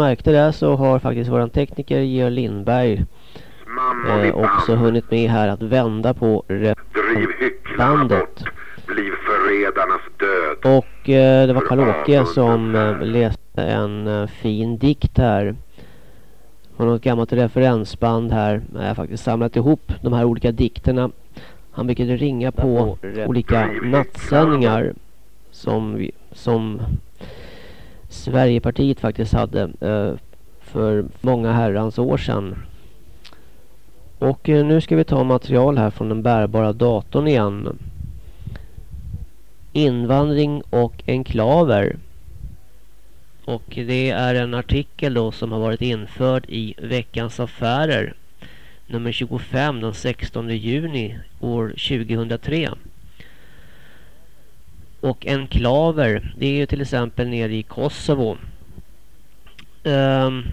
märkte där så har faktiskt våran tekniker Georg Lindberg eh, också hunnit med här att vända på bandet. Bliv förrädarnas död. Och eh, det var Karl-Åke som eh, läste en eh, fin dikt här. Från något gammalt referensband här. Jag har faktiskt samlat ihop de här olika dikterna. Han brukade ringa på olika nattsändningar som, vi, som Sverigepartiet faktiskt hade eh, för många herrans år sedan. Och eh, nu ska vi ta material här från den bärbara datorn igen. Invandring och enklaver. Och det är en artikel då som har varit införd i Veckans Affärer. Nummer 25 den 16 juni år 2003. Och enklaver, det är ju till exempel nere i Kosovo. Um,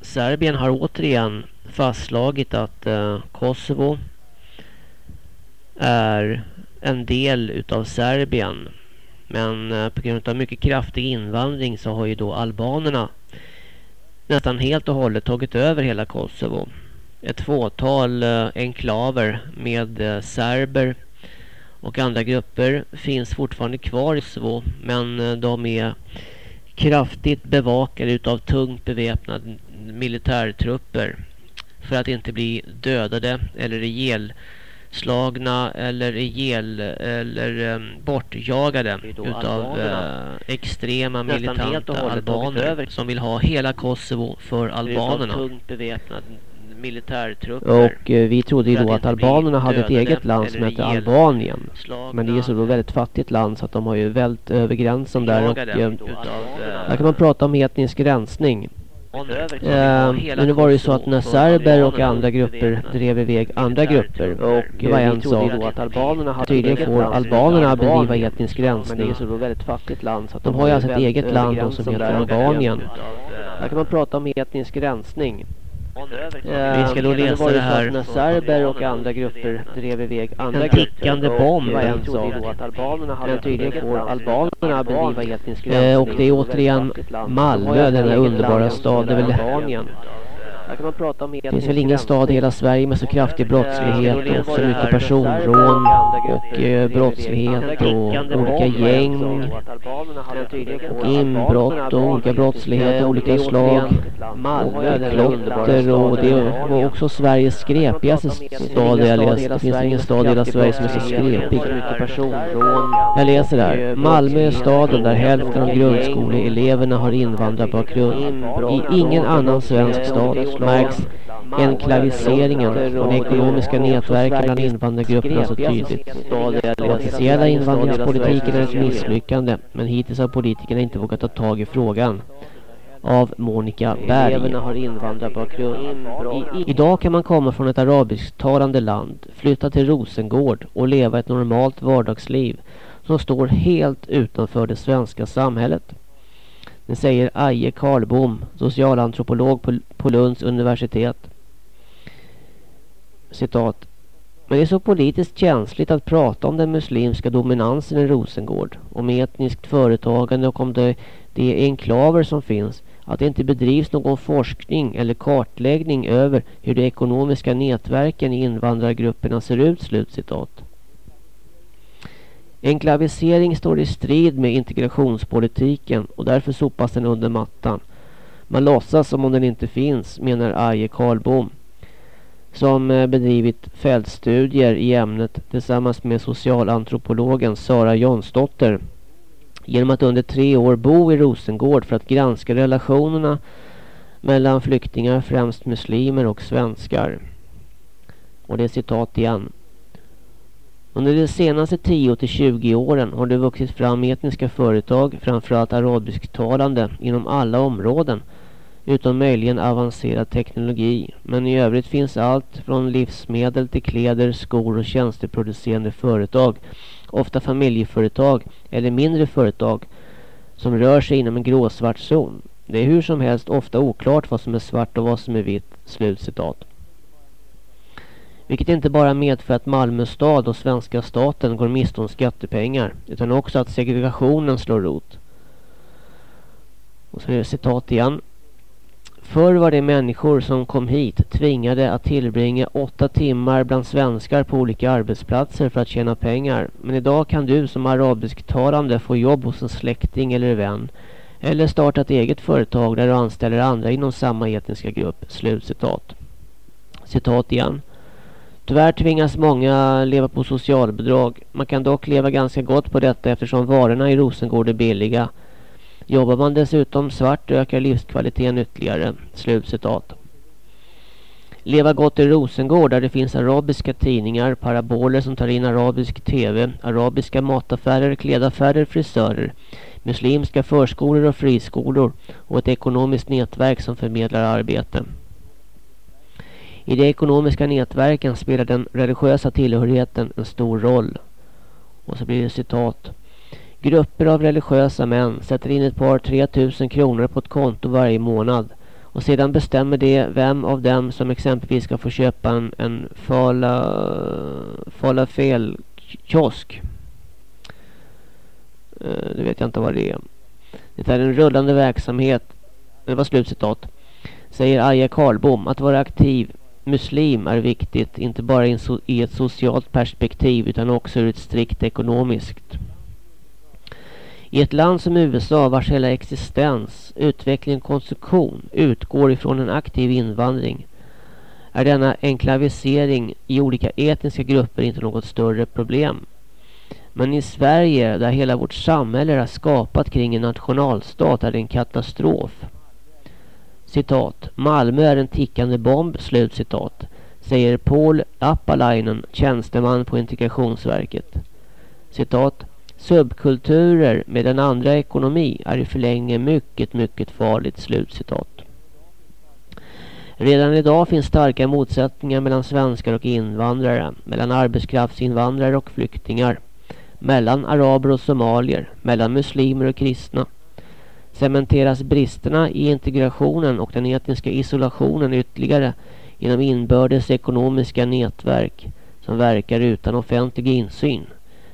Serbien har återigen fastslagit att uh, Kosovo är en del utav Serbien. Men uh, på grund av mycket kraftig invandring så har ju då albanerna nästan helt och hållet tagit över hela Kosovo. Ett fåtal uh, enklaver med serber och andra grupper finns fortfarande kvar i Kosovo men de är kraftigt bevakade utav tungt beväpnade militärtrupper för att inte bli dödade eller ihjälslagna eller ihjäl eller um, bortjagade utav uh, extrema militanta albaner som vill ha hela Kosovo för albanerna militärtrupper. Och eh, vi trodde ju då att albanerna hade ett eget land som heter Albanien. Men det är så då väldigt fattigt land så att de har ju vält över gränsen där. Och, eh, där kan man prata om etnisk rensning. Eh, men nu var det ju så att när serber och andra grupper drev iväg andra grupper och det var en sak då att albanerna hade tydligen får albanerna bedriva etnisk rensning. Men det är så fattigt land så att de har ju alltså ett eget land som heter Albanien. Där kan man prata om etnisk rensning. Eh, vi ska då läsa det här. När serber och andra grupper drev iväg andra en tickande bomb. Och en sa då att albanerna hade tydligen får albanerna bedriva etnisk rensning. Eh, och det är återigen Malmö, denna underbara stad. Det är väl Det finns väl ingen stad i hela Sverige med så kraftig brottslighet och så mycket personrån och eh, brottslighet och olika gäng. och inbrott och olika brottsligheter, olika slag. och klotter och det var också Sveriges skrepigaste stad jag läst. Det finns ingen stad i hela Sverige som är så skrepig. Jag läser här. Malmö är staden där hälften av grundskoleeleverna har invandrarbakgrund. I ingen annan svensk stad märks enklaviseringen och de ekonomiska nätverken bland invandrargrupperna så tydligt. Den officiella invandringspolitiken är ett misslyckande men hittills har politikerna inte vågat ta tag i frågan av Monica Berg. Idag kan man komma från ett arabisktalande land, flytta till Rosengård och leva ett normalt vardagsliv som står helt utanför det svenska samhället. Det säger Aje Karlbom, socialantropolog på, på Lunds universitet. Citat. Men det är så politiskt känsligt att prata om den muslimska dominansen i Rosengård, om etniskt företagande och om det, de enklaver som finns, att det inte bedrivs någon forskning eller kartläggning över hur de ekonomiska nätverken i invandrargrupperna ser ut, slutcitat. Enklavisering står i strid med integrationspolitiken och därför sopas den under mattan. Man låtsas som om den inte finns, menar Aje Karlbom som eh, bedrivit fältstudier i ämnet tillsammans med socialantropologen Sara Jonsdotter genom att under tre år bo i Rosengård för att granska relationerna mellan flyktingar, främst muslimer och svenskar. Och det är citat igen. Under de senaste 10-20 åren har det vuxit fram etniska företag, framförallt arabisktalande, inom alla områden utom möjligen avancerad teknologi. Men i övrigt finns allt från livsmedel till kläder, skor och tjänsteproducerande företag. Ofta familjeföretag eller mindre företag som rör sig inom en gråsvart zon. Det är hur som helst ofta oklart vad som är svart och vad som är vitt. Slutcitat. Vilket inte bara medför att Malmö stad och svenska staten går miste om skattepengar utan också att segregationen slår rot. Och så är det citat igen. Förr var det människor som kom hit tvingade att tillbringa åtta timmar bland svenskar på olika arbetsplatser för att tjäna pengar. Men idag kan du som arabisktalande få jobb hos en släkting eller vän. Eller starta ett eget företag där du anställer andra inom samma etniska grupp. Slutcitat. Citat igen. Tyvärr tvingas många leva på socialbidrag. Man kan dock leva ganska gott på detta eftersom varorna i Rosengård är billiga. Jobbar man dessutom svart ökar livskvaliteten ytterligare. Slutcitat. Leva gott i Rosengård där det finns arabiska tidningar, paraboler som tar in arabisk tv, arabiska mataffärer, klädaffärer, frisörer, muslimska förskolor och friskolor och ett ekonomiskt nätverk som förmedlar arbete. I de ekonomiska nätverken spelar den religiösa tillhörigheten en stor roll. Och så blir det citat. Grupper av religiösa män sätter in ett par tre tusen kronor på ett konto varje månad. Och sedan bestämmer de vem av dem som exempelvis ska få köpa en, en fala, falafel-kiosk. Det eh, vet jag inte vad det är. Det är en rullande verksamhet. Det var slutcitat. Säger Aja Karlbom. Att vara aktiv muslim är viktigt. Inte bara i ett socialt perspektiv utan också ur ett strikt ekonomiskt. I ett land som USA vars hela existens, utveckling och konstruktion utgår ifrån en aktiv invandring är denna enklavisering i olika etniska grupper inte något större problem. Men i Sverige där hela vårt samhälle är skapat kring en nationalstat är det en katastrof. Citat. Malmö är en tickande bomb, slut citat. Säger Paul Appalainen, tjänsteman på Integrationsverket. Citat. Subkulturer med en andra ekonomi är i förlängningen mycket, mycket farligt. Slutcitat. Redan idag finns starka motsättningar mellan svenskar och invandrare, mellan arbetskraftsinvandrare och flyktingar, mellan araber och somalier, mellan muslimer och kristna. Cementeras bristerna i integrationen och den etniska isolationen ytterligare inom inbördes ekonomiska nätverk som verkar utan offentlig insyn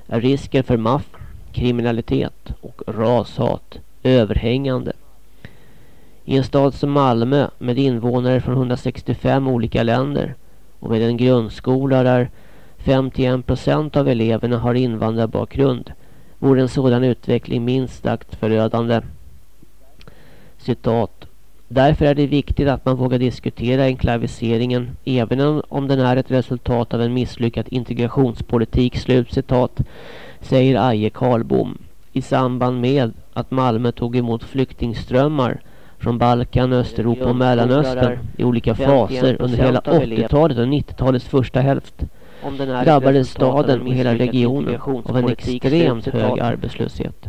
är risken för maff, kriminalitet och rashat överhängande. I en stad som Malmö med invånare från 165 olika länder och med en grundskola där 51% av eleverna har invandrarbakgrund vore en sådan utveckling minst sagt förödande. Citat. Därför är det viktigt att man vågar diskutera enklaviseringen även om den är ett resultat av en misslyckad integrationspolitik. Slutcitat, säger Aje Karlbom i samband med att Malmö tog emot flyktingströmmar från Balkan, Östeuropa och Mellanöstern i olika faser under hela 80-talet och 90-talets första hälft drabbades staden med hela regionen av en extremt hög arbetslöshet.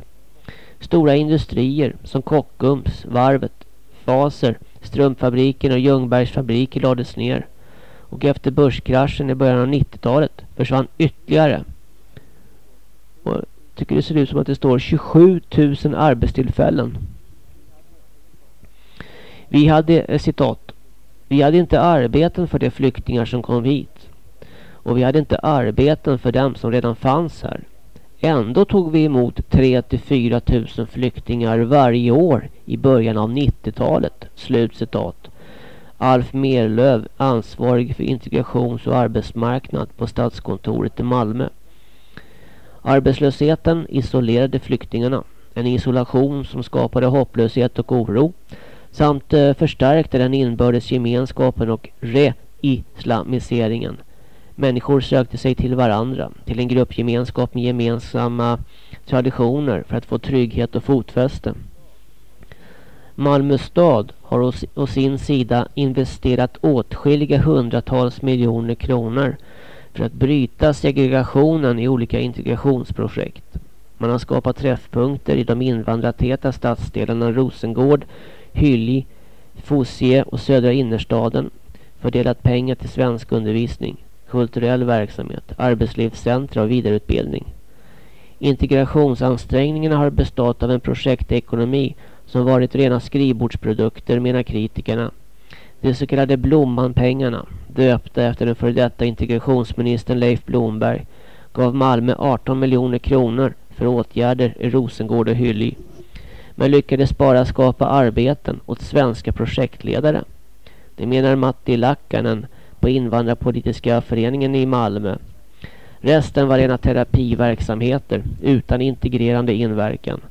Stora industrier som Kockums, Varvet, Faser, Strumpfabriken och Ljungbergsfabriker lades ner. Och efter börskraschen i början av 90-talet försvann ytterligare. Och jag tycker det ser ut som att det står 27 000 arbetstillfällen. Vi hade, eh, citat, vi hade inte arbeten för de flyktingar som kom hit. Och vi hade inte arbeten för dem som redan fanns här. Ändå tog vi emot 3-4 tusen flyktingar varje år i början av 90-talet. Slutcitat. Alf Merlöv, ansvarig för integrations- och arbetsmarknad på Stadskontoret i Malmö. Arbetslösheten isolerade flyktingarna. En isolation som skapade hopplöshet och oro samt eh, förstärkte den inbördes gemenskapen och reislamiseringen. Människor sökte sig till varandra, till en gruppgemenskap med gemensamma traditioner för att få trygghet och fotfäste. Malmö stad har å sin sida investerat åtskilliga hundratals miljoner kronor för att bryta segregationen i olika integrationsprojekt. Man har skapat träffpunkter i de invandrartäta stadsdelarna Rosengård, Hylli, Fosie och södra innerstaden, fördelat pengar till svensk undervisning kulturell verksamhet, arbetslivscentra och vidareutbildning. Integrationsansträngningarna har bestått av en projektekonomi som varit rena skrivbordsprodukter menar kritikerna. De så kallade Blommanpengarna, döpta efter den före detta integrationsministern Leif Blomberg, gav Malmö 18 miljoner kronor för åtgärder i Rosengård och Hylly. Men lyckades bara skapa arbeten åt svenska projektledare. Det menar Matti Lakkanen på invandrarpolitiska föreningen i Malmö. Resten var rena terapiverksamheter utan integrerande inverkan.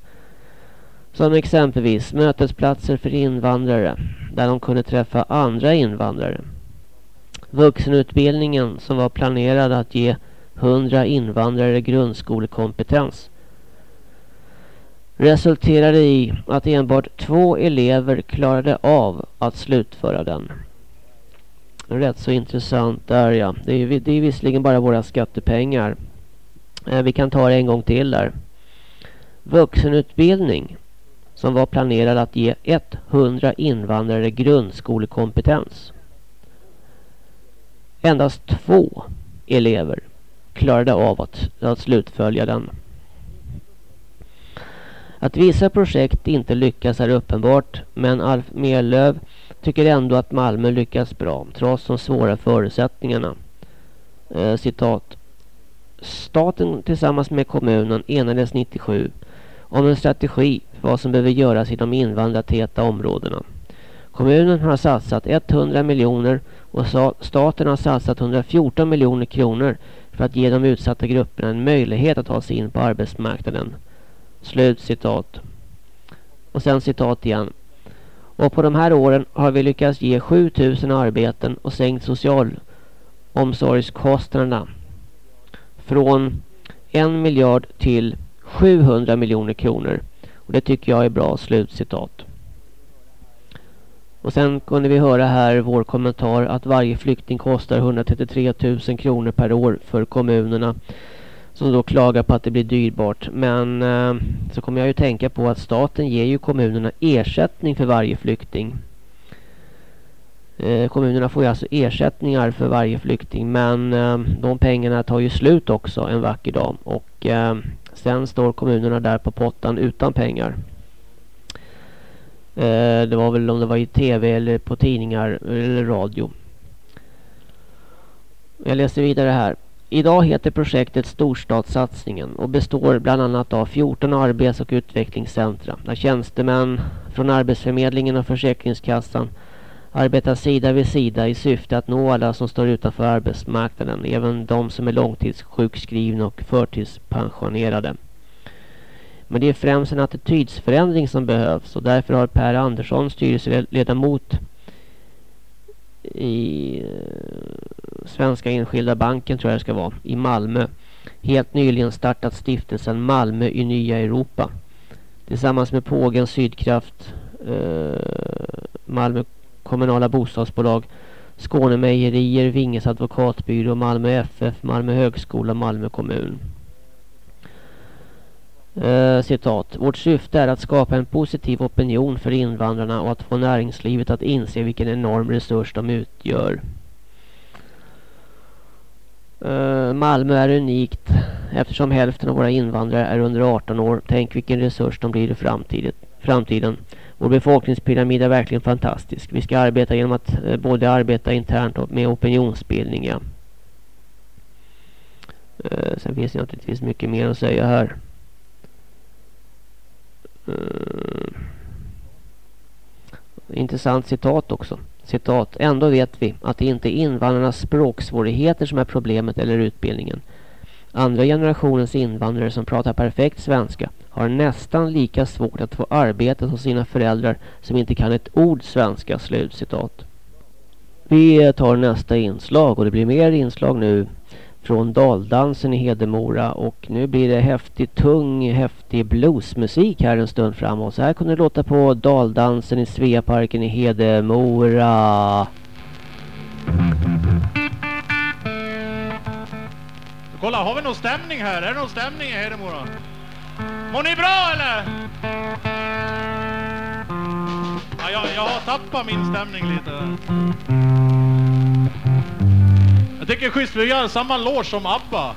Som exempelvis mötesplatser för invandrare där de kunde träffa andra invandrare. Vuxenutbildningen som var planerad att ge 100 invandrare grundskolekompetens resulterade i att enbart två elever klarade av att slutföra den. Rätt så intressant där ja. Det är, det är visserligen bara våra skattepengar. Eh, vi kan ta det en gång till där. Vuxenutbildning som var planerad att ge 100 invandrare grundskolekompetens. Endast två elever klarade av att, att slutfölja den. Att vissa projekt inte lyckas är uppenbart men Alf Merlöv tycker ändå att Malmö lyckas bra trots de svåra förutsättningarna. Eh, citat. Staten tillsammans med kommunen enades 97 om en strategi för vad som behöver göras i de invandrartäta områdena. Kommunen har satsat 100 miljoner och staten har satsat 114 miljoner kronor för att ge de utsatta grupperna en möjlighet att ta sig in på arbetsmarknaden. Slut citat. Och sen citat igen. Och på de här åren har vi lyckats ge 7000 arbeten och sänkt socialomsorgskostnaderna från en miljard till 700 miljoner kronor. Och det tycker jag är bra slutcitat. Och sen kunde vi höra här vår kommentar att varje flykting kostar 133 000 kronor per år för kommunerna som då klagar på att det blir dyrbart. Men eh, så kommer jag ju tänka på att staten ger ju kommunerna ersättning för varje flykting. Eh, kommunerna får ju alltså ersättningar för varje flykting. Men eh, de pengarna tar ju slut också en vacker dag. Och eh, sen står kommunerna där på pottan utan pengar. Eh, det var väl om det var i tv eller på tidningar eller radio. Jag läser vidare här. Idag heter projektet Storstadssatsningen och består bland annat av 14 arbets- och utvecklingscentra där tjänstemän från Arbetsförmedlingen och Försäkringskassan arbetar sida vid sida i syfte att nå alla som står utanför arbetsmarknaden, även de som är långtidssjukskrivna och förtidspensionerade. Men det är främst en attitydsförändring som behövs och därför har Per Andersson, styrelseledamot i eh, Svenska Enskilda Banken tror jag det ska vara, i Malmö, helt nyligen startat stiftelsen Malmö i nya Europa. Tillsammans med Pågen Sydkraft, eh, Malmö kommunala bostadsbolag, Skåne Mejerier, Vinges advokatbyrå, Malmö FF, Malmö högskola, Malmö kommun. Eh, citat. Vårt syfte är att skapa en positiv opinion för invandrarna och att få näringslivet att inse vilken enorm resurs de utgör. Eh, Malmö är unikt eftersom hälften av våra invandrare är under 18 år. Tänk vilken resurs de blir i framtiden. Vår befolkningspyramid är verkligen fantastisk. Vi ska arbeta genom att eh, både arbeta internt och med opinionsbildning. Ja. Eh, sen finns det naturligtvis mycket mer att säga här. Eh, intressant citat också. Citat. Ändå vet vi att det inte är invandrarnas språksvårigheter som är problemet eller utbildningen. Andra generationens invandrare som pratar perfekt svenska har nästan lika svårt att få arbete hos sina föräldrar som inte kan ett ord svenska. Slutcitat. Vi tar nästa inslag och det blir mer inslag nu från Daldansen i Hedemora och nu blir det häftig, tung, häftig bluesmusik här en stund framåt. Så här kunde det låta på Daldansen i Sveaparken i Hedemora. Kolla, har vi någon stämning här? Är det någon stämning i Hedemora? Mår ni bra eller? Ja, jag, jag har tappat min stämning lite. Jag tycker schysst, vi gör samma lås som ABBA.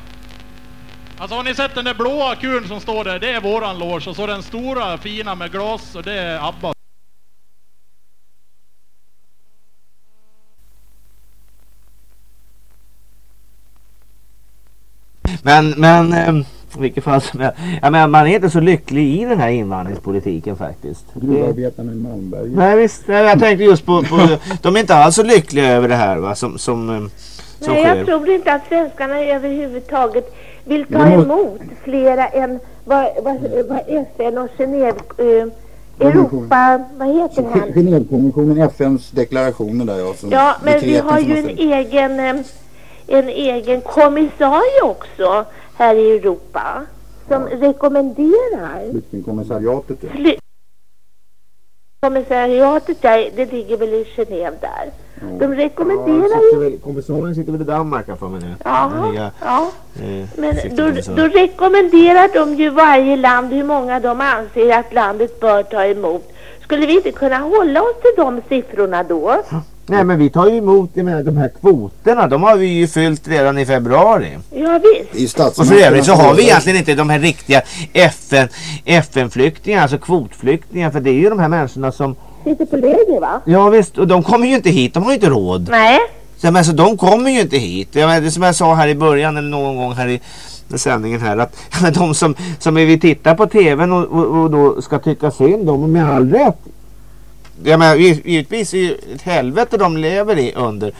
Alltså har ni sett den där blåa kuren som står där? Det är våran lås. Och så den stora fina med glas, och det är ABBA. Men, men eh, vilket fall som helst. Jag menar, man är inte så lycklig i den här invandringspolitiken faktiskt. Gruvarbetarna i Malmberget. Nej visst, jag tänkte just på, på de är inte alls så lyckliga över det här va, som, som, eh, som Nej, sker. jag tror inte att svenskarna överhuvudtaget vill ta emot flera än vad, vad, vad FN och Genève, eh, Europa, vad heter han? Genèvekonventionen, FNs deklarationer där ja. Ja, men vi har ju en egen, eh, en egen kommissarie också här i Europa som rekommenderar Flyktingkommissariatet ja. fly- kommissariatet där, det ligger väl i Genève där. De Ja, rekommenderar sitter ju... väl, kommissarien sitter väl i Danmark för mig nu. Ja, nya, ja. eh, Men sitter då, då rekommenderar de ju varje land hur många de anser att landet bör ta emot. Skulle vi inte kunna hålla oss till de siffrorna då? Nej men vi tar ju emot jag menar, de här kvoterna. De har vi ju fyllt redan i februari. Ja visst. I Och för övrigt så har vi egentligen inte de här riktiga FN, FN-flyktingarna, alltså kvotflyktingar. För det är ju de här människorna som, Sitter på läger va? ja visst, och de kommer ju inte hit, de har ju inte råd. Nej. Så, men, alltså, de kommer ju inte hit. Jag menar, det som jag sa här i början eller någon gång här i sändningen här att de som, som vi tittar på tvn och, och, och då ska tycka synd om, och med all rätt. Jag menar, gi- givetvis är ju ett helvete de lever i under.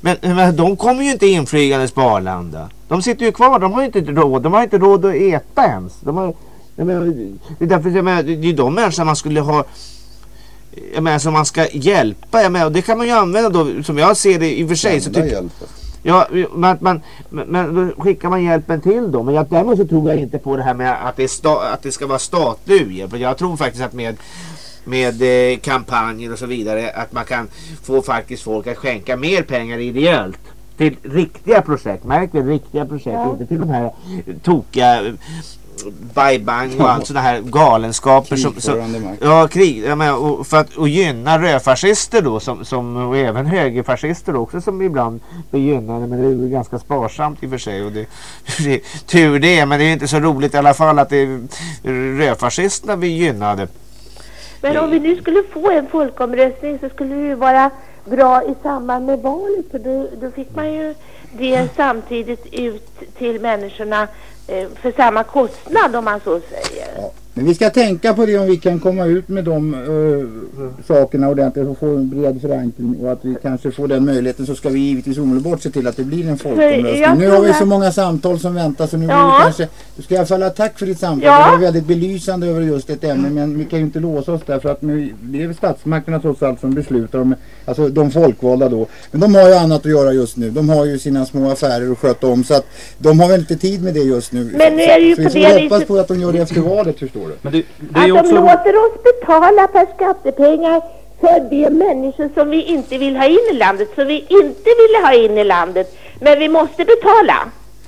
Men, men de kommer ju inte inflygandes på Arlanda. De sitter ju kvar, de har ju inte råd. De har inte råd att äta ens. De har, menar, det är därför jag menar, det är de människor man skulle ha jag menar, som man ska hjälpa. Jag menar, och det kan man ju använda då, som jag ser det i och för sig. Så tycker, hjälpen. Ja, man, men, men då skickar man hjälpen till dem. Men jag, däremot så tror jag inte på det här med att det, sta, att det ska vara statlig u-hjälp. Jag tror faktiskt att med, med eh, kampanjer och så vidare att man kan få faktiskt folk att skänka mer pengar ideellt. Till riktiga projekt. Märk väl riktiga projekt. Inte till de här tokiga eh, Bai Bang och allt sådana här galenskaper som, som. Ja, krig. Jag menar, och för att och gynna rödfascister då som, som, och även högerfascister också som ibland blir gynnade. Men det är ganska sparsamt i och för sig. Och det, det, tur det, men det är inte så roligt i alla fall att det är rödfascisterna blir gynnade. Men om vi nu skulle få en folkomröstning så skulle det ju vara bra i samband med valet för då, då fick man ju det samtidigt ut till människorna eh, för samma kostnad om man så säger. Ja. Men vi ska tänka på det om vi kan komma ut med de uh, sakerna ordentligt och få en bred förankring och att vi kanske får den möjligheten så ska vi givetvis omedelbart se till att det blir en folkomröstning. Nu har vi så många samtal som väntar så nu ja. det kanske... Du ska i alla fall ha tack för ditt samtal. Ja. Det var väldigt belysande över just ett ämne men vi kan ju inte låsa oss där för att nu, det är statsmakterna trots allt som beslutar om, alltså de folkvalda då. Men de har ju annat att göra just nu. De har ju sina små affärer att sköta om så att de har väl inte tid med det just nu. Men nu är det ju så, på så vi får hoppas på att de gör det efter valet förstår du. Men det, det är att de låter oss betala per skattepengar för de människor som vi inte vill ha in i landet, som vi inte ville ha in i landet. Men vi måste betala.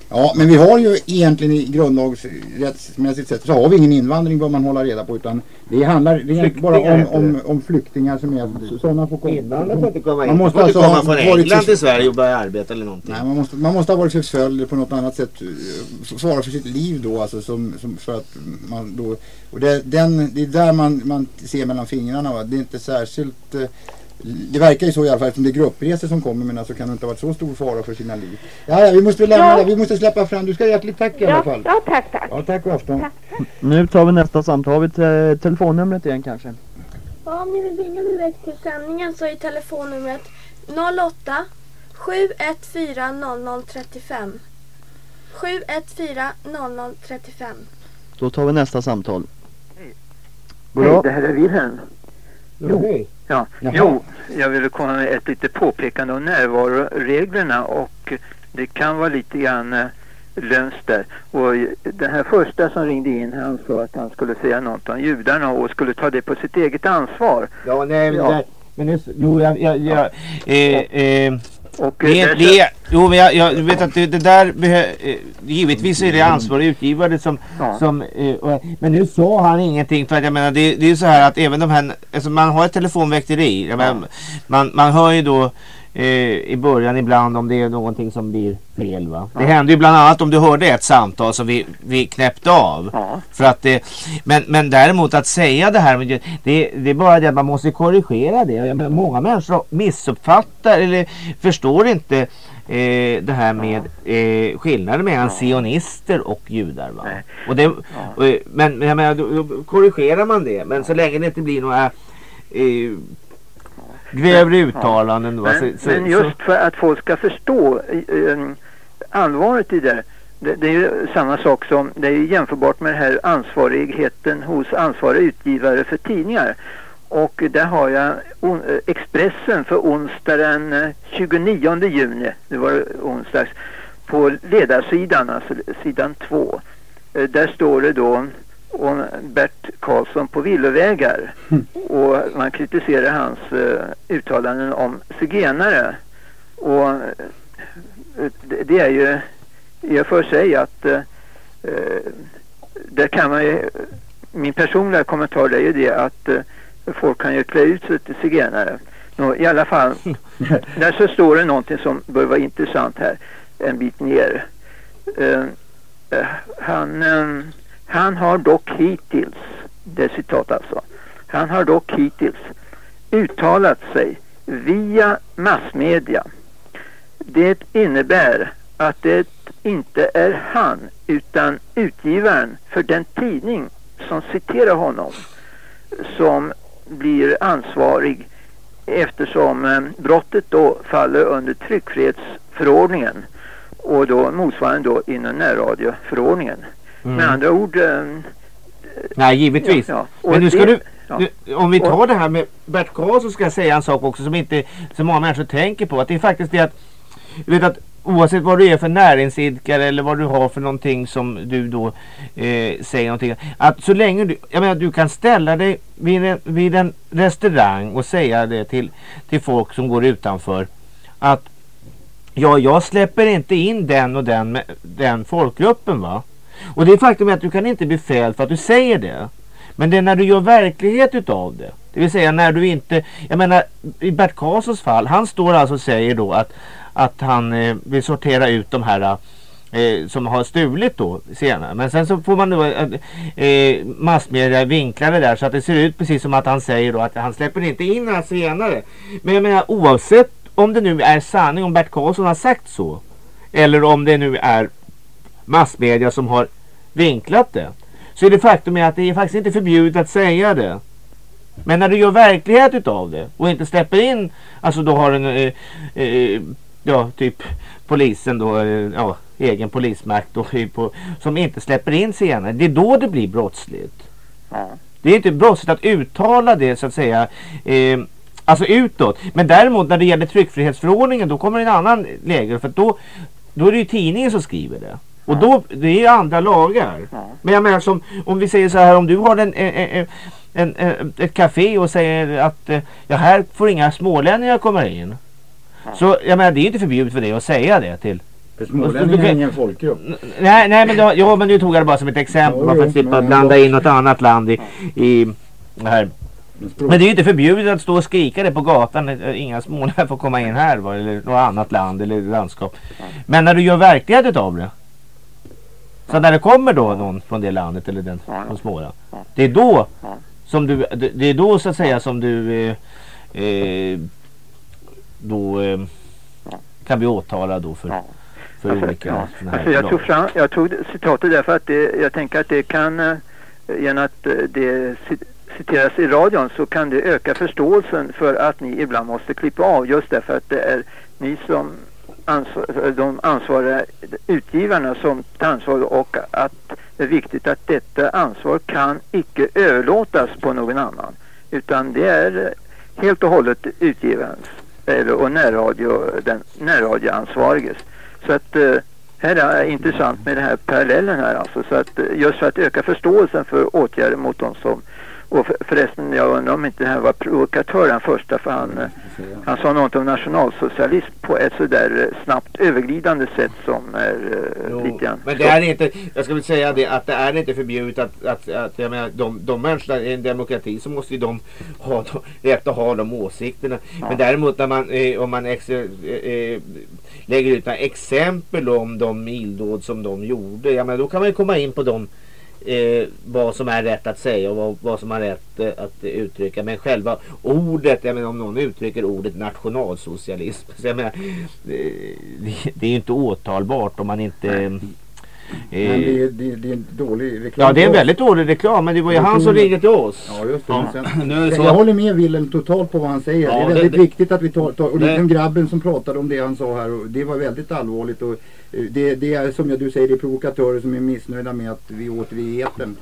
Ja, men vi har ju egentligen i grundlagsrättsmässigt sett så har vi ingen invandring vad man håller reda på utan det handlar det bara om, om, om flyktingar som är sådana får komma. Invandrare får inte komma in. Man måste alltså komma från England till Sverige och börja arbeta eller någonting. Nej, man måste, man måste ha varit förföljd på något annat sätt eh, svara för sitt liv då alltså som, som för att man då och det, den, det är där man, man ser mellan fingrarna va? det är inte särskilt eh, det verkar ju så i alla fall eftersom det är gruppresor som kommer men alltså kan det inte ha varit så stor fara för sina liv. Ja, ja vi måste lämna ja. det. Vi måste släppa fram. Du ska ha hjärtligt tack i ja, alla fall. Ja, tack, tack. Ja, tack och afton. Tack. Nu tar vi nästa samtal. Har vi te telefonnumret igen kanske? Ja, om ni vill ringa direkt till sändningen så är telefonnumret 08 714 0035. 714 0035. Då tar vi nästa samtal. Hej, det här är Wilhelm. Jo. Ja. jo, jag ville komma med ett litet påpekande om närvaroreglerna och det kan vara lite grann äh, löst där. Och den här första som ringde in han sa att han skulle säga något om judarna och skulle ta det på sitt eget ansvar. Ja, nej, men, ja. Det, men det, jo, jag, jag, jag eh, eh, och det, det, jo, men jag, jag vet att det, det där behö, eh, givetvis är det ansvarig utgivare som, ja. som eh, men nu sa han ingenting för att jag menar det, det är ju så här att även de här, alltså man har ett telefonväkteri, ja. man, man hör ju då eh, i början ibland om det är någonting som blir fel va. Ja. Det hände ju bland annat om du hörde ett samtal som vi, vi knäppte av. Ja. För att det, men, men däremot att säga det här, det, det är bara det att man måste korrigera det. Många människor missuppfattar eller förstår inte eh, det här med eh, skillnaden mellan sionister och judar. Va? Och det, men, men jag menar, då, då korrigerar man det. Men så länge det inte blir några eh, grövre uttalanden. Ja. Men, så, men, just för att folk ska förstå eh, allvaret i det, det, det är ju samma sak som, det är jämförbart med den här ansvarigheten hos ansvariga utgivare för tidningar. Och där har jag eh, Expressen för onsdag den 29 eh, juni, det var onsdags, på ledarsidan, alltså sidan 2. Där står det då och Bert Karlsson på villovägar. Mm. Och man kritiserar hans uh, uttalanden om zigenare. Och uh, det, det, är ju i och för sig att uh, där kan man ju, min personliga kommentar är ju det att folk kan ju klä ut sig till zigenare. Nå, I alla fall, där så står det någonting som bör vara intressant här en bit ner. han han har dock hittills, det citat alltså, han har dock hittills uttalat sig via massmedia. Det innebär att det inte är han utan utgivaren för den tidning som citerar honom som blir ansvarig eftersom eh, brottet då faller under tryckfrihetsförordningen och då motsvarande då inom närradioförordningen. Mm. Med andra ord... Eh, Nej, givetvis. Ja, ja. Men nu ska det, du... Ja. Om vi tar och, det här med Bert Karlsson ska jag säga en sak också som inte så många människor tänker på. Att det är faktiskt det att, du vet att oavsett vad du är för näringsidkare eller vad du har för någonting som du då eh, säger någonting. Att så länge du, jag menar du kan ställa dig vid en, vid en restaurang och säga det till, till folk som går utanför. Att ja, jag släpper inte in den och den, den folkgruppen va. Och det är faktum att du kan inte bli fälld för att du säger det. Men det är när du gör verklighet utav det. Det vill säga när du inte, jag menar i Bert Karlssons fall, han står alltså och säger då att, att han eh, vill sortera ut de här eh, som har stulit då senare. Men sen så får man då eh, eh massmedia vinklar det där så att det ser ut precis som att han säger då att han släpper inte in några senare. Men jag menar oavsett om det nu är sanning om Bert Karlsson har sagt så eller om det nu är massmedia som har vinklat det så är det faktum är att det är faktiskt inte förbjudet att säga det. Men när du gör verklighet utav det och inte släpper in, alltså då har en, eh, eh, ja typ polisen då, eh, ja egen polismakt då, på, som inte släpper in senare. Det är då det blir brottsligt. Det är inte brottsligt att uttala det så att säga. Eh, alltså utåt. Men däremot när det gäller tryckfrihetsförordningen då kommer en annan läge. För då, då är det ju tidningen som skriver det. Och då, det är ju andra lagar. Ja. Men jag menar som, om vi säger så här, om du har en, en, en, en ett café och säger att ja, här får inga smålänningar komma in. Ja. Så jag menar, det är inte förbjudet för dig att säga det till för smålänningar är ingen folkgrupp. Nej, nej men, då, jo, men nu tog jag det bara som ett exempel. Ja, för att slippa blanda in något annat land i, i det här. Men det är ju inte förbjudet att stå och skrika det på gatan. Inga smålänningar får komma in här. Va? Eller något annat land eller landskap. Men när du gör verklighet av det. Så när det kommer då någon från det landet eller den från Småland. Det är då som du, det är då så att säga som du eh, eh, då eh, kan bli åtalad då för för alltså, olika ja. alltså, jag, tog fram, jag tog citatet därför att det, jag tänker att det kan eh, genom att eh, det citeras i radion så kan det öka förståelsen för att ni ibland måste klippa av just därför att det är ni som ansvar, de ansvariga utgivarna som tar ansvar och att det är viktigt att detta ansvar kan icke överlåtas på någon annan utan det är helt och hållet utgivarens eller, och närradio, den närradioansvariges. Så att eh, här är intressant med den här parallellen här alltså. Så att eh, just för att öka förståelsen för åtgärder mot de som och förresten, jag undrar om inte det här var provokatör den första för han, eh, han sa något om nationalsocialism på ett sådär eh, snabbt överglidande sätt som är uh, jo, lite grann. Men det är inte, jag ska väl säga det, att det är inte förbjudet att, att, att jag menar, de, de människorna i en demokrati så måste ju de ha rätt att ha de åsikterna. Ja. Men däremot när man, eh, om man ex, eh, lägger ut några exempel om de ildåd som de gjorde, ja men då kan man ju komma in på de eh, vad som är rätt att säga och vad, vad som är rätt eh, att uttrycka. Men själva ordet, jag menar om någon uttrycker ordet nationalsocialism. Så jag menar, eh, det, det är ju inte åtalbart om man inte... Men eh, det, det, det, är en dålig reklam. Ja, det är en väldigt dålig reklam. Men det var ju han som ringde till oss. Ja, just det. Ja. Sen, så... Jag håller med Willem totalt på vad han säger. Ja, det är väldigt viktigt att vi tar... tar och det är den grabben som pratade om det han sa här. Och det var väldigt allvarligt. Och det, det är som du säger, det är provokatörer som är missnöjda med att vi åter i eten.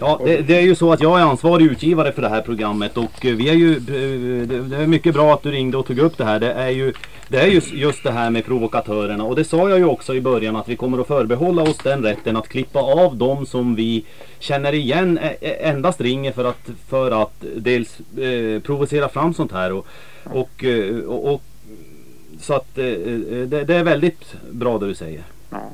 Ja, det, det, är ju så att jag är ansvarig utgivare för det här programmet och eh, vi är ju, eh, det är mycket bra att du ringde och tog upp det här. Det är ju det är just, just det här med provokatörerna och det sa jag ju också i början att vi kommer att förbehålla oss den rätten att klippa av dem som vi känner igen e, e, endast ringer för att, för att dels eh, provocera fram sånt här och, och, eh, och, och så att eh, eh, det, det, är väldigt bra det du säger. Ja.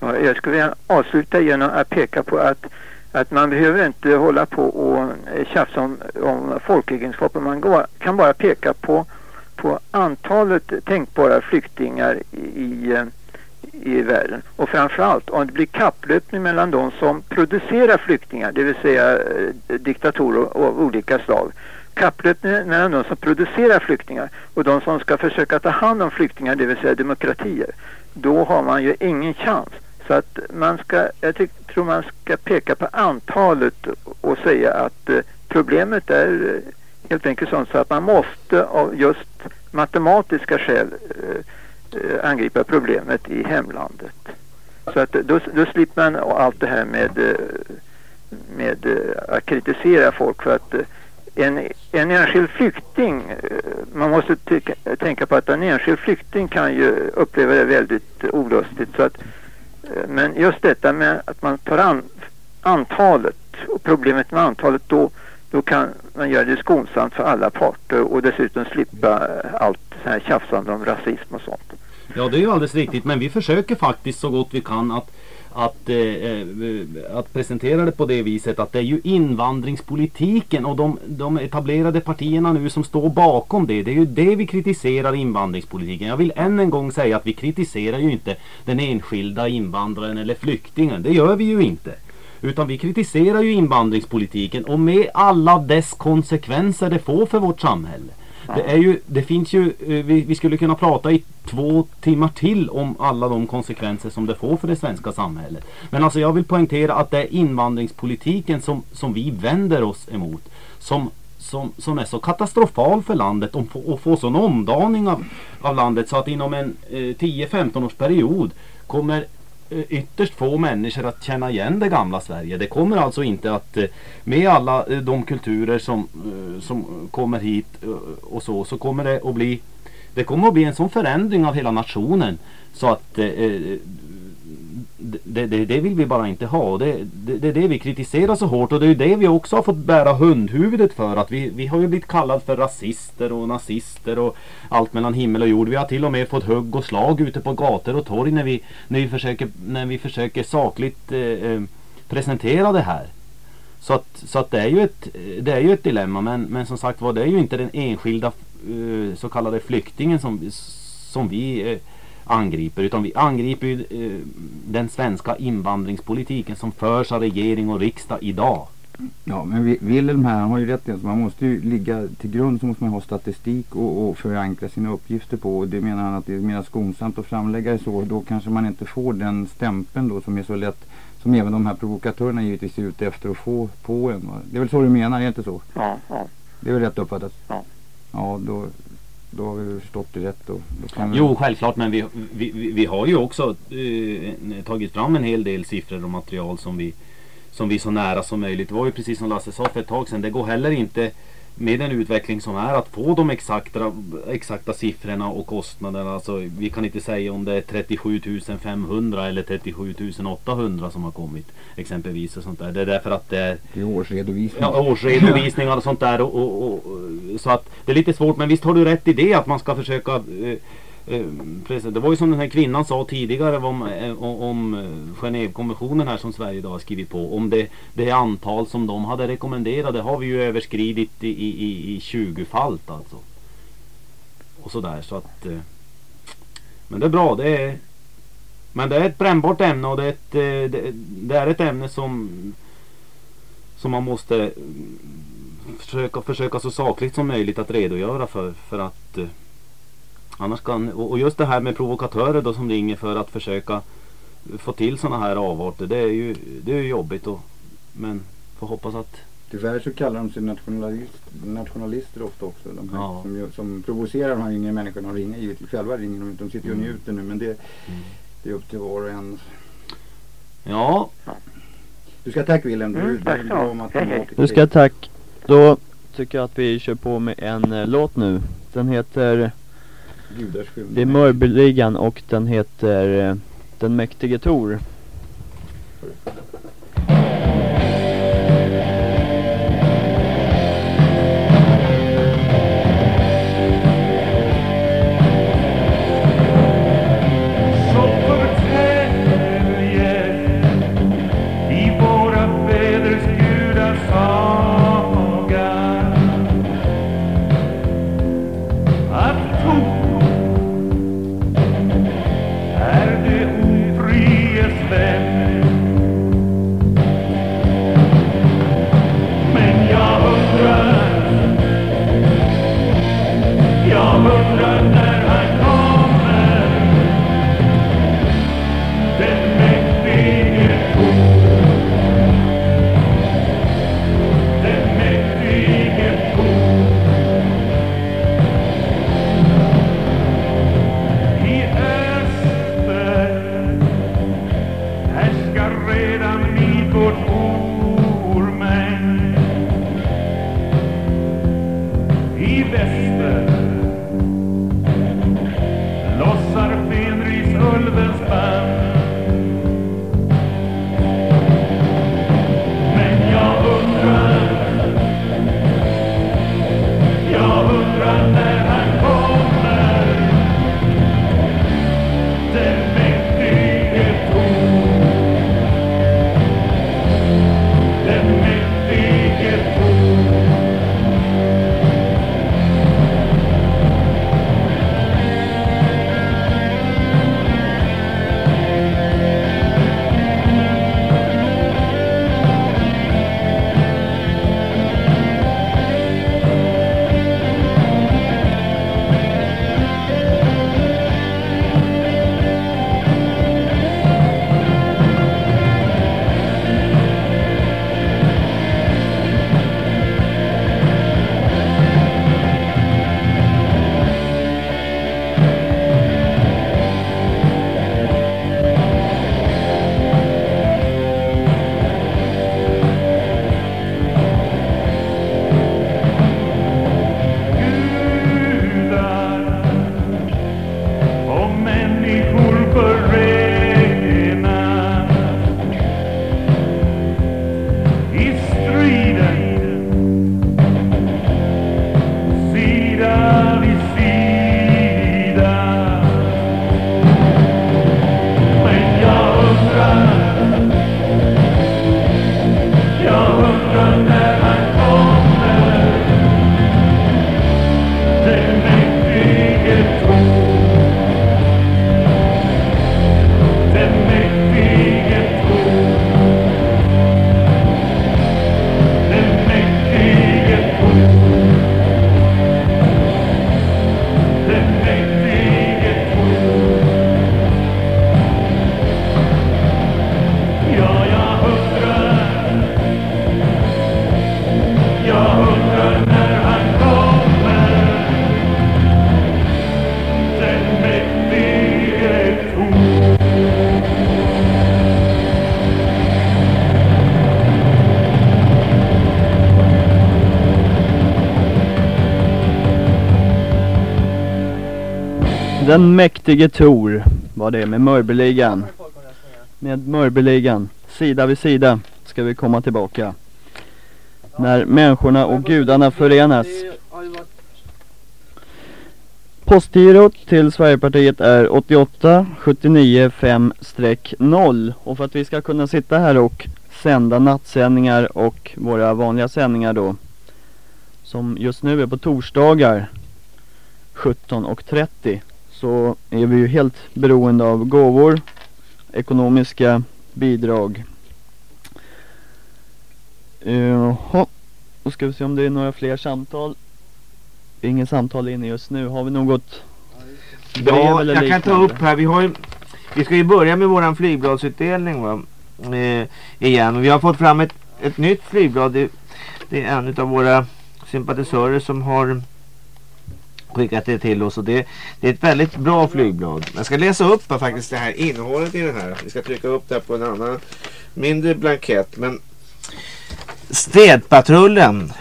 Ja, jag skulle vilja avsluta genom att peka på att, att man behöver inte hålla på och eh, tjafsa om, om folkegenskaper. Man går, kan bara peka på på antalet tänkbara flyktingar i, eh, i världen. Och framförallt om det blir kapplöpning mellan de som producerar flyktingar, det vill säga eh, diktatorer av olika slag kapplöpningen mellan de som producerar flyktingar och de som ska försöka ta hand om flyktingar, det vill säga demokratier. Då har man ju ingen chans. Så att man ska, jag tyck, tror man ska peka på antalet och säga att eh, problemet är eh, helt enkelt sånt så att man måste av just matematiska skäl eh, eh, angripa problemet i hemlandet. Så att då, då slipper man allt det här med, eh, med att kritisera folk för att en, en enskild flykting, eh, man måste tänka på att en enskild flykting kan ju uppleva det väldigt olustigt. Så att, eh, men just detta med att man tar an, antalet och problemet med antalet då då kan man göra det skonsamt för alla parter och dessutom slippa allt så här tjafsande om rasism och sånt. Ja, det är ju alldeles riktigt. Men vi försöker faktiskt så gott vi kan att att, eh, eh, att presentera det på det viset att det är ju invandringspolitiken och de, de etablerade partierna nu som står bakom det. Det är ju det vi kritiserar invandringspolitiken. Jag vill än en gång säga att vi kritiserar ju inte den enskilda invandraren eller flyktingen. Det gör vi ju inte. Utan vi kritiserar ju invandringspolitiken och med alla dess konsekvenser det får för vårt samhälle. Det, är ju, det finns ju, eh, vi, vi, skulle kunna prata i två timmar till om alla de konsekvenser som det får för det svenska samhället. Men alltså jag vill poängtera att det är invandringspolitiken som, som vi vänder oss emot. Som, som, som är så katastrofal för landet och, och får sån omdaning av, av landet så att inom en eh, 10-15 års period kommer Eh, ytterst få människor att känna igen det gamla Sverige. Det kommer alltså inte att eh, med alla eh, de kulturer som, som kommer hit och så, så kommer det att bli det kommer att bli en sån förändring av hela nationen så att det, det, det, vill vi bara inte ha. Det, det, det är det vi kritiserar så hårt och det är det vi också har fått bära hundhuvudet för. Att vi, vi har ju blivit kallade för rasister och nazister och allt mellan himmel och jord. Vi har till och med fått hugg och slag ute på gator och torg när vi, när vi, försöker, när vi försöker sakligt eh, eh presentera det här. Så att, så att det, är ju ett, det är ju ett dilemma men, men som sagt var det är ju inte den enskilda eh, så kallade flyktingen som, som vi eh, angriper utan vi angriper ju, eh, den svenska invandringspolitiken som förs av regering och riksdag idag. Ja men Wilhelm här han har ju rätt i att man måste ju ligga till grund så måste man ha statistik och, och förankra sina uppgifter på och det menar han att det är mer skonsamt att framlägga det så då kanske man inte får den stämpeln då som är så lätt som även de här provokatörerna givetvis är ute efter att få på en. Va? Det är väl så du menar, är det inte så? Ja, ja. Det är väl rätt uppfattat? Ja. Ja, då, då har vi förstått det rätt. Då, då vi... Jo, självklart, men vi, vi, vi har ju också eh, tagit fram en hel del siffror och material som vi, som vi så nära som möjligt. Det var ju precis som Lasse sa för ett tag sedan. Det går heller inte med den utveckling som är att få de exakta, exakta siffrorna och kostnaderna. Alltså, vi kan inte säga om det är 37 500 eller 37 800 som har kommit exempelvis. Och sånt där. Det är därför att det är, det är årsredovisningar. Ja, årsredovisningar och sånt där. Och, och, och, så att det är lite svårt men visst har du rätt i det att man ska försöka eh, Eh, precis. Det var ju som den här kvinnan sa tidigare om, eh, om eh, Genèvekonventionen här som Sverige idag har skrivit på. Om det, det antal som de hade rekommenderat det har vi ju överskridit i, i, i 20 falt alltså. Och sådär så att Men det är bra. Det är, men det är ett brännbart ämne och det är ett, det, det är ett ämne som som man måste försöka, försöka så sakligt som möjligt att redogöra för. För att Annars kan, och just det här med provokatörer då som ringer för att försöka få till sådana här avarter. Det är ju, det är ju jobbigt. Och, men får hoppas att... Tyvärr så kallar de sig nationalist, nationalister ofta också. De här ja. som, som provocerar de här yngre människorna och ringer givetvis. Själva ringer de inte. De sitter ju och mm. njuter nu. Men det, mm. det är upp till var och en. Ja. Du ska tack Willem. Du, mm, tack så. Du ska tack. Då tycker jag att vi kör på med en eh, låt nu. Den heter det är Mörbylligan och den heter eh, Den mäktige Tor. Den mäktige Tor var det med Mörbeligan. Med Mörbeligan. Sida vid sida ska vi komma tillbaka. När människorna och gudarna förenas. Postgirot till Sverigepartiet är 88 79 5-0 och för att vi ska kunna sitta här och sända nattsändningar och våra vanliga sändningar då som just nu är på torsdagar 17.30 så är vi ju helt beroende av gåvor, ekonomiska bidrag. Jaha, då ska vi se om det är några fler samtal. Inget samtal inne just nu. Har vi något brev ja, eller jag liknande? kan ta upp här. Vi, har ju, vi ska ju börja med våran flygbladsutdelning va? Eh, igen. Vi har fått fram ett, ett nytt flygblad. Det, det är en av våra sympatisörer som har skickat det till oss och det, det är ett väldigt bra flygblad. Jag ska läsa upp faktiskt det här innehållet i den här. Vi ska trycka upp det här på en annan mindre blankett. Men Städpatrullen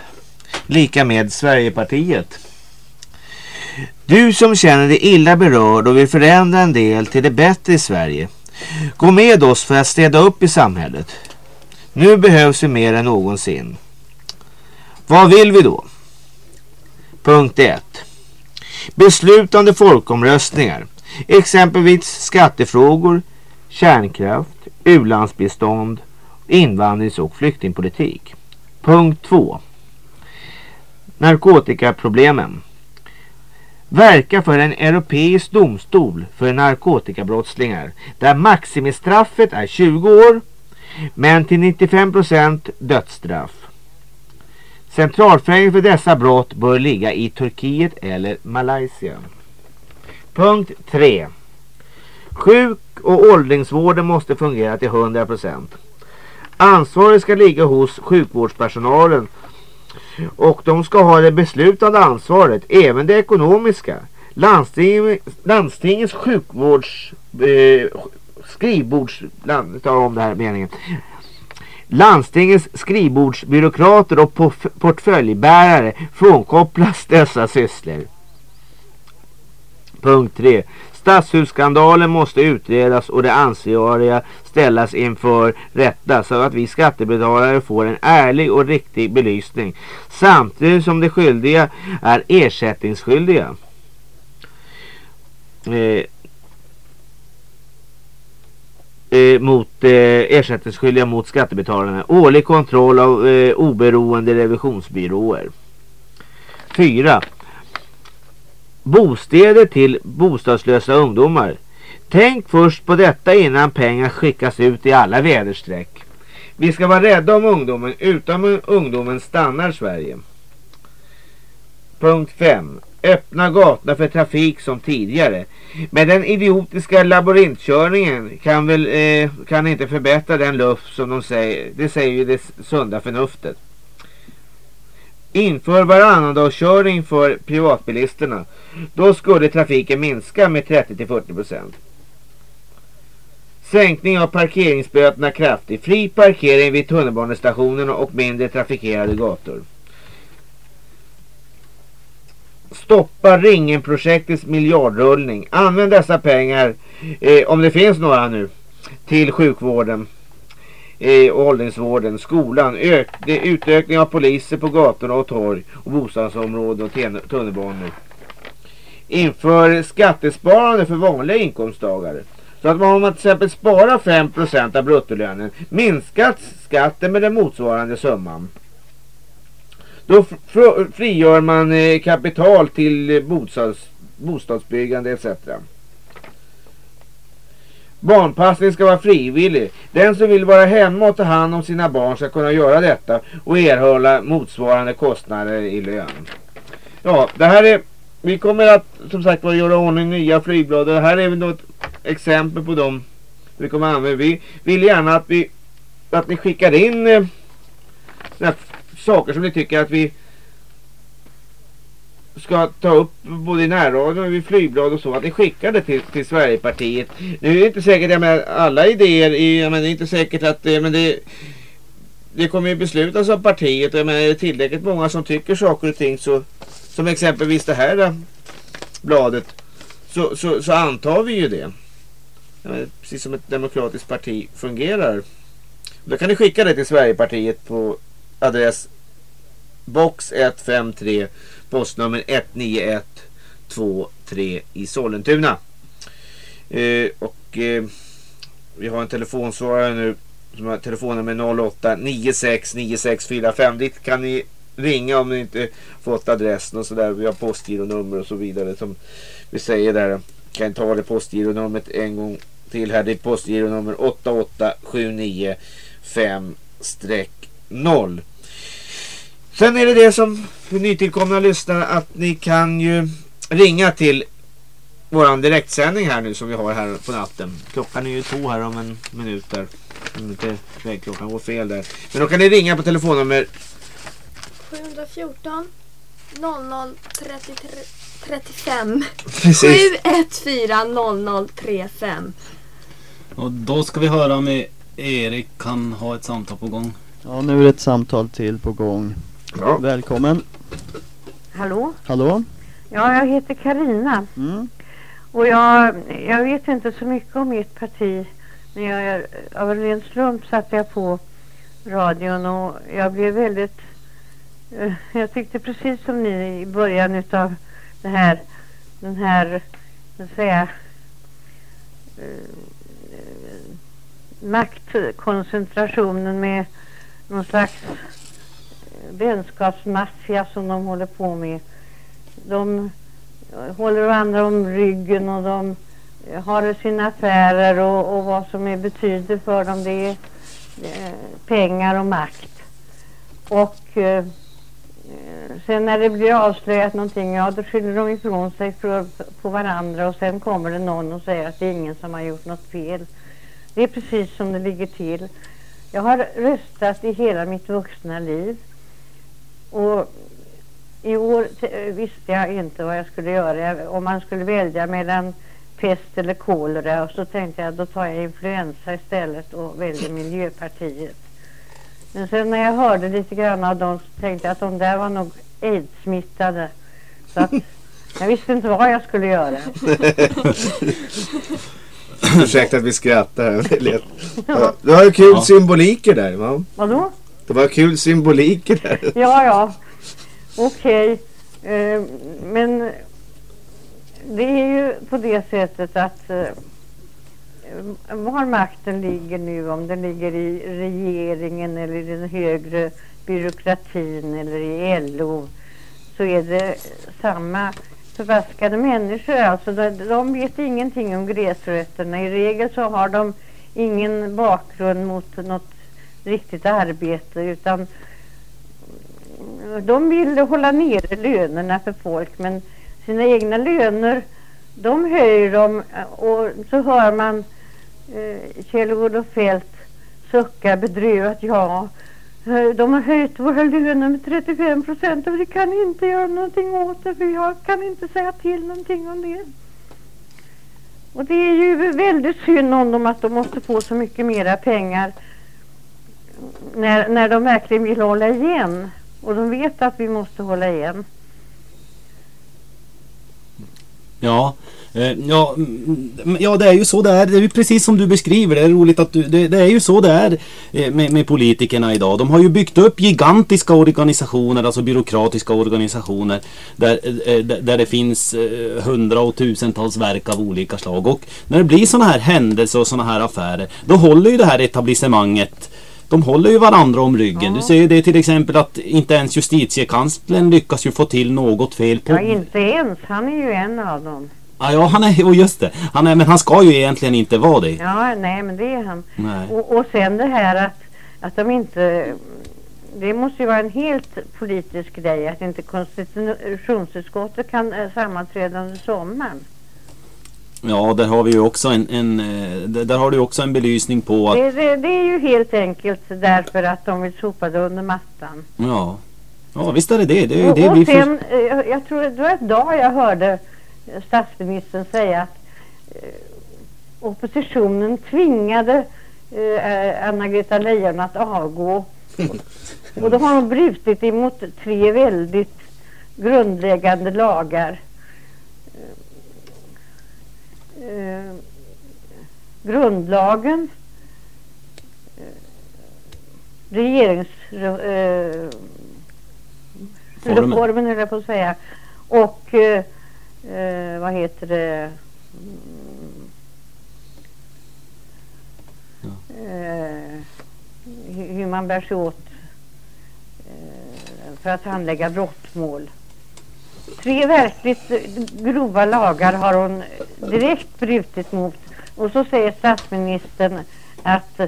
lika med Sverigepartiet. Du som känner dig illa berörd och vill förändra en del till det bättre i Sverige. Gå med oss för att städa upp i samhället. Nu behövs vi mer än någonsin. Vad vill vi då? Punkt 1. Beslutande folkomröstningar. Exempelvis skattefrågor, kärnkraft, ulandsbistånd, invandrings- och flyktingpolitik. Punkt 2. Narkotikaproblemen. Verka för en europeisk domstol för narkotikabrottslingar där maximistraffet är 20 år men till 95% dödsstraff. Centralfängelse för dessa brott bör ligga i Turkiet eller Malaysia. Punkt 3. Sjuk- och åldringsvården måste fungera till 100%. Ansvaret ska ligga hos sjukvårdspersonalen och de ska ha det beslutande ansvaret, även det ekonomiska. Landsting, landstingets sjukvårds eh, skrivbords, tar om det här meningen. Landstingets skrivbordsbyråkrater och portföljbärare frånkopplas dessa sysslor. Punkt 3. Stadshusskandalen måste utredas och det ansvariga ställas inför rätta så att vi skattebetalare får en ärlig och riktig belysning samtidigt som de skyldiga är ersättningsskyldiga. Eh, eh, mot eh, ersättningsskyldiga mot skattebetalarna. Årlig kontroll av eh, oberoende revisionsbyråer. 4. Bostäder till bostadslösa ungdomar. Tänk först på detta innan pengar skickas ut i alla väderstreck. Vi ska vara rädda om ungdomen. Utan ungdomen stannar Sverige. Punkt 5. Öppna gatorna för trafik som tidigare. Men den idiotiska labyrintkörningen kan väl eh, kan inte förbättra den luft som de säger. Det säger ju det sunda förnuftet. Inför varannandagskörning för privatbilisterna. Då skulle trafiken minska med 30-40%. Sänkning av parkeringsböterna kraftigt. Fri parkering vid tunnelbanestationerna och mindre trafikerade gator. Stoppa Ringen-projektets miljardrullning. Använd dessa pengar, eh, om det finns några nu, till sjukvården eh, åldringsvården, skolan, ök, utökning av poliser på gatorna och torg och bostadsområden och tunnelbanor. Inför skattesparande för vanliga inkomsttagare. Så att man om man till exempel sparar 5% av bruttolönen minskat skatten med den motsvarande summan. Då frigör man eh, kapital till eh, bostads, bostadsbyggande etc. Barnpassning ska vara frivillig. Den som vill vara hemma och ta hand om sina barn ska kunna göra detta och erhålla motsvarande kostnader i lön. Ja, det här är... Vi kommer att som sagt var göra ordning nya flygblad. Det här är ett exempel på dem vi kommer använda. Vi vill gärna att vi att ni skickar in eh, saker som ni tycker att vi ska ta upp både i närradion och i flygblad och så att ni skickar det till, till Sverigepartiet. Nu är det inte säkert jag med alla idéer, i, men det är inte säkert att men det, det kommer ju beslutas av partiet och menar, är det tillräckligt många som tycker saker och ting så som exempelvis det här eh, bladet så, så, så antar vi ju det. Precis som ett demokratiskt parti fungerar. Då kan ni skicka det till Sverigepartiet på adress box 153 postnummer 19123 i Sollentuna. Eh, och eh, vi har en telefonsvarare nu som har telefonnummer 08 96 9645. Dit kan ni ringa om ni inte fått adressen och sådär. Vi har postgironummer och så vidare som vi säger där. Kan ta det postgironumret en gång till här. Det är postgironummer 88795-0. Sen är det det som för nytillkomna lyssnare att ni kan ju ringa till våran direktsändning här nu som vi har här på natten. Klockan är ju två här om en minut där. Om inte vägklockan går fel där. Men då kan ni ringa på telefonnummer 714 00 33 35 Precis. 714 0035 Och då ska vi höra om Erik kan ha ett samtal på gång. Ja, nu är det ett samtal till på gång. Ja. Välkommen. Hallå? Hallå? Ja, jag heter Karina Mm. och jag, jag vet inte så mycket om mitt parti. Men jag, av en ren slump satte jag på radion och jag blev väldigt... eh, Jag tyckte precis som ni i början utav det här, den här, så att säga, eh, maktkoncentrationen med någon slags vänskapsmaffia som de håller på med. De eh, håller varandra om ryggen och de eh, har sina affärer och, och vad som är betyder för dem det är pengar och makt. Och eh, eh, sen när det blir avslöjat någonting, ja då skyller de ifrån sig för, på varandra och sen kommer det någon och säger att det är ingen som har gjort något fel. Det är precis som det ligger till. Jag har röstat i hela mitt vuxna liv. Och i år t- visste jag inte vad jag skulle göra. Om man skulle välja mellan pest eller kolera. Och så tänkte jag då tar jag influensa istället och väljer Miljöpartiet. Men sen när jag hörde lite grann av dem så tänkte jag att de där var nog aids-smittade. Så att jag visste inte vad jag skulle göra. Ursäkta att vi skrattar. Det. Ja. Det var ju kul Ja. symboliker där. Va? Vadå? Det var kul symboliker där. Ja, ja. Okej. Eh, men det är ju på det sättet att eh, var makten ligger nu, om den ligger i regeringen eller i den högre byråkratin eller i LO, så är det samma förbaskade människor. Alltså de, de vet ingenting om gräsrötterna. I regel så har de ingen bakgrund mot något riktigt arbete utan de vill hålla nere lönerna för folk men sina egna löner de höjer de och så hör man eh, Kjell-Olof Feldt sucka bedrövat ja de har höjt våra löner med 35 procent och vi kan inte göra någonting åt det för jag kan inte säga till någonting om det. Och det är ju väldigt synd om dem att de måste få så mycket mera pengar när, när de verkligen vill hålla igen. Och de vet att vi måste hålla igen. Ja, eh, ja, mm, ja det är ju så det är. Det är ju precis som du beskriver. Det är roligt att du, det, det är ju så det är eh, med, med politikerna idag. De har ju byggt upp gigantiska organisationer, alltså byråkratiska organisationer där, eh, där, det finns hundra och tusentals verk av olika slag. Och när det blir sådana här händelser och sådana här affärer, då håller ju det här etablissemanget de håller ju varandra om ryggen. Du ser ju det till exempel att inte ens justitiekanslern lyckas ju få till något fel på... Ja, inte ens. Han är ju en av dem. Ah, ja, han är, jo just det. Han är, men han ska ju egentligen inte vara det. Ja, nej, men det är han. Och, och sen det här att, att de inte... Det måste ju vara en helt politisk grej att inte konstitutionsutskottet kan eh, sammanträda under sommaren. Ja, där har vi ju också en, en eh, där har du också en belysning på att... Det, det, det är ju helt enkelt därför att de vill sopa det under mattan. Ja. Ja, visst är det det. Det är och det och vi får... sen, eh, jag, tror det var idag jag hörde statsministern säga att eh, oppositionen tvingade Anna-Greta Leijon att avgå. Och då har hon brutit emot tre väldigt grundläggande lagar. Eh, grundlagen, eh, regeringsreformen, eh, höll jag på att säga, och eh, eh, vad heter det, eh, hu- hur man bär sig åt eh, för att handlägga brottmål. Tre verkligt grova lagar har hon direkt brutit mot. Och så säger statsministern att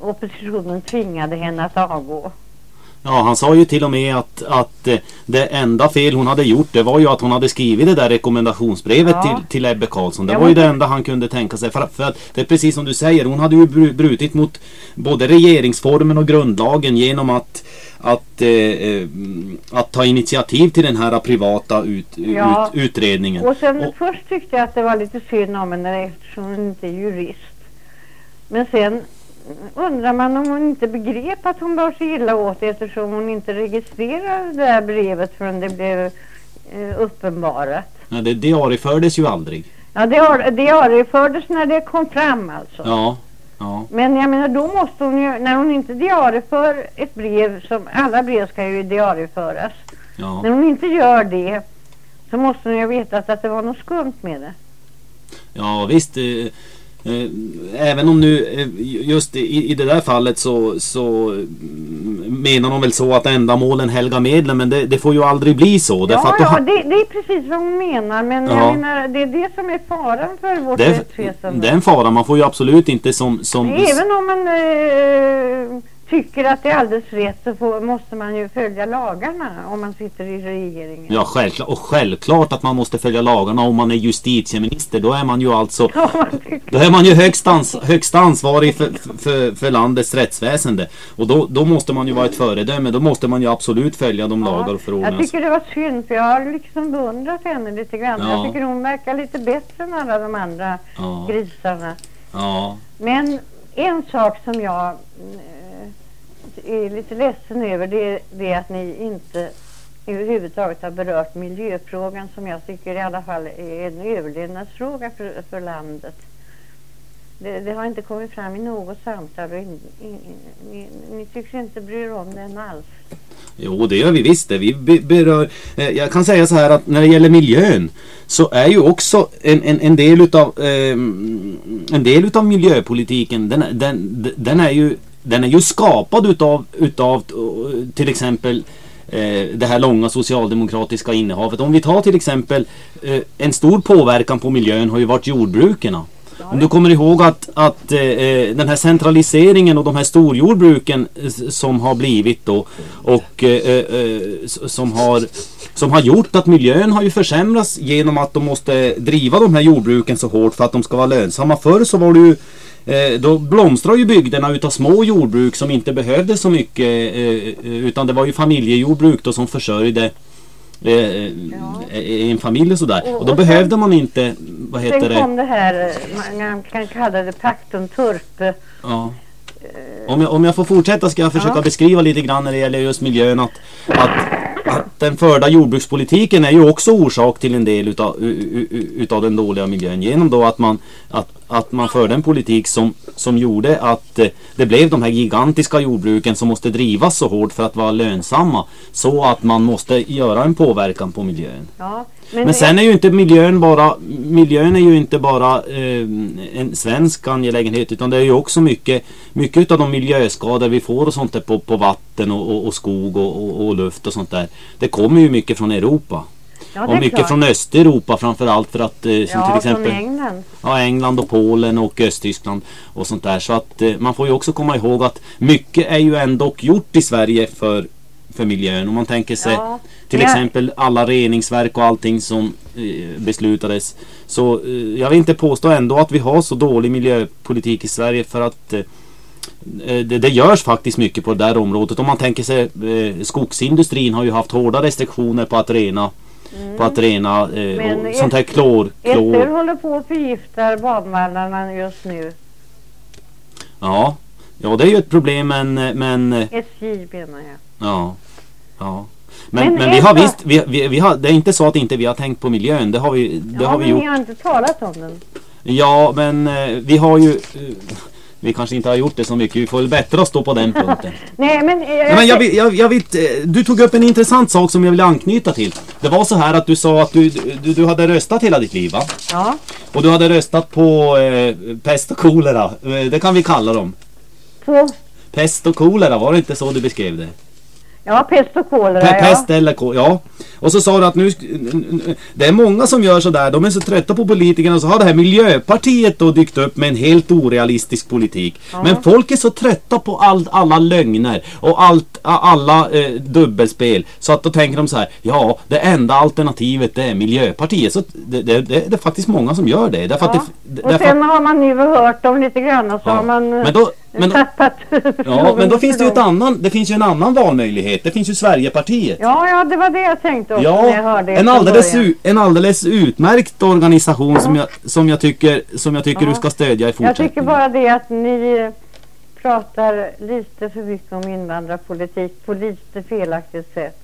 oppositionen tvingade henne att avgå. Ja, han sa ju till och med att, att eh, det enda fel hon hade gjort det var ju att hon hade skrivit det där rekommendationsbrevet Ja. till, till Ebbe Carlsson. Det var ju det enda han kunde tänka sig. För, för att det är precis som du säger, hon hade ju bru- brutit mot både regeringsformen och grundlagen genom att att, eh, eh, att ta initiativ till den här privata ut, Ja. ut, utredningen. Och sen Och- först tyckte jag att det var lite synd om henne eftersom hon inte är jurist. Men sen undrar man om hon inte begrep att hon bar sig illa åt eftersom hon inte registrerade det här brevet förrän det blev eh, uppenbarat. Ja, det diariefördes ju aldrig. Ja, det diariefördes när det kom fram alltså. Ja, ja. Men jag menar då måste hon ju, när hon inte diarieför ett brev, som alla brev ska ju diarieföras. ja. När hon inte gör det så måste hon ju veta att det var något skumt med det. Ja visst. Eh, även om nu eh, just i, i det där fallet så, så mm, menar de väl så att ändamålen helgar medlen men det, det får ju aldrig bli så. Ja, att ja det, det är precis vad hon menar. Men Ja. jag menar, det är det som är faran för vårt rättsväsende. det är en fara. Man får ju absolut inte som... som Även om man eh, tycker att det är alldeles rätt så får, måste man ju följa lagarna om man sitter i regeringen. Ja självklart. Och självklart att man måste följa lagarna om man är justitieminister. Då är man ju alltså Då är man ju högst, ans högst ansvarig för, för, för landets rättsväsende. Och då, då måste man ju vara ett föredöme. Då måste man ju absolut följa de lagar och Jag förordningar. tycker det var synd för jag har liksom beundrat henne lite grann. Ja. Jag tycker hon verkar lite bättre än alla de andra Ja. grisarna. Ja. Men en sak som jag är lite ledsen över det är, det att ni inte överhuvudtaget har berört miljöfrågan som jag tycker i alla fall är en överlevnadsfråga för, för landet. Det, det har inte kommit fram i något samtal och in, in, ni, ni tycks inte bry er om den alls. Jo, det gör vi visst det. Vi berör... Eh, jag kan säga så här att när det gäller miljön så är ju också en, en, en del utav eh, en del utav miljöpolitiken den, den, den är ju den är ju skapad utav, utav till exempel eh, det här långa socialdemokratiska innehavet. Om vi tar till exempel eh, en stor påverkan på miljön har ju varit jordbrukerna. Om du kommer ihåg att, att eh, den här centraliseringen och de här storjordbruken som har blivit då och som har som har gjort att miljön har ju försämrats genom att de måste driva de här jordbruken så hårt för att de ska vara lönsamma. Förr så var det ju då blomstrar ju bygderna utav små jordbruk som inte behövde så mycket eh, eh, utan det var ju familjejordbruk då som försörjde eh, eh, en familj och sådär. Och- Och då och sen- behövde man inte, vad heter Sen det? kom det här, eh, man- kan kalla det paktum turpe. Ja. Om jag, om jag får fortsätta ska jag försöka Ja. beskriva lite grann när det gäller just miljön att, att, att den förda jordbrukspolitiken är ju också orsak till en del utav, utav den dåliga miljön genom då att man, att, att man förde en politik som, som gjorde att eh, det blev de här gigantiska jordbruken som måste drivas så hårt för att vara lönsamma så att man måste göra en påverkan på miljön. Ja, Men, sen är ju inte miljön bara Miljön är ju inte bara eh, en svensk angelägenhet utan det är ju också mycket Mycket av de miljöskador vi får och sånt där på, på vatten och, och, och skog och, och, och luft och sånt där Det kommer ju mycket från Europa Ja, Och mycket klart. från Östeuropa framförallt för att eh, som ja, till exempel England. Ja, England och Polen och Östtyskland och sånt där. Så att eh, man får ju också komma ihåg att mycket är ju ändå gjort i Sverige för, för miljön. Om man tänker sig Ja, till jag- exempel alla reningsverk och allting som eh, beslutades. Så eh, jag vill inte påstå ändå att vi har så dålig miljöpolitik i Sverige för att eh, eh, det, det görs faktiskt mycket på det där området. Om man tänker sig skogsindustrin har ju haft hårda restriktioner på att rena på att rena eh, Mm. Men och sånt här klor, klor. håller på att förgifta badvallarna just nu. Ja, ja det är ju ett problem men, men eh, SJ menar jag. ja, ja. Men, Men men, vi har visst, vi, vi, vi har, det är inte så att inte vi har tänkt på miljön. Det har vi, det ja, har vi men gjort. ni har inte talat om den. Ja, men eh, vi har ju... vi kanske inte har gjort det så mycket. Vi får väl bättra oss då på den punkten. Nej, men... eh, Nej, men jag, vet- jag, jag vet, eh, du tog upp en intressant sak som jag vill anknyta till. Det var så här att du sa att du, du, du hade röstat hela ditt liv va? Ja. Och du hade röstat på eh, pest och kolera. Eh, det kan vi kalla dem. På... Pest och kolera, var det inte så du beskrev det? Ja, pest och kolera, Pe- ja. Pest eller kolera, ja. Och så sa du att nu, det är många som gör sådär, de är så trötta på politikerna och så har det här Miljöpartiet då dykt upp med en helt orealistisk politik. Ja. Men folk är så trötta på all, alla lögner och allt, alla eh, dubbelspel så att då tänker de så här, ja det enda alternativet det är Miljöpartiet. Så det, det, det, det är faktiskt många som gör det. Därför att Ja. det, Och därför sen har man nu hört dem lite grann och så Ja. har man eh, Men då- men tappat Ja, men då finns det ju ett annan, det finns ju en annan valmöjlighet. Det finns ju Sverigepartiet. Ja, ja, det var det jag tänkte också när jag Ja, hörde en alldeles, en alldeles utmärkt organisation som jag, som jag tycker, som jag tycker Ja. du ska stödja i Jag fortsättningen. tycker bara det att ni eh, pratar lite för mycket om invandrarpolitik på lite felaktigt sätt.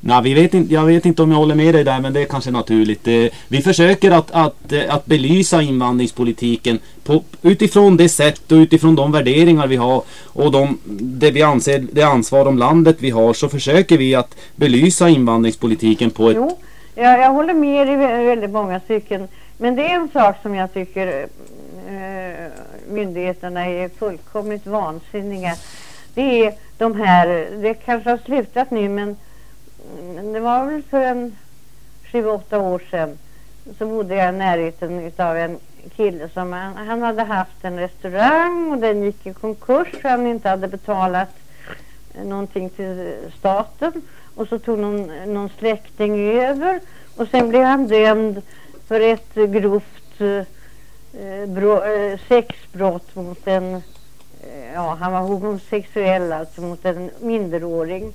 Nej, vi vet inte, jag vet inte om jag håller med dig där men det är kanske naturligt. Eh, vi försöker att, att, eh, att belysa invandringspolitiken på, utifrån det sätt och utifrån de värderingar vi har och de, det vi anser, det ansvar om landet vi har så försöker vi att belysa invandringspolitiken på ett... Jo, jag, jag håller med i väldigt många stycken. Men det är en sak som jag tycker eh, myndigheterna är fullkomligt vansinniga. Det är de här, det kanske har slutat nu men Mm, det var väl för en sju, åtta år sedan så bodde jag i närheten av en kille som han, han hade haft en restaurang och den gick i konkurs för han inte hade betalat någonting till staten. Och så tog någon, någon släkting över och sen blev han dömd för ett grovt eh, bro, eh, sexbrott mot en eh, ja han var homosexuell alltså mot en minderåring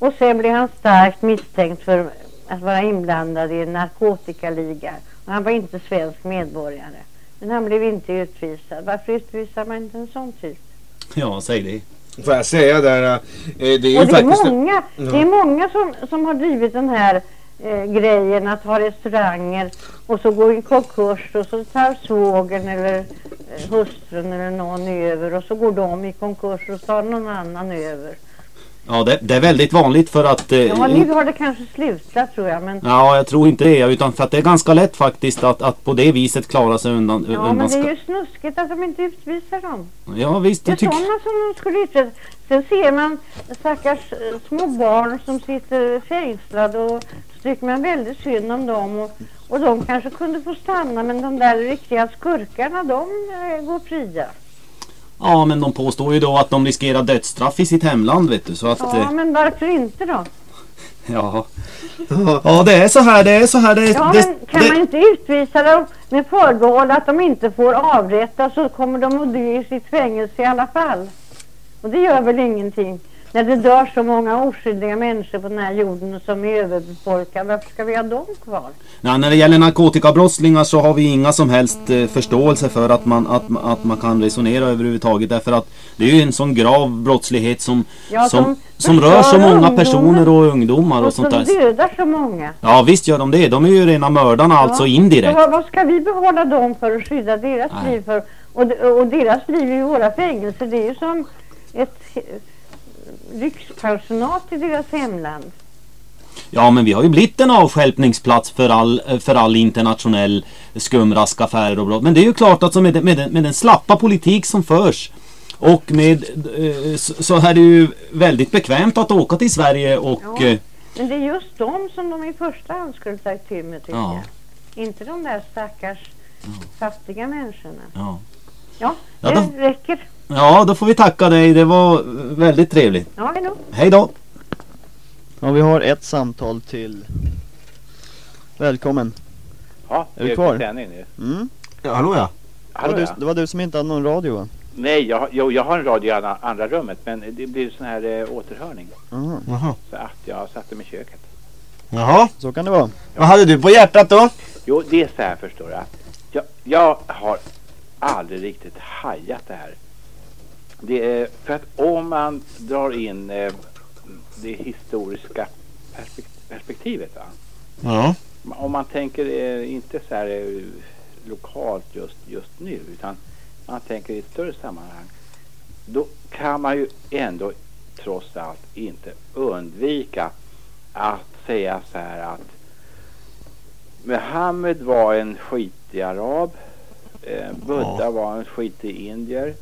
och sen blev han starkt misstänkt för att vara inblandad i en narkotikaliga och han var inte svensk medborgare men han blev inte utvisad varför utvisar man inte en sån typ Ja, säg det. Får jag säga där, eh, det är ju och det är många, Ja. det är många som, som har drivit den här eh, grejen att ha restauranger och så går i konkurs och så tar svågern eller eh, hustrun eller någon över och så går de i konkurs och tar någon annan över. Ja, det, det är väldigt vanligt för att... eh, Ja, nu har det kanske slutat tror jag men Ja, jag tror inte det. Utan för att det är ganska lätt faktiskt att, att på det viset klara sig undan. Ja, undan men det är ju snuskigt att de inte utvisar dem. Ja, visst. Det är sådana som de skulle utvisa. Sen ser man stackars eh, små barn som sitter fängslade och så tycker man väldigt synd om dem. Och, och de kanske kunde få stanna men de där riktiga skurkarna de eh, går fria. Ja, men de påstår ju då att de riskerar dödsstraff i sitt hemland, vet du. Så att... Ja, eh, men varför inte då? Ja. Ja, det är så här. Det är så här. Det, Ja, det, men kan det, man inte utvisa dem med förbehåll att de inte får avrättas så kommer de att dö i sitt fängelse i alla fall. Och det gör väl ingenting. När det dör så många oskyldiga människor på den här jorden som är överbefolkade, varför ska vi ha dem kvar? Ja, när det gäller narkotikabrottslingar så har vi inga som helst eh, förståelse för att man, att, att man kan resonera överhuvudtaget. Därför att det är ju en sån grav brottslighet som, Ja, som, som som rör så många personer och ungdomar och, Och som sånt där. dödar så många. Ja visst gör de det. De är ju rena mördarna alltså Så indirekt. vad, vad ska vi behålla dem för och skydda deras Nej. liv för? Och, och deras liv i våra fängelser, det är ju som ett rikspensionat i deras hemland. Ja men vi har ju blivit en avstjälpningsplats för all, för all internationell skumraskaffärer och brott. Men det är ju klart att med, den- med, den, med den slappa politik som förs och med eh, så, så är det ju väldigt bekvämt att åka till Sverige och Ja. eh, Men det är just dem som de i första hand skulle ta itu med tycker Ja. jag. Inte de där stackars fattiga människorna. ja. Ja, Ja, det räcker. Ja då får vi tacka dig. Det var väldigt trevligt. Ja, hej då. Hej då! Ja, vi har ett samtal till. Välkommen. Ja, Är du jag kvar? Mm. Ja, hallå ja. Det Hallå, var, du, ja. det var du som inte hade någon radio va? Nej, jag, har- jo, jag har en radio i andra, andra rummet men det blir sån här eh, återhörning. Aha. Jaha. Så att jag satte mig i köket. Jaha. Så kan det vara. Vad hade du på hjärtat då? Jo, det är så här förstår att Jag, jag har aldrig riktigt hajat det här. Det är för att om man drar in eh, det historiska perspekt- perspektivet. Va? Ja. Om man tänker eh, inte så här eh, lokalt just, just nu utan man tänker i ett större sammanhang. Då kan man ju ändå trots allt inte undvika att säga så här att Muhammed var en skitig arab. Eh, Buddha Ja. var en skitig indier.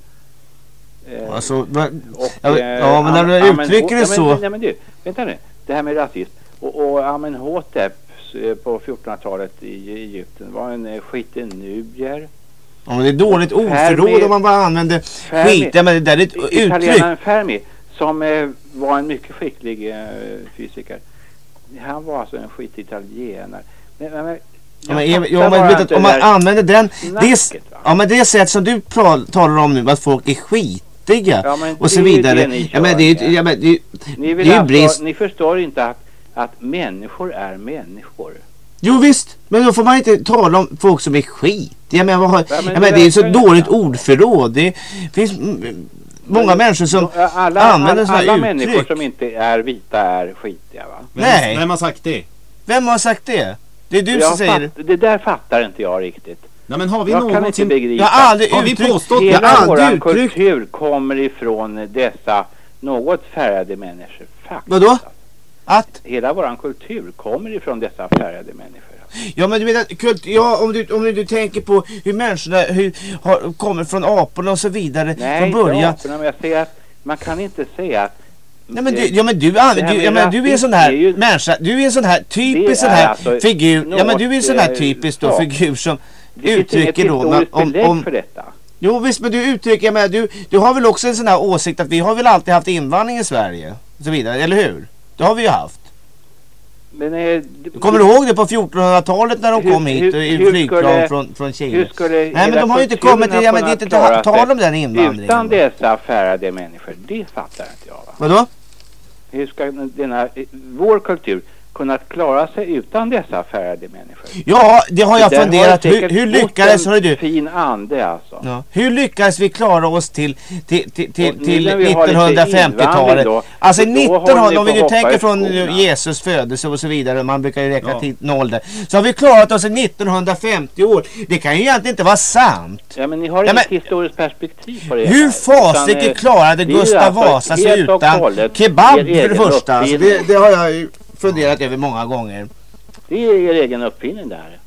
Eh, Alltså, va- och, ja, eh, ja, men när du uttrycker det ja, så- Men, nej, men du, vänta nu. Det här med rasism. Och, och Amenhotep eh, på 1400-talet i Egypten var en eh, skitig nubier. Ja, men det är dåligt ordförråd om man bara använder skit. Ja, men det där är ett uttryck. Fermi som eh, var en mycket skicklig eh, fysiker. Han var alltså en skitig italienare. Men, men, men, Ja, men, jag ja, men vet om det man använder den, det, snacket, va? ja, men det sätt som du talar om nu, att folk är skitiga Ja, men och så vidare. ni ja, men det är, ja, men det, Ni, det är alltså, brist. ni förstår inte att, att människor är människor. Jo visst, men då får man inte tala om folk som är skitiga. Men, vad har, Ja, men ja, men det är så dåligt ordförråd. Det finns många människor som alla, använder alla, sådana alla här människor uttryck. som inte är vita är skitiga va? Nej. Vem har sagt det? Vem har sagt det? Det är du Jag som säger det. det där fattar inte jag riktigt. Nej, men har vi jag kan inte begripa. Jag har aldrig Har vi påstått- jag Hela har aldrig våran uttryckt- kultur kommer ifrån dessa något färgade människor. Faktiskt. Vadå? Att? Hela våran kultur kommer ifrån dessa färgade människor. Ja men du menar, kult, ja, om, du, om du tänker på hur människorna hur, har, kommer från aporna och så vidare Nej, från början. inte aporna, men jag säger att man kan inte säga att Nej, men du, ja men du, du, ja, men du är en sån här är ju- människa, du är en sån här typisk sån är här alltså figur. Ja men du är en sån här typisk då figur som uttrycker då historiskt om, om, för detta. Jo visst men du uttrycker, menar, du, du har väl också en sån här åsikt att vi har väl alltid haft invandring i Sverige? Och så vidare, eller hur? Det har vi ju haft. Men, eh, Kommer du ihåg det på 1400-talet när de Hur- kom hit hur- i flygplan skulle- från, från Kina? Nej men de har ju inte kommit till, ja men det är inte tal sig om den invandringen. Utan dessa färgade människor, det fattar inte jag. Va? Vadå? Hur ska denna, vår kultur kunnat klara sig utan dessa färgade människor? Ja, det har jag där funderat. det Hur, hur lyckades, en hörru du? fin ande alltså. Ja. Hur lyckades vi klara oss till, till, till, till, Och nu till när vi har lite 1950-talet? invandring då, Alltså då håller ni 1900, om vi nu tänker från. Jesus födelse och så vidare, man brukar ju räkna Ja. till noll där. Så har vi klarat oss i 1950 år. Det kan ju egentligen inte vara sant. Ja men ni har Ja, inget historiskt perspektiv på det. Hur här. fasiken eh, klarade det Gustav alltså Vasa sig utan kebab för det första? Alltså det, det har jag ju funderat över många gånger. Det är er egen uppfinning det här.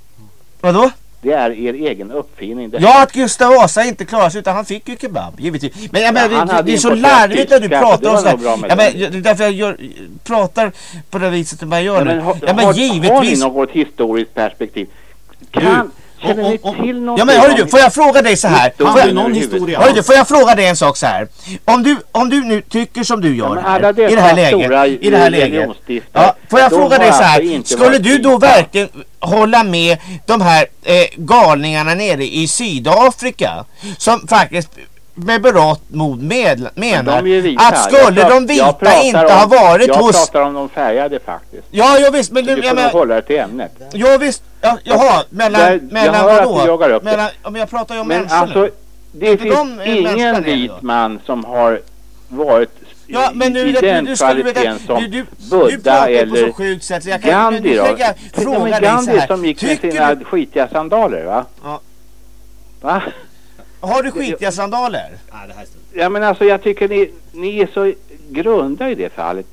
Vadå? Det är er egen uppfinning. Det Ja, att Gustav Vasa inte klarade sig utan han fick ju kebab, givetvis. Men jag Ja, han det, det är så larvigt när du pratar om sådär. Ja, men, det. är därför jag gör, pratar på det viset som jag gör Ja, nu. men, har, ja, men har, givetvis. har ni något historiskt perspektiv? Kan, känner ni till något? Ja men hörru du, får jag fråga dig så här? Historia Får jag, överhuvudtaget? hörru du, får jag fråga dig en sak så här? Om du, om du nu tycker som du gör här, i det här läget, i det här läget. Ja, får jag fråga dig så alltså här? inte Skulle du då verkligen hålla med de här eh, galningarna nere i Sydafrika? Som faktiskt med berått mod med, menar vita. att skulle Jag pra- de jag vita pratar inte om, ha varit jag hos... pratar om de färgade faktiskt. Ja, ja visst, men Du du, får jag menar, hålla dig till ämnet. Ja visst, ja, jaha, mellan, Där- jag mellan hör att vadå? du jagar upp mellan, men jag pratar ju om Men människor alltså, nu. det finns de, ingen vit man som har varit Ja, men nu, i du, den du, kvaliteten som du, du, du Buddha pratar på eller så sjukt sätt så jag kan, Gandhi då. jag fråga men dig Gandhi så här. som gick med sina du, skitiga sandaler va? Ja. Va? Har du skitiga sandaler? Ja men alltså jag tycker ni, ni är så grunda i det fallet.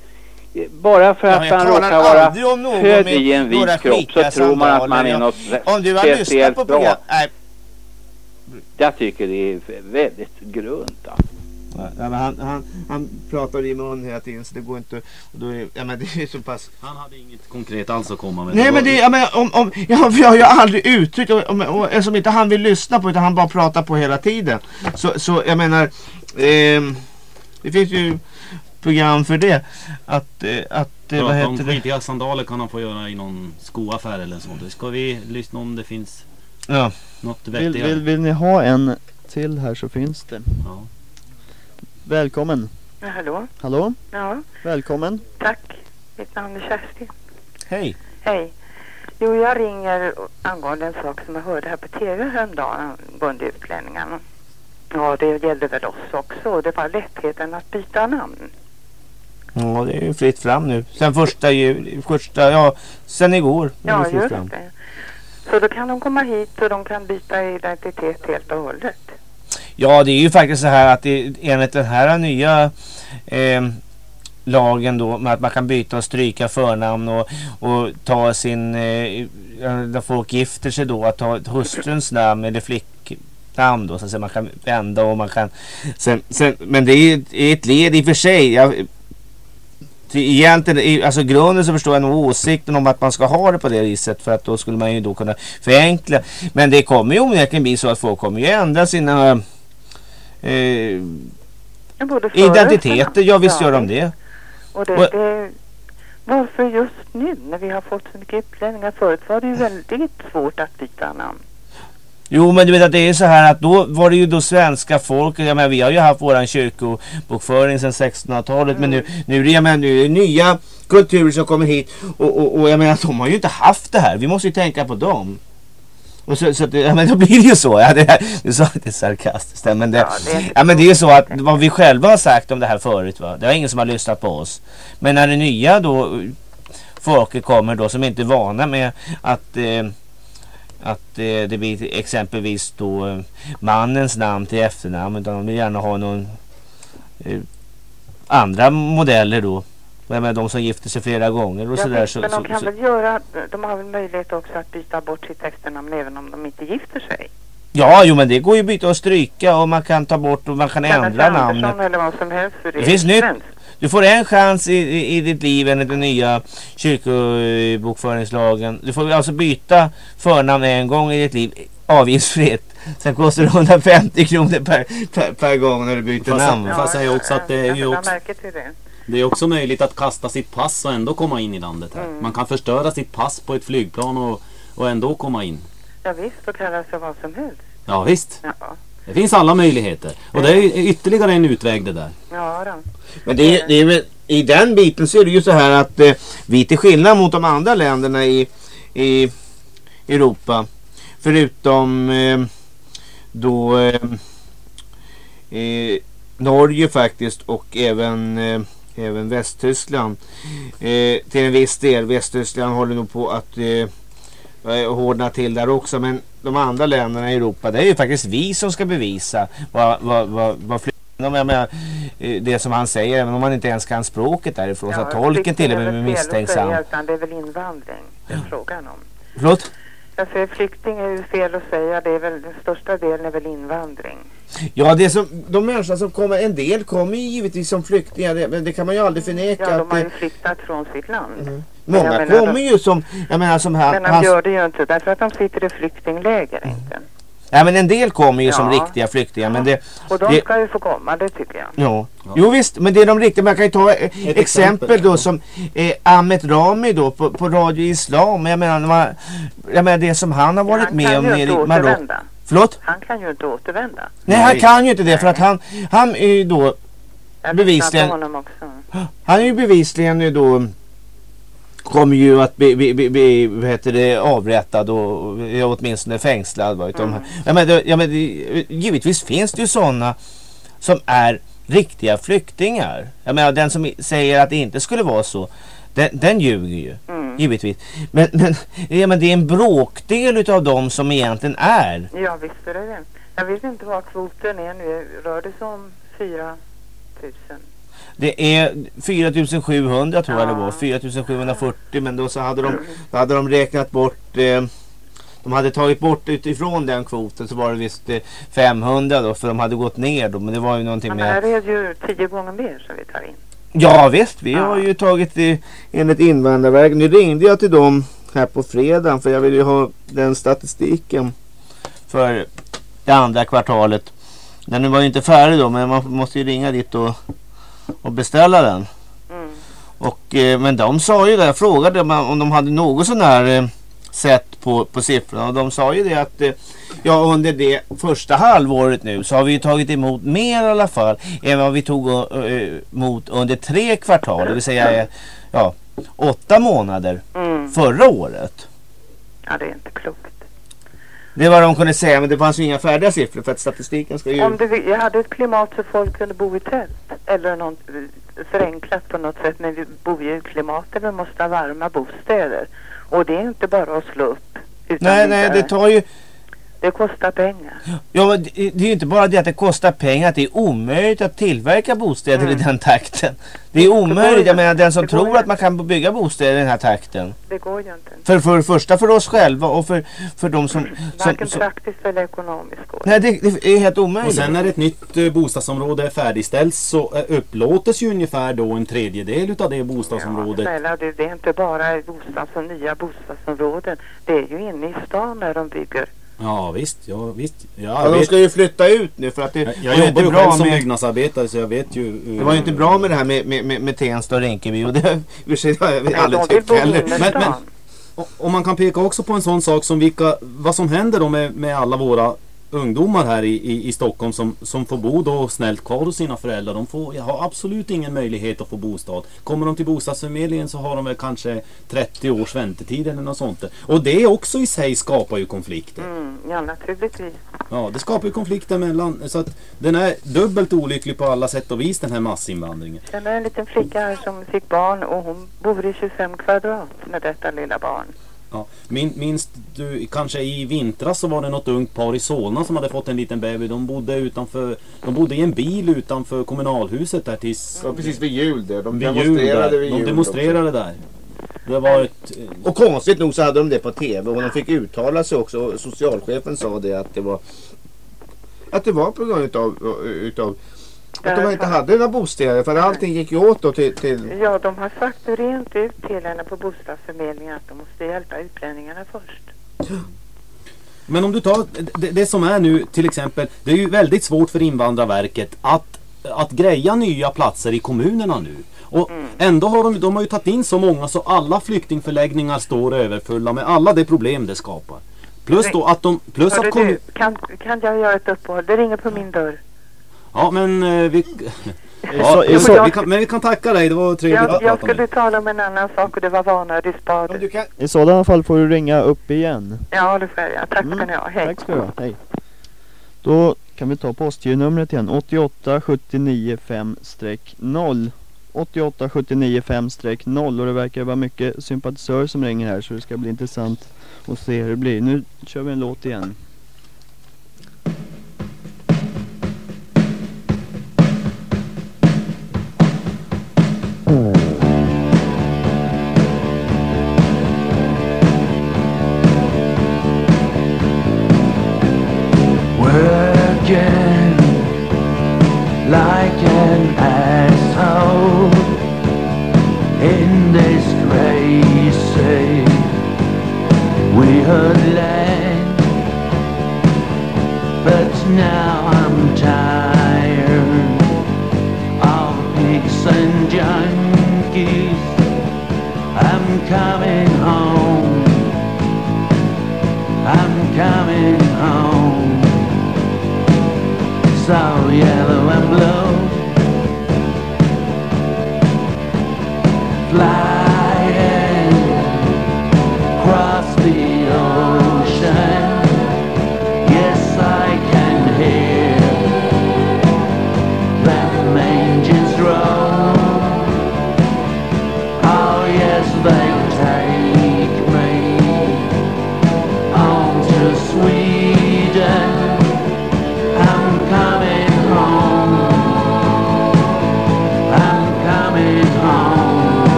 Bara för Ja, att jag man råkar vara född i en vit kropp så tror man att man är något Om du har speciellt på bra. Nej, Jag tycker det är väldigt grunt alltså. Ja, men han, han, han pratar i mun hela tiden så det går inte... Och då är, ja, men det är så pass... Han hade inget konkret alls att komma med. Nej men det, jag menar, om, om, jag, jag har ju aldrig uttryckt, och, och, och, eftersom inte han vill lyssna på utan han bara pratar på hela tiden. Så, så jag menar, ehm, det finns ju program för det. Att, eh, att eh, vad Prata om heter det? skitiga sandaler kan han få göra i någon skoaffär eller så. Det ska vi lyssna om det finns Ja. något Vill, vettigare. vill, vill ni ha en till här så finns det. Ja. Välkommen. Ja, hallå? Hallå? Ja, Välkommen. tack. Mitt namn är Kerstin. Hej. Hej. Jo, jag ringer angående en sak som jag hörde här på tv häromdagen angående Ja, det är ju fritt fram nu. Sen första juli, första, ja, sen igår. Ja, just fram. det. Så då kan de komma hit och de kan byta identitet helt och hållet. Ja, det är ju faktiskt så här att det, enligt den här nya eh, lagen då med att man kan byta och stryka förnamn och, och ta sin, eh, när folk gifter sig då, att ta hustruns namn eller flicknamn då så att säga, man kan vända och man kan sen, sen, men det är ju ett led i och för sig. Jag, egentligen, alltså grunden så förstår jag nog åsikten om att man ska ha det på det viset för att då skulle man ju då kunna förenkla. Men det kommer ju onekligen bli så att folk kommer ju ändra sina eh, identiteter. Ja visst gör de det. Och det, och, det, varför just nu när vi har fått så mycket utlänningar? Förut var det ju väldigt svårt att byta namn. Jo men du vet att det är så här att då var det ju då svenska folk. Jag menar, vi har ju haft våran kyrkobokföring sedan 1600-talet. Mm. Men nu, nu, jag menar, nu är det nya kulturer som kommer hit. Och, och, och jag menar de har ju inte haft det här. Vi måste ju tänka på dem. Och så, så det, ja, men då blir det ju så. Ja, det, du sa det sarkastiskt. Men det, ja, det ja, men det är ju så att vad vi själva har sagt om det här förut. Va? Det är ingen som har lyssnat på oss. Men när det nya då folket kommer då som inte är vana med att eh, att det blir exempelvis då eh, mannens namn till efternamn utan de vill gärna ha någon eh, andra modeller då. Med de som gifter sig flera gånger och sådär. Så, men de kan så, väl göra, de har väl möjlighet också att byta bort sitt efternamn även om de inte gifter sig? Ja, jo men det går ju att byta och stryka och man kan ta bort och man kan ändra namnet. eller vad som helst för det, det finns nytt. Du får en chans i, i, i ditt liv enligt den nya kyrkobokföringslagen. Du får alltså byta förnamn en gång i ditt liv avgiftsfritt. Sen kostar det 150 kronor per, per, per gång när du byter fast, namn. Ja, fast säga också att det är ju också... Det är också möjligt att kasta sitt pass och ändå komma in i landet här. Mm. Man kan förstöra sitt pass på ett flygplan och, och ändå komma in. Ja visst, då kallas det vad som helst. Ja visst. Ja. Det finns alla möjligheter. Och det är ytterligare en utväg det där. Ja då. Men det är, det är i den biten så är det ju så här att eh, vi till skillnad mot de andra länderna i, i Europa förutom eh, då eh, eh Norge faktiskt och även eh, även Västtyskland eh, till en viss del. Västtyskland håller nog på att eh, hårdna till där också men de andra länderna i Europa det är ju faktiskt vi som ska bevisa vad, vad, vad, vad jag menar, eh, det som han säger, även om man inte ens kan språket därifrån, ja, så tolken till och med misstänksam. Utan det är väl invandring det är frågan om. Förlåt? Jag säger flykting är ju fel att säga, det är väl den största delen är väl invandring. Ja, det som, de människor som kommer, en del kommer ju givetvis som flyktingar, det, men det kan man ju aldrig förneka. Ja, de har ju flyttat från sitt land. Mm. Många kommer de, ju som, jag menar som här. Men de gör det ju inte, därför att de sitter i flyktingläger mm. inte. Ja men en del kommer ju ja. som riktiga flyktingar. Men det, och de det, ska ju få komma, det tycker jag. Ja. ja. Jo visst, men det är de riktiga. Man kan ju ta ett, ett exempel då som eh, Ahmet Rami då på, på Radio Islam. Jag menar, man, jag menar det som han har varit han med om nere i Marocko. Förlåt? Han kan ju inte återvända. Nej, han kan ju inte det för att han, han är ju då jag bevisligen. Honom också. Han är ju bevisligen då kommer ju att bli, bli, bli, bli heter det, avrättad och åtminstone fängslad. Va, mm. ja, men, ja, men, givetvis finns det ju sådana som är riktiga flyktingar. Jag menar den som säger att det inte skulle vara så. Den, den ljuger ju, mm. givetvis. Men, men, ja, men det är en bråkdel av dem som egentligen är. Ja visst är det det. Jag vet inte vad kvoten är nu. Rör det sig om 4 000? Det är 4700 tror jag det var. 4740 men då så hade de, då hade de räknat bort eh, de hade tagit bort utifrån den kvoten så var det visst 500 eh, då för de hade gått ner då men det var ju någonting med... Men här är ju tio gånger mer som vi tar in. Ja visst, vi ja. har ju tagit det enligt Invandrarverket. Nu ringde jag till dem här på fredagen för jag vill ju ha den statistiken för det andra kvartalet. Den var ju inte färdig då men man måste ju ringa dit och och beställa den. Mm. Och, eh, men de sa ju det, jag frågade om de hade något sån här eh, sätt på, på siffrorna och de sa ju det att eh, ja under det första halvåret nu så har vi tagit emot mer i alla fall än vad vi tog eh, emot under tre kvartal, det vill säga ja, åtta månader mm. förra året. Ja det är inte klokt. Det var de kunde säga men det fanns ju inga färdiga siffror för att statistiken ska ju... Om det, jag hade ett klimat så folk kunde bo i tält. Eller något förenklat på något sätt. Men vi bor ju i ett klimat där vi måste ha varma bostäder. Och det är inte bara att slå upp. Nej, nej, det tar ju... Det kostar pengar. Ja, men det det är ju inte bara det att det kostar pengar. att Det är omöjligt att tillverka bostäder Mm. i den takten. Det är omöjligt. Jag menar den som tror att man kan bygga bostäder i den här takten. Det går ju inte. För, för det första för oss själva och för, för de som... Varken som praktiskt eller ekonomiskt går nej, det, det är helt omöjligt. Och sen när ett nytt eh, bostadsområde är färdigställt så eh, upplåtes ju ungefär då en tredjedel utav det bostadsområdet. Snälla du, det är inte bara bostads och nya bostadsområden. Det är ju inne i stan när de bygger. Ja visst, ja visst. Ja, Ja, de ska ju flytta ut nu för att det jag, jag jobbar ju bra själv som med... byggnadsarbetare så jag vet ju. eh, Det var ju inte bra med det här med, med, med, med Tensta och Rinkeby och det har jag aldrig tyckt heller. Men- men- Och, och man kan peka också på en sån sak som vilka, vad som händer då med, med alla våra ungdomar här i, i, i Stockholm som, som får bo då snällt kvar hos sina föräldrar. De får, har absolut ingen möjlighet att få bostad. Kommer de till bostadsförmedlingen så har de väl kanske 30 års väntetid eller något sånt. Och det också i sig skapar ju konflikter. Mm, ja, naturligtvis. Ja, det skapar ju konflikter mellan, så att den är dubbelt olycklig på alla sätt och vis den här massinvandringen. Sen är en liten flicka här som fick barn och hon bor i 25 kvadrat med detta lilla barn. Ja, min, minst du, kanske i vintras så var det något ungt par i Solna som hade fått en liten baby. De bodde utanför, de bodde i en bil utanför kommunalhuset där tills... Ja, precis vid jul där. De vid demonstrerade där. vid De jul demonstrerade där. Det var ett... Och konstigt nog så hade de det på tv och de fick uttala sig också. Socialchefen sa det att det var att det var på grund utav, utav att de inte hade några bostäder för allting gick ju åt då till, till Ja, de har sagt rent ut till henne på bostadsförmedlingen att de måste hjälpa utlänningarna först. Men om du tar det, det som är nu till exempel. Det är ju väldigt svårt för Invandrarverket att, att greja nya platser i kommunerna nu. Och Mm. ändå har de, de har ju tagit in så många så alla flyktingförläggningar står överfulla med alla de problem det skapar. Plus då att de, plus Hörru att kommun... du, kan, kan jag göra ett uppehåll? Det ringer på min dörr. Ja men eh, vi... Så- Ja, vi, så- vi kan, men vi kan tacka dig, det var trevligt Jag, att jag prata med dig. skulle tala om en annan sak och det var vanödig spader. I sådana fall får du ringa upp igen. Ja, det får jag. Tack ska ni ha. Hej. Tack ska du ha. Hej. Då kan vi ta postgironumret igen. 88 79 5-0. 88 79 5-0 och det verkar vara mycket sympatisörer som ringer här så det ska bli intressant att se hur det blir. Nu kör vi en låt igen. Working like an asshole in this crazy we weird land. But now I'm tired of pigs and junkies. I'm coming home. I'm coming home all yellow and blue. Fly.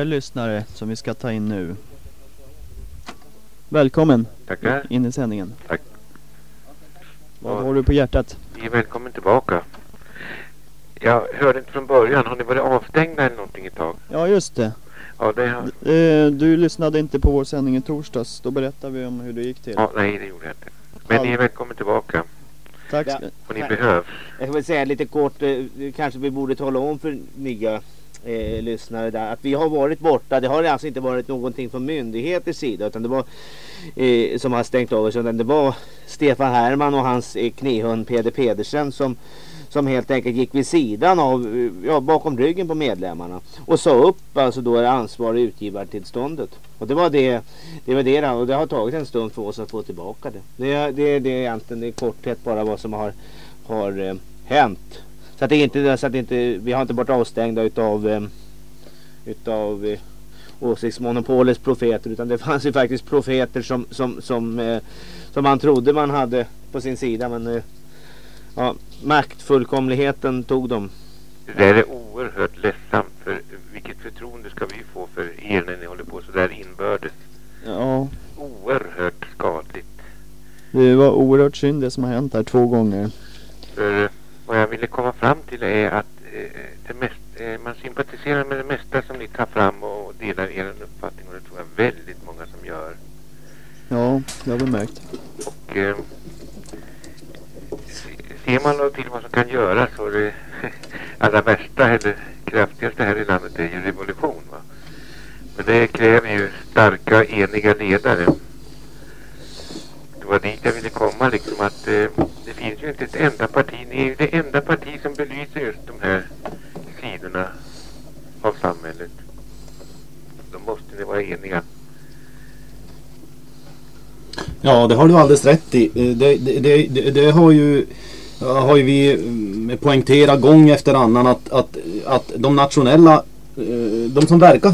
Fler lyssnare som vi ska ta in nu. Välkommen Tackar. in i sändningen. Tack. Vad Ja. har du på hjärtat? Ni är välkommen tillbaka. Jag hörde inte från början. Har ni varit avstängda eller någonting ett tag? Ja just det. Ja, det har... Eh, du lyssnade inte på vår sändning i torsdags. Då berättade vi om hur det gick till. Ja, nej, det gjorde jag inte. Men ni är välkommen tillbaka. Tack. Ja. Och ni behövs. Jag väl säga lite kort, eh, kanske vi borde tala om för nya eh, lyssnare där att vi har varit borta. Det har alltså inte varit någonting från myndigheters sida utan det var eh, som har stängt av oss utan det var Stefan Herman och hans eh, knihund Peder Pedersen som som helt enkelt gick vid sidan av, eh, ja, bakom ryggen på medlemmarna och sa upp alltså då det ansvariga utgivartillståndet. Och det var det, det var det och det har tagit en stund för oss att få tillbaka det. Det, är- det, det är egentligen i korthet bara vad som har, har eh, hänt. Så att det är inte, så att inte, vi har inte varit avstängda utav, eh, utav eh, åsiktsmonopolets profeter utan det fanns ju faktiskt profeter som, som, som, eh, som man trodde man hade på sin sida men ja, maktfullkomligheten tog dem. Det är oerhört ledsamt. För vilket förtroende ska vi få för er när ni håller på så där inbördes? Ja, Oerhört skadligt. det var oerhört synd det som har hänt här två gånger. För vad jag ville komma fram till är att eh, mest, eh, man sympatiserar med det mesta som ni tar fram och delar er uppfattning och det tror jag väldigt många som gör. Ja, det har vi märkt. Och eh, se- ser man då till vad som kan göras så är det allra värsta eller kraftigaste här i landet är ju revolution. Va? Men det kräver ju starka, eniga ledare. Det var dit jag ville komma liksom att eh, det finns ju inte ett enda parti. Ni är ju det enda parti som belyser just de här sidorna av samhället. Då måste ni vara eniga. Ja, det har du alldeles rätt i. Det, det, det, det, det har ju har ju vi poängterat gång efter annan att, att, att de nationella de som verkar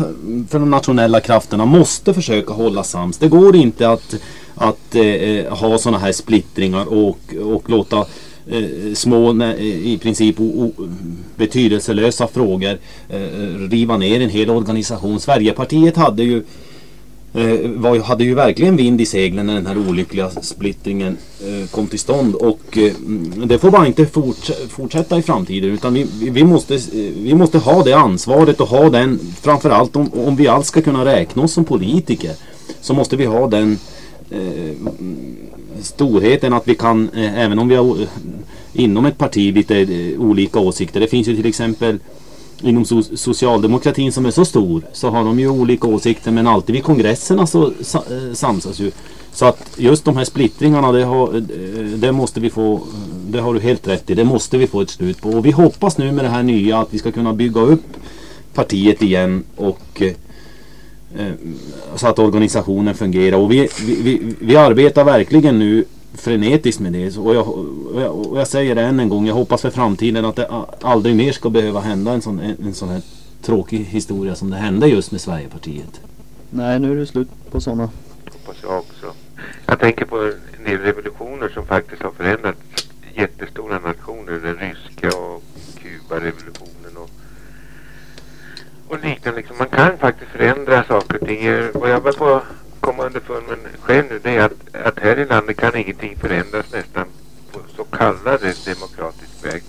för de nationella krafterna måste försöka hålla sams. Det går inte att, att eh, eh ha sådana här splittringar och, och låta eh, små, eh, i princip o, o, betydelselösa frågor eh, riva ner en hel organisation. Sverigepartiet hade ju eh, var, hade ju verkligen vind i seglen när den här olyckliga splittringen kom till stånd och det får bara inte forts fortsätta i framtiden utan vi, vi, måste, vi måste ha det ansvaret och ha den framförallt om, om vi alls ska kunna räkna oss som politiker så måste vi ha den Eh, storheten att vi kan, eh, även om vi har eh, inom ett parti lite olika åsikter. Det finns ju till exempel inom so- socialdemokratin som är så stor så har de ju olika åsikter men alltid vid kongresserna så samsas ju. Så att just de här splittringarna det, har, det måste vi få, det har du helt rätt i, det måste vi få ett slut på. Och vi hoppas nu med det här nya att vi ska kunna bygga upp partiet igen och eh, så att organisationen fungerar. Och vi, vi, vi, vi arbetar verkligen nu frenetiskt med det. Och jag, och, jag, och jag säger det än en gång, jag hoppas för framtiden att det aldrig mer ska behöva hända en sån, en, en sån här tråkig historia som det hände just med Sverigepartiet. Nej, nu är det slut på sådana. hoppas jag också. Jag tänker på en del revolutioner som faktiskt har förändrat jättestora nationer. Den ryska och Kuba-revolutionen och, och liknande. Liksom. Man kan faktiskt förändra saker och ting. Vad jag var på att komma underfund med själv nu det är att, att här i landet kan ingenting förändras nästan på så kallad demokratisk väg.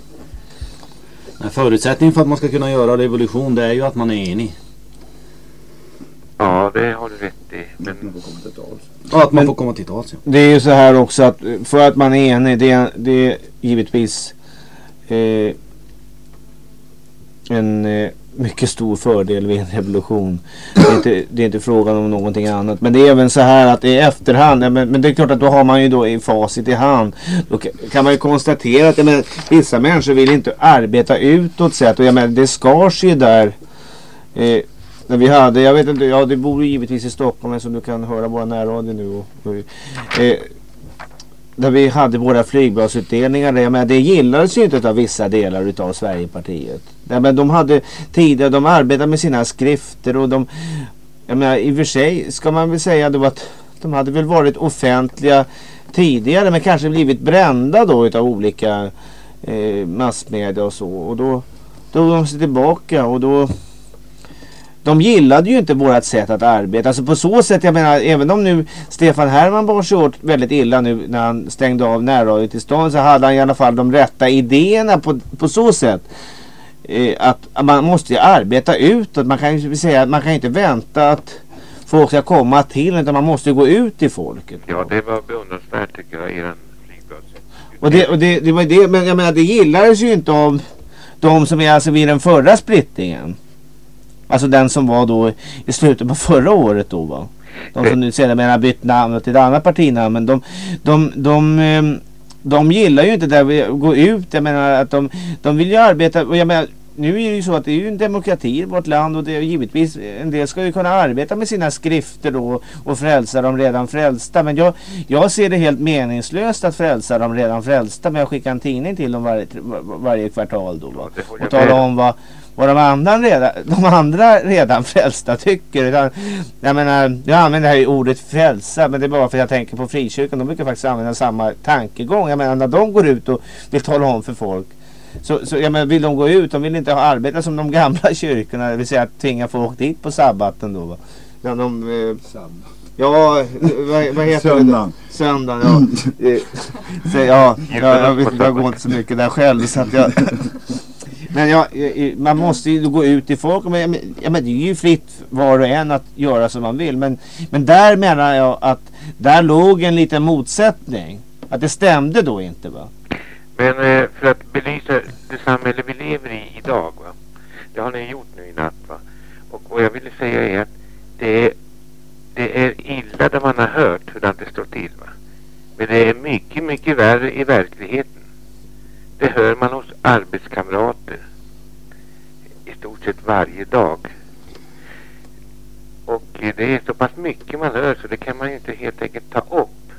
Men förutsättningen för att man ska kunna göra revolution det är ju att man är enig. Ja, det har du rätt i. Men Ja, att man får komma till tals. Ja. Det är ju så här också att eh, för att man är enig, det är, det är givetvis eh, en eh, mycket stor fördel vid en revolution. Det är, inte, det är inte frågan om någonting annat. Men det är även så här att i efterhand, men, men det är klart att då har man ju då i facit i hand. Då kan man ju konstatera att men, vissa människor vill inte arbeta utåt sett. Och jag menar, det skars ju där. Eh, när vi hade, jag vet inte, ja det bor ju givetvis i Stockholm som du kan höra våra närradio nu. Och, och, eh, där vi hade våra flygbladsutdelningar. Jag menar, det gillades ju inte av vissa delar utav Sverigepartiet. Nej, men de hade tidigare, de arbetade med sina skrifter och de, jag menar i och för sig ska man väl säga då att de hade väl varit offentliga tidigare men kanske blivit brända då utav olika eh, massmedia och så. Och då, drog de sig tillbaka och då de gillade ju inte vårt sätt att arbeta. Alltså på så sätt, jag menar, även om nu Stefan Herman bar sig åt väldigt illa nu när han stängde av närradiotillstånd så hade han i alla fall de rätta idéerna på, på så sätt. Eh, att man måste arbeta utåt. Man kan ju säga man kan inte vänta att folk ska komma till utan man måste gå ut till folket. Ja, det var beundransvärt tycker jag, eran flygplats. Och det, och det, det var det, men jag menar det gillades ju inte av de som är alltså vid den förra splittringen. Alltså den som var då i slutet på förra året då va. De som nu sedermera har bytt namn till ett annat partinamn. Men de, de, de, de, de gillar ju inte det där att gå ut. Jag menar att de, de vill ju arbeta. Och jag menar, nu är det ju så att det är ju en demokrati i vårt land och det är givetvis en del ska ju kunna arbeta med sina skrifter då och frälsa de redan frälsta. Men jag, jag ser det helt meningslöst att frälsa de redan frälsta. Men jag skickar en tidning till dem varje, varje kvartal då. Va? Och talar om vad, vad de andra, redan, de andra redan frälsta tycker. Utan, jag menar, jag använder här ordet frälsa men det är bara för att jag tänker på frikyrkan. De brukar faktiskt använda samma tankegång. Jag menar när de går ut och vill tala om för folk så, så jag menar, vill de gå ut, de vill inte ha arbeta som de gamla kyrkorna, det vill säga att tvinga folk dit på sabbaten då. Va? Ja, de, eh, ja vad, vad heter Söndagen. det? Söndagen. Ja. Eh, så, ja, jag, jag, vet, jag går inte så mycket där själv så att jag Men ja, man måste ju gå ut till folk. Men, ja, men det är ju fritt var och en att göra som man vill. Men, men där menar jag att där låg en liten motsättning. Att det stämde då inte va? Men eh, för att belysa det samhälle vi lever i idag va. Det har ni gjort nu i natt va. Och vad jag ville säga är att det är, det är illa där man har hört hur det står till va. Men det är mycket, mycket värre i verkligheten. Det hör man hos arbetskamrater i stort sett varje dag. Och det är så pass mycket man hör så det kan man ju inte helt enkelt ta upp.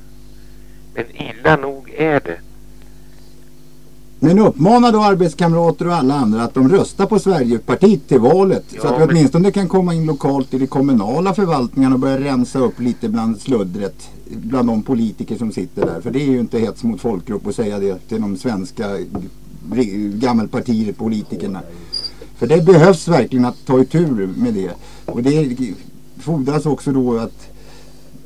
Men illa nog är det. Men uppmana då arbetskamrater och alla andra att de röstar på Sverigepartiet till valet. Ja, så att vi men- åtminstone kan komma in lokalt i de kommunala förvaltningarna och börja rensa upp lite bland sluddret. Bland de politiker som sitter där. För det är ju inte hets mot folkgrupp att säga det till de svenska ri- gammelpartier politikerna. För det behövs verkligen att ta itu med det. Och det fordras också då att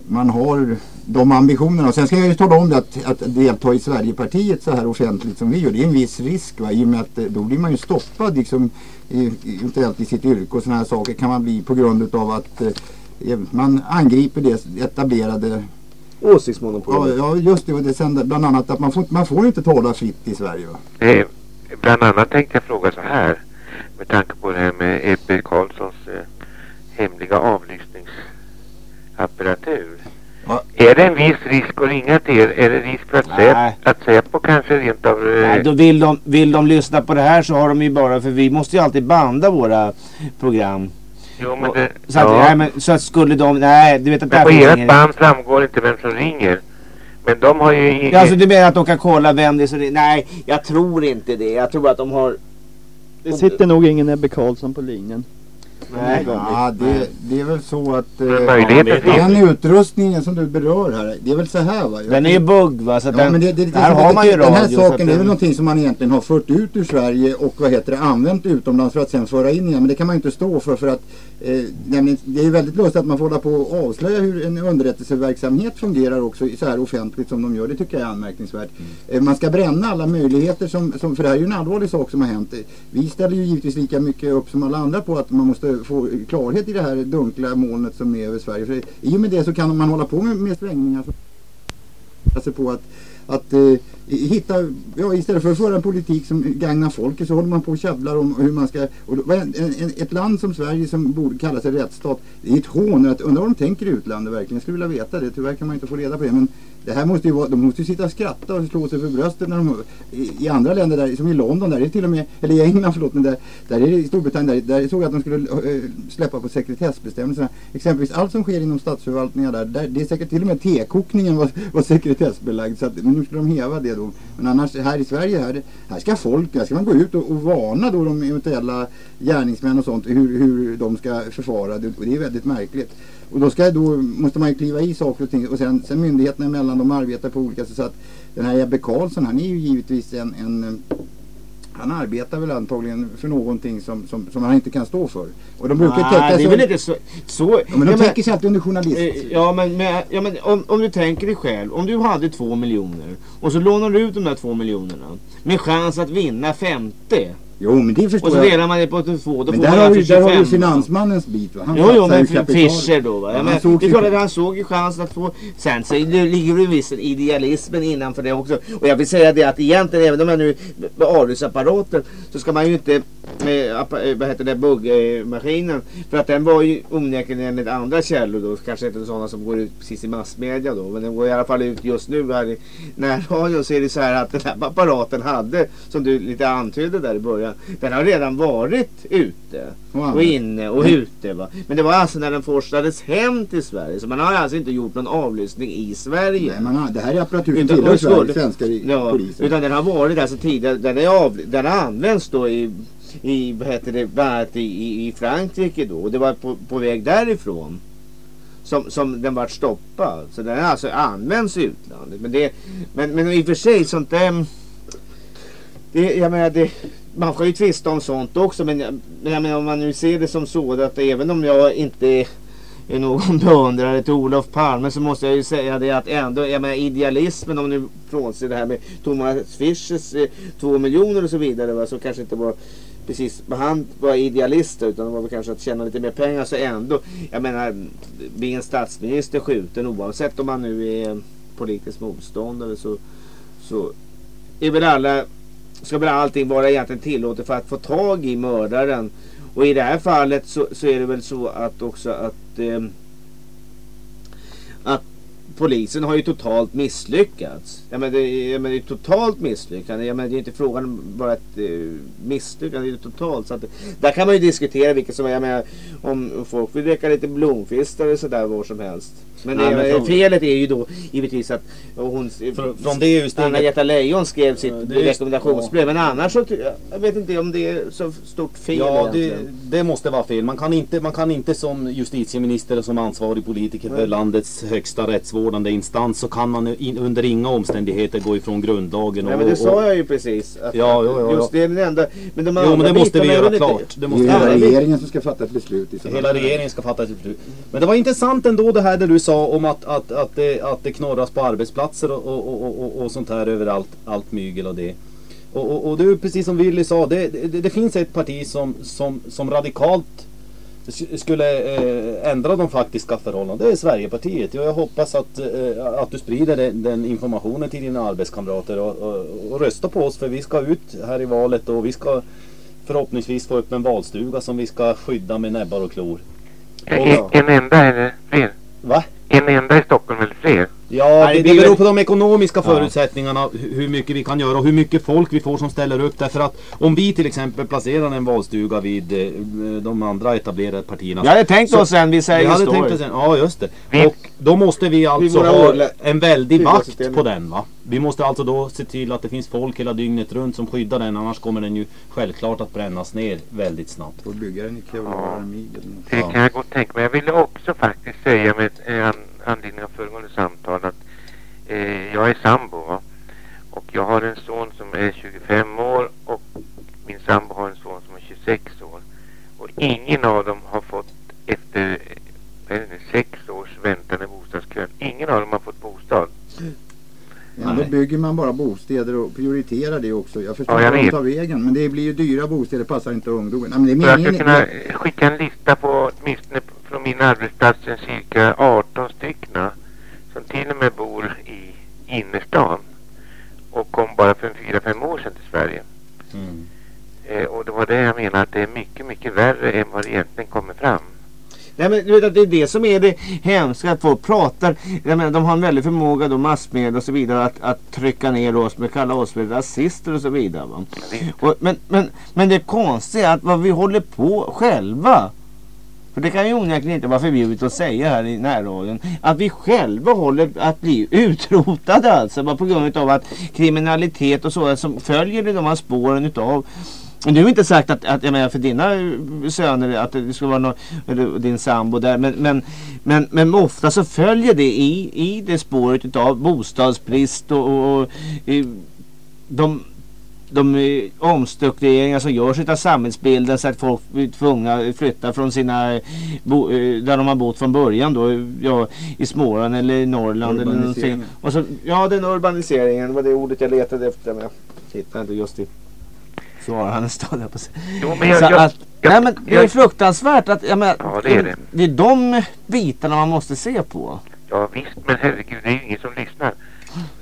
man har de ambitionerna. Och sen ska jag ju tala om det att, att delta i Sverigepartiet så här offentligt som vi gör. Det är en viss risk va? i och med att eh, då blir man ju stoppad liksom eventuellt i sitt yrke och sådana här saker kan man bli på grund utav att eh, man angriper det etablerade Åsiktsmonopol. Ja, ja just det. Och det sen, bland annat att man får, man får inte tala fritt i Sverige. Va? Eh, bland annat tänkte jag fråga så här. Med tanke på det här med Ebbe Carlssons eh, hemliga avlyssningsapparatur. Är det en viss risk att ringa till er? Är det risk för att, Nej. Säp, att Säpo kanske rent av... Eh, Nej, då vill de, vill de lyssna på det här så har de ju bara, för vi måste ju alltid banda våra program. Jo, men Och- det- så, att, ja. nej, men, så att skulle de, nej du vet att men på ert band framgår inte vem som ringer. Men de har ju... Ja, alltså du menar att de kan kolla vem det är som ringer? Nej, jag tror inte det. Jag tror att de har... Det sitter nog ingen Ebbe Karlsson på linjen. Nej. Ja, det, det är väl så att eh, den utrustningen som du berör här, det är väl så här va? Den är ju bugg va? Så Ja, den, men det, det, det, här har man ju Den här radio. så att saken det är väl den- någonting som man egentligen har fört ut ur Sverige och vad heter det, använt utomlands för att sen föra in igen. Men det kan man ju inte stå för för att eh, nämligen, det är väldigt lustigt att man får hålla på och avslöja hur en underrättelseverksamhet fungerar också så här offentligt som de gör. Det tycker jag är anmärkningsvärt. Eh, man ska bränna alla möjligheter som, som, för det här är ju en allvarlig sak som har hänt. Vi ställer ju givetvis lika mycket upp som alla andra på att man måste få klarhet i det här dunkla molnet som är över Sverige. För i och med det så kan man hålla på med, med svängningar. alltså på att, att eh, hitta, ja, istället för att föra en politik som gagnar folket så håller man på och käbblar om hur man ska, och då- en, en, ett land som Sverige som borde kalla sig rättsstat, det är ett hån. Undrar vad de tänker i utlandet verkligen, jag skulle vilja veta det, tyvärr kan man inte få reda på det. Men det här måste ju vara, de måste ju sitta och skratta och slå sig för bröstet när de, i, i andra länder, där, som i London, där är till och med, eller i England förlåt, men där, där är det i Storbritannien, där, där såg jag att de skulle eh, släppa på sekretessbestämmelserna. Exempelvis allt som sker inom statsförvaltningar där, där det är säkert till och med tekokningen var, var sekretessbelagd. Så att, men nu skulle de häva det då. Men annars här i Sverige, här, här ska folk, här ska man gå ut och, och varna då de eventuella gärningsmän och sånt hur, hur de ska förfara. Det, och det är väldigt märkligt. Och då, ska, då måste man ju kliva i saker och ting. Och sen, sen myndigheterna emellan, de arbetar på olika sätt. Så att den här Ebbe Karlsson, han är ju givetvis en, en han arbetar väl antagligen för någonting som, som, som han inte kan stå för. Och de brukar Nej, täcka det är väl inte så... så Ja, men de ja, täcker sig alltid under journalist. Eh, Ja men, men, ja, men om, om du tänker dig själv, om du hade två miljoner och så lånar du ut de där två miljonerna med chans att vinna 50. Jo men det förstår Och så jag. delar man det på två, då Men får där man har, alltså du, där har du 25. finansmannens bit va? Han Jo, jo, men ju. Fischer då va. Ja, men, såg det är sin- klart att han såg ju chansen att få. Sen så det ligger det viss idealismen innanför det också. Och jag vill säga det att egentligen även om jag nu med alusapparaten så ska man ju inte med eh, vad heter det buggmaskinen. För att den var ju onekligen enligt andra källor då. Kanske inte sådana som går ut precis i massmedia då. Men den går i alla fall ut just nu här i närradion så är det så här att den här apparaten hade som du lite antydde där i början. Den har redan varit ute Wow. och inne och Mm. ute va. Men det var alltså när den forslades hem till Sverige. Så man har alltså inte gjort någon avlyssning i Sverige. Nej, man har, det här är apparatur som tillhör Sverige, svenska ja, polisen. Utan den har varit alltså tidigare. Den, är av, den har använts då i, i vad heter det, bland annat i, i, i Frankrike då. Och det var på, på väg därifrån. Som, som den vart stoppad. Så den alltså använts i utlandet. Men, det, men, men i och för sig sånt där. Det, jag menar det, man kan ju tvista om sånt också. Men jag, men jag menar om man nu ser det som så att även om jag inte är är någon beundrare till Olof Palme så måste jag ju säga det att ändå, jag menar idealismen om nu frånser det här med Thomas Fischers eh, två miljoner och så vidare va, så kanske inte var precis vad han var idealist utan det var väl kanske att tjäna lite mer pengar så ändå, jag menar bli en statsminister skjuten oavsett om man nu är politisk motståndare så, så är väl alla ska väl allting vara egentligen tillåtet för att få tag i mördaren. Och i det här fallet så, så är det väl så att också att eh, att polisen har ju totalt misslyckats. Jag menar, det, är- jag menar, det är totalt misslyckande. Jag menar, det är inte frågan om bara ett eh, misslyckande, det är totalt. Så att, där kan man ju diskutera vilket som är, jag menar, om folk vill dricka lite blomkvistar och sådär var som helst. Men, Nej, det, men från- felet är ju då givetvis att hon, Från- från det just Anna-Greta Leijon skrev sitt rekommendationsbrev. Men annars så, jag vet inte om det är så stort fel Ja, det, det måste vara fel. Man kan, inte, man kan inte som justitieminister och som ansvarig politiker för Nej. landets högsta rättsvårdande instans så kan man in, under inga omständigheter gå ifrån grundlagen. Nej och- men det och- sa jag ju precis. Att Ja, ja, ja, Just det är den enda. Men de Jo, men det måste vi är göra klart. Det Det måste är hela regeringen som ska fatta ett beslut i Hela fall. regeringen ska fatta ett beslut. Men det var intressant ändå det här där du sa om att, att, att, det, att det knorras på arbetsplatser och, och, och, och, och sånt här överallt. Allt mygel och det. Och, och, och du, precis som Willy sa, det, det, det finns ett parti som, som, som radikalt skulle eh, ändra de faktiska förhållandena. Det är Sverigepartiet. Och jag hoppas att, eh, att du sprider den, informationen till dina arbetskamrater och, och, och rösta på oss för vi ska ut här i valet och vi ska förhoppningsvis få upp en valstuga som vi ska skydda med näbbar och klor. En, en enda eller fler? Va? En enda i Stockholm eller fler? Ja, Nej, det, det beror på de ekonomiska Ja. förutsättningarna hu- hur mycket vi kan göra och hur mycket folk vi får som ställer upp. Därför att om vi till exempel placerar en valstuga vid eh, de andra etablerade partierna. Vi hade tänkt så- oss en vid Sergels Vi hade tänkt oss en, ja just det. Och då måste vi alltså ha en väldig vakt på den va. Vi måste alltså då se till att det finns folk hela dygnet runt som skyddar den. Annars kommer den ju självklart att brännas ner väldigt snabbt. Och bygga den i eller något. Det kan jag gott tänka mig. Jag ville också faktiskt säga med an, anledning av föregående samtal att eh, jag är sambo va? och jag har en son som är 25 år och min sambo har en son som är 26 år. Och ingen av dem har fått efter eh, nu, sex års väntan i bostadskön, ingen av dem har fått bostad. Ja, då bygger man bara bostäder och prioriterar det också. Jag förstår Ja, jag vet. tar vägen. Men det blir ju dyra bostäder, passar inte ungdomen. Nej, men det är Så jag skulle meningen. kunna skicka en lista på åtminstone från min arbetsplats en cirka 18 stycken som till och med bor i innerstan och kom bara för en 4-5 år sedan till Sverige. Eh, och det var det jag menar att det är mycket, mycket värre än vad det egentligen kommer fram. Nej men du vet att det är det som är det hemska att folk pratar. Jag menar de har en väldig förmåga då massmedia och så vidare att, att trycka ner oss med kalla oss för rasister och så vidare. Och, men, men, men det konstiga är att vad vi håller på själva. För det kan ju onekligen inte vara förbjudet att säga här i närradion. Att vi själva håller att bli utrotade alltså. Bara på grund av att kriminalitet och sådant som följer i de här spåren utav men du har inte sagt att, att jag menar för dina eh, söner att det skulle vara någon, eller din sambo där. Men, men, men, men ofta så följer det i, i det spåret utav bostadsbrist och, och, och eh, de de eh, omstruktureringar som görs av samhällsbilden så att folk blir tvungna att flytta från sina bo, eh, där de har bott från början då ja, i Småland eller i Norrland eller någonting. Och så, ja den urbaniseringen var det ordet jag letade efter men jag hittar inte just stad där på sig. Jo, men jag, Så jag, att, nej men det är fruktansvärt att jag menar, Ja, det är det. det är de bitarna man måste se på. Ja visst, men herregud, det är ju ingen som lyssnar.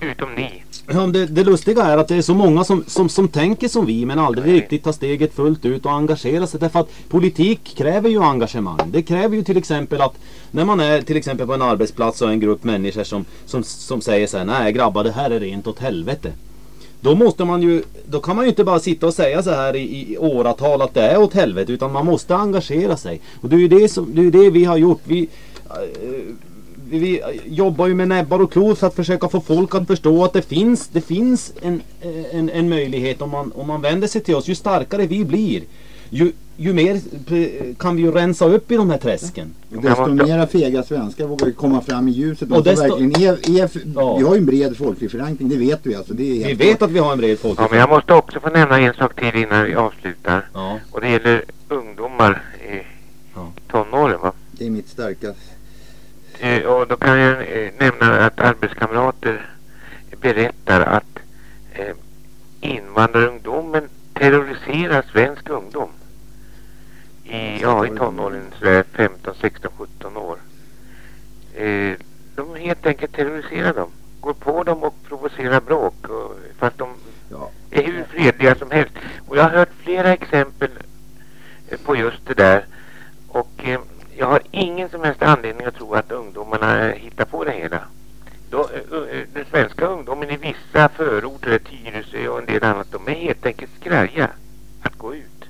Utom ni. Ja, det, det lustiga är att det är så många som, som, som tänker som vi men aldrig riktigt tar steget fullt ut och engagerar sig. Därför att politik kräver ju engagemang. Det kräver ju till exempel att när man är till exempel på en arbetsplats och en grupp människor som, som, som säger så här, nej grabbar det här är rent åt helvete. Då måste man ju, då kan man ju inte bara sitta och säga så här i, i åratal att det är åt helvete utan man måste engagera sig. Och det är ju det, som, det, är det vi har gjort. Vi, eh, vi, jobbar ju med näbbar och klor för att försöka få folk att förstå att det finns, det finns en, en, en möjlighet om man, om man vänder sig till oss. Ju starkare vi blir ju, ju mer eh, kan vi ju rensa upp i de här träsken. Desto mera fega svenskar vågar komma fram i ljuset. Och desto- verkligen är, är, Vi har ju en bred folklig förankring, det vet vi alltså. Det är Vi vet att vi har en bred folklig Ja, men jag måste också få nämna en sak till innan vi avslutar. Och det gäller ungdomar i tonåren va? Det är mitt starka... Eh, och då kan jag eh, nämna att arbetskamrater berättar att eh, invandrarungdomen terroriserar svensk ungdom. I, ja, i tonåren, sådär 15, 16, 17 år. Eh, de helt enkelt terroriserar dem. Går på dem och provocerar bråk. Och, fast de är hur fredliga som helst. Och jag har hört flera exempel på just det där. Och eh, jag har ingen som helst anledning att tro att ungdomarna hittar på det hela. Då, eh, eh, den svenska ungdomen i vissa förorter, Tyresö och en del annat, de är helt enkelt skraja att gå ut.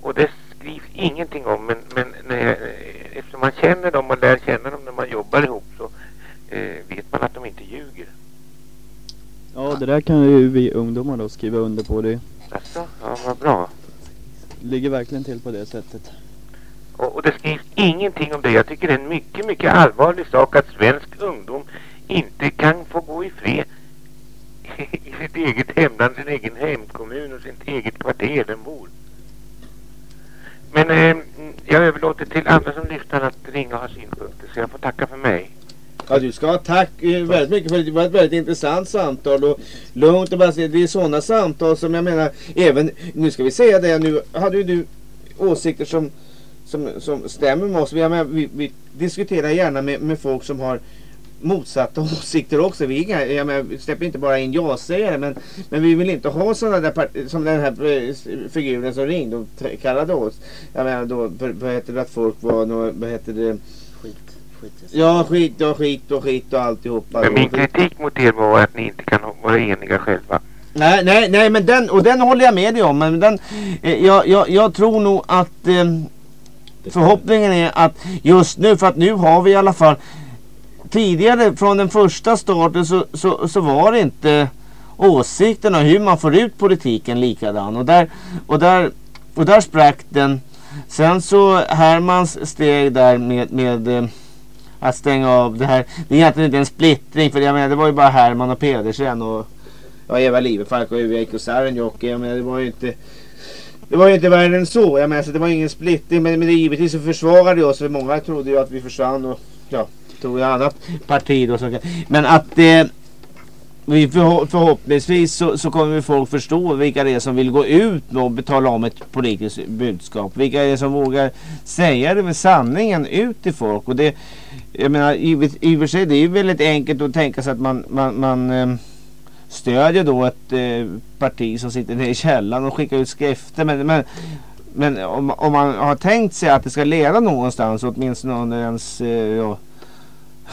Och det skrivs ingenting om, men, men när jag, eh, eftersom man känner dem och lär känna dem när man jobbar ihop så eh, vet man att de inte ljuger. Ja, det där kan ju vi ungdomar då skriva under på. Det Alltså, ja, vad bra. ligger verkligen till på det sättet. Och, och det skrivs ingenting om det. Jag tycker det är en mycket, mycket allvarlig sak att svensk ungdom inte kan få gå i fred i sitt eget hemland, sin egen hemkommun och sitt eget kvarter den bor. Men eh, jag överlåter till andra som lyssnar att ringa och ha synpunkter så jag får tacka för mig. Ja, du ska ha tack eh, väldigt mycket för det var ett väldigt intressant samtal och lugnt och bara se, det är sådana samtal som jag menar även, nu ska vi säga det, nu hade ju du åsikter som, som, som stämmer med oss. Vi, menar, vi, vi diskuterar gärna med, med folk som har motsatta åsikter också. Vi, inga, jag menar, vi släpper inte bara in ja-sägare men, men vi vill inte ha sådana där part- som den här eh, figuren som ringde och kallade oss. Jag menar då, vad heter det att folk var, vad heter det? Ja, skit och skit och skit och alltihopa. Men min kritik mot er var att ni inte kan vara eniga själva. Nej, nej, nej, men den, och den håller jag med dig om. Men den, eh, jag, jag, jag tror nog att eh, förhoppningen är att just nu, för att nu har vi i alla fall tidigare från den första starten så, så, så var det inte åsikterna hur man får ut politiken likadan. Och där, och där, och där sprack den. Sen så Hermans steg där med, med eh, att stänga av det här. Det är egentligen inte en splittring för jag menar det var ju bara Herman och Pedersen och ja, Eva Livefalk och Veikko Sarenjoki. Jag menar det var ju inte det var ju inte värre än så. Jag menar så det var ingen splittring men, men det, givetvis så försvarade det oss för många trodde ju att vi försvann och ja, tog ett annat parti då. Som, men att eh, vi förho- förhoppningsvis så, så kommer folk förstå vilka det är som vill gå ut och betala om ett politiskt budskap. Vilka det är som vågar säga det med sanningen ut till folk. Och det, jag menar i, i och för sig det är ju väldigt enkelt att tänka sig att man, man, man eh, stödjer då ett eh, parti som sitter nere i källaren och skickar ut skrifter. Men, men, men om, om man har tänkt sig att det ska leda någonstans åtminstone under ens eh, ja,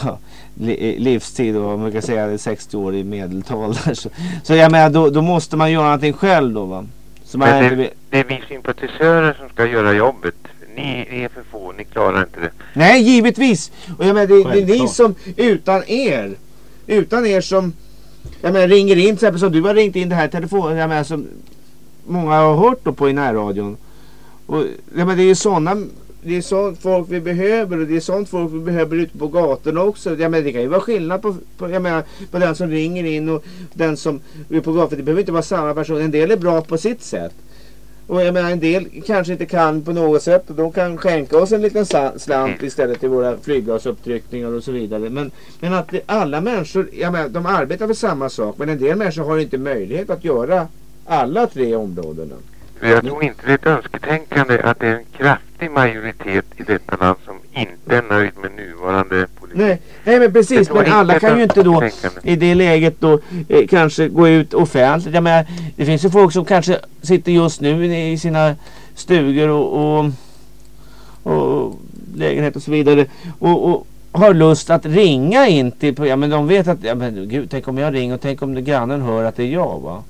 li, livstid och man kan säga 60 år i medeltal. så, så jag menar då, då måste man göra någonting själv då va. Så man Men det, det är vi sympatisörer som ska göra jobbet. Ni är för få, ni klarar inte det. Nej, givetvis. Och jag menar, det, det är ni som utan er, utan er som jag menar, ringer in till exempel som du har ringt in det här telefonen, jag menar, som många har hört då på i närradion. Och jag menar, det är ju sådana det är sånt folk vi behöver och det är sånt folk vi behöver ute på gatorna också. Jag menar, det kan ju vara skillnad på, på, jag menar, på den som ringer in och den som är på gatan. Det behöver inte vara samma person. En del är bra på sitt sätt. Och jag menar en del kanske inte kan på något sätt och de kan skänka oss en liten slant istället till våra flyggasupptryckningar och så vidare. Men, men att det, alla människor, jag menar, de arbetar för samma sak men en del människor har inte möjlighet att göra alla tre områdena. Jag tror inte det är ett önsketänkande att det är en kraftig majoritet i detta land som inte är nöjd med nuvarande politik. Nej, nej men precis. Men alla kan ju inte då i det läget då eh, kanske gå ut offentligt. Jag menar, det finns ju folk som kanske sitter just nu i sina stugor och, och, och lägenhet och så vidare och, och har lust att ringa in till ja men de vet att ja men gud tänk om jag ringer och tänk om grannen hör att det är jag va.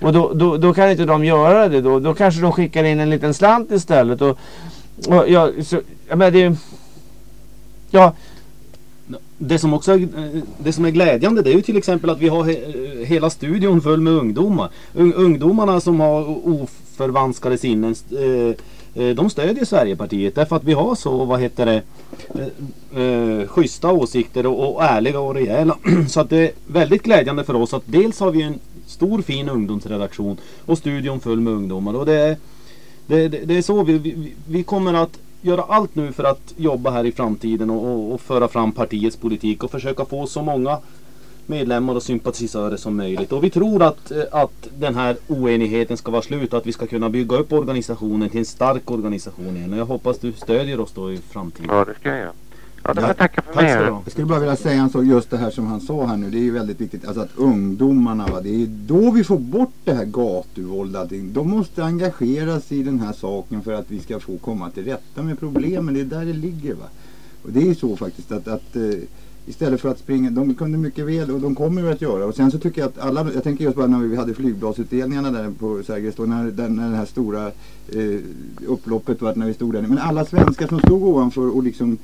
Och då, då, då kan inte de göra det då. Då kanske de skickar in en liten slant istället. Och, och ja, så, jag menar det Ja, Det som också är, eh, det som är glädjande det är ju till exempel att vi har he, eh, hela studion full med ungdomar. Un, ungdomarna som har oförvanskade sinnen eh, de stödjer Sverigepartiet därför att vi har så, vad heter det, eh, schyssta åsikter och, och ärliga och rejäla. Så att det är väldigt glädjande för oss att dels har vi en stor fin ungdomsredaktion och studion full med ungdomar och det är, det, det, det är så vi, vi, vi kommer att göra allt nu för att jobba här i framtiden och, och, och föra fram partiets politik och försöka få så många medlemmar och sympatisörer som möjligt. Och vi tror att, eh, att den här oenigheten ska vara slut och att vi ska kunna bygga upp organisationen till en stark organisation igen. Och jag hoppas du stödjer oss då i framtiden. Ja, det ska jag göra. Ja, då får jag tacka för mig. Jag skulle bara vilja säga en sak, just det här som han sa här nu, det är ju väldigt viktigt. Alltså att ungdomarna, va, det är då vi får bort det här gatuvåldet. De måste engageras i den här saken för att vi ska få komma till rätta med problemen. Det är där det ligger. Va? Och det är ju så faktiskt att, att eh, istället för att springa, de kunde mycket väl och de kommer ju att göra. Och sen så tycker jag att alla, jag tänker just bara när vi hade flygbladsutdelningarna där på Sergels torg, när, där, när det här stora eh, upploppet var, när vi stod där. Men alla svenskar som stod ovanför och liksom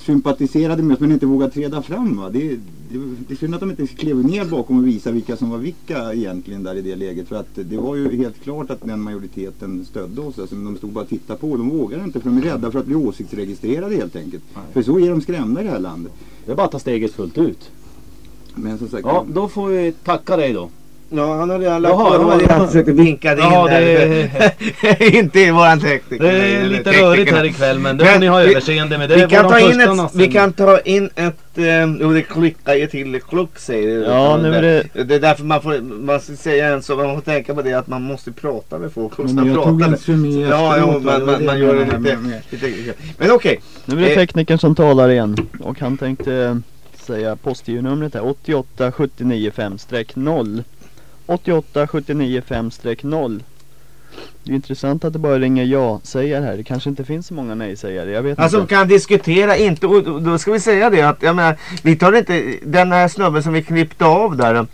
sympatiserade med oss men inte vågade träda fram. Va? Det, det, det är synd att de inte klev ner bakom och visade vilka som var vilka egentligen där i det läget. För att det var ju helt klart att den majoriteten stödde oss. Alltså, de stod bara och tittade på. De vågar inte för de är rädda för att bli åsiktsregistrerade helt enkelt. För så är de skrämda i det här landet. Det är bara att ta steget fullt ut. Men som sagt, Ja, då får vi tacka dig då. Ja, han har redan lagt Jaha, på. Han har ja, redan ja. försökt vinka in Ja, där. det- inte i våran tekniker. Det är lite teknikerna. rörigt här ikväll, men det får ni ha vi- överseende med. Det vi, kan ta in ett, vi kan ta in ett... Eh, jo, det klickar ju till. Det kluck säger det. Ja, nu är det- Det är därför man får... Man ska säga en så. Man får tänka på det att man måste prata med folk. Men Man jag pratar tog sumi Ja, jo, man, Det var man, det man gör det lite... med- lite men okej. Nu är det Eh, teknikern som talar igen och han tänkte eh, säga postgironumret här 88 79 5-0 88 79 5-0 Det är intressant att det bara ringer ja-sägare här. Det kanske inte finns så många nej-sägare. Jag vet Alltså inte. kan diskutera inte och då ska vi säga det att jag menar, vi tar inte den här snubben som vi klippte av där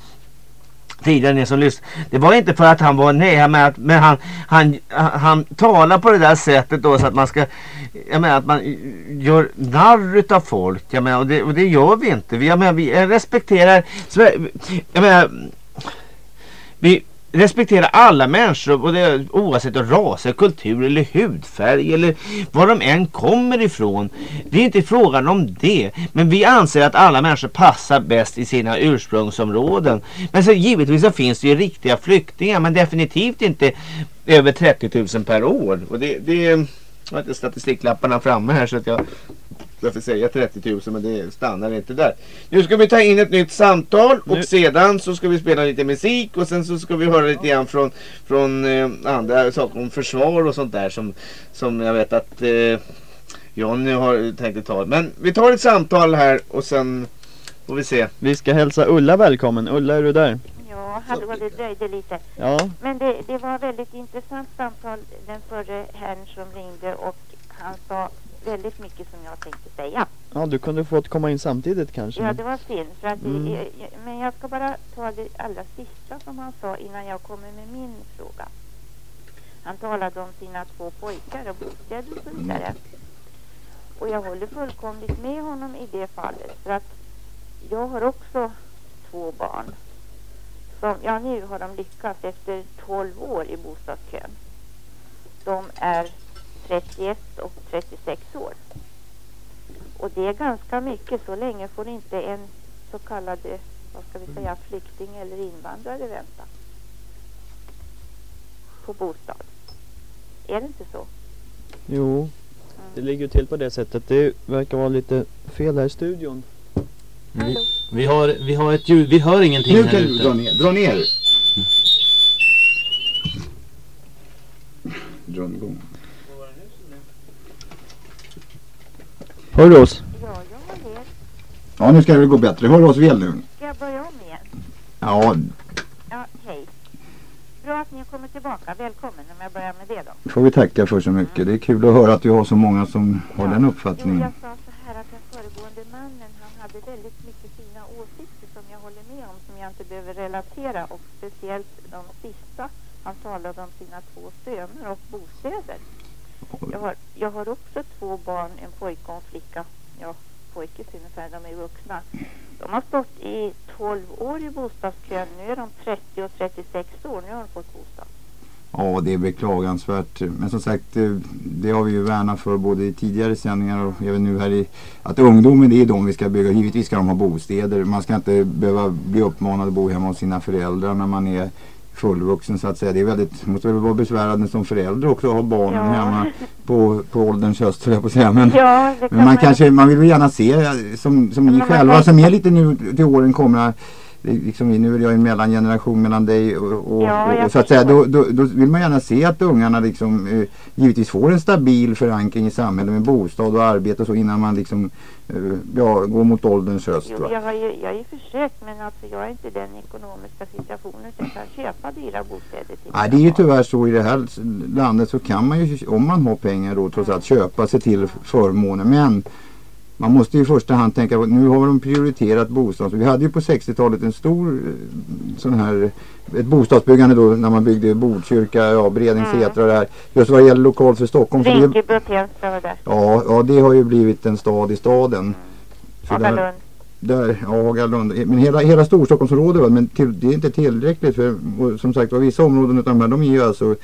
tidigare ni som lyssnade. Det var inte för att han var nej men, att, men han, han, han, han talar på det där sättet då så att man ska jag menar att man gör narr utav folk. Jag menar och det, och det gör vi inte. Vi, jag menar, vi respekterar jag menar vi respekterar alla människor och det, oavsett ras, kultur eller hudfärg eller var de än kommer ifrån. Det är inte frågan om det. Men vi anser att alla människor passar bäst i sina ursprungsområden. Men så givetvis så finns det ju riktiga flyktingar men definitivt inte över 30 000 per år. Och det, det jag har inte statistiklapparna framme här så att jag jag får säga 30 000 men det stannar inte där. Nu ska vi ta in ett nytt samtal och Nu- sedan så ska vi spela lite musik och sen så ska vi höra lite grann från, från eh, andra saker om försvar och sånt där som, som jag vet att eh, Johnny har tänkt att ta. Men vi tar ett samtal här och sen får vi se. Vi ska hälsa Ulla välkommen. Ulla, är du där? Ja, hallå, det dröjde lite. Ja. Men det, det var väldigt intressant samtal den förre herrn som ringde och han sa väldigt mycket som jag tänkte säga. Ja, du kunde fått komma in samtidigt kanske. Ja, det var synd. För att Mm. det, men jag ska bara ta det allra sista som han sa innan jag kommer med min fråga. Han talade om sina två pojkar och bostäder och så vidare. Och jag håller fullkomligt med honom i det fallet. För att jag har också två barn. Som, ja, nu har de lyckats efter 12 år i bostadskön. De är 31 och 36 år. Och det är ganska mycket. Så länge får inte en så kallad, vad ska vi säga, flykting eller invandrare vänta på bostad. Är det inte så? Jo, det ligger till på det sättet. Det verkar vara lite fel här i studion. Vi, vi, har, vi har ett ljud, vi hör ingenting Nu här kan ute. du dra ner. Dra ner. Dra igång. Hör du oss? Ja, jag har er. Ja, nu ska det gå bättre. Hör oss väl nu? Ska jag börja om igen? Ja, Ja, hej. Bra att ni har kommit tillbaka. Välkommen om jag börjar med det då. får vi tacka för så mycket. Det är kul att höra att du har så många som har den Jo, uppfattningen. jag sa så här att den föregående mannen, han hade väldigt mycket fina åsikter som jag håller med om, som jag inte behöver relatera och speciellt de sista. Han talade om sina två söner och bostäder. Jag har, jag har också två barn, en pojke och en flicka. Ja, pojke ungefär, de är vuxna. De har stått i 12 år i bostadskön. Nu är de 30 och 36 år. Nu har de fått bostad. Ja, det är beklagansvärt. Men som sagt, eh, det har vi ju värnat för både i tidigare sändningar och även nu här i att ungdomen det är de vi ska bygga. Givetvis ska de ha bostäder. Man ska inte behöva bli uppmanad att bo hemma hos sina föräldrar när man är fullvuxen så att säga. Det är väldigt, måste väl vara besvärande som förälder också att ha barnen Ja. hemma på, på ålderns höst jag på säga. Men, Ja, men man man- kanske, man vill väl gärna se eh, som, som ni själva kan- som är lite nu till åren kommer är liksom, nu är jag en mellangeneration mellan dig och, och, Ja, och, så att säga, då, då, då vill man gärna se att ungarna liksom, eh, givetvis får en stabil förankring i samhället med bostad och arbete och så innan man liksom, eh, ja, går mot ålderns höst. Jo, Va? jag har ju jag har ju försökt men alltså jag är inte i den ekonomiska situationen så jag kan köpa dyra bostäder till Nej, det är ju tyvärr så i det här landet så kan man ju, om man har pengar då trots allt köpa sig till förmåner. Men man måste ju i första hand tänka på, nu har de prioriterat bostad. Vi hade ju på 60-talet en stor eh, sån här, ett bostadsbyggande då när man byggde Botkyrka, ja, Bredängsätra och det här. Just vad det gäller lokalt för Stockholm. Rinkeby och Tensta ja, ja, det har ju blivit en stad i staden. Där- Hagalund. där, ja, Hagalund. Men hela, hela Storstockholmsområdet, men till, det är inte tillräckligt för som sagt var vissa områden utav de här, de är ju alltså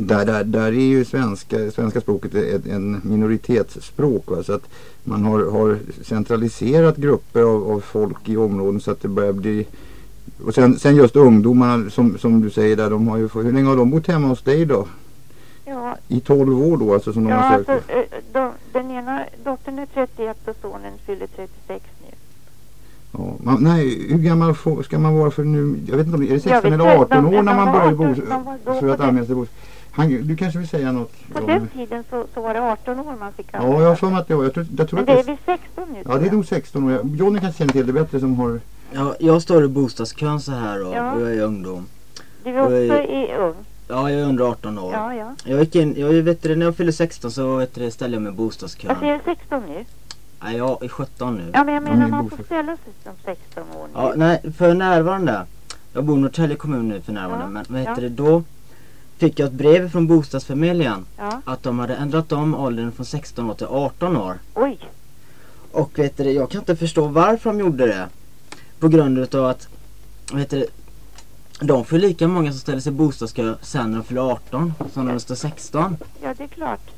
där, där, där är ju svenska, svenska språket ett, en minoritetsspråk. Va, så att man har, har centraliserat grupper av, av folk i områden så att det börjar bli och sen, sen just ungdomarna som, som du säger där, de har ju, hur länge har de bott hemma hos dig då? Ja, I 12 år då alltså som de ja har sökt? alltså, eh, de, den ena dottern är 31 och sonen fyller 36 nu. Ja, man, nej, hur gammal får, ska man vara för nu? Jag vet inte om det är det 16 Jag vet eller inte, 18 de- år när man börjar 18 bo, för att anmäla sig. Han, du kanske vill säga något? På om- den tiden så, så var det 18 år man fick Ja, jag har för mig att det var. Jag tror, jag tror Men att det är vid 16 nu Ja, det är nog 16 år. Johnny kanske känner till det bättre som har... Ja, jag står i bostadskön så här då, Ja. och jag är ungdom. Du är också jag- i ung. Ja, jag är under 18 år. Ja, ja. Jag gick in, jag vet du, när jag fyllde 16 så vet du, ställde jag mig i bostadskön. Alltså är det 16 nu? Nej, jag är 17 nu. Ja, men jag Ja, menar men man får ställa sig som 16 år nu. Ja, nej, för närvarande. Jag bor i Norrtälje kommun nu för närvarande. Ja, Men vad heter ja. det då? Fick jag ett brev från bostadsförmedlingen. Ja. Att de hade ändrat om åldern från 16 år till 18 år. Oj. Och vet du, jag kan inte förstå varför de gjorde det. På grund utav att, vet du, de får lika många som ställer sig i bostadskö sen när de fyller 18 som när de står 16. Ja, det är klart.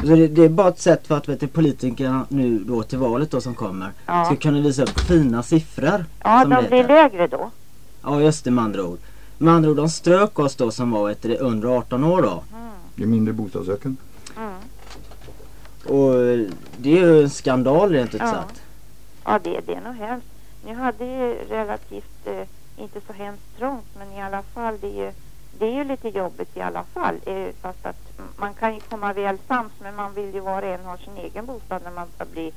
Så det, det är bara ett sätt för att vet du, politikerna nu då till valet då som kommer Ja. ska kunna visa upp fina siffror. Ja, de blir lägre då. Ja just det med andra ord. Med andra ord, de strök oss då som var du, under 18 år då. Det är mindre bostadssökande. Mm. Och det är ju en skandal rent ut Ja. sagt. Ja, det, det är nog hemskt. Nu hade ju relativt, eh, inte så hemskt trångt, men i alla fall, det är ju, det är ju lite jobbigt i alla fall. Eh, fast att man kan ju komma väl sams, men man vill ju var och en ha sin egen bostad när man blir...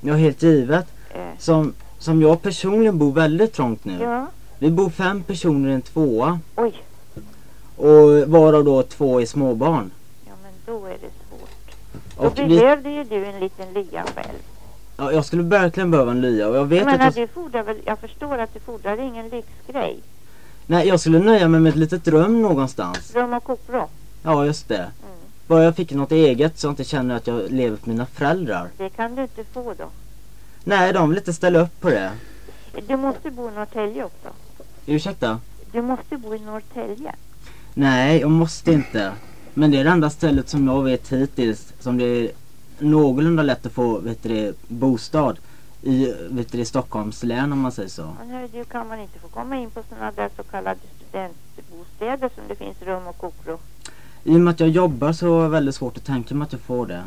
Ja helt givet. Eh. Som, som jag personligen bor väldigt trångt nu. Ja. Vi bor fem personer i en tvåa. Oj. Och varav då två är småbarn. Ja, men då är det svårt. Då Och vi- behövde ju du en liten lya själv. Ja, jag skulle verkligen behöva en lya och jag vet Jag menar, att jag, du fordrar väl, jag förstår att du fordrar ingen lyxgrej. nej, jag skulle nöja mig med ett litet rum någonstans. Rum och kokvrå. Ja just det. Bara jag fick något eget så jag inte känner att jag lever för mina föräldrar. Det kan du inte få då. Nej, de vill inte ställa upp på det. Du måste bo i Norrtälje också. Ursäkta? Du måste bo i Norrtälje. Nej, jag måste inte. Men det är det enda stället som jag vet hittills som det är någorlunda lätt att få vet du, bostad i vet du, Stockholms län om man säger så. Men hörru, du kan man inte få komma in på sådana där så kallade studentbostäder som det finns rum och kokvrå? I och med att jag jobbar så är det väldigt svårt att tänka mig att jag får det.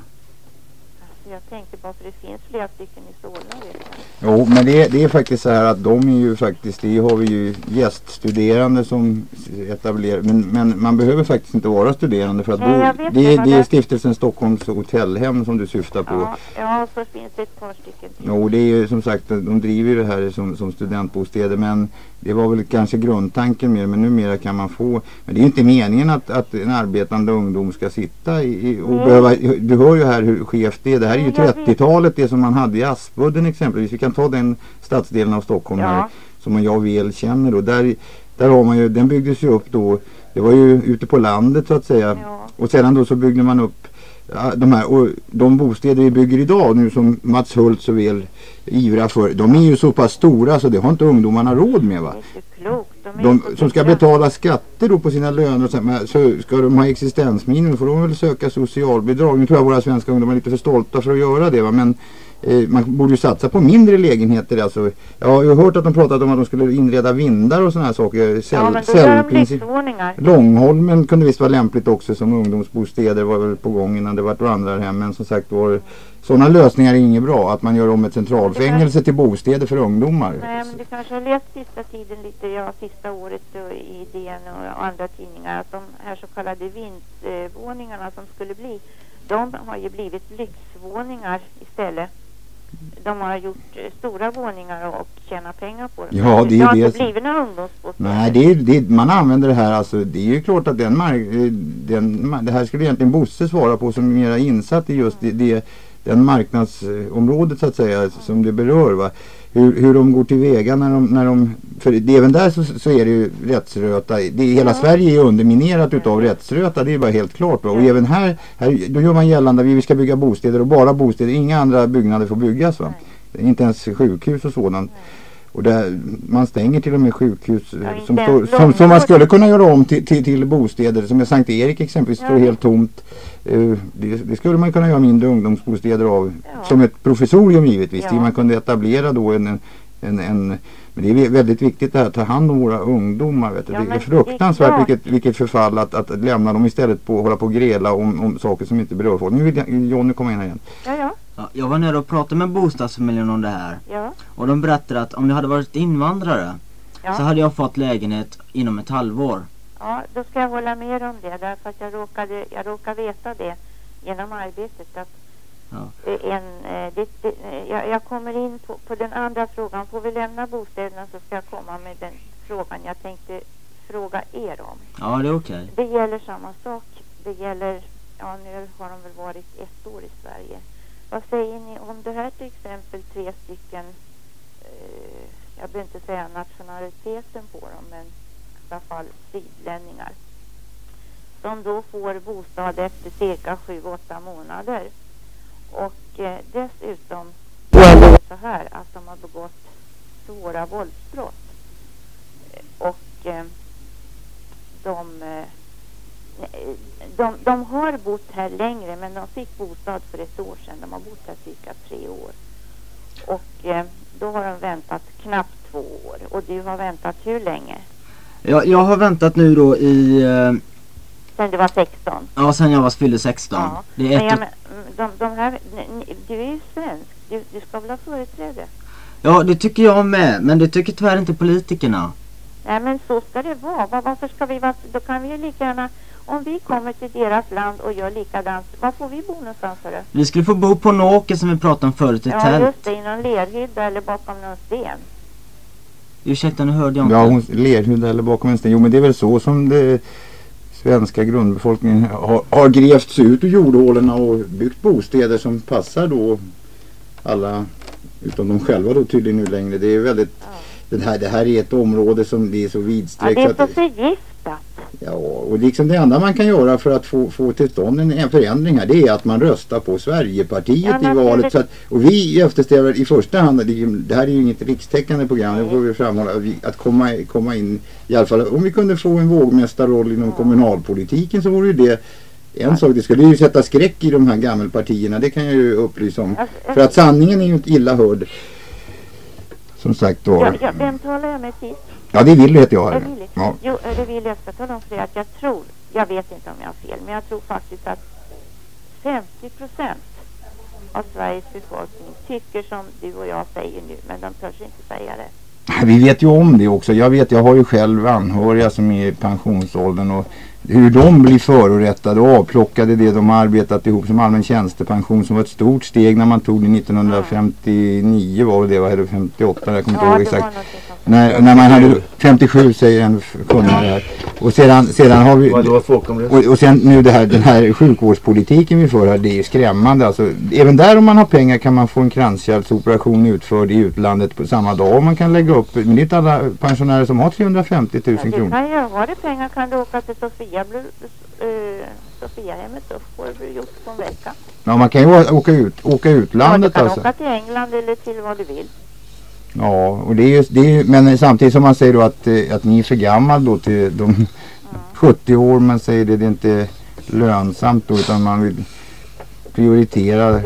Jag tänkte bara för det finns flera stycken i Solna vet jag. Jo, men det, det är faktiskt så här att de är ju faktiskt, det har vi ju gäststuderande som etablerar, men, men man behöver faktiskt inte vara studerande för att Nej, bo, det, det, det, är stiftelsen Stockholms hotellhem som du syftar på. Ja, ja, så finns det ett par stycken till. Jo, det är ju som sagt, de driver ju det här som, som studentbostäder men det var väl kanske grundtanken mer men numera kan man få, men det är ju inte meningen att, att en arbetande ungdom ska sitta i, och Nej. behöva, du hör ju här hur skevt det är. Det här är ju Nej, jag vet. 30-talet, det som man hade i Aspudden exempelvis. Vi kan ta den stadsdelen av Stockholm Ja. här som jag väl känner då. Där, där har man ju, den byggdes ju upp då, det var ju ute på landet så att säga. Och sedan då så byggde man upp ja, de här, och de bostäder vi bygger idag nu som Mats Hult så väl ivrar för, de är ju så pass stora så det har inte ungdomarna råd med va? Klokt. De som ska betala skatter då på sina löner så, men så ska de ha existensminimum får de väl söka socialbidrag. Nu tror jag våra svenska ungdomar är lite för stolta för att göra det va? men man borde ju satsa på mindre lägenheter alltså. Jag har ju hört att de pratat om att de skulle inreda vindar och sådana här saker. Cell, Ja, men då gör de lyxvåningar. Långholmen kunde visst vara lämpligt också som ungdomsbostäder var väl på gång innan det var vandrarhem. Men som sagt var sådana lösningar är inget bra. Att man gör om ett centralfängelse till bostäder för ungdomar. Nej, men du kanske har läst sista tiden lite, ja sista året i DN och andra tidningar att de här så kallade vindsvåningarna som skulle bli, de har ju blivit lyxvåningar istället. De har gjort eh, stora våningar och tjänat pengar på dem. Ja, det är det har inte blivit några ungdomsbostäder. Nej, det är, det är, man använder det här alltså. Det är ju klart att den, mark, eh, den det här skulle egentligen Bosse svara på som är mera insatt i just det, det den marknadsområdet så att säga som det berör va. Hur, hur de går tillväga när de, när de för det, även där så, så är det ju rättsröta. Det, hela Sverige är underminerat utav rättsröta, det är bara helt klart va. Och även här, här, då gör man gällande att vi ska bygga bostäder och bara bostäder, inga andra byggnader får byggas va. Inte ens sjukhus och sådant. Och där, man stänger till och med sjukhus eh, som, inte står, som, som man skulle kunna göra om till, till, till bostäder. Som i Sankt Erik exempelvis står Ja. helt tomt. Eh, det, det skulle man kunna göra mindre ungdomsbostäder av. Som ett professorium givetvis. Ja. Man kunde etablera då en, en, en, en men det är vä- väldigt viktigt det här att ta hand om våra ungdomar. Vet du. Ja, det är fruktansvärt det är vilket, vilket förfall att, att lämna dem istället på att hålla på och grela om, om saker som inte berör folk. Nu vill Johnny komma in här igen. Ja, ja, Ja, jag var nere och pratade med bostadsförmedlingen om det här. ja. Och de berättade att om jag hade varit invandrare Ja. så hade jag fått lägenhet inom ett halvår. Ja, då ska jag hålla med om det därför att jag råkade, jag råkar veta det genom arbetet att Ja. en, eh, det, det, eh, jag, jag kommer in på, på den andra frågan. Får vi lämna bostäderna så ska jag komma med den frågan jag tänkte fråga er om. Ja, det är okej. Det gäller samma sak. Det gäller, ja nu har de väl varit ett år i Sverige. Vad säger ni om det här till exempel tre stycken, eh, jag behöver inte säga nationaliteten på dem men i alla fall sydlänningar. Som då får bostad efter cirka sju, åtta månader. Och eh, dessutom gäller det så här att de har begått svåra våldsbrott. Och eh, de, eh, de, de har bott här längre men de fick bostad för ett år sedan. De har bott här cirka tre år. Och eh, då har de väntat knappt två år. Och du har väntat hur länge? Jag, jag har väntat nu då i, eh, Sen du var 16? ja sen jag var fyllde 16. Ja. Det är Men ett och, men, mm, de, de här, du är ju svensk. Du, du ska väl ha företräde? ja det tycker jag med, men det tycker tyvärr inte politikerna. Nej men så ska det vara. Var, varför ska vi vara, då kan vi ju lika gärna, om vi kommer till deras land och gör likadant, var får vi bo någonstans för det? Vi skulle få bo på en åker som vi pratade om förut, i Ja tält. just det, i någon lerhydda eller bakom någon sten. Ursäkta, nu hörde jag inte. Ja, hon lerhudda eller bakom en sten. Jo, men det är väl så som det svenska grundbefolkningen har, har grävts ut ur jordhålorna och byggt bostäder som passar då alla, utom de själva då tydligen nu längre. Det är väldigt, det, här, det här är ett område som det är så Ja, vidsträckt. det är så förgiftat. ja, och liksom det enda man kan göra för att få, få till stånd en, en förändring här det är att man röstar på Sverigepartiet Ja, i valet. Så att, och vi eftersträvar i första hand, det, här är ju inget rikstäckande program, det får vi framhålla, att, vi, att komma, komma in i alla fall om vi kunde få en vågmästarroll inom kommunalpolitiken så vore ju det En sak, det skulle ju sätta skräck i de här gammelpartierna, det kan jag ju upplysa om. För att sanningen är ju inte illa hörd. Som sagt då. Ja, ja, vem talar jag med sist? Ja, det är Willy heter jag. Är här. Willy? Ja. Jo, är det Willy. Jag ska tala om för dig att jag tror, jag vet inte om jag har fel, men jag tror faktiskt att 50 procent av Sveriges befolkning tycker som du och jag säger nu, men de törs inte säga det. Vi vet ju om det också. Jag vet, jag har ju själv anhöriga som är i pensionsåldern och hur de blir förorättade och avplockade det de har arbetat ihop som allmän tjänstepension som var ett stort steg när man tog det 1959 var det, det, 58, jag kommer inte Ja, ihåg exakt. När, när man hade 57 säger en kunnare här. Och sedan, sedan har vi... Och, och sen nu det här, den här sjukvårdspolitiken vi för här, det är ju skrämmande. Alltså, även där om man har pengar kan man få en kranskärlsoperation utförd i utlandet på samma dag. Och man kan lägga upp, men det är inte alla pensionärer som har 350 000 Ja, du kronor. kan ju, har du pengar kan du åka till Sofia, bli- eh, Sofiahemmet så får du gjort på en vecka. Ja, man kan ju åka, ut, åka Ja, du utlandet kan alltså. åka till England eller till vad du vill. Ja, och det är ju, det är ju, men samtidigt som man säger då att, eh, att ni är för gammal då till de 70 år, man säger det, det är inte lönsamt då utan man vill prioritera. Vet,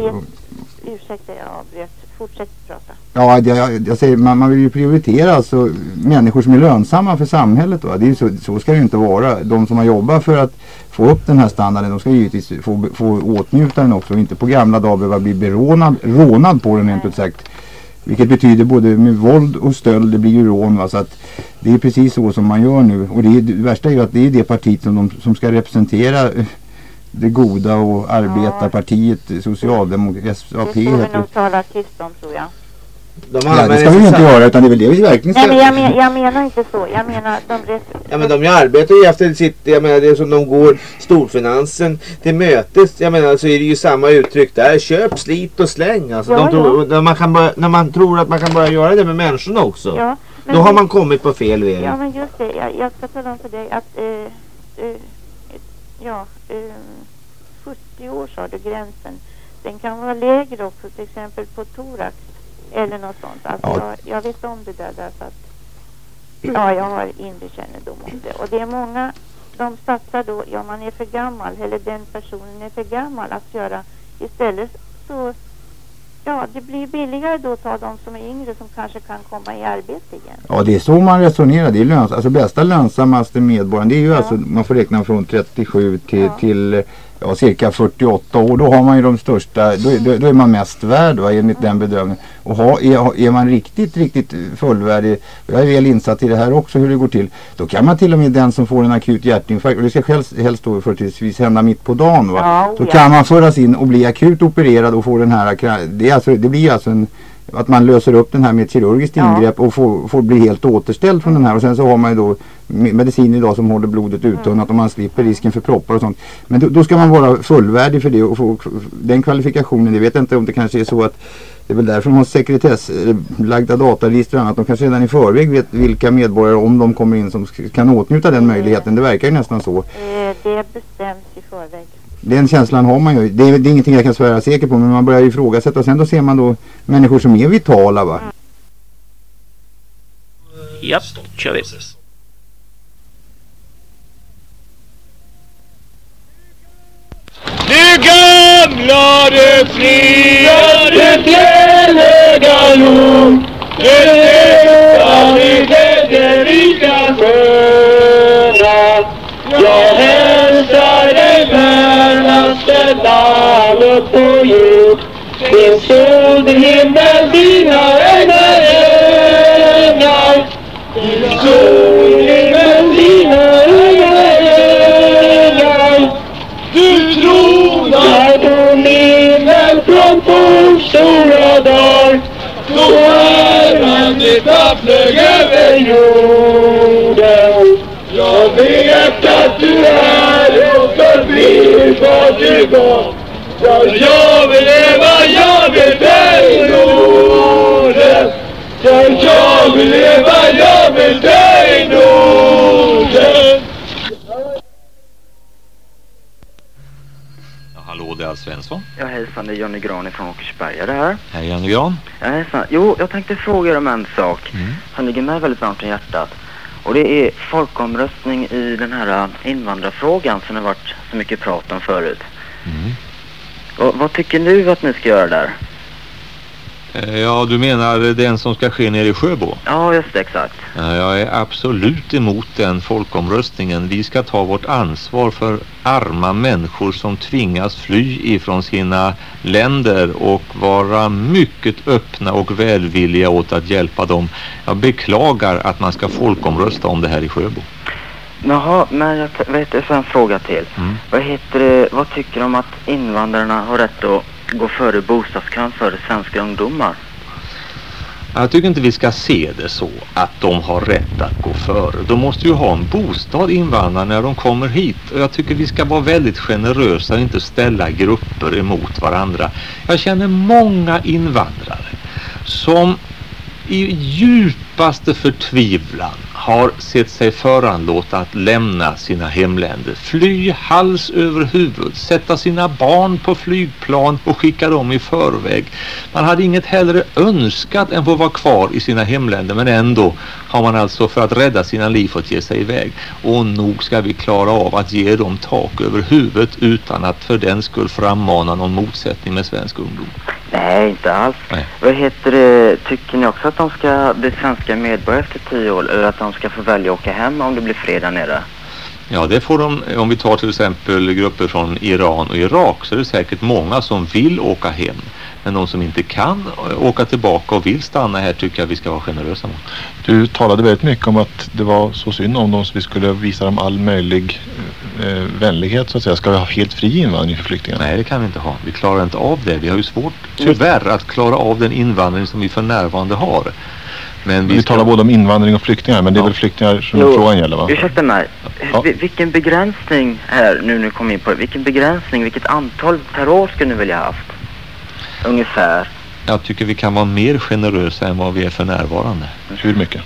ursäkta jag avbröt. Fortsätt prata. Ja, jag, jag säger man, man vill ju prioritera alltså människor som är lönsamma för samhället. Va? Det är så, så ska det ju inte vara. De som har jobbat för att få upp den här standarden, de ska ju givetvis få, få åtnjuta den också och inte på gamla dagar behöva bli berånad, rånad på den rent ut sagt. Vilket betyder både med våld och stöld, det blir ju rån. Va? Så att det är precis så som man gör nu. Och det, är, det värsta är ju att det är det partiet som, de, som ska representera eh, det goda och arbetarpartiet, socialdemokrati, SAP Det får vi nog tala tyst om tror jag. De Ja, det ska vi ju inte göra utan det är väl det vi verkligen Nej ska... men jag, men, jag menar inte så. Jag menar de res- Ja men de arbetar ju efter sitt, jag menar det är som de går storfinansen till mötes. Jag menar så är det ju samma uttryck där. Köp, slit och släng. Alltså, Ja, de tror, när, man kan börja, när man tror att man kan börja göra det med människorna också. Ja, men då har det- man kommit på fel väg. Ja men just det, jag, jag ska tala om för dig att eh, eh, ja, eh, 40 år sa du gränsen. Den kan vara lägre också till exempel på thorax eller något sånt. Alltså Ja. jag, jag vet om det där därför att ja, jag har inre kännedom om det. Och det är många, de satsar då, ja man är för gammal eller den personen är för gammal att göra istället så Ja, det blir billigare då att ta de som är yngre som kanske kan komma i arbete igen. Ja det är så man resonerar. Det är löns alltså bästa lönsammaste medborgaren. Det är ju alltså man får räkna från 37 till, till ja, cirka 48 år. Då har man ju de största. Då, är- då, då är man mest värd va, enligt den bedömningen. Och ha, är, är man riktigt riktigt fullvärdig. Jag är väl insatt i det här också hur det går till. Då kan man till och med den som får en akut hjärtinfarkt. Och det ska helst, helst då företrädesvis hända mitt på dagen. Va? Då kan man föras in och bli akut opererad och få den här. Det, alltså, det blir alltså en att man löser upp den här med ett kirurgiskt ingrepp och får, får bli helt återställd från den här. Och sen så har man ju då me- medicin idag som håller blodet uttunnat och man slipper risken för proppar och sånt. Men då, då ska man vara fullvärdig för det och få den kvalifikationen. Jag vet inte om det kanske är så att det är väl därför de har sekretesslagda dataregister och annat. De kanske redan i förväg vet vilka medborgare, om de kommer in, som kan åtnjuta den möjligheten. Det verkar ju nästan så. Eh, det bestäms i förväg. Den känslan har man ju. Det är, det är ingenting jag kan svära säker på men man börjar ifrågasätta och sen då ser man då människor som är vitala va. Japp, kör vi. Nu gamla det fria, det fjälliga jord, det leva det det rika värnaste landet på jord, din himmel, dina egna ögnar. Din sol, himmel, dina ögnar. ängar. Du tronar på minnen från fornstora dagar då äran ditt flög över jorden. Jag vet att du är vad du var. Ja, jag vill leva, jag vill dö i Norden. Ja, jag vill leva, jag vill dö i Norden. Ja, hallå, det är Alf Svensson. Ja, hejsan, det är Johnny Gran från Åkersberga det här. Hej, Janne Gran. Ja, hejsan. Jo, jag tänkte fråga er om en sak Mm. som ligger mig väldigt varmt om hjärtat. Och det är folkomröstning i den här äh, invandrarfrågan som det har varit så mycket prat om förut. Mm. Och, vad tycker du att ni ska göra där? Eh, Ja, du menar den som ska ske nere i Sjöbo? Ja, just det, exakt. Ja, jag är absolut emot den folkomröstningen. Vi ska ta vårt ansvar för arma människor som tvingas fly ifrån sina länder och vara mycket öppna och välvilliga åt att hjälpa dem. Jag beklagar att man ska folkomrösta om det här i Sjöbo. Jaha, men jag vet, en fråga till. Mm. Vad heter det, vad tycker du om att invandrarna har rätt att gå före bostadskön före svenska ungdomar? Jag tycker inte vi ska se det så att de har rätt att gå före. De måste ju ha en bostad invandrare när de kommer hit. Och jag tycker vi ska vara väldigt generösa och inte ställa grupper emot varandra. Jag känner många invandrare som i djupaste förtvivlan har sett sig föranlåta att lämna sina hemländer, fly hals över huvud, sätta sina barn på flygplan och skicka dem i förväg. Man hade inget hellre önskat än få vara kvar i sina hemländer men ändå har man alltså för att rädda sina liv fått ge sig iväg. Och nog ska vi klara av att ge dem tak över huvudet utan att för den skull frammana någon motsättning med svensk ungdom. Nej, inte alls. Nej. Vad heter det, tycker ni också att de ska bli svenska medborgare efter tio år? Eller att de ska få välja att åka hem om det blir fred där nere? Ja, det får de, om vi tar till exempel grupper från Iran och Irak så är det säkert många som vill åka hem. Men de som inte kan åka tillbaka och vill stanna här tycker jag vi ska vara generösa mot. Du talade väldigt mycket om att det var så synd om dem så vi skulle visa dem all möjlig eh, vänlighet så att säga. Ska vi ha helt fri invandring för flyktingar? Nej, det kan vi inte ha. Vi klarar inte av det. Vi har ju svårt, tyvärr, att klara av den invandring som vi för närvarande har. Men Vi, vi ska... talar både om invandring och flyktingar men det är väl flyktingar som Jo, frågan gäller va? Ursäkta mig. Ja. Vi- Vilken begränsning här, nu när vi kom in på det, vilken begränsning, vilket antal per år skulle ni vilja ha haft? Ungefär. Jag tycker vi kan vara mer generösa än vad vi är för närvarande. Hur mycket?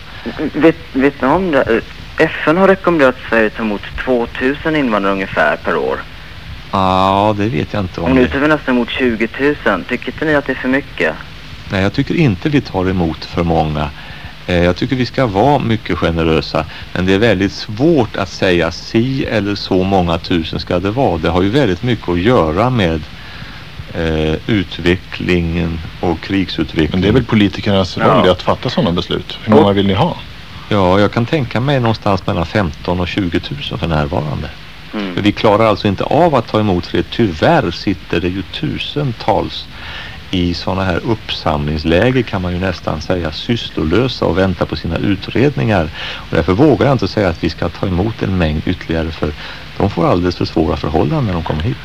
Vet, vet ni om det? FN har rekommenderat Sverige ta emot 2000 invandrare ungefär per år. Ja, det vet jag inte Och om nu det. tar vi nästan emot 20 000. Tycker inte ni att det är för mycket? Nej, jag tycker inte vi tar emot för många. Eh, Jag tycker vi ska vara mycket generösa. Men det är väldigt svårt att säga si eller så många tusen ska det vara. Det har ju väldigt mycket att göra med eh, utvecklingen och krigsutvecklingen. Men det är väl politikernas Ja. roll att fatta sådana beslut? Hur många vill ni ha? Ja, jag kan tänka mig någonstans mellan 15 och 20 000 för närvarande. Mm. För vi klarar alltså inte av att ta emot fler. Tyvärr sitter det ju tusentals i sådana här uppsamlingsläger kan man ju nästan säga sysslolösa och väntar på sina utredningar. Och därför vågar jag inte säga att vi ska ta emot en mängd ytterligare för de får alldeles för svåra förhållanden när de kommer hit.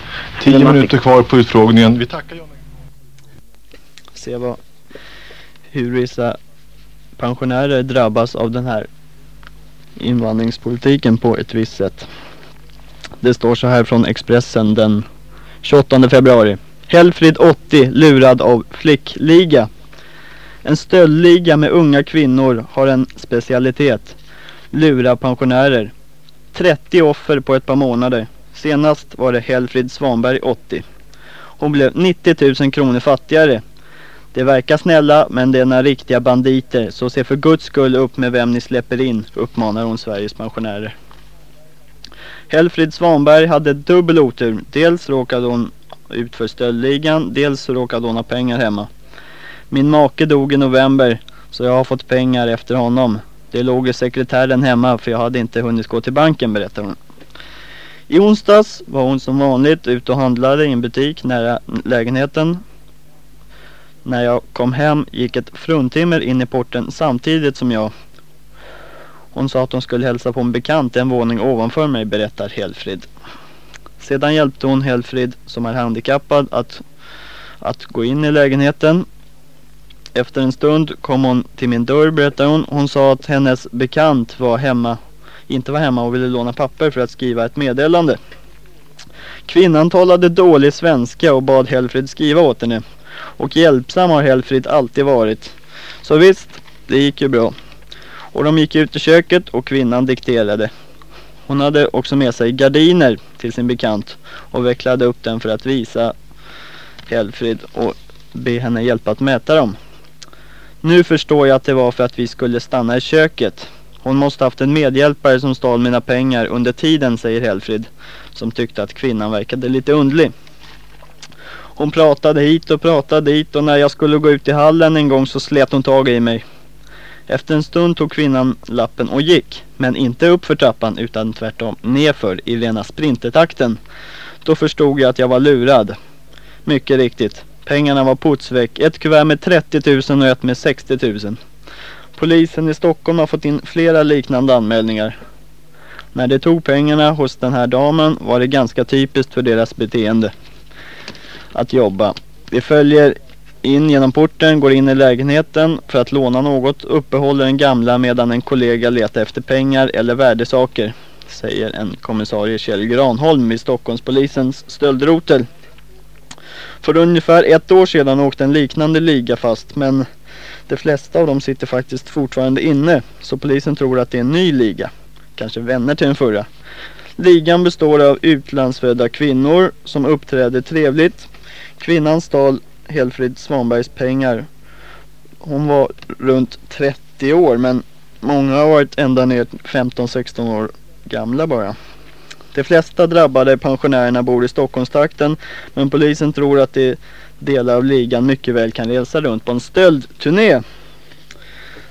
Tio minuter kvar på utfrågningen. Vi tackar John. se vad, hur vissa pensionärer drabbas av den här invandringspolitiken på ett visst sätt. Det står så här från Expressen den 28 februari. Helfrid 80 lurad av flickliga. En stöldliga med unga kvinnor har en specialitet. Lura pensionärer. 30 offer på ett par månader. Senast var det Helfrid Svanberg 80. Hon blev 90 000 kronor fattigare. Det verkar snälla men det är några riktiga banditer så se för guds skull upp med vem ni släpper in uppmanar hon Sveriges pensionärer. Helfrid Svanberg hade dubbel otur. Dels råkade hon ut för stöldligan, dels så råkade hon ha pengar hemma. Min make dog i november så jag har fått pengar efter honom. Det låg i sekretären hemma för jag hade inte hunnit gå till banken berättar hon. I onsdags var hon som vanligt ute och handlade i en butik nära lägenheten. När jag kom hem gick ett fruntimmer in i porten samtidigt som jag. Hon sa att hon skulle hälsa på en bekant en våning ovanför mig berättar Helfrid. Sedan hjälpte hon Helfrid som är handikappad att, att gå in i lägenheten. Efter en stund kom hon till min dörr berättar hon. Hon sa att hennes bekant var hemma, inte var hemma och ville låna papper för att skriva ett meddelande. Kvinnan talade dålig svenska och bad Helfrid skriva åt henne. Och hjälpsam har Helfrid alltid varit. Så visst, det gick ju bra. Och de gick ut i köket och kvinnan dikterade. Hon hade också med sig gardiner till sin bekant och vecklade upp den för att visa Helfrid och be henne hjälpa att mäta dem. Nu förstår jag att det var för att vi skulle stanna i köket. Hon måste haft en medhjälpare som stal mina pengar under tiden, säger Helfrid, som tyckte att kvinnan verkade lite undlig. Hon pratade hit och pratade dit och när jag skulle gå ut i hallen en gång så slet hon tag i mig. Efter en stund tog kvinnan lappen och gick, men inte upp för trappan utan tvärtom nerför i rena sprintertakten. Då förstod jag att jag var lurad. Mycket riktigt. Pengarna var putsväck. Ett kuvert med 30 000 och ett med 60 000. Polisen i Stockholm har fått in flera liknande anmälningar. När de tog pengarna hos den här damen var det ganska typiskt för deras beteende att jobba. De följer in genom porten, går in i lägenheten för att låna något, uppehåller den gamla medan en kollega letar efter pengar eller värdesaker, säger en kommissarie Kjell Granholm vid Stockholmspolisens stöldrotel. För ungefär ett år sedan åkte en liknande liga fast men de flesta av dem sitter faktiskt fortfarande inne så polisen tror att det är en ny liga. Kanske vänner till den förra. Ligan består av utlandsfödda kvinnor som uppträder trevligt. Kvinnan stal Helfrid Svanbergs pengar. Hon var runt 30 år men många har varit ända ner 15-16 år gamla bara. De flesta drabbade pensionärerna bor i Stockholmstrakten men polisen tror att de delar av ligan mycket väl kan resa runt på en stöldturné.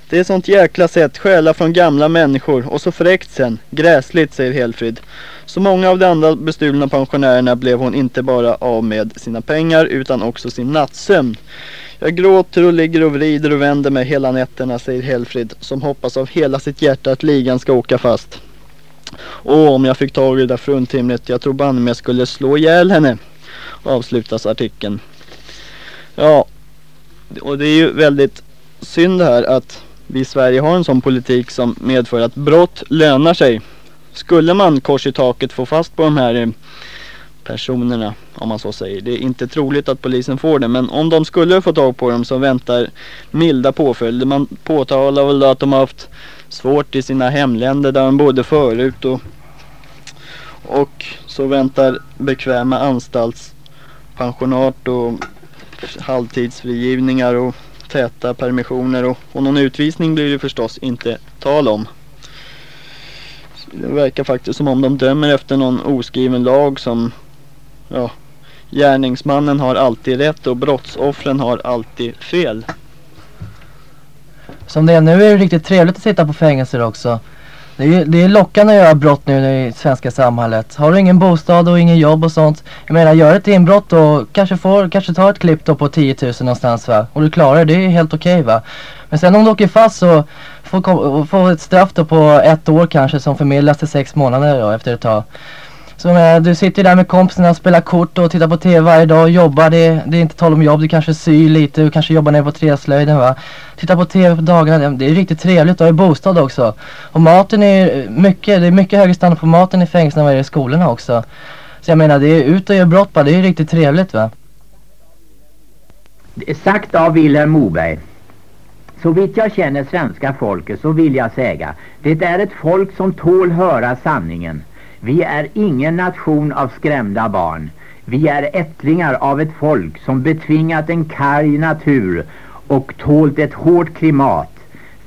Det är sånt jäkla sätt, stjäla från gamla människor och så fräckt sen. Gräsligt, säger Helfrid. Så många av de andra bestulna pensionärerna blev hon inte bara av med sina pengar utan också sin nattsömn. Jag gråter och ligger och vrider och vänder mig hela nätterna, säger Helfrid som hoppas av hela sitt hjärta att ligan ska åka fast. Åh, om jag fick tag i det där fruntimret, jag tror banne mig jag skulle slå ihjäl henne. Avslutas artikeln. Ja, och det är ju väldigt synd det här att vi i Sverige har en sån politik som medför att brott lönar sig. Skulle man kors i taket få fast på de här eh, personerna, om man så säger. Det är inte troligt att polisen får det, men om de skulle få tag på dem så väntar milda påföljder. Man påtalar väl att de har haft svårt i sina hemländer där de bodde förut och, och så väntar bekväma anstaltspensionat och halvtidsfrigivningar och täta permissioner och, och någon utvisning blir det förstås inte tal om. Det verkar faktiskt som om de dömer efter någon oskriven lag som ja, gärningsmannen har alltid rätt och brottsoffren har alltid fel. Som det är nu är det riktigt trevligt att sitta på fängelser också. Det är, det är lockande att göra brott nu i svenska samhället. Har du ingen bostad och ingen jobb och sånt. Jag menar, gör ett inbrott och kanske får, kanske tar ett klipp då på 10 000 någonstans va. Och du klarar det, det är helt okej okay, va. Men sen om du åker fast så får, får ett straff då på ett år kanske som förmedlas till sex månader då efter ett tag. Så men, du sitter där med kompisarna och spelar kort och tittar på tv varje dag och jobbar. Det, det är inte tal om jobb, du kanske syr lite, du kanske jobbar nere på träslöjden va. Tittar på tv på dagarna, det är riktigt trevligt Du har ju bostad också. Och maten är eh, mycket, det är mycket högre standard på maten i fängelserna än vad det är i skolorna också. Så jag menar, det är ut och göra brott bara, det är riktigt trevligt va. Sagt av Vilhelm Moberg. Så vitt jag känner svenska folket så vill jag säga, det är ett folk som tål höra sanningen. Vi är ingen nation av skrämda barn. Vi är ättlingar av ett folk som betvingat en karg natur och tålt ett hårt klimat.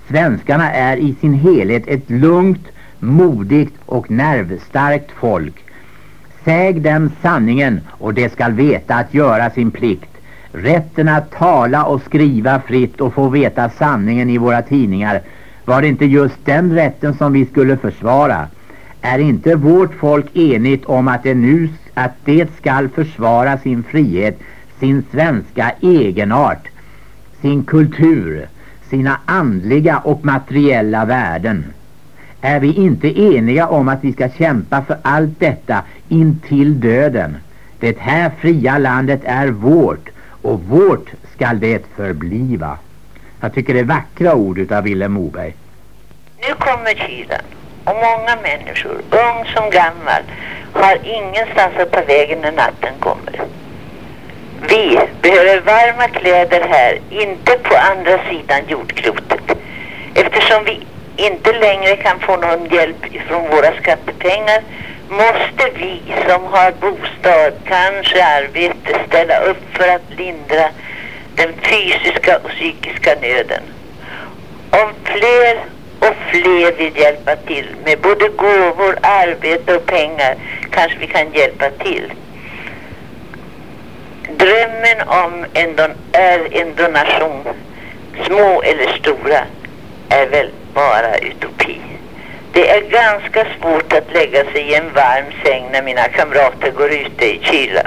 Svenskarna är i sin helhet ett lugnt, modigt och nervstarkt folk. Säg dem sanningen och de skall veta att göra sin plikt. Rätten att tala och skriva fritt och få veta sanningen i våra tidningar var det inte just den rätten som vi skulle försvara. Är inte vårt folk enigt om att det nu att det skall försvara sin frihet, sin svenska egenart, sin kultur, sina andliga och materiella värden? Är vi inte eniga om att vi ska kämpa för allt detta intill döden? Det här fria landet är vårt och vårt skall det förbliva. Jag tycker det är vackra ord utav Vilhelm Moberg. Nu kommer kylan och många människor, ung som gammal, har ingenstans att ta vägen när natten kommer. Vi behöver varma kläder här, inte på andra sidan jordklotet. Eftersom vi inte längre kan få någon hjälp från våra skattepengar måste vi som har bostad, kanske arbete, ställa upp för att lindra den fysiska och psykiska nöden. Om fler och fler vill hjälpa till med både gåvor, arbete och pengar kanske vi kan hjälpa till. Drömmen om en don är en donation, små eller stora, är väl bara utopi. Det är ganska svårt att lägga sig i en varm säng när mina kamrater går ute i kylan.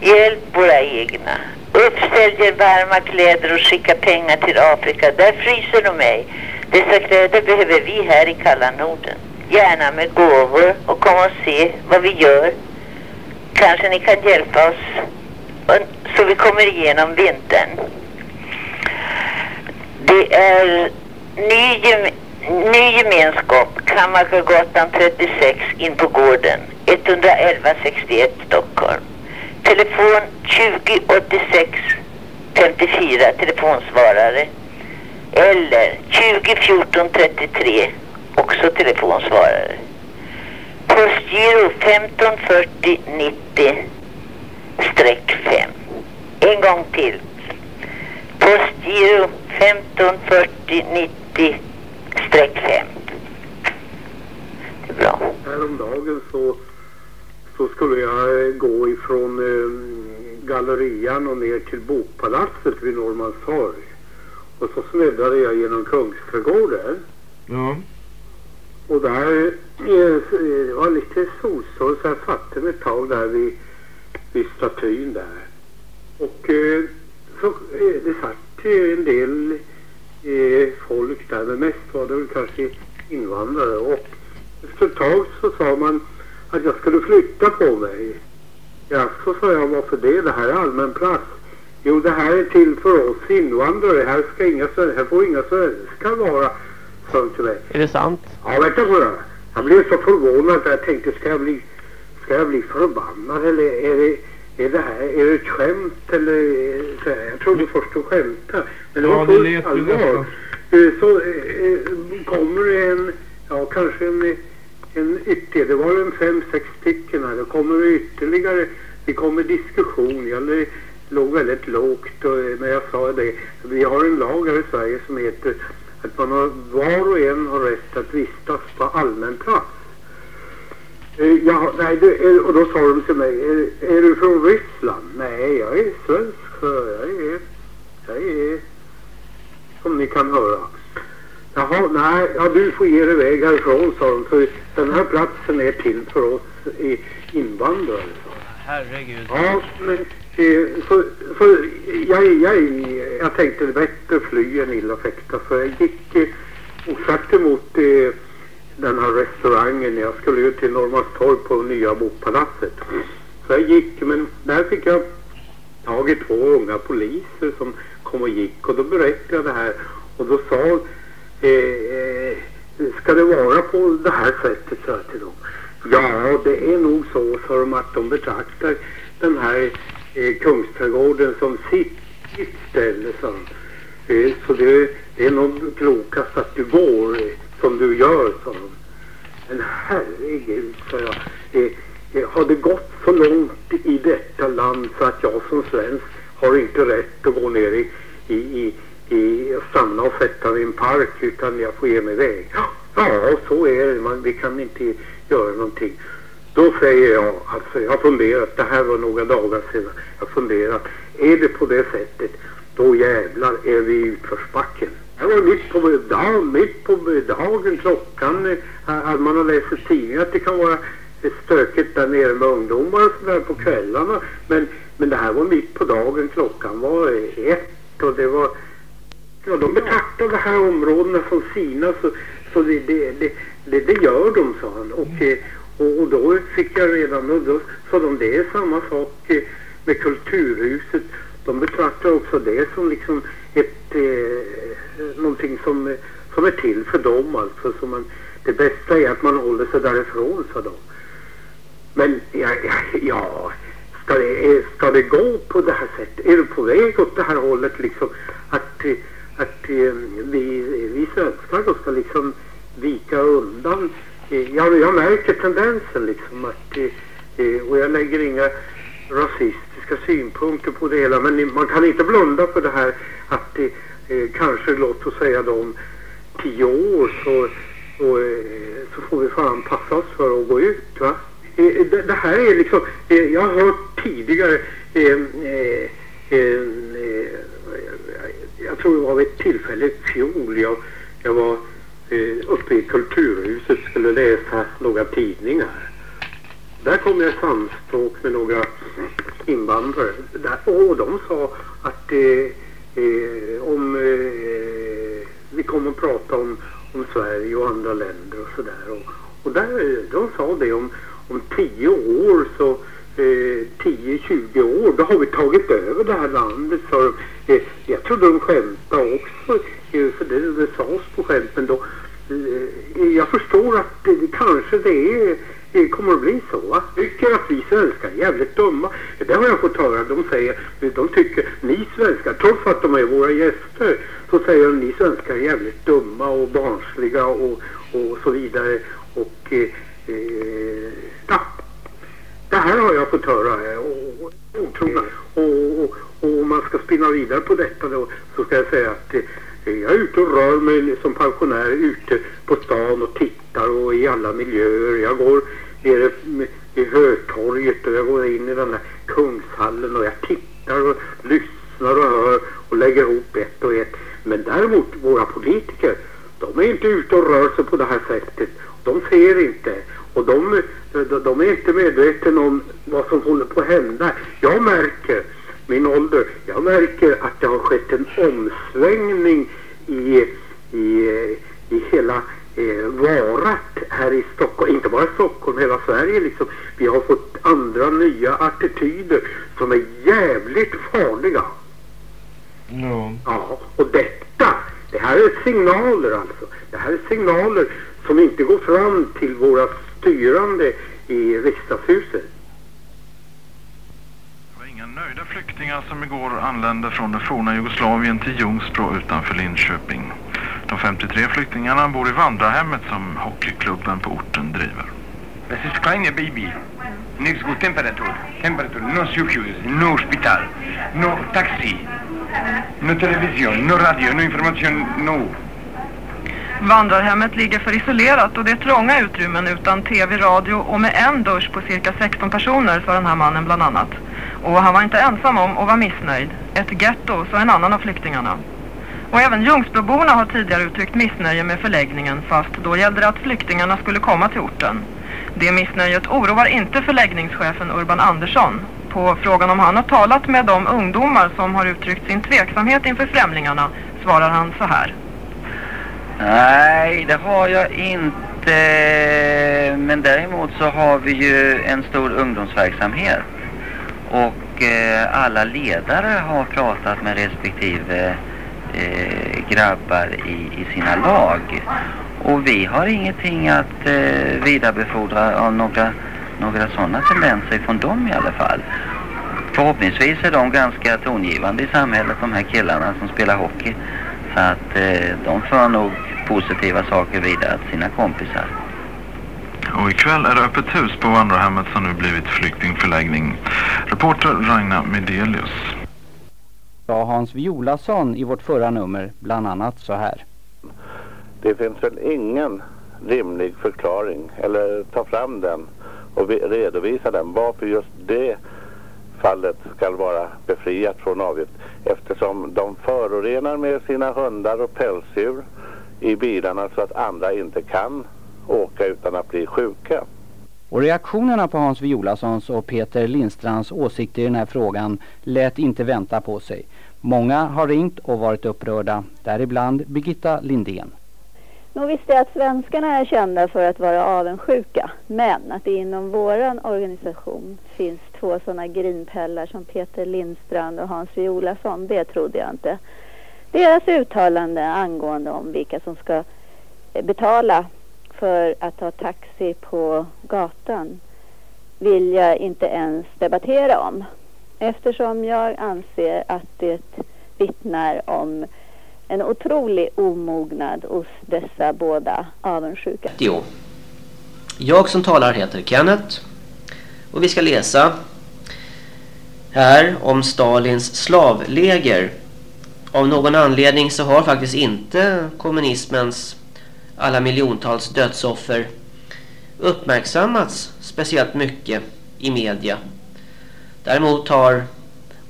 Hjälp våra egna. Uppsäljer varma kläder och skicka pengar till Afrika. Där fryser de mig. Dessa kläder behöver vi här i kalla Norden. Gärna med gåvor och kom och se vad vi gör. Kanske ni kan hjälpa oss så vi kommer igenom vintern. Det är ny, gem ny gemenskap, Kammargatan 36 in på gården. 11161 Stockholm. Telefon 2086 54 telefonsvarare. Eller 2014 33 också telefonsvarare. Postgiro 1540 90 streck 5. En gång till. Postgiro 1540 90 streck 5. Det är bra. Häromdagen så, så skulle jag eh, gå ifrån eh, gallerian och ner till Bokpalatset vid Norrmalmstorg. Och så snuddade jag genom Kungsträdgården. Ja. Och där eh, det var lite solstråle så jag satte mig ett tag där vid, vid statyn där. Och eh, så eh, det satt en del eh, folk där men mest var det väl kanske invandrare. Och efter ett tag så sa man att jag skulle flytta på mig. Ja, så sa jag varför det? Det här är allmän plats. Jo, det här är till för oss invandrare. Här, ska inga, här får inga svenskar vara, sa till mig. Är det sant? Ja, vänta på det. Jag blev så förvånad att jag tänkte, ska jag bli, ska jag bli förbannad eller är det, är det här, är det ett skämt eller så här? Jag trodde först de skämtade. Men det Ja, var fullt allvar. Eh, Så eh, kommer det en, ja kanske en, en ytterligare, det var en fem, sex stycken här. Det kommer det ytterligare, det kommer diskussion. Jag låg- väldigt lågt och, eh, när jag sa det. Vi har en lag här i Sverige som heter att man har, var och en har rätt att vistas på allmän plats. Eh, Ja, nej, det är, och då sa de till mig, är, är du från Ryssland? Nej, jag är svensk. så Jag är, jag är, som ni kan höra. Jaha, nej, ja, du får ge dig iväg härifrån, sa de. För den här platsen är till för oss i, invandrare. Herregud. Ja, men eh, Eh, så, så jag, jag, jag tänkte det är bättre fly än illa fäkta. Så jag gick eh, och osagt emot eh, den här restaurangen. Jag skulle ju till Norrmalmstorg på nya bokpalatset. Så jag gick, men där fick jag tag i två unga poliser som kom och gick. Och då berättade jag det här. Och då sa eh, eh, ska det vara på det här sättet, sa jag till dem. Ja, det är nog så, sa de, att de betraktar den här eh, Kungsträdgården som sitt, sitt ställe, sa. Eh, så det, det är nog klokast att du går eh, som du gör, sa de. Men herregud, sa jag. Eh, eh, har det gått så långt i detta land så att jag som svensk har inte rätt att gå ner i, i, i, i stanna och sätta mig i en park utan jag får ge mig iväg. Ja, så är det. Man, vi kan inte göra någonting. Då säger jag, alltså jag har funderat, det här var några dagar sedan, jag har funderat, är det på det sättet, då jävlar är vi i utförsbacken. Det var mitt på dagen, mitt på dagen, klockan, eh, man har läst i att det kan vara eh, stökigt där nere med ungdomar och sådär på kvällarna. Men, men det här var mitt på dagen, klockan var eh, ett och det var Ja, de betraktar de här områdena som sina så, så det, det, det, det, det gör de, sa han. Och, eh, och, och då fick jag redan, och då sa de det är samma sak med Kulturhuset. De betraktar också det som liksom ett, eh, någonting som, som är till för dem alltså. Så man, det bästa är att man håller sig därifrån, sa de. Men ja, ja, ja ska, det, eh, ska det gå på det här sättet? Är du på väg åt det här hållet liksom? Att, att eh, vi, vi svenskar då ska liksom vika undan. Jag, jag märker tendensen liksom att, och jag lägger inga rasistiska synpunkter på det hela, men man kan inte blunda för det här att det eh, kanske, låt oss säga de tio år så, så, eh, så får vi fan passa oss för att gå ut va. Eh, det, det här är liksom, jag har hört tidigare eh, eh, eh, jag tror det var vid ett tillfälle i fjol jag, jag var Eh, uppe i Kulturhuset skulle läsa några tidningar. Där kom jag i samspråk med några invandrare där, och de sa att eh, eh, om eh, vi kommer att prata om, om Sverige och andra länder och sådär och, och där, eh, de sa det om, om tio år så eh, 10-20 år då har vi tagit över det här landet sa de. Eh, jag trodde de skämtade också för det, det sades på skämten då jag förstår att det, det kanske det är det kommer att bli så va? Tycker att vi svenskar är jävligt dumma. Det har jag fått höra. De säger, de tycker, ni svenskar, trots att de är våra gäster, så säger de ni svenskar är jävligt dumma och barnsliga och, och så vidare. Och eh, ja, det här har jag fått höra. Och, och, och, och, och om man ska spinna vidare på detta då, så ska jag säga att eh, jag är ute och rör mig som pensionär ute på stan och tittar och i alla miljöer. Jag går nere i Hötorget och jag går in i den där Kungshallen och jag tittar och lyssnar och hör och lägger ihop ett och ett. Men däremot våra politiker, de är inte ute och rör sig på det här sättet. De ser inte och de, de, de är inte medvetna om vad som håller på att hända. Jag märker, min ålder, jag märker att det har skett en omsvängning i, i, i hela eh, varat här i Stockholm, inte bara Stockholm, hela Sverige liksom. Vi har fått andra nya attityder som är jävligt farliga. Ja, och detta, det här är signaler alltså. Det här är signaler som inte går fram till våra styrande i riksdagshuset. Nöjda flyktingar som igår anlände från det forna Jugoslavien till Ljungsbro utanför Linköping. De 53 flyktingarna bor i vandrarhemmet som hockeyklubben på orten driver. Det är kleine Baby. Nichts gut Temperatur. Temperatur. No sjukhus, no hospital, no taxi, no television, no radio, no information, no. Vandrarhemmet ligger för isolerat och det är trånga utrymmen utan tv, radio och med en dusch på cirka 16 personer sa den här mannen bland annat. Och han var inte ensam om att vara missnöjd. Ett getto, sa en annan av flyktingarna. Och även Ljungsbroborna har tidigare uttryckt missnöje med förläggningen fast då gällde det att flyktingarna skulle komma till orten. Det missnöjet oroar inte förläggningschefen Urban Andersson. På frågan om han har talat med de ungdomar som har uttryckt sin tveksamhet inför främlingarna svarar han så här. Nej, det har jag inte. Men däremot så har vi ju en stor ungdomsverksamhet. Och eh, alla ledare har pratat med respektive eh, grabbar i, i sina lag. Och vi har ingenting att eh, vidarebefordra av några, några sådana tendenser från dem i alla fall. Förhoppningsvis är de ganska tongivande i samhället, de här killarna som spelar hockey. Så att eh, de för nog positiva saker vidare till sina kompisar. Och ikväll är det öppet hus på vandrarhemmet som nu blivit flyktingförläggning. Reporter Raina Medelius. sa Hans Violasson i vårt förra nummer bland annat så här. Det finns väl ingen rimlig förklaring eller ta fram den och vi- redovisa den varför just det fallet ska vara befriat från avgift eftersom de förorenar med sina hundar och pälsdjur i bilarna så att andra inte kan åka utan att bli sjuka. Och reaktionerna på Hans Violassons och Peter Lindstrands åsikter i den här frågan lät inte vänta på sig. Många har ringt och varit upprörda, däribland Birgitta Lindén. Nog visste jag att svenskarna är kända för att vara avundsjuka. Men att det inom våran organisation finns två sådana grinpellar som Peter Lindstrand och Hans Violasson, det trodde jag inte. Deras uttalande angående om vilka som ska eh, betala för att ta taxi på gatan vill jag inte ens debattera om. Eftersom jag anser att det vittnar om en otrolig omognad hos dessa båda avundsjuka. Jo. Jag som talar heter Kenneth och vi ska läsa här om Stalins slavläger av någon anledning så har faktiskt inte kommunismens alla miljontals dödsoffer uppmärksammats speciellt mycket i media. Däremot har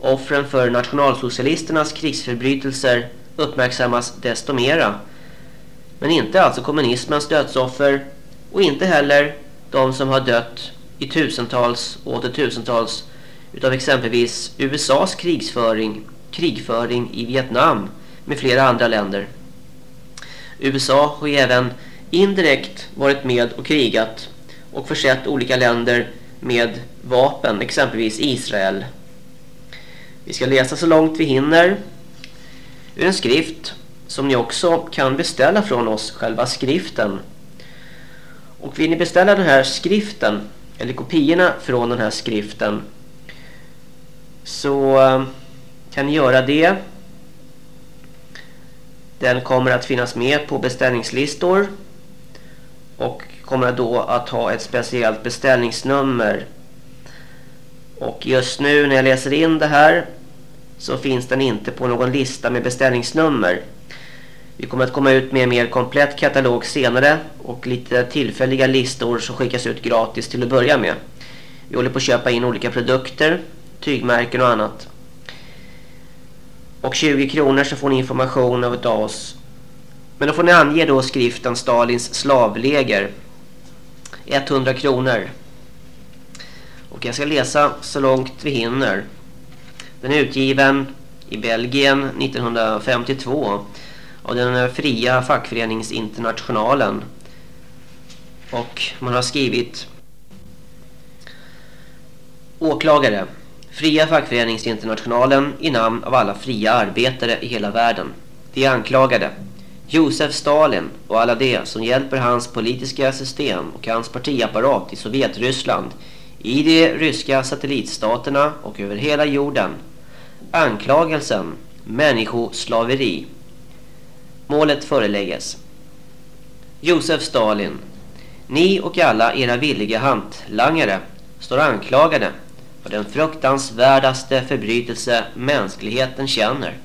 offren för nationalsocialisternas krigsförbrytelser uppmärksammas desto mera. Men inte alltså kommunismens dödsoffer och inte heller de som har dött i tusentals och åter tusentals utav exempelvis USAs krigsföring, krigföring i Vietnam med flera andra länder. USA har även indirekt varit med och krigat och försett olika länder med vapen, exempelvis Israel. Vi ska läsa så långt vi hinner ur en skrift som ni också kan beställa från oss, själva skriften. Och vill ni beställa den här skriften eller kopiorna från den här skriften så eh, kan ni göra det. Den kommer att finnas med på beställningslistor och kommer då att ha ett speciellt beställningsnummer. Och just nu när jag läser in det här så finns den inte på någon lista med beställningsnummer. Vi kommer att komma ut med en mer komplett katalog senare och lite tillfälliga listor som skickas ut gratis till att börja med. Vi håller på att köpa in olika produkter, tygmärken och annat. Och 20 kronor så får ni information av oss. Men då får ni ange då skriften Stalins slavläger. 100 kronor. Och jag ska läsa så långt vi hinner. Den är utgiven i Belgien 1952 av den fria fackföreningsinternationalen. Och man har skrivit Åklagare Fria fackföreningsinternationalen i namn av alla fria arbetare i hela världen. De anklagade Josef Stalin och alla de som hjälper hans politiska system och hans partiapparat i Sovjetryssland, i de ryska satellitstaterna och över hela jorden. Anklagelsen människoslaveri. Målet förelägges. Josef Stalin, ni och alla era villiga hantlangare står anklagade för den fruktansvärdaste förbrytelse mänskligheten känner.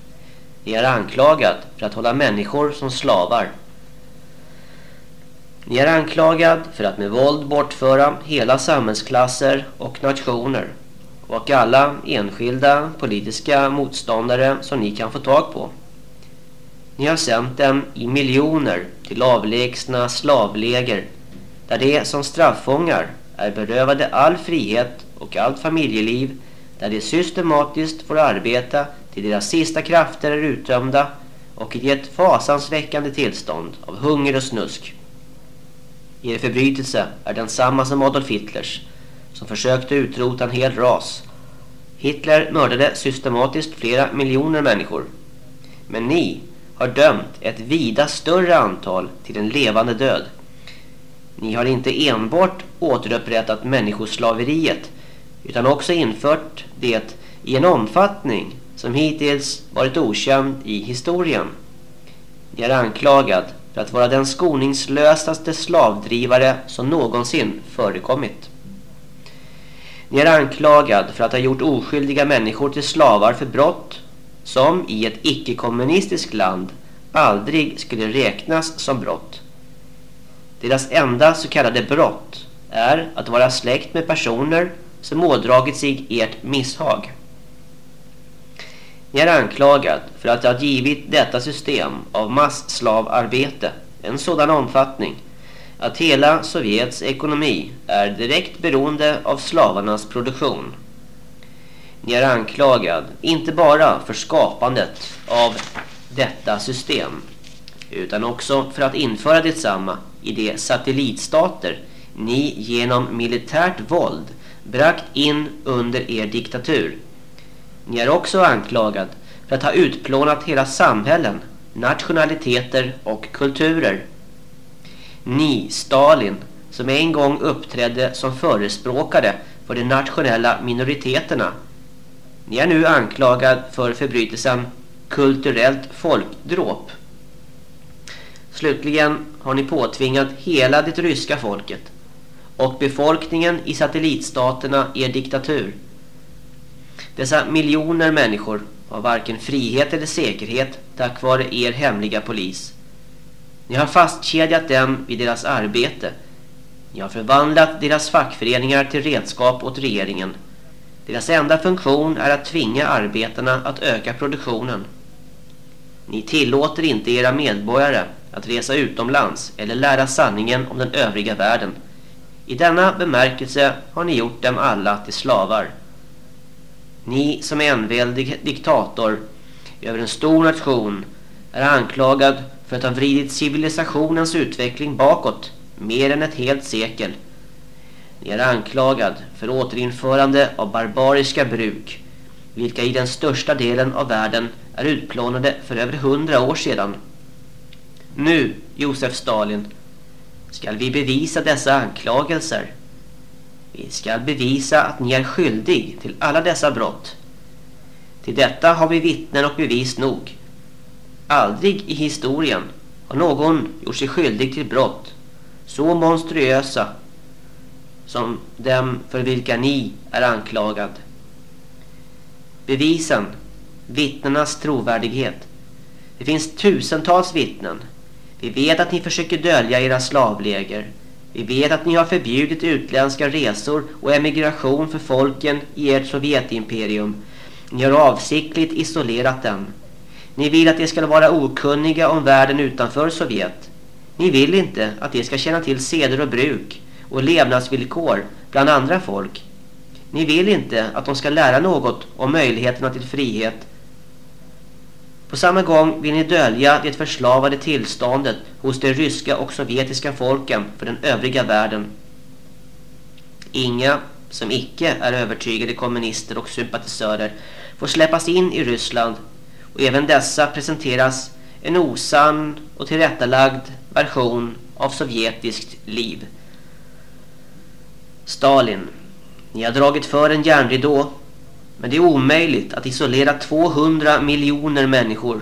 Ni är anklagad för att hålla människor som slavar. Ni är anklagad för att med våld bortföra hela samhällsklasser och nationer och alla enskilda politiska motståndare som ni kan få tag på. Ni har sänt dem i miljoner till avlägsna slavläger där de som straffångar är berövade all frihet och allt familjeliv där de systematiskt får arbeta till deras sista krafter är uttömda och i ett fasansväckande tillstånd av hunger och snusk. Er förbrytelse är densamma som Adolf Hitlers som försökte utrota en hel ras. Hitler mördade systematiskt flera miljoner människor. Men ni har dömt ett vida större antal till en levande död. Ni har inte enbart återupprättat människoslaveriet utan också infört det i en omfattning som hittills varit okänd i historien. Ni är anklagad för att vara den skoningslösaste slavdrivare som någonsin förekommit. Ni är anklagad för att ha gjort oskyldiga människor till slavar för brott som i ett icke-kommunistiskt land aldrig skulle räknas som brott. Deras enda så kallade brott är att vara släkt med personer som ådragit sig ert misshag. Ni är anklagad för att ha givit detta system av masslavarbete en sådan omfattning att hela Sovjets ekonomi är direkt beroende av slavarnas produktion. Ni är anklagad inte bara för skapandet av detta system utan också för att införa detsamma i de satellitstater ni genom militärt våld brakt in under er diktatur. Ni är också anklagad för att ha utplånat hela samhällen, nationaliteter och kulturer. Ni, Stalin, som en gång uppträdde som förespråkare för de nationella minoriteterna. Ni är nu anklagad för förbrytelsen kulturellt folkdråp. Slutligen har ni påtvingat hela det ryska folket och befolkningen i satellitstaterna er diktatur. Dessa miljoner människor har varken frihet eller säkerhet tack vare er hemliga polis. Ni har fastkedjat dem vid deras arbete. Ni har förvandlat deras fackföreningar till redskap åt regeringen. Deras enda funktion är att tvinga arbetarna att öka produktionen. Ni tillåter inte era medborgare att resa utomlands eller lära sanningen om den övriga världen. I denna bemärkelse har ni gjort dem alla till slavar. Ni som är enväldig diktator över en stor nation är anklagad för att ha vridit civilisationens utveckling bakåt mer än ett helt sekel. Ni är anklagad för återinförande av barbariska bruk vilka i den största delen av världen är utplånade för över hundra år sedan. Nu, Josef Stalin, skall vi bevisa dessa anklagelser. Vi skall bevisa att ni är skyldig till alla dessa brott. Till detta har vi vittnen och bevis nog. Aldrig i historien har någon gjort sig skyldig till brott så monstruösa som dem för vilka ni är anklagad. Bevisen, vittnenas trovärdighet. Det finns tusentals vittnen. Vi vet att ni försöker dölja era slavläger. Vi vet att ni har förbjudit utländska resor och emigration för folken i ert Sovjetimperium. Ni har avsiktligt isolerat dem. Ni vill att de ska vara okunniga om världen utanför Sovjet. Ni vill inte att de ska känna till seder och bruk och levnadsvillkor bland andra folk. Ni vill inte att de ska lära något om möjligheterna till frihet. På samma gång vill ni dölja det förslavade tillståndet hos de ryska och sovjetiska folken för den övriga världen. Inga som icke är övertygade kommunister och sympatisörer får släppas in i Ryssland och även dessa presenteras en osann och tillrättalagd version av sovjetiskt liv. Stalin, ni har dragit för en järnridå men det är omöjligt att isolera 200 miljoner människor.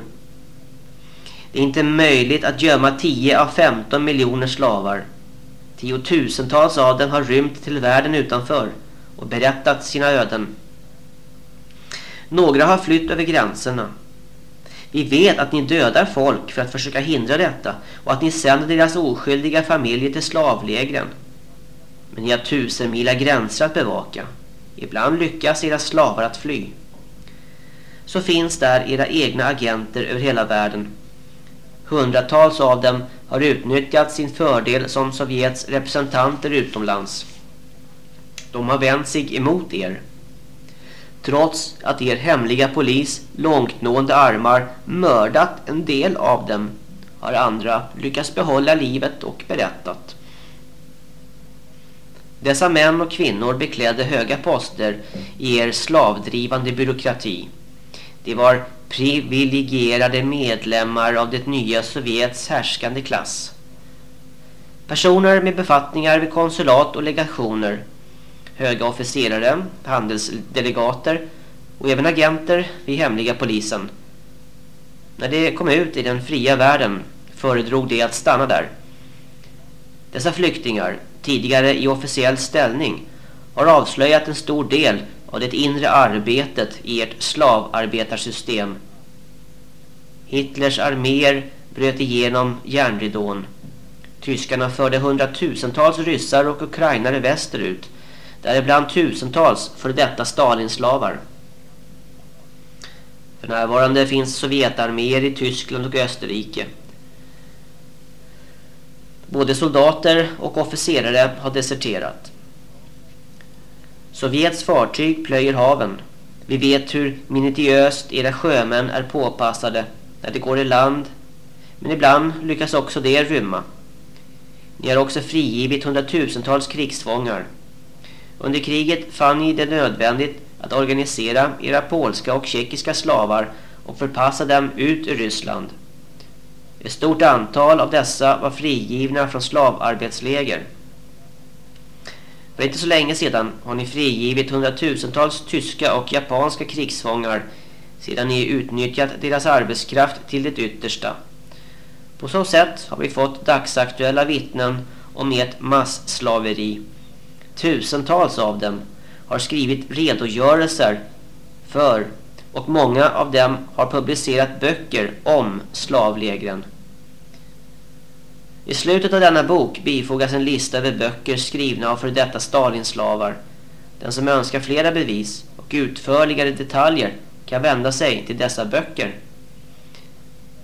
Det är inte möjligt att gömma 10 av 15 miljoner slavar. Tiotusentals av dem har rymt till världen utanför och berättat sina öden. Några har flytt över gränserna. Vi vet att ni dödar folk för att försöka hindra detta och att ni sänder deras oskyldiga familjer till slavlägren. Men ni har tusen mila gränser att bevaka. Ibland lyckas era slavar att fly. Så finns där era egna agenter över hela världen. Hundratals av dem har utnyttjat sin fördel som Sovjets representanter utomlands. De har vänt sig emot er. Trots att er hemliga polis långtnående armar mördat en del av dem har andra lyckats behålla livet och berättat. Dessa män och kvinnor beklädde höga poster i er slavdrivande byråkrati. De var privilegierade medlemmar av det nya Sovjets härskande klass. Personer med befattningar vid konsulat och legationer, höga officerare, handelsdelegater och även agenter vid hemliga polisen. När de kom ut i den fria världen föredrog de att stanna där. Dessa flyktingar tidigare i officiell ställning har avslöjat en stor del av det inre arbetet i ert slavarbetarsystem. Hitlers arméer bröt igenom järnridån. Tyskarna förde hundratusentals ryssar och ukrainare västerut, däribland tusentals för detta Stalinslavar. För närvarande finns Sovjetarméer i Tyskland och Österrike. Både soldater och officerare har deserterat. Sovjets fartyg plöjer haven. Vi vet hur minutiöst era sjömän är påpassade när de går i land. Men ibland lyckas också det rymma. Ni har också frigivit hundratusentals krigsfångar. Under kriget fann ni det nödvändigt att organisera era polska och tjeckiska slavar och förpassa dem ut ur Ryssland. Ett stort antal av dessa var frigivna från slavarbetsläger. För inte så länge sedan har ni frigivit hundratusentals tyska och japanska krigsfångar sedan ni utnyttjat deras arbetskraft till det yttersta. På så sätt har vi fått dagsaktuella vittnen om ert massslaveri. Tusentals av dem har skrivit redogörelser för och många av dem har publicerat böcker om slavlägren. I slutet av denna bok bifogas en lista över böcker skrivna av för detta Stalinslavar. Den som önskar flera bevis och utförligare detaljer kan vända sig till dessa böcker.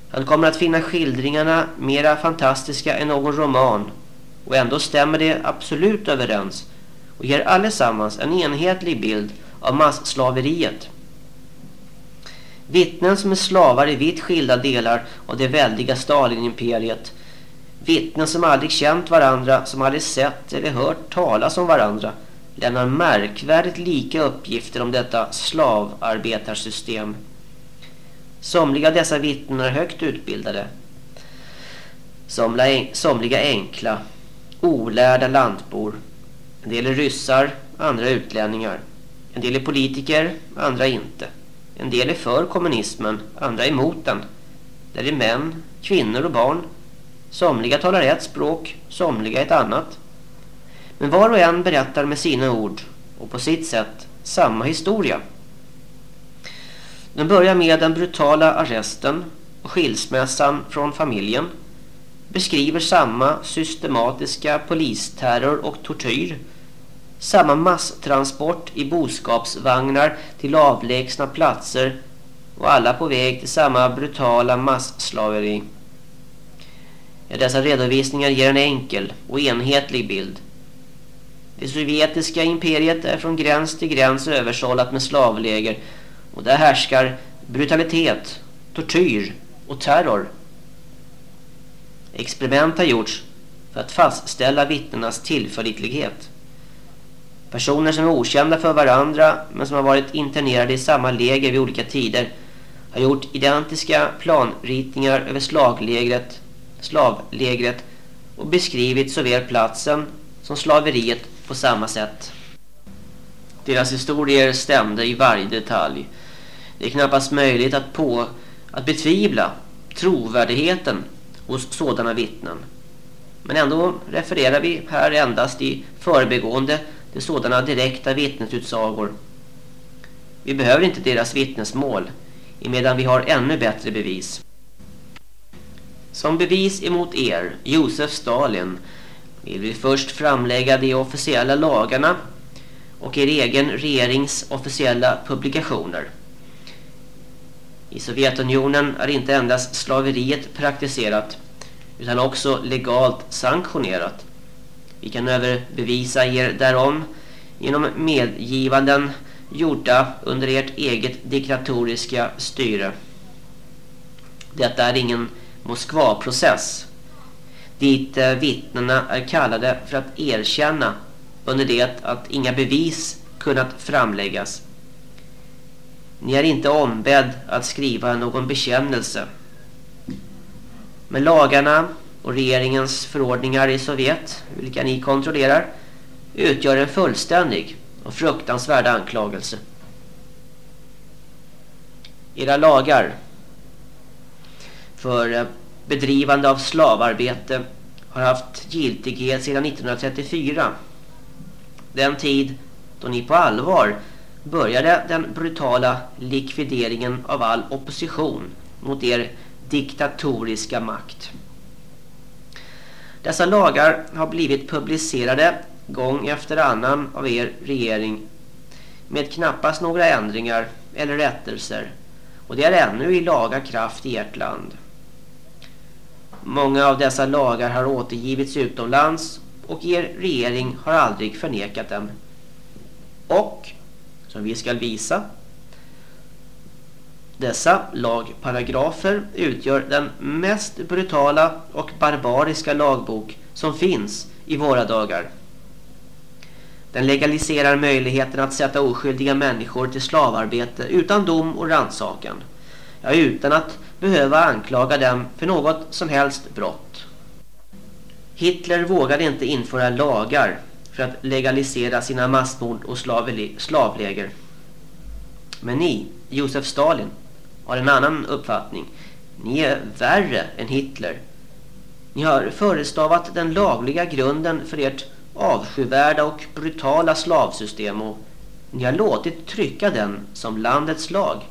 Han kommer att finna skildringarna mera fantastiska än någon roman och ändå stämmer det absolut överens och ger allesammans en enhetlig bild av massslaveriet. Vittnen som är slavar i vitt skilda delar av det väldiga Stalinimperiet. Vittnen som aldrig känt varandra, som aldrig sett eller hört talas om varandra lämnar märkvärdigt lika uppgifter om detta slavarbetarsystem. Somliga av dessa vittnen är högt utbildade. Somliga enkla, olärda lantbor. En del är ryssar, andra utlänningar. En del är politiker, andra inte. En del är för kommunismen, andra emot den. Där är män, kvinnor och barn. Somliga talar ett språk, somliga ett annat. Men var och en berättar med sina ord och på sitt sätt samma historia. Den börjar med den brutala arresten och skilsmässan från familjen. Beskriver samma systematiska polisterror och tortyr. Samma masstransport i boskapsvagnar till avlägsna platser och alla på väg till samma brutala massslaveri. Ja, dessa redovisningar ger en enkel och enhetlig bild. Det sovjetiska imperiet är från gräns till gräns översållat med slavläger och där härskar brutalitet, tortyr och terror. Experiment har gjorts för att fastställa vittnenas tillförlitlighet. Personer som är okända för varandra men som har varit internerade i samma läger vid olika tider har gjort identiska planritningar över slaglägret, slavlägret och beskrivit såväl platsen som slaveriet på samma sätt. Deras historier stämde i varje detalj. Det är knappast möjligt att, på, att betvivla trovärdigheten hos sådana vittnen. Men ändå refererar vi här endast i förbegående till sådana direkta vittnesutsagor. Vi behöver inte deras vittnesmål, medan vi har ännu bättre bevis. Som bevis emot er, Josef Stalin, vill vi först framlägga de officiella lagarna och er egen regerings officiella publikationer. I Sovjetunionen är inte endast slaveriet praktiserat utan också legalt sanktionerat. Vi kan överbevisa er därom genom medgivanden gjorda under ert eget diktatoriska styre. Detta är ingen Moskva-process dit eh, vittnena är kallade för att erkänna under det att inga bevis kunnat framläggas. Ni är inte ombedd att skriva någon bekännelse. Men lagarna och regeringens förordningar i Sovjet, vilka ni kontrollerar, utgör en fullständig och fruktansvärd anklagelse. Era lagar för eh, bedrivande av slavarbete har haft giltighet sedan 1934. Den tid då ni på allvar började den brutala likvideringen av all opposition mot er diktatoriska makt. Dessa lagar har blivit publicerade gång efter annan av er regering med knappast några ändringar eller rättelser och det är ännu i laga kraft i ert land. Många av dessa lagar har återgivits utomlands och er regering har aldrig förnekat dem. Och, som vi ska visa, dessa lagparagrafer utgör den mest brutala och barbariska lagbok som finns i våra dagar. Den legaliserar möjligheten att sätta oskyldiga människor till slavarbete utan dom och rannsakan. Ja, utan att behöva anklaga dem för något som helst brott. Hitler vågade inte införa lagar för att legalisera sina massmord och slavläger. Men ni, Josef Stalin, har en annan uppfattning. Ni är värre än Hitler. Ni har förestavat den lagliga grunden för ert avskyvärda och brutala slavsystem och ni har låtit trycka den som landets lag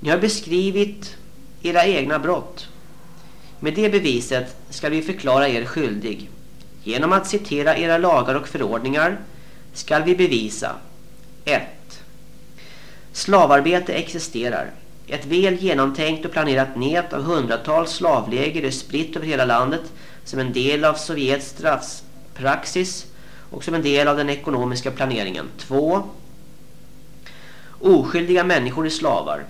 Ni har beskrivit era egna brott. Med det beviset ska vi förklara er skyldig. Genom att citera era lagar och förordningar ska vi bevisa 1. Slavarbete existerar. Ett väl genomtänkt och planerat nät av hundratals slavläger är spritt över hela landet som en del av Sovjets straffpraxis och som en del av den ekonomiska planeringen. 2. Oskyldiga människor är slavar.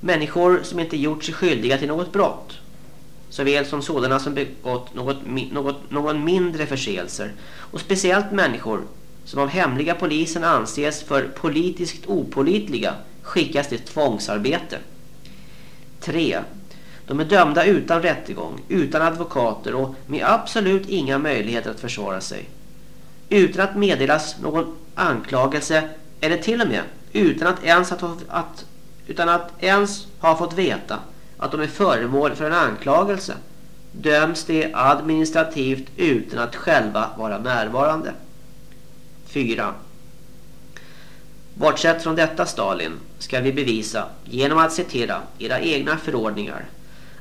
Människor som inte gjort sig skyldiga till något brott. Såväl som sådana som begått något, något, någon mindre förseelser. Och speciellt människor som av hemliga polisen anses för politiskt opolitliga skickas till tvångsarbete. 3. De är dömda utan rättegång, utan advokater och med absolut inga möjligheter att försvara sig. Utan att meddelas någon anklagelse eller till och med utan att ens, att, att, utan att ens ha fått veta att de är föremål för en anklagelse döms de administrativt utan att själva vara närvarande. 4. Bortsett från detta Stalin ska vi bevisa genom att citera era egna förordningar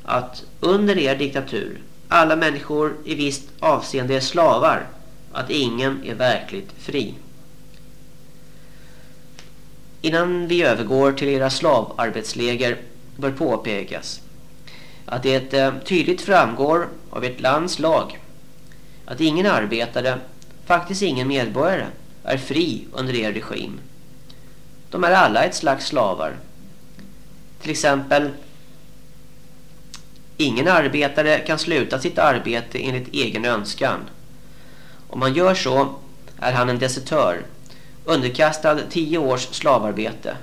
att under er diktatur alla människor i visst avseende är slavar att ingen är verkligt fri. Innan vi övergår till era slavarbetsläger bör påpekas att det eh, tydligt framgår av ert lands lag att ingen arbetare, faktiskt ingen medborgare, är fri under er regim. De är alla ett slags slavar. Till exempel Ingen arbetare kan sluta sitt arbete enligt egen önskan. Om man gör så är han en desertör, underkastad tio års slavarbete.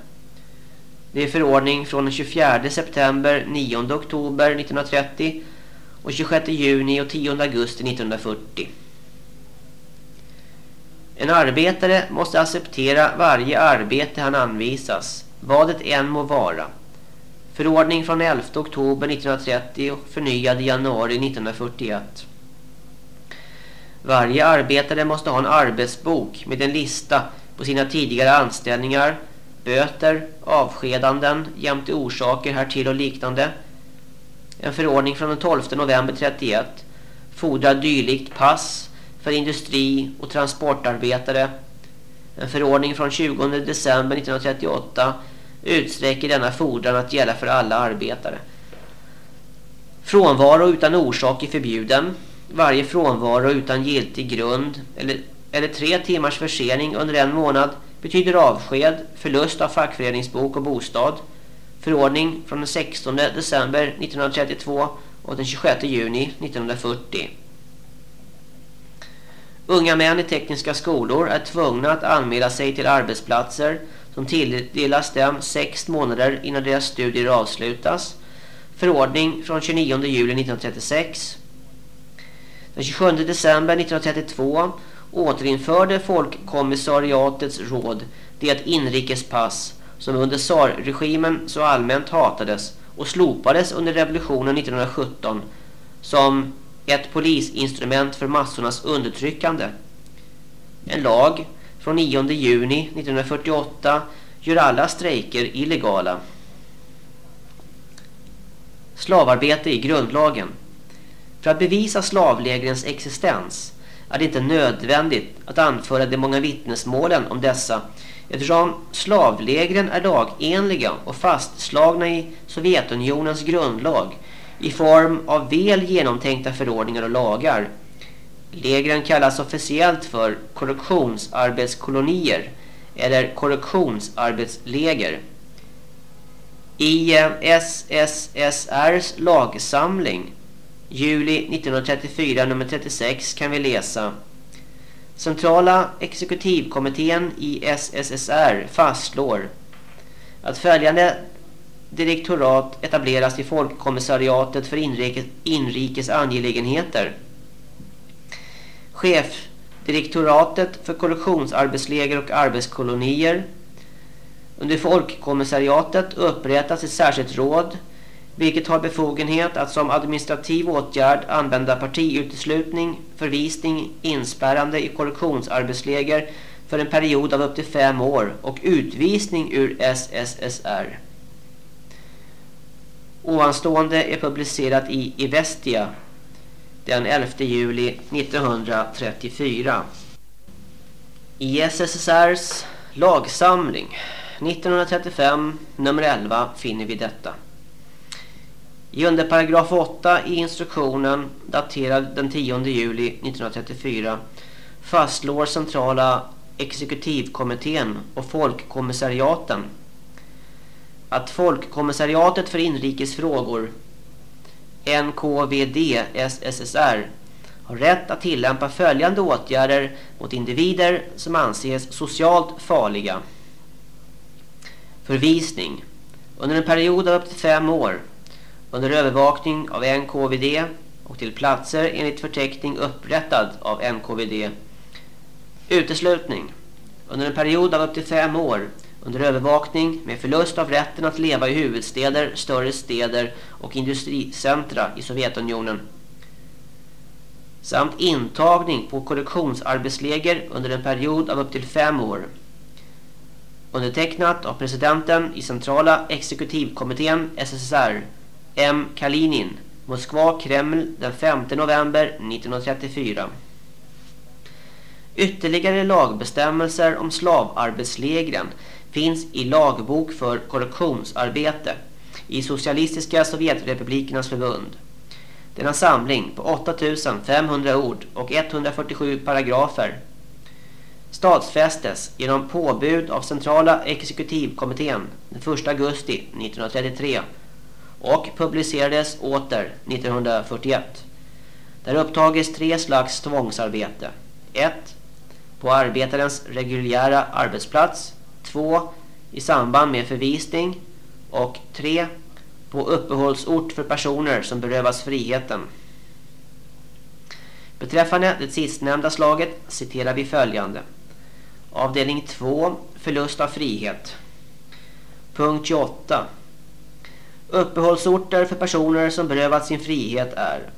Det är förordning från den 24 september, 9 oktober 1930 och 26 juni och 10 augusti 1940. En arbetare måste acceptera varje arbete han anvisas, vad det än må vara. Förordning från 11 oktober 1930 och förnyad i januari 1941. Varje arbetare måste ha en arbetsbok med en lista på sina tidigare anställningar, böter, avskedanden, jämte orsaker härtill och liknande. En förordning från den 12 november 31 fordrar dylikt pass för industri- och transportarbetare. En förordning från 20 december 1938 utsträcker denna fordran att gälla för alla arbetare. Frånvaro utan orsak är förbjuden. Varje frånvaro utan giltig grund eller, eller tre timmars försening under en månad betyder avsked, förlust av fackföreningsbok och bostad. Förordning från den 16 december 1932 och den 26 juni 1940. Unga män i tekniska skolor är tvungna att anmäla sig till arbetsplatser som tilldelas dem sex månader innan deras studier avslutas. Förordning från 29 juli 1936. Den 27 december 1932 återinförde Folkkommissariatets råd det inrikespass som under tsarregimen så allmänt hatades och slopades under revolutionen 1917 som ett polisinstrument för massornas undertryckande. En lag från 9 juni 1948 gör alla strejker illegala. Slavarbete i grundlagen. För att bevisa slavlägrens existens är det inte nödvändigt att anföra de många vittnesmålen om dessa eftersom slavlägren är lagenliga och fastslagna i Sovjetunionens grundlag i form av väl genomtänkta förordningar och lagar Lägren kallas officiellt för korrektionsarbetskolonier eller korrektionsarbetsläger. I eh, SSSRs lagsamling juli 1934 nummer 36 kan vi läsa Centrala exekutivkommittén i SSSR fastslår att följande direktorat etableras i Folkkommissariatet för inrikes, inrikes angelägenheter chefdirektoratet för korrektionsarbetsläger och arbetskolonier. Under Folkkommissariatet upprättas ett särskilt råd vilket har befogenhet att som administrativ åtgärd använda partiuteslutning, förvisning, inspärrande i korrektionsarbetsläger för en period av upp till fem år och utvisning ur SSSR. Ovanstående är publicerat i Ivestia den 11 juli 1934. I SSSRs lagsamling 1935 nummer 11 finner vi detta. I under paragraf 8 i instruktionen daterad den 10 juli 1934 fastslår centrala exekutivkommittén och folkkommissariaten att folkkommissariatet för inrikesfrågor NKVD SSSR har rätt att tillämpa följande åtgärder mot individer som anses socialt farliga. Förvisning. Under en period av upp till fem år. Under övervakning av NKVD och till platser enligt förteckning upprättad av NKVD. Uteslutning. Under en period av upp till fem år under övervakning med förlust av rätten att leva i huvudstäder, större städer och industricentra i Sovjetunionen. Samt intagning på korrektionsarbetsläger under en period av upp till fem år. Undertecknat av presidenten i centrala exekutivkommittén SSR M. Kalinin, Moskva, Kreml den 5 november 1934. Ytterligare lagbestämmelser om slavarbetslägren finns i lagbok för korrektionsarbete i Socialistiska Sovjetrepublikernas förbund. Denna samling på 8500 ord och 147 paragrafer stadsfästes genom påbud av centrala exekutivkommittén den 1 augusti 1933 och publicerades åter 1941. Där upptages tre slags tvångsarbete. 1. På arbetarens reguljära arbetsplats 2. I samband med förvisning och 3. På uppehållsort för personer som berövas friheten. Beträffande det sistnämnda slaget citerar vi följande. Avdelning 2. Förlust av frihet. Punkt 28. Uppehållsorter för personer som berövat sin frihet är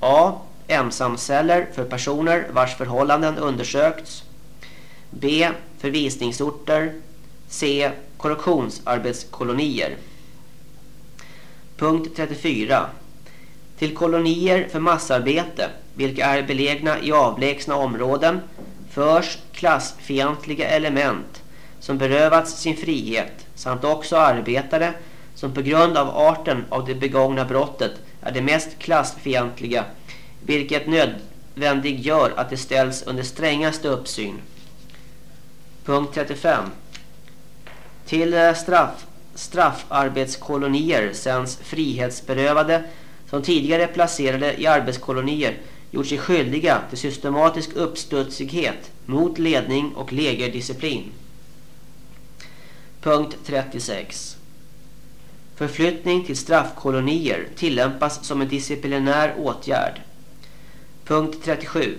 A. Ensamceller för personer vars förhållanden undersökts. B. Förvisningsorter. C. Korrektionsarbetskolonier. Punkt 34. Till kolonier för massarbete, vilka är belägna i avlägsna områden, förs klassfientliga element som berövats sin frihet samt också arbetare som på grund av arten av det begångna brottet är det mest klassfientliga, vilket nödvändiggör att det ställs under strängaste uppsyn. Punkt 35. Till eh, straff, straffarbetskolonier sänds frihetsberövade som tidigare placerade i arbetskolonier gjort sig skyldiga till systematisk uppstudsighet mot ledning och lägerdisciplin. Punkt 36. Förflyttning till straffkolonier tillämpas som en disciplinär åtgärd. Punkt 37.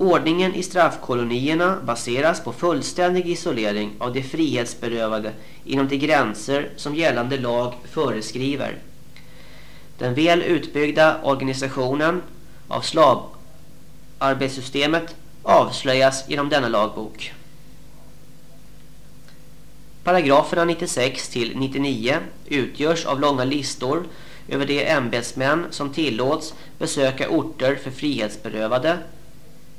Ordningen i straffkolonierna baseras på fullständig isolering av de frihetsberövade inom de gränser som gällande lag föreskriver. Den väl utbyggda organisationen av slavarbetssystemet avslöjas genom denna lagbok. Paragraferna 96 till 99 utgörs av långa listor över de ämbetsmän som tillåts besöka orter för frihetsberövade.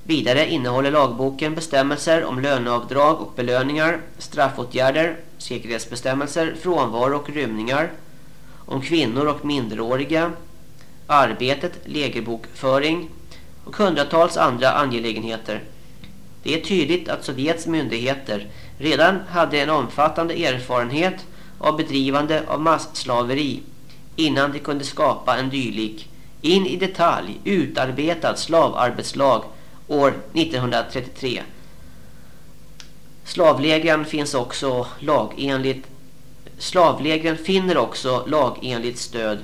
Vidare innehåller lagboken bestämmelser om löneavdrag och belöningar, straffåtgärder, säkerhetsbestämmelser, frånvaro och rymningar, om kvinnor och minderåriga, arbetet, lägerbokföring och hundratals andra angelägenheter. Det är tydligt att Sovjets myndigheter redan hade en omfattande erfarenhet av bedrivande av massslaveri innan de kunde skapa en dylik in i detalj utarbetad slavarbetslag år 1933. Slavlägren finns också lagenligt Slavlägren finner också lagenligt stöd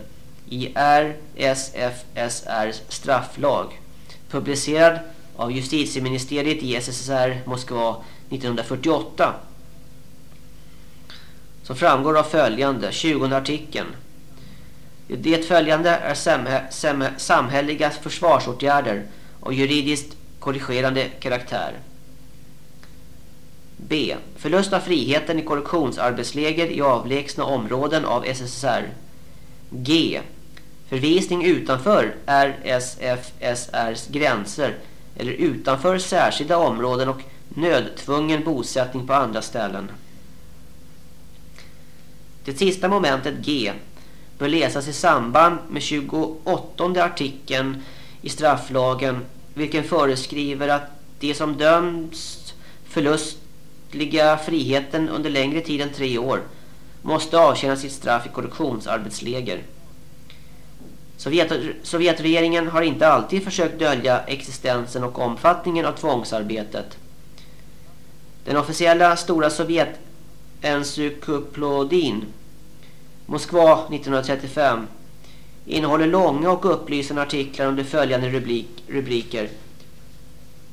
i RSFSRs strafflag publicerad av justitieministeriet i SSSR Moskva 1948. Som framgår av följande, 20 artikeln. Det följande är samhälleliga försvarsåtgärder och juridiskt korrigerande karaktär. B. Förlust av friheten i korrektionsarbetsläger i avlägsna områden av SSSR. G. Förvisning utanför RSFSRs gränser eller utanför särskilda områden och nödtvungen bosättning på andra ställen. Det sista momentet G bör läsas i samband med 28 artikeln i strafflagen vilken föreskriver att de som döms förlustliga friheten under längre tid än tre år måste avtjäna sitt straff i korruptionsarbetsläger. Sovjet, Sovjetregeringen har inte alltid försökt dölja existensen och omfattningen av tvångsarbetet. Den officiella stora Sovjetencyklopedin, Moskva 1935 innehåller långa och upplysande artiklar under följande rubrik, rubriker.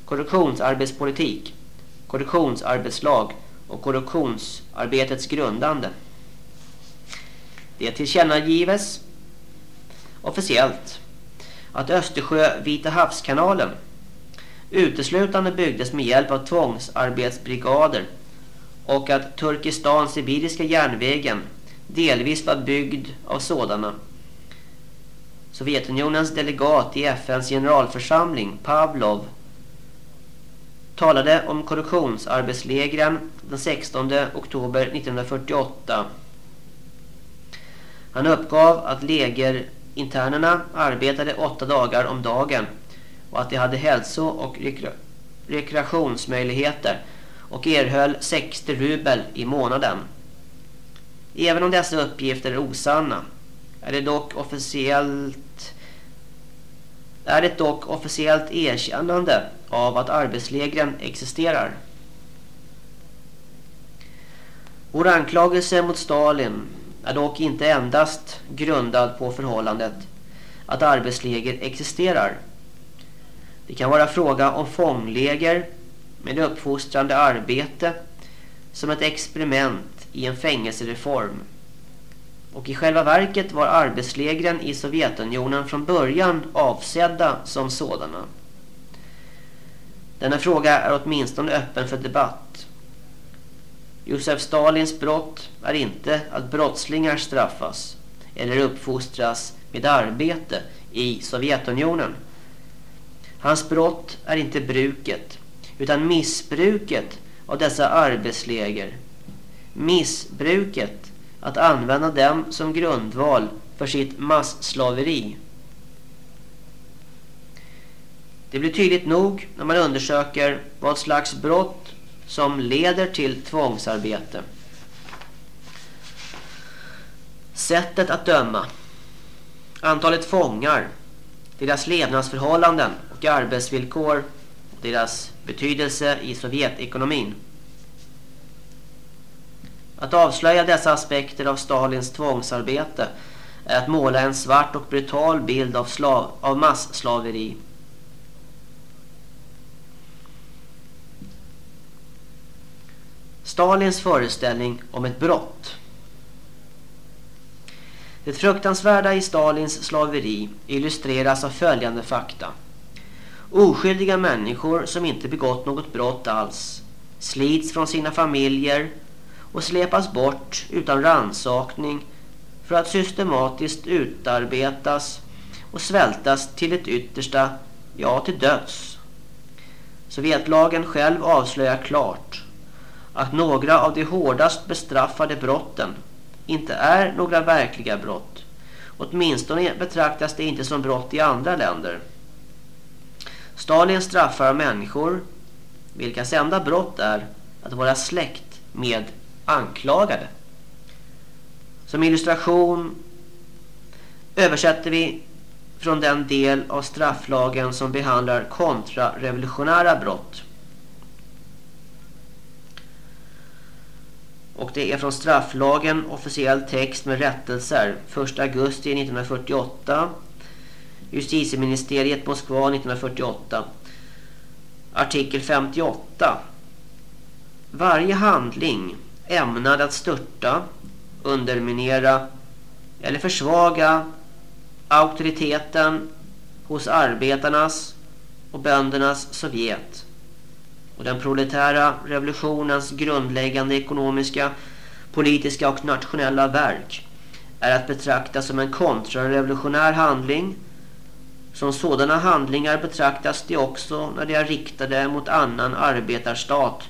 Korruptionsarbetspolitik, korruptionsarbetslag och korruptionsarbetets grundande. Det tillkännagives officiellt att Östersjö-Vita havskanalen uteslutande byggdes med hjälp av tvångsarbetsbrigader och att Turkestan-Sibiriska järnvägen delvis var byggd av sådana. Sovjetunionens delegat i FNs generalförsamling, Pavlov, talade om korruptionsarbetslägren den 16 oktober 1948. Han uppgav att lägerinternerna arbetade åtta dagar om dagen och att de hade hälso- och rekreationsmöjligheter och erhöll 60 rubel i månaden. Även om dessa uppgifter är osanna är det dock officiellt är det dock officiellt erkännande av att arbetslägren existerar. Vår anklagelse mot Stalin är dock inte endast grundad på förhållandet att arbetsläger existerar. Det kan vara fråga om fångläger med uppfostrande arbete som ett experiment i en fängelsereform. Och i själva verket var arbetslägren i Sovjetunionen från början avsedda som sådana. Denna fråga är åtminstone öppen för debatt. Josef Stalins brott är inte att brottslingar straffas eller uppfostras med arbete i Sovjetunionen. Hans brott är inte bruket utan missbruket av dessa arbetsläger. Missbruket att använda dem som grundval för sitt massslaveri. Det blir tydligt nog när man undersöker vad slags brott som leder till tvångsarbete. Sättet att döma. Antalet fångar. Deras levnadsförhållanden och arbetsvillkor. Och deras betydelse i Sovjetekonomin. Att avslöja dessa aspekter av Stalins tvångsarbete är att måla en svart och brutal bild av, slav, av massslaveri. Stalins föreställning om ett brott. Det fruktansvärda i Stalins slaveri illustreras av följande fakta. Oskyldiga människor som inte begått något brott alls slits från sina familjer och släpas bort utan ransakning för att systematiskt utarbetas och svältas till ett yttersta, ja till döds. Sovjetlagen själv avslöjar klart att några av de hårdast bestraffade brotten inte är några verkliga brott. Åtminstone betraktas det inte som brott i andra länder. Stalin straffar människor vilkas enda brott är att vara släkt med anklagade. Som illustration översätter vi från den del av strafflagen som behandlar kontrarevolutionära brott. Och det är från strafflagen officiell text med rättelser 1 augusti 1948 Justitieministeriet Moskva 1948 Artikel 58 Varje handling ämnad att störta, underminera eller försvaga auktoriteten hos arbetarnas och böndernas Sovjet och den proletära revolutionens grundläggande ekonomiska, politiska och nationella verk är att betrakta som en kontrarevolutionär handling. Som sådana handlingar betraktas de också när de är riktade mot annan arbetarstat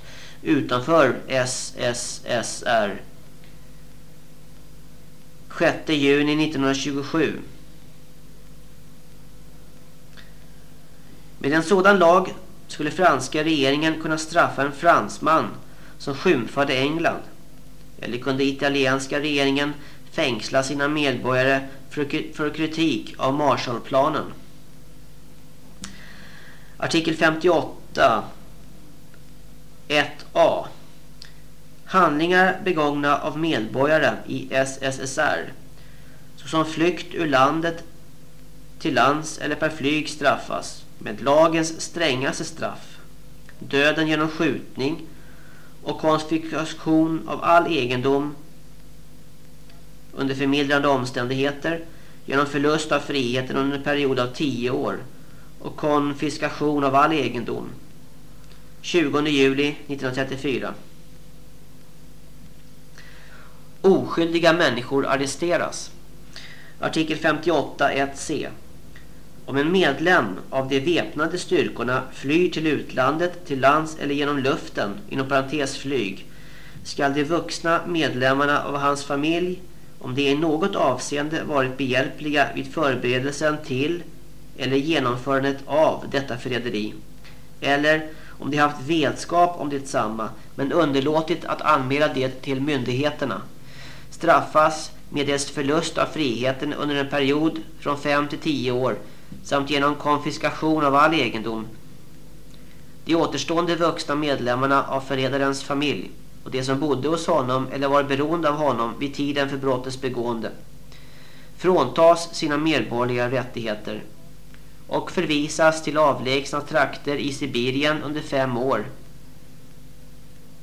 utanför SSSR. 6 juni 1927. Med en sådan lag skulle franska regeringen kunna straffa en fransman som skymfade England. Eller kunde italienska regeringen fängsla sina medborgare för, kritik av Marshallplanen. Artikel 58 1a Handlingar begångna av medborgare i SSSR såsom flykt ur landet till lands eller per flyg straffas med lagens strängaste straff. Döden genom skjutning och konfiskation av all egendom under förmildrande omständigheter genom förlust av friheten under en period av tio år och konfiskation av all egendom. 20 juli 1934 Oskyldiga människor arresteras. Artikel 58 1c om en medlem av de väpnade styrkorna flyr till utlandet, till lands eller genom luften, inom parentes flyg, skall de vuxna medlemmarna av hans familj, om de i något avseende varit behjälpliga vid förberedelsen till eller genomförandet av detta förräderi, eller om de haft vetskap om detsamma men underlåtit att anmäla det till myndigheterna, straffas med dess förlust av friheten under en period från 5 till 10 år samt genom konfiskation av all egendom. De återstående vuxna medlemmarna av förrädarens familj och de som bodde hos honom eller var beroende av honom vid tiden för brottets begående fråntas sina medborgerliga rättigheter och förvisas till avlägsna trakter i Sibirien under fem år.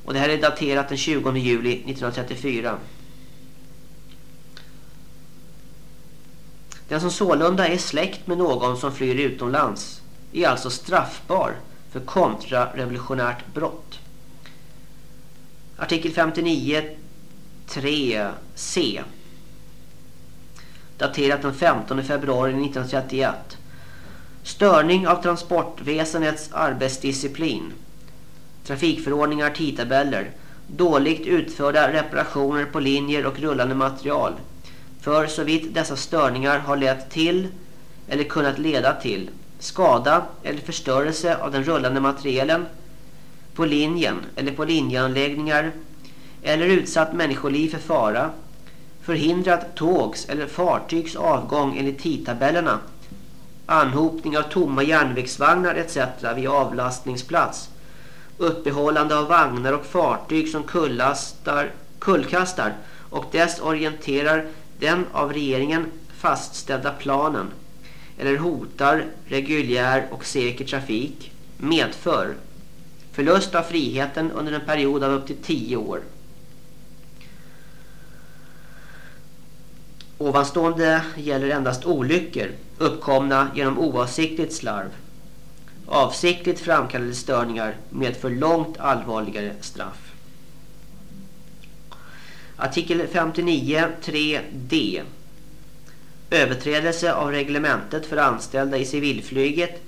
Och det här är daterat den 20 juli 1934. Den som sålunda är släkt med någon som flyr utomlands är alltså straffbar för kontrarevolutionärt brott. Artikel 59 3c daterat den 15 februari 1931 Störning av transportväsendets arbetsdisciplin. Trafikförordningar, tidtabeller. Dåligt utförda reparationer på linjer och rullande material. För så vitt dessa störningar har lett till eller kunnat leda till skada eller förstörelse av den rullande materielen på linjen eller på linjeanläggningar eller utsatt människoliv för fara förhindrat tågs eller fartygs avgång enligt tidtabellerna anhopning av tomma järnvägsvagnar etc. vid avlastningsplats uppehållande av vagnar och fartyg som kullastar, kullkastar och desorienterar den av regeringen fastställda planen eller hotar reguljär och säker trafik medför förlust av friheten under en period av upp till 10 år. Ovanstående gäller endast olyckor uppkomna genom oavsiktligt slarv. Avsiktligt framkallade störningar medför långt allvarligare straff. Artikel 59 3d Överträdelse av reglementet för anställda i civilflyget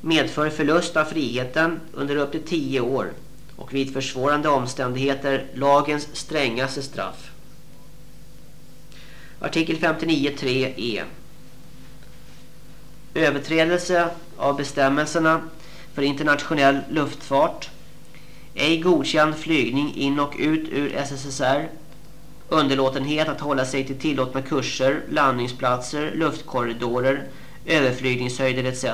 medför förlust av friheten under upp till 10 år och vid försvårande omständigheter lagens strängaste straff. Artikel 59.3 e Överträdelse av bestämmelserna för internationell luftfart ej godkänd flygning in och ut ur SSSR underlåtenhet att hålla sig till tillåtna kurser, landningsplatser, luftkorridorer, överflygningshöjder etc.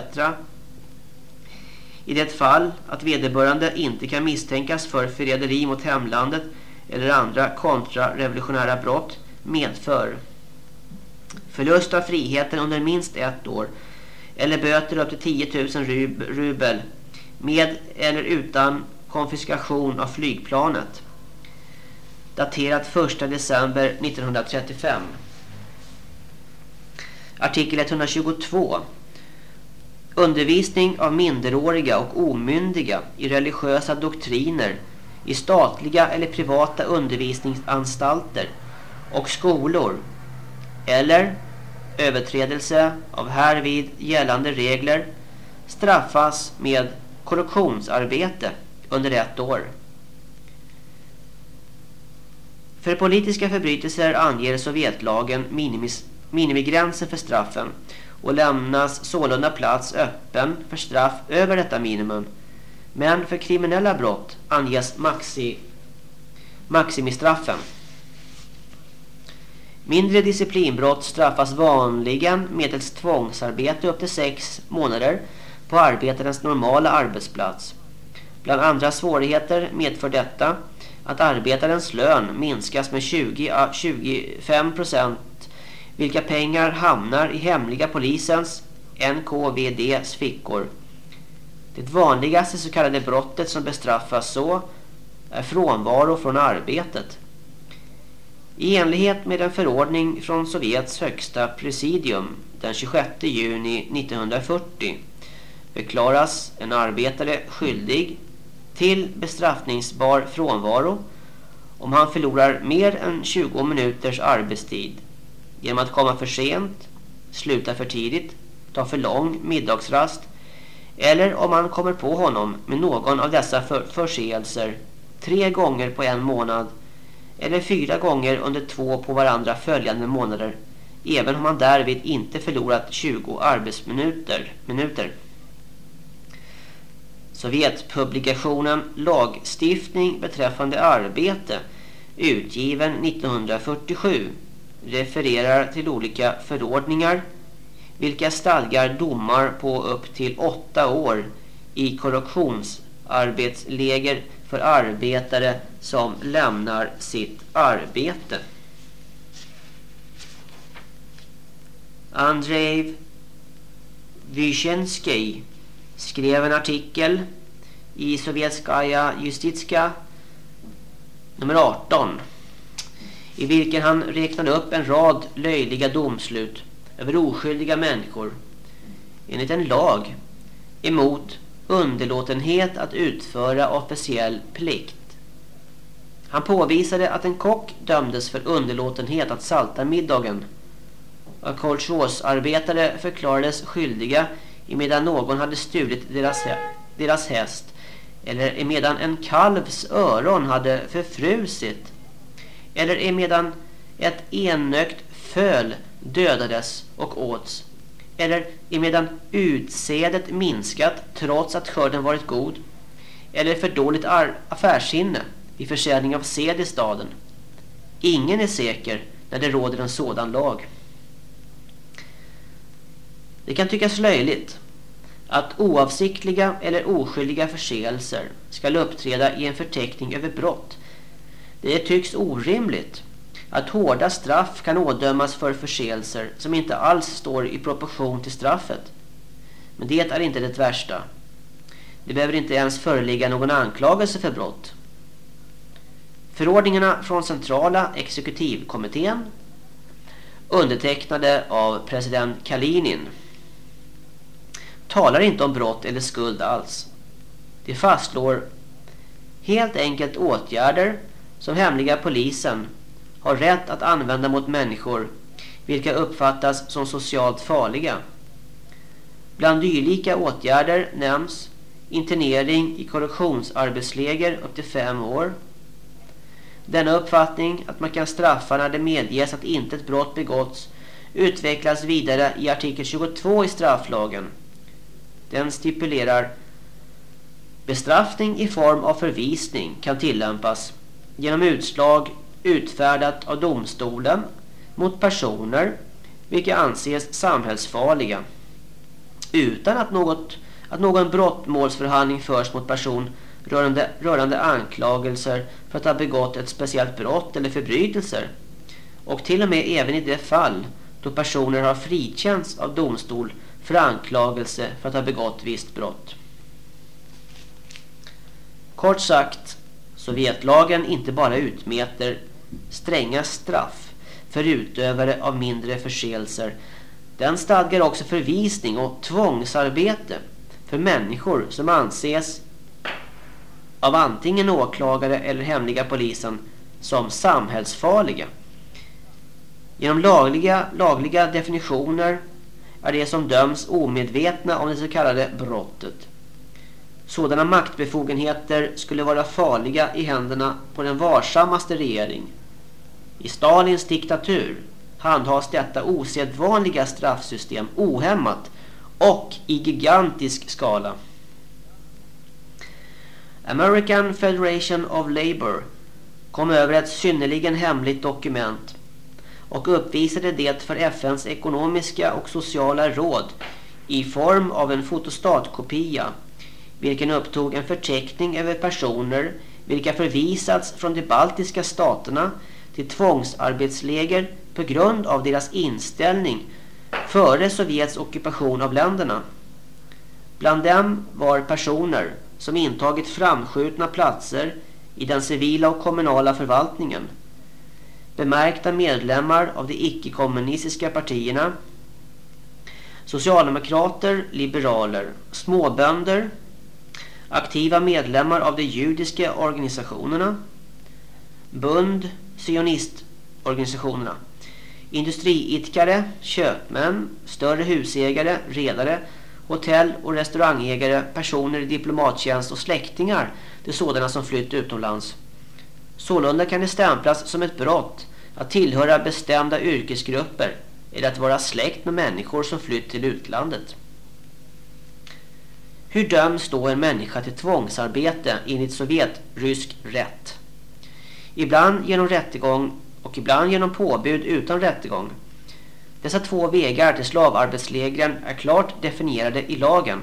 I det fall att vederbörande inte kan misstänkas för förräderi mot hemlandet eller andra kontrarevolutionära brott medför förlust av friheten under minst ett år eller böter upp till 10 000 rubel med eller utan konfiskation av flygplanet daterat 1 december 1935. Artikel 122. Undervisning av minderåriga och omyndiga i religiösa doktriner i statliga eller privata undervisningsanstalter och skolor eller överträdelse av härvid gällande regler straffas med korruptionsarbete under ett år. För politiska förbrytelser anger Sovjetlagen minimis, minimigränsen för straffen och lämnas sålunda plats öppen för straff över detta minimum. Men för kriminella brott anges maxi, maximistraffen. Mindre disciplinbrott straffas vanligen medelst tvångsarbete upp till sex månader på arbetarens normala arbetsplats. Bland andra svårigheter medför detta att arbetarens lön minskas med 20-25 procent vilka pengar hamnar i hemliga polisens NKVDs fickor. Det vanligaste så kallade brottet som bestraffas så är frånvaro från arbetet. I enlighet med en förordning från Sovjets högsta presidium den 26 juni 1940 förklaras en arbetare skyldig till bestraffningsbar frånvaro om han förlorar mer än 20 minuters arbetstid genom att komma för sent, sluta för tidigt, ta för lång middagsrast eller om man kommer på honom med någon av dessa för förseelser tre gånger på en månad eller fyra gånger under två på varandra följande månader även om man därvid inte förlorat 20 arbetsminuter. Minuter. Sovjetpublikationen Lagstiftning beträffande arbete utgiven 1947 refererar till olika förordningar vilka stadgar domar på upp till åtta år i korruptionsarbetsläger för arbetare som lämnar sitt arbete. Andrei Vyshensky skrev en artikel i Sovjetskaya Justitska nummer 18 i vilken han räknade upp en rad löjliga domslut över oskyldiga människor enligt en lag emot underlåtenhet att utföra officiell plikt. Han påvisade att en kock dömdes för underlåtenhet att salta middagen. Och kolchosarbetare förklarades skyldiga emedan någon hade stulit deras, deras häst eller emedan en kalvs öron hade förfrusit eller emedan ett enökt föl dödades och åts eller emedan utsädet minskat trots att skörden varit god eller för dåligt affärssinne vid försäljning av sed i staden. Ingen är säker när det råder en sådan lag. Det kan tyckas löjligt att oavsiktliga eller oskyldiga förseelser ska uppträda i en förteckning över brott. Det tycks orimligt att hårda straff kan ådömas för förseelser som inte alls står i proportion till straffet. Men det är inte det värsta. Det behöver inte ens föreligga någon anklagelse för brott. Förordningarna från centrala exekutivkommittén undertecknade av president Kalinin talar inte om brott eller skuld alls. Det fastslår helt enkelt åtgärder som hemliga polisen har rätt att använda mot människor vilka uppfattas som socialt farliga. Bland dylika åtgärder nämns internering i korruptionsarbetsläger upp till fem år. Denna uppfattning att man kan straffa när det medges att inte ett brott begåtts utvecklas vidare i artikel 22 i strafflagen. Den stipulerar bestraffning i form av förvisning kan tillämpas genom utslag utfärdat av domstolen mot personer vilka anses samhällsfarliga utan att, något, att någon brottmålsförhandling förs mot person rörande, rörande anklagelser för att ha begått ett speciellt brott eller förbrytelser och till och med även i det fall då personer har frikänts av domstol för anklagelse för att ha begått visst brott. Kort sagt, Sovjetlagen inte bara utmäter stränga straff för utövare av mindre förseelser. Den stadgar också förvisning och tvångsarbete för människor som anses av antingen åklagare eller hemliga polisen som samhällsfarliga. Genom lagliga, lagliga definitioner är det som döms omedvetna om det så kallade brottet. Sådana maktbefogenheter skulle vara farliga i händerna på den varsammaste regering. I Stalins diktatur handhas detta osedvanliga straffsystem ohämmat och i gigantisk skala. American Federation of Labour kom över ett synnerligen hemligt dokument och uppvisade det för FNs ekonomiska och sociala råd i form av en fotostatkopia vilken upptog en förteckning över personer vilka förvisats från de baltiska staterna till tvångsarbetsläger på grund av deras inställning före Sovjets ockupation av länderna. Bland dem var personer som intagit framskjutna platser i den civila och kommunala förvaltningen. Bemärkta medlemmar av de icke-kommunistiska partierna, socialdemokrater, liberaler, småbönder, aktiva medlemmar av de judiska organisationerna, bund, sionistorganisationerna, industriidkare, köpmän, större husägare, redare, hotell- och restaurangägare, personer i diplomattjänst och släktingar till sådana som flytt utomlands. Sålunda kan det stämplas som ett brott att tillhöra bestämda yrkesgrupper eller att vara släkt med människor som flytt till utlandet. Hur döms då en människa till tvångsarbete enligt sovjetrysk rätt? Ibland genom rättegång och ibland genom påbud utan rättegång. Dessa två vägar till slavarbetslägren är klart definierade i lagen.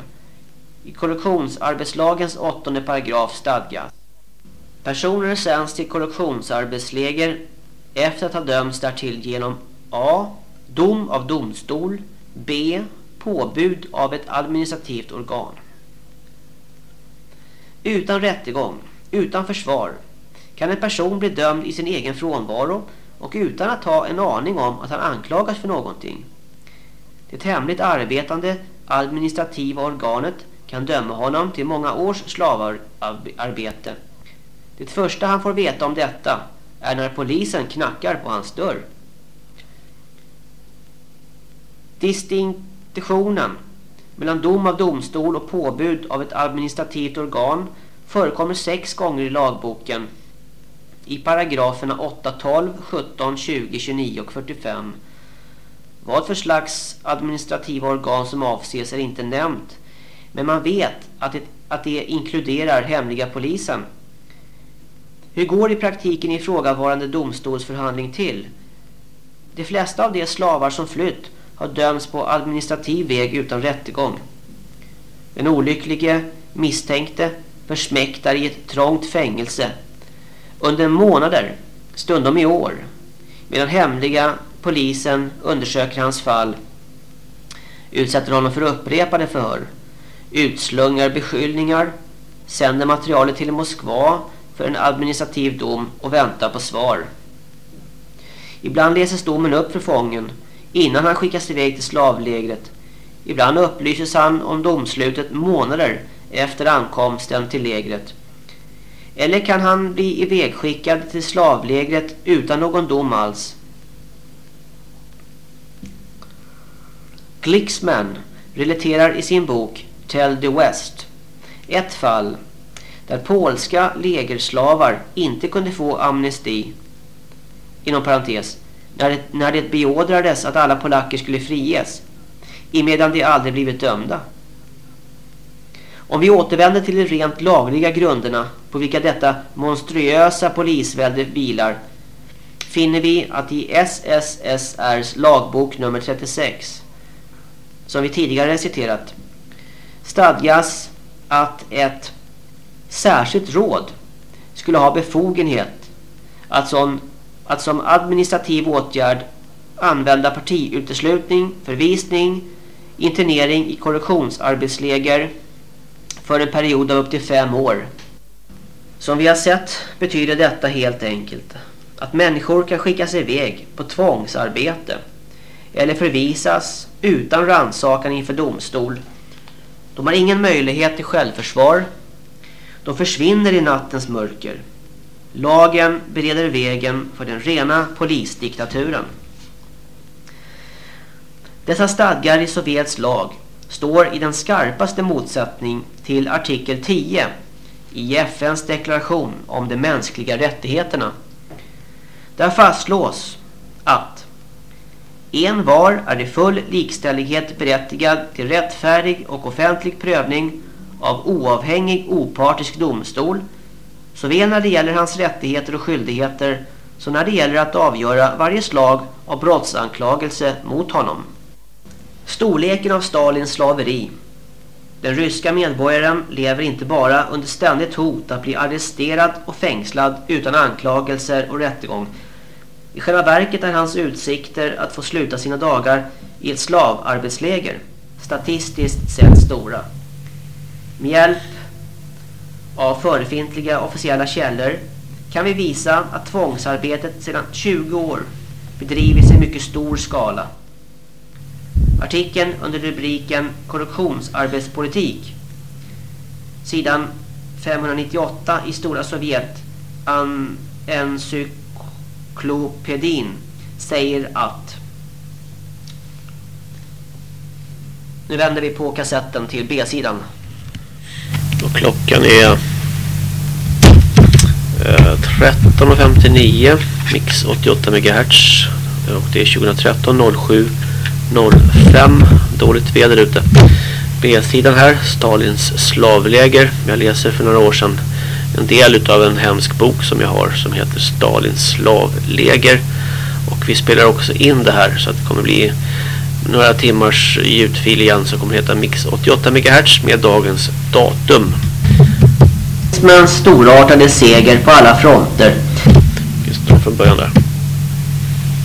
I Korruptionsarbetslagens åttonde paragraf stadgas. Personer sänds till korruptionsarbetsläger efter att ha dömts därtill genom A. Dom av domstol B. Påbud av ett administrativt organ. Utan rättegång, utan försvar kan en person bli dömd i sin egen frånvaro och utan att ha en aning om att han anklagas för någonting. Det hemligt arbetande administrativa organet kan döma honom till många års slavarbete. Det första han får veta om detta är när polisen knackar på hans dörr. Distinktionen mellan dom av domstol och påbud av ett administrativt organ förekommer sex gånger i lagboken i paragraferna 8, 12, 17, 20, 29 och 45. Vad för slags administrativa organ som avses är inte nämnt. Men man vet att det, att det inkluderar hemliga polisen. Hur går i praktiken ifrågavarande domstolsförhandling till? De flesta av de slavar som flytt har dömts på administrativ väg utan rättegång. Den olycklige misstänkte försmäktar i ett trångt fängelse under månader, stundom i år, medan hemliga polisen undersöker hans fall, utsätter honom för upprepade förhör, utslungar beskyllningar, sänder materialet till Moskva för en administrativ dom och väntar på svar. Ibland läses domen upp för fången innan han skickas iväg till slavlägret. Ibland upplyses han om domslutet månader efter ankomsten till lägret. Eller kan han bli ivägskickad till slavlägret utan någon dom alls? Glicksman relaterar i sin bok Tell the West ett fall där polska lägerslavar inte kunde få amnesti inom parentes när det, när det beordrades att alla polacker skulle friges emedan de aldrig blivit dömda. Om vi återvänder till de rent lagliga grunderna på vilka detta monstruösa polisvälde vilar finner vi att i SSSRs lagbok nummer 36 som vi tidigare citerat stadgas att ett särskilt råd skulle ha befogenhet att som, att som administrativ åtgärd använda partiuteslutning, förvisning, internering i korrektionsarbetsläger för en period av upp till fem år. Som vi har sett betyder detta helt enkelt att människor kan skickas iväg på tvångsarbete eller förvisas utan rannsakan inför domstol. De har ingen möjlighet till självförsvar. De försvinner i nattens mörker. Lagen bereder vägen för den rena polisdiktaturen. Dessa stadgar i Sovjets lag står i den skarpaste motsättning till artikel 10 i FNs deklaration om de mänskliga rättigheterna. Där fastslås att en var är i full likställighet berättigad till rättfärdig och offentlig prövning av oavhängig opartisk domstol såväl när det gäller hans rättigheter och skyldigheter som när det gäller att avgöra varje slag av brottsanklagelse mot honom. Storleken av Stalins slaveri. Den ryska medborgaren lever inte bara under ständigt hot att bli arresterad och fängslad utan anklagelser och rättegång. I själva verket är hans utsikter att få sluta sina dagar i ett slavarbetsläger statistiskt sett stora. Med hjälp av förefintliga officiella källor kan vi visa att tvångsarbetet sedan 20 år bedrivits i mycket stor skala. Artikeln under rubriken Korruptionsarbetspolitik sidan 598 i Stora Sovjet an encyklopedin säger att Nu vänder vi på kassetten till B-sidan. Och klockan är eh, 13.59 mix 88 MHz och det är 2013 07 05 dåligt väder ute. B-sidan här Stalins slavläger. Jag läser för några år sedan en del av en hemsk bok som jag har som heter Stalins slavläger och vi spelar också in det här så att det kommer bli några timmars ljudfil igen som kommer heta Mix 88 MHz med dagens datum. Med en storartade seger på alla fronter. Just från början där.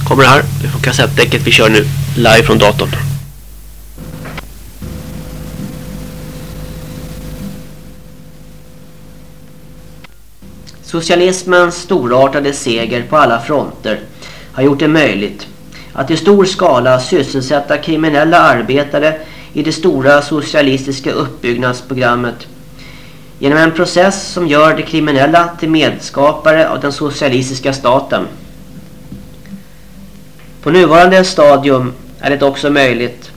Kommer det här, det är från kassettdäcket vi kör nu, live från datorn. Socialismens storartade seger på alla fronter har gjort det möjligt att i stor skala sysselsätta kriminella arbetare i det stora socialistiska uppbyggnadsprogrammet genom en process som gör de kriminella till medskapare av den socialistiska staten. På nuvarande stadium är det också möjligt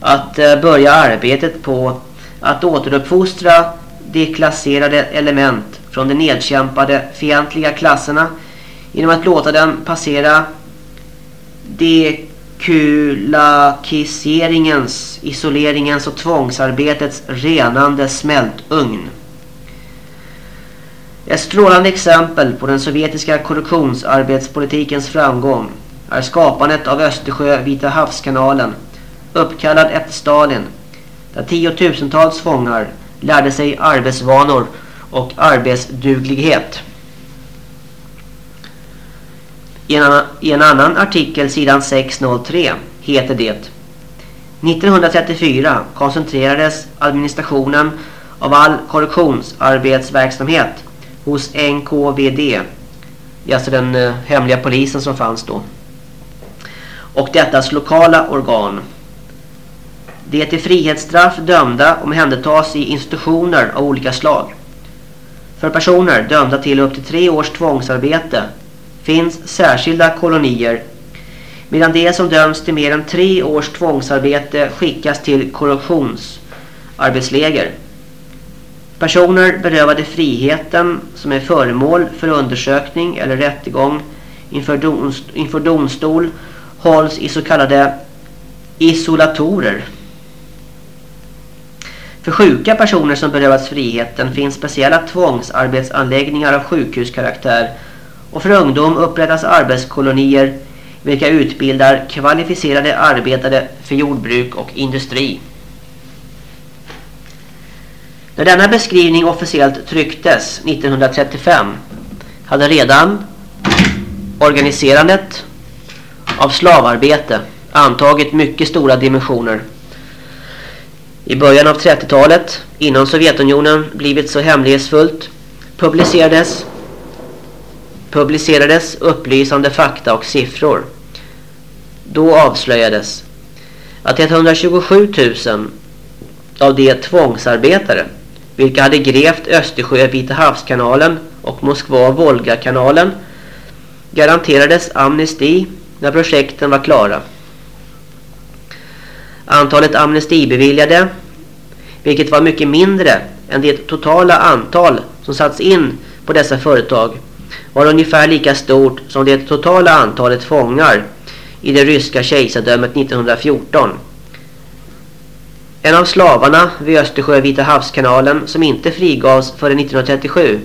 att eh, börja arbetet på att återuppfostra de klasserade element från de nedkämpade fientliga klasserna genom att låta dem passera dekulakiseringens, isoleringens och tvångsarbetets renande smältugn. Ett strålande exempel på den sovjetiska korruptionsarbetspolitikens framgång är skapandet av Östersjö-Vita havskanalen uppkallad efter Stalin där tiotusentals fångar lärde sig arbetsvanor och arbetsduglighet. I en, I en annan artikel sidan 603 heter det 1934 koncentrerades administrationen av all korruptionsarbetsverksamhet hos NKVD. Alltså den eh, hemliga polisen som fanns då. Och dettas lokala organ. Det till frihetsstraff dömda omhändertas i institutioner av olika slag. För personer dömda till upp till tre års tvångsarbete finns särskilda kolonier medan de som döms till mer än tre års tvångsarbete skickas till korruptionsarbetsläger. Personer berövade friheten som är föremål för undersökning eller rättegång inför, domst inför domstol hålls i så kallade isolatorer. För sjuka personer som berövats friheten finns speciella tvångsarbetsanläggningar av sjukhuskaraktär och för ungdom upprättas arbetskolonier vilka utbildar kvalificerade arbetare för jordbruk och industri. När denna beskrivning officiellt trycktes 1935 hade redan organiserandet av slavarbete antagit mycket stora dimensioner. I början av 30-talet, innan Sovjetunionen blivit så hemlighetsfullt, publicerades publicerades upplysande fakta och siffror. Då avslöjades att 127 000 av de tvångsarbetare vilka hade grävt Östersjö Vita havskanalen och Moskva Volga-kanalen garanterades amnesti när projekten var klara. Antalet amnestibeviljade, vilket var mycket mindre än det totala antal som satts in på dessa företag, var ungefär lika stort som det totala antalet fångar i det ryska kejsardömet 1914. En av slavarna vid Östersjö-Vita havskanalen som inte frigavs före 1937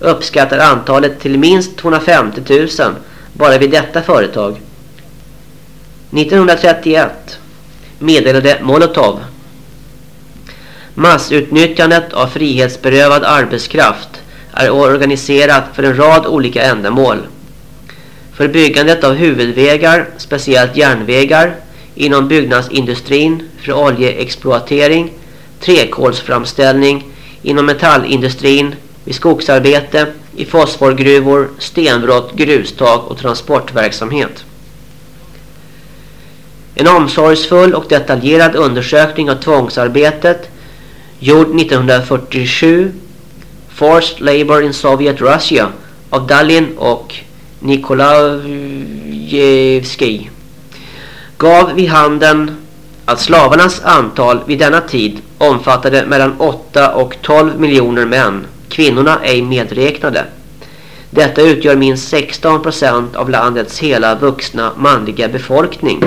uppskattar antalet till minst 250 000 bara vid detta företag. 1931 meddelade Molotov Massutnyttjandet av frihetsberövad arbetskraft är organiserat för en rad olika ändamål. För byggandet av huvudvägar, speciellt järnvägar, inom byggnadsindustrin, för oljeexploatering, träkolsframställning, inom metallindustrin, vid skogsarbete, i fosforgruvor, stenbrott, grustag och transportverksamhet. En omsorgsfull och detaljerad undersökning av tvångsarbetet gjord 1947 Forced Labor in Soviet Russia av Dalin och Nikolajevski gav vid handen att slavarnas antal vid denna tid omfattade mellan 8 och 12 miljoner män, kvinnorna ej medräknade. Detta utgör minst 16 procent av landets hela vuxna manliga befolkning.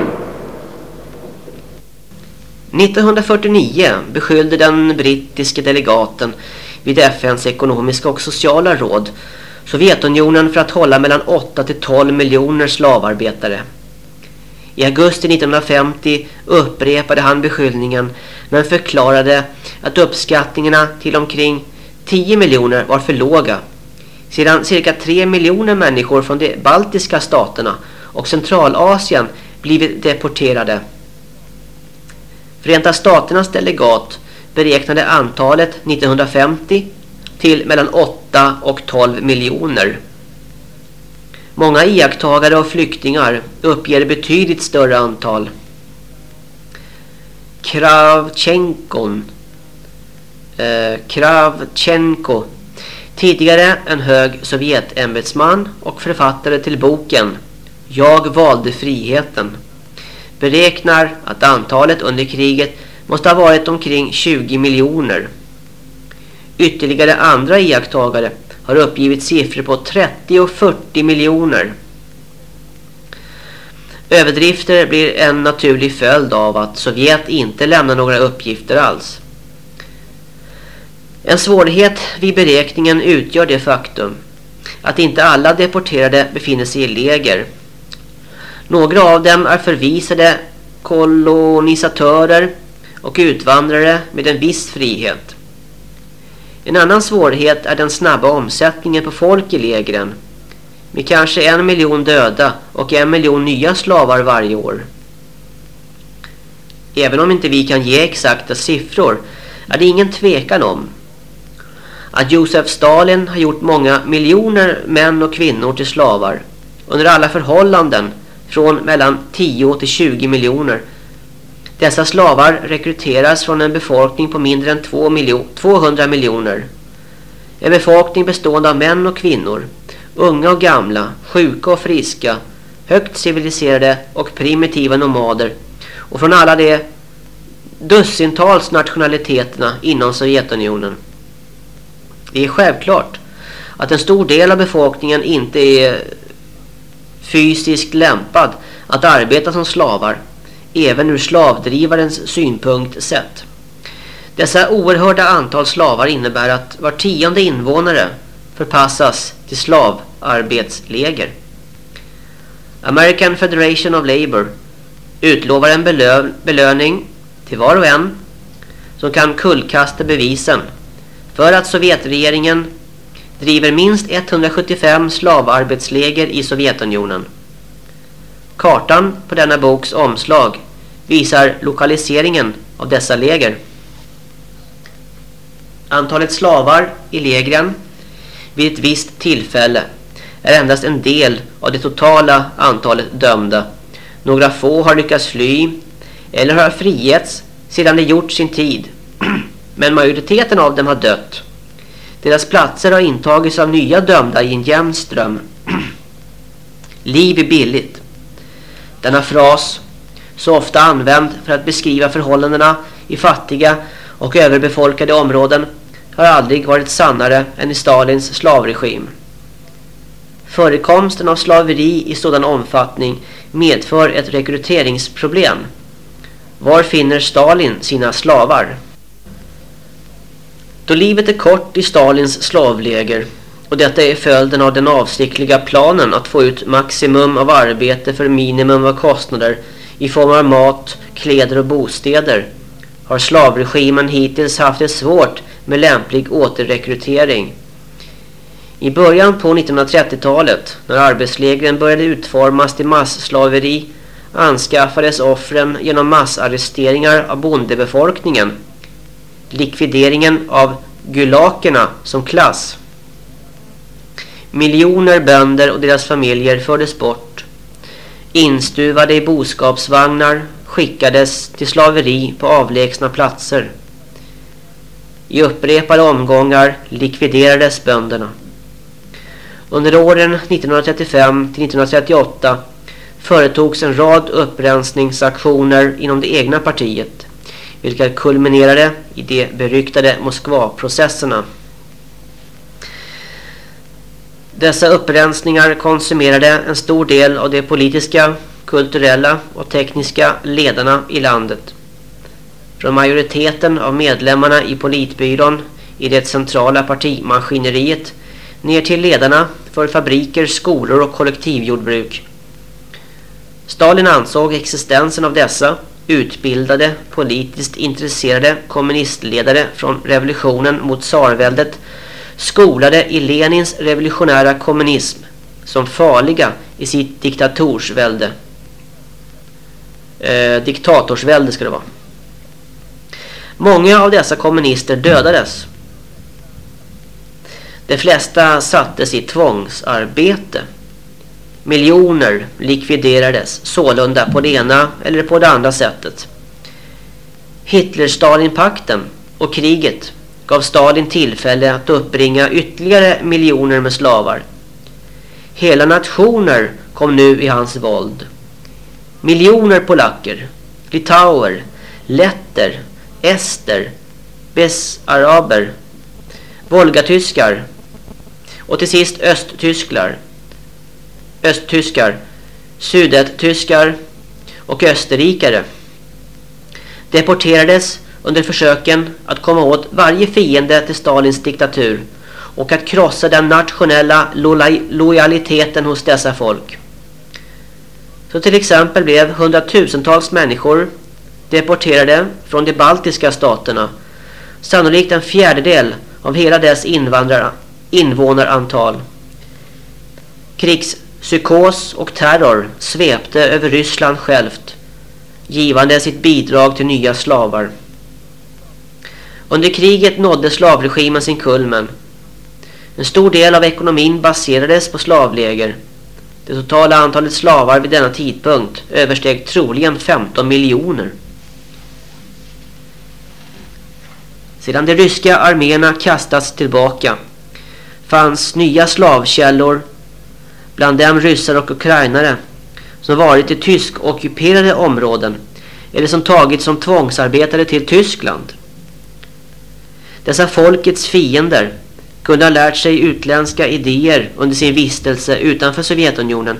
1949 beskyllde den brittiske delegaten vid FNs ekonomiska och sociala råd Sovjetunionen för att hålla mellan 8 till 12 miljoner slavarbetare. I augusti 1950 upprepade han beskyllningen men förklarade att uppskattningarna till omkring 10 miljoner var för låga. Sedan cirka 3 miljoner människor från de baltiska staterna och Centralasien blivit deporterade. Förenta Staternas delegat beräknade antalet 1950 till mellan 8 och 12 miljoner. Många iakttagare och flyktingar uppger betydligt större antal. Kravchenkon eh, Kravchenko tidigare en hög sovjetämbetsman och författare till boken Jag valde friheten beräknar att antalet under kriget måste ha varit omkring 20 miljoner. Ytterligare andra iakttagare har uppgivit siffror på 30 och 40 miljoner. Överdrifter blir en naturlig följd av att Sovjet inte lämnar några uppgifter alls. En svårighet vid beräkningen utgör det faktum att inte alla deporterade befinner sig i läger. Några av dem är förvisade kolonisatörer och utvandrare med en viss frihet. En annan svårighet är den snabba omsättningen på folk i lägren med kanske en miljon döda och en miljon nya slavar varje år. Även om inte vi kan ge exakta siffror är det ingen tvekan om att Josef Stalin har gjort många miljoner män och kvinnor till slavar under alla förhållanden från mellan 10 till 20 miljoner. Dessa slavar rekryteras från en befolkning på mindre än 2 miljo 200 miljoner. En befolkning bestående av män och kvinnor, unga och gamla, sjuka och friska, högt civiliserade och primitiva nomader och från alla de dussintals nationaliteterna inom Sovjetunionen. Det är självklart att en stor del av befolkningen inte är fysiskt lämpad att arbeta som slavar, även ur slavdrivarens synpunkt sett. Dessa oerhörda antal slavar innebär att var tionde invånare förpassas till slavarbetsläger. American Federation of Labour utlovar en belö belöning till var och en som kan kullkasta bevisen för att Sovjetregeringen driver minst 175 slavarbetsläger i Sovjetunionen. Kartan på denna boks omslag visar lokaliseringen av dessa läger. Antalet slavar i lägren vid ett visst tillfälle är endast en del av det totala antalet dömda. Några få har lyckats fly eller har frigetts sedan de gjort sin tid. Men majoriteten av dem har dött. Deras platser har intagits av nya dömda i en jämn ström. Liv är billigt. Denna fras så ofta använd för att beskriva förhållandena i fattiga och överbefolkade områden har aldrig varit sannare än i Stalins slavregim. Förekomsten av slaveri i sådan omfattning medför ett rekryteringsproblem. Var finner Stalin sina slavar? Då livet är kort i Stalins slavläger och detta är följden av den avsiktliga planen att få ut maximum av arbete för minimum av kostnader i form av mat, kläder och bostäder har slavregimen hittills haft det svårt med lämplig återrekrytering. I början på 1930-talet, när arbetslägren började utformas till massslaveri, anskaffades offren genom massarresteringar av bondebefolkningen. Likvideringen av gulakerna som klass. Miljoner bönder och deras familjer fördes bort. Instuvade i boskapsvagnar skickades till slaveri på avlägsna platser. I upprepade omgångar likviderades bönderna. Under åren 1935 till 1938 företogs en rad upprensningsaktioner inom det egna partiet vilka kulminerade i de beryktade Moskva-processerna. Dessa upprensningar konsumerade en stor del av de politiska, kulturella och tekniska ledarna i landet. Från majoriteten av medlemmarna i politbyrån i det centrala partimaskineriet ner till ledarna för fabriker, skolor och kollektivjordbruk. Stalin ansåg existensen av dessa utbildade, politiskt intresserade kommunistledare från revolutionen mot tsarväldet skolade i Lenins revolutionära kommunism som farliga i sitt diktatorsvälde. Eh, diktatorsvälde ska det vara. Många av dessa kommunister dödades. De flesta sattes i tvångsarbete. Miljoner likviderades sålunda på det ena eller på det andra sättet. Hitler-Stalin-pakten och kriget gav Stalin tillfälle att uppbringa ytterligare miljoner med slavar. Hela nationer kom nu i hans våld. Miljoner polacker, litauer, letter, ester, besaraber, volgatyskar och till sist östtysklar, östtyskar, sudettyskar och österrikare deporterades under försöken att komma åt varje fiende till Stalins diktatur och att krossa den nationella lojaliteten hos dessa folk. Så till exempel blev hundratusentals människor deporterade från de baltiska staterna. Sannolikt en fjärdedel av hela dess invånarantal. invånarantal. Psykos och terror svepte över Ryssland självt, givande sitt bidrag till nya slavar. Under kriget nådde slavregimen sin kulmen. En stor del av ekonomin baserades på slavläger. Det totala antalet slavar vid denna tidpunkt översteg troligen 15 miljoner. Sedan de ryska arméerna kastats tillbaka fanns nya slavkällor bland dem ryssar och ukrainare som varit i tysk-ockuperade områden eller som tagits som tvångsarbetare till Tyskland. Dessa folkets fiender kunde ha lärt sig utländska idéer under sin vistelse utanför Sovjetunionen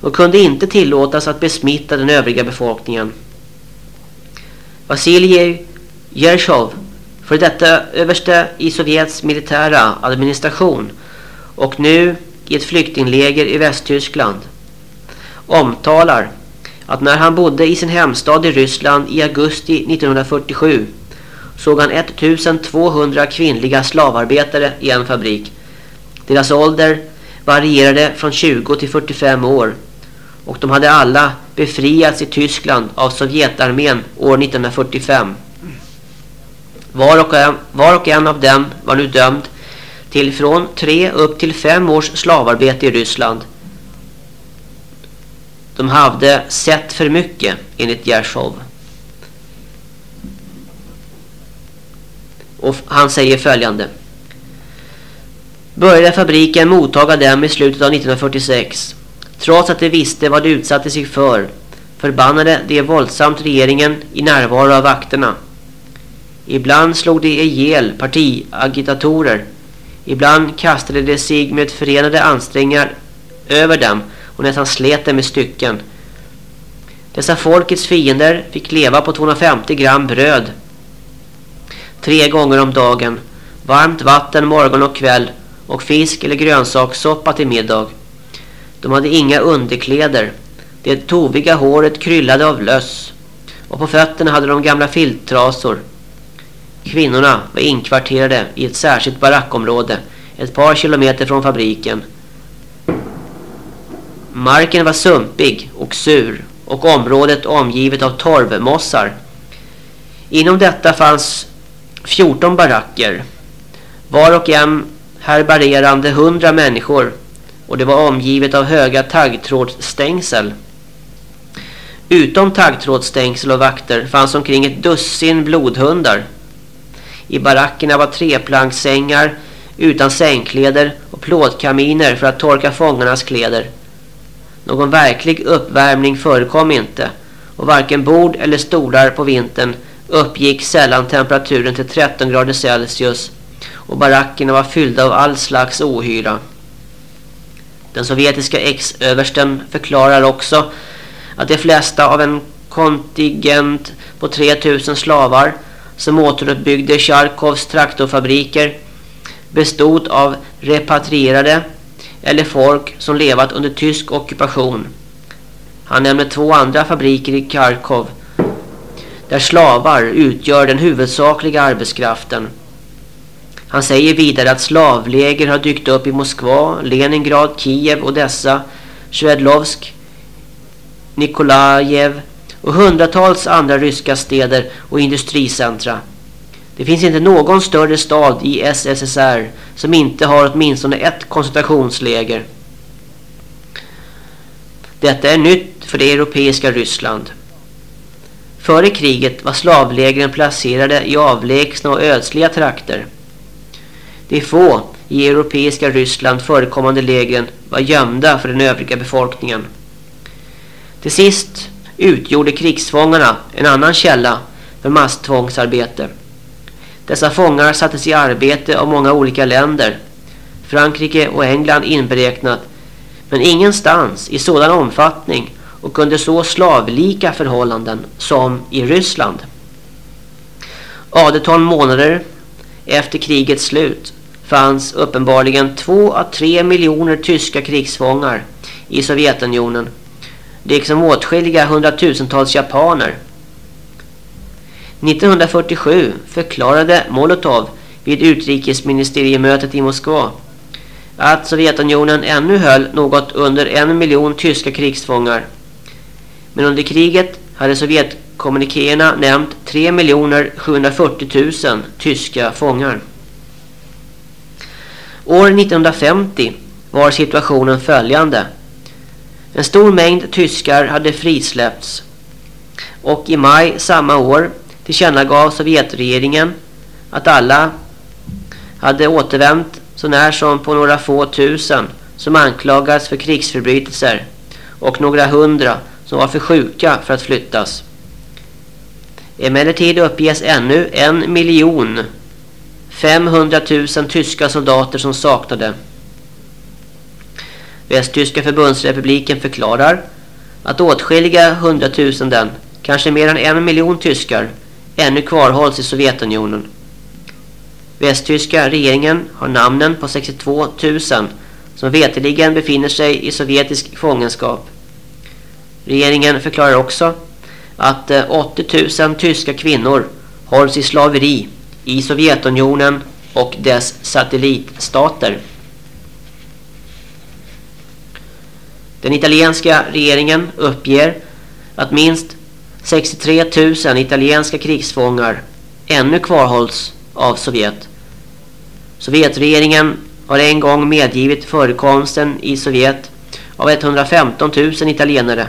och kunde inte tillåtas att besmitta den övriga befolkningen. Vasilij Jershov, för detta överste i Sovjets militära administration och nu i ett flyktingläger i Västtyskland, omtalar att när han bodde i sin hemstad i Ryssland i augusti 1947 såg han 1200 kvinnliga slavarbetare i en fabrik. Deras ålder varierade från 20 till 45 år och de hade alla befriats i Tyskland av Sovjetarmén år 1945. Var och, en, var och en av dem var nu dömd till från tre upp till fem års slavarbete i Ryssland. De hade sett för mycket enligt Gershov. Och han säger följande. Började fabriken mottaga dem i slutet av 1946. Trots att de visste vad de utsatte sig för förbannade de våldsamt regeringen i närvaro av vakterna. Ibland slog de ihjäl partiagitatorer. Ibland kastade de sig med förenade ansträngningar över dem och nästan slet dem i stycken. Dessa folkets fiender fick leva på 250 gram bröd tre gånger om dagen, varmt vatten morgon och kväll och fisk eller grönsakssoppa till middag. De hade inga underkläder. Det toviga håret kryllade av löss och på fötterna hade de gamla filttrasor. Kvinnorna var inkvarterade i ett särskilt barackområde ett par kilometer från fabriken. Marken var sumpig och sur och området omgivet av torvmossar. Inom detta fanns 14 baracker. Var och en härbärgerande 100 människor och det var omgivet av höga taggtrådsstängsel. Utom taggtrådsstängsel och vakter fanns omkring ett dussin blodhundar. I barackerna var treplankssängar utan sängkläder och plåtkaminer för att torka fångarnas kläder. Någon verklig uppvärmning förekom inte och varken bord eller stolar på vintern uppgick sällan temperaturen till 13 grader Celsius och barackerna var fyllda av all slags ohyra. Den sovjetiska ex-översten förklarar också att de flesta av en kontingent på 3000 slavar som återuppbyggde Charkovs traktorfabriker bestod av repatrierade eller folk som levat under tysk ockupation. Han nämner två andra fabriker i Kharkov där slavar utgör den huvudsakliga arbetskraften. Han säger vidare att slavläger har dykt upp i Moskva, Leningrad, Kiev, Odessa, Svedlovsk, Nikolajev och hundratals andra ryska städer och industricentra. Det finns inte någon större stad i SSSR som inte har åtminstone ett koncentrationsläger. Detta är nytt för det europeiska Ryssland. Före kriget var slavlägren placerade i avlägsna och ödsliga trakter. De få i europeiska Ryssland förekommande lägren var gömda för den övriga befolkningen. Till sist utgjorde krigsfångarna en annan källa för masstvångsarbete. Dessa fångar sattes i arbete av många olika länder, Frankrike och England inberäknat, men ingenstans i sådan omfattning och under så slavlika förhållanden som i Ryssland. 18 månader efter krigets slut fanns uppenbarligen 2 à 3 miljoner tyska krigsfångar i Sovjetunionen liksom åtskilliga hundratusentals japaner. 1947 förklarade Molotov vid utrikesministeriemötet i Moskva att Sovjetunionen ännu höll något under en miljon tyska krigsfångar. Men under kriget hade Sovjetkommunikéerna nämnt 3 740 000 tyska fångar. År 1950 var situationen följande. En stor mängd tyskar hade frisläppts och i maj samma år tillkännagav Sovjetregeringen att alla hade återvänt så när som på några få tusen som anklagats för krigsförbrytelser och några hundra som var för sjuka för att flyttas. Emellertid uppges ännu en miljon 500 000 tyska soldater som saknade. Västtyska förbundsrepubliken förklarar att åtskilliga hundratusenden, kanske mer än en miljon tyskar, ännu kvarhålls i Sovjetunionen. Västtyska regeringen har namnen på 62 000 som veteligen befinner sig i sovjetisk fångenskap. Regeringen förklarar också att eh, 80 000 tyska kvinnor hålls i slaveri i Sovjetunionen och dess satellitstater. Den italienska regeringen uppger att minst 63 000 italienska krigsfångar ännu kvarhålls av Sovjet. Sovjetregeringen har en gång medgivit förekomsten i Sovjet av 115 000 italienare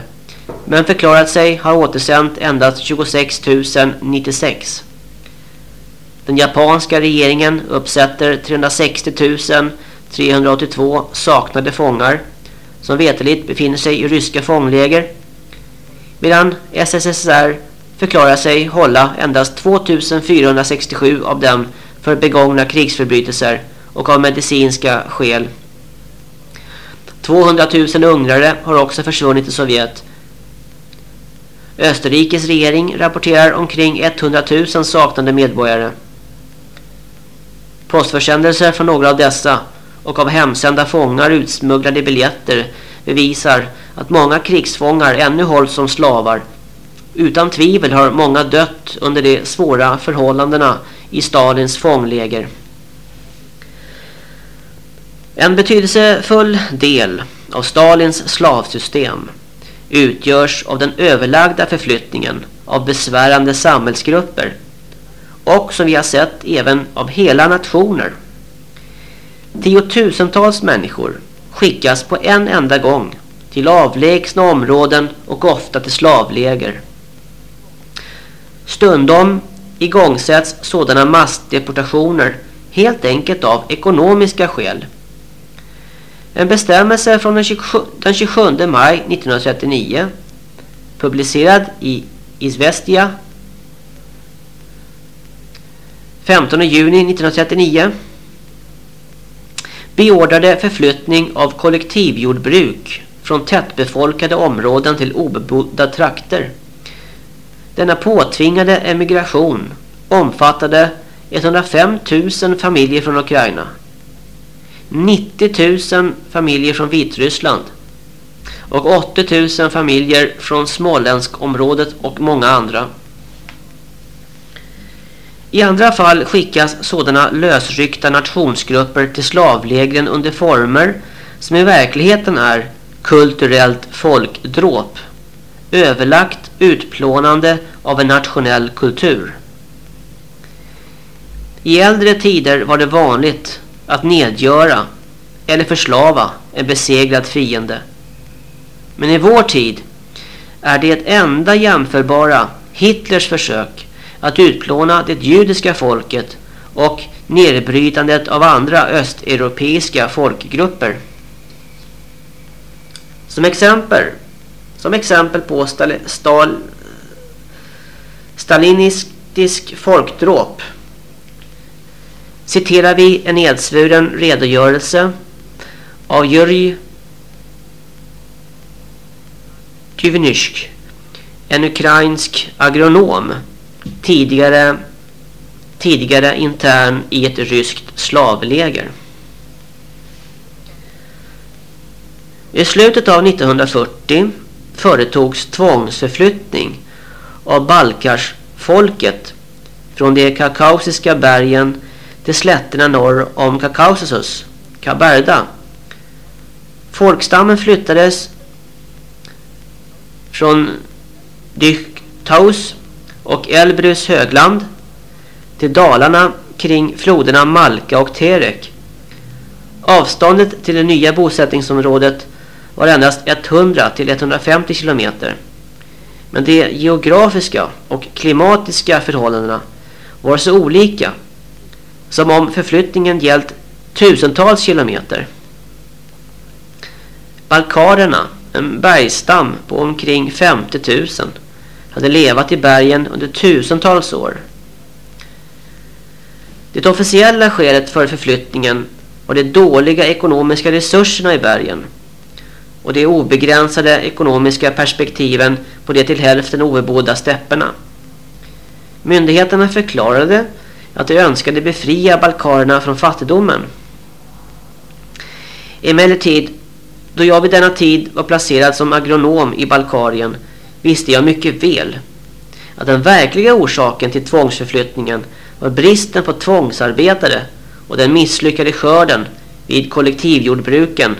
men förklarat sig ha återsänt endast 26 096. Den japanska regeringen uppsätter 360 382 saknade fångar som veteligt befinner sig i ryska fångläger medan SSSR förklarar sig hålla endast 2467 av dem för begångna krigsförbrytelser och av medicinska skäl. 200 000 ungrare har också försvunnit i Sovjet. Österrikes regering rapporterar omkring 100 000 saknade medborgare. Postförsändelser från några av dessa och av hemsända fångar utsmugglade biljetter bevisar att många krigsfångar ännu hålls som slavar. Utan tvivel har många dött under de svåra förhållandena i Stalins fångläger. En betydelsefull del av Stalins slavsystem utgörs av den överlagda förflyttningen av besvärande samhällsgrupper och som vi har sett även av hela nationer. Tiotusentals människor skickas på en enda gång till avlägsna områden och ofta till slavläger. Stundom igångsätts sådana massdeportationer helt enkelt av ekonomiska skäl. En bestämmelse från den 27, den 27 maj 1939 publicerad i Izvestia 15 juni 1939 beordrade förflyttning av kollektivjordbruk från tättbefolkade områden till obebodda trakter. Denna påtvingade emigration omfattade 105 000 familjer från Ukraina 90 000 familjer från Vitryssland och 80 000 familjer från Småländskområdet och många andra. I andra fall skickas sådana lösryckta nationsgrupper till slavlägren under former som i verkligheten är kulturellt folkdråp. Överlagt utplånande av en nationell kultur. I äldre tider var det vanligt att nedgöra eller förslava en besegrad fiende. Men i vår tid är det enda jämförbara Hitlers försök att utplåna det judiska folket och nedbrytandet av andra östeuropeiska folkgrupper. Som exempel, som exempel på stal, stal, stalinistisk folkdråp citerar vi en nedsvuren redogörelse av Jurij Kyvnysk, en ukrainsk agronom, tidigare, tidigare intern i ett ryskt slavläger. I slutet av 1940 företogs tvångsförflyttning av Balkarsfolket från de kakausiska bergen till slätterna norr om Kakausasus, Kaberda. Folkstammen flyttades från Dyktaus och Elbrus högland till Dalarna kring floderna Malka och Terek. Avståndet till det nya bosättningsområdet var endast 100 till 150 kilometer. Men de geografiska och klimatiska förhållandena var så olika som om förflyttningen gällt tusentals kilometer. Balkarerna, en bergstam på omkring 50 000, hade levat i bergen under tusentals år. Det officiella skälet för förflyttningen var de dåliga ekonomiska resurserna i bergen och de obegränsade ekonomiska perspektiven på de till hälften obebodda stäpperna. Myndigheterna förklarade att de önskade befria balkarerna från fattigdomen. Emellertid, då jag vid denna tid var placerad som agronom i Balkarien visste jag mycket väl att den verkliga orsaken till tvångsförflyttningen var bristen på tvångsarbetare och den misslyckade skörden vid kollektivjordbruken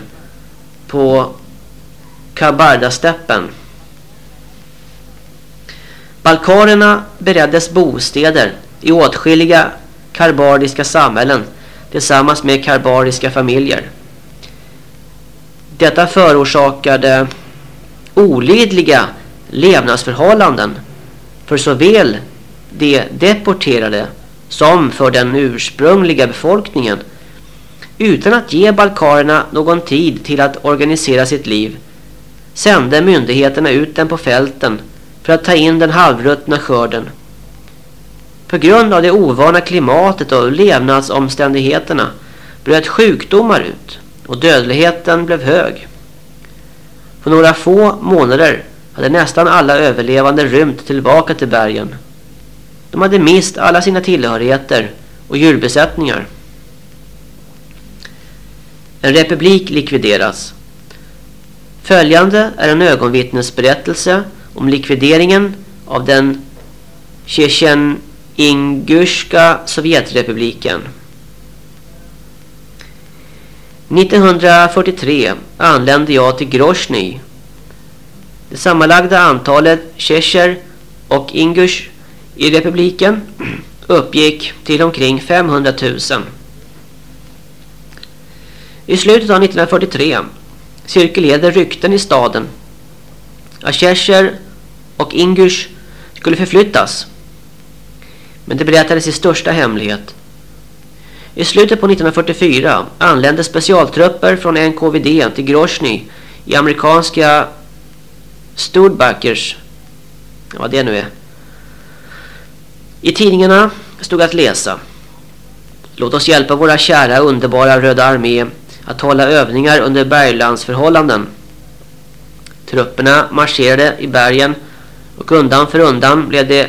på Kabardasteppen. Balkarerna bereddes bostäder i åtskilliga karbardiska samhällen tillsammans med karbardiska familjer. Detta förorsakade olidliga levnadsförhållanden för såväl de deporterade som för den ursprungliga befolkningen utan att ge balkarerna någon tid till att organisera sitt liv sände myndigheterna ut dem på fälten för att ta in den halvruttna skörden. På grund av det ovana klimatet och levnadsomständigheterna bröt sjukdomar ut och dödligheten blev hög. På några få månader hade nästan alla överlevande rymt tillbaka till bergen. De hade mist alla sina tillhörigheter och djurbesättningar. En republik likvideras. Följande är en ögonvittnesberättelse om likvideringen av den Tjetjen-Ingurska Sovjetrepubliken. 1943 anlände jag till Grozny. Det sammanlagda antalet tjetjer och ingush i republiken uppgick till omkring 500 000. I slutet av 1943 cirkulerade rykten i staden att tjetjer och ingush skulle förflyttas. Men det berättades i största hemlighet. I slutet på 1944 anlände specialtrupper från NKVD till Grozny i amerikanska Studbackers, vad det nu är. I tidningarna stod att läsa. Låt oss hjälpa våra kära underbara Röda armé att hålla övningar under berglandsförhållanden. Trupperna marscherade i bergen och undan för undan blev de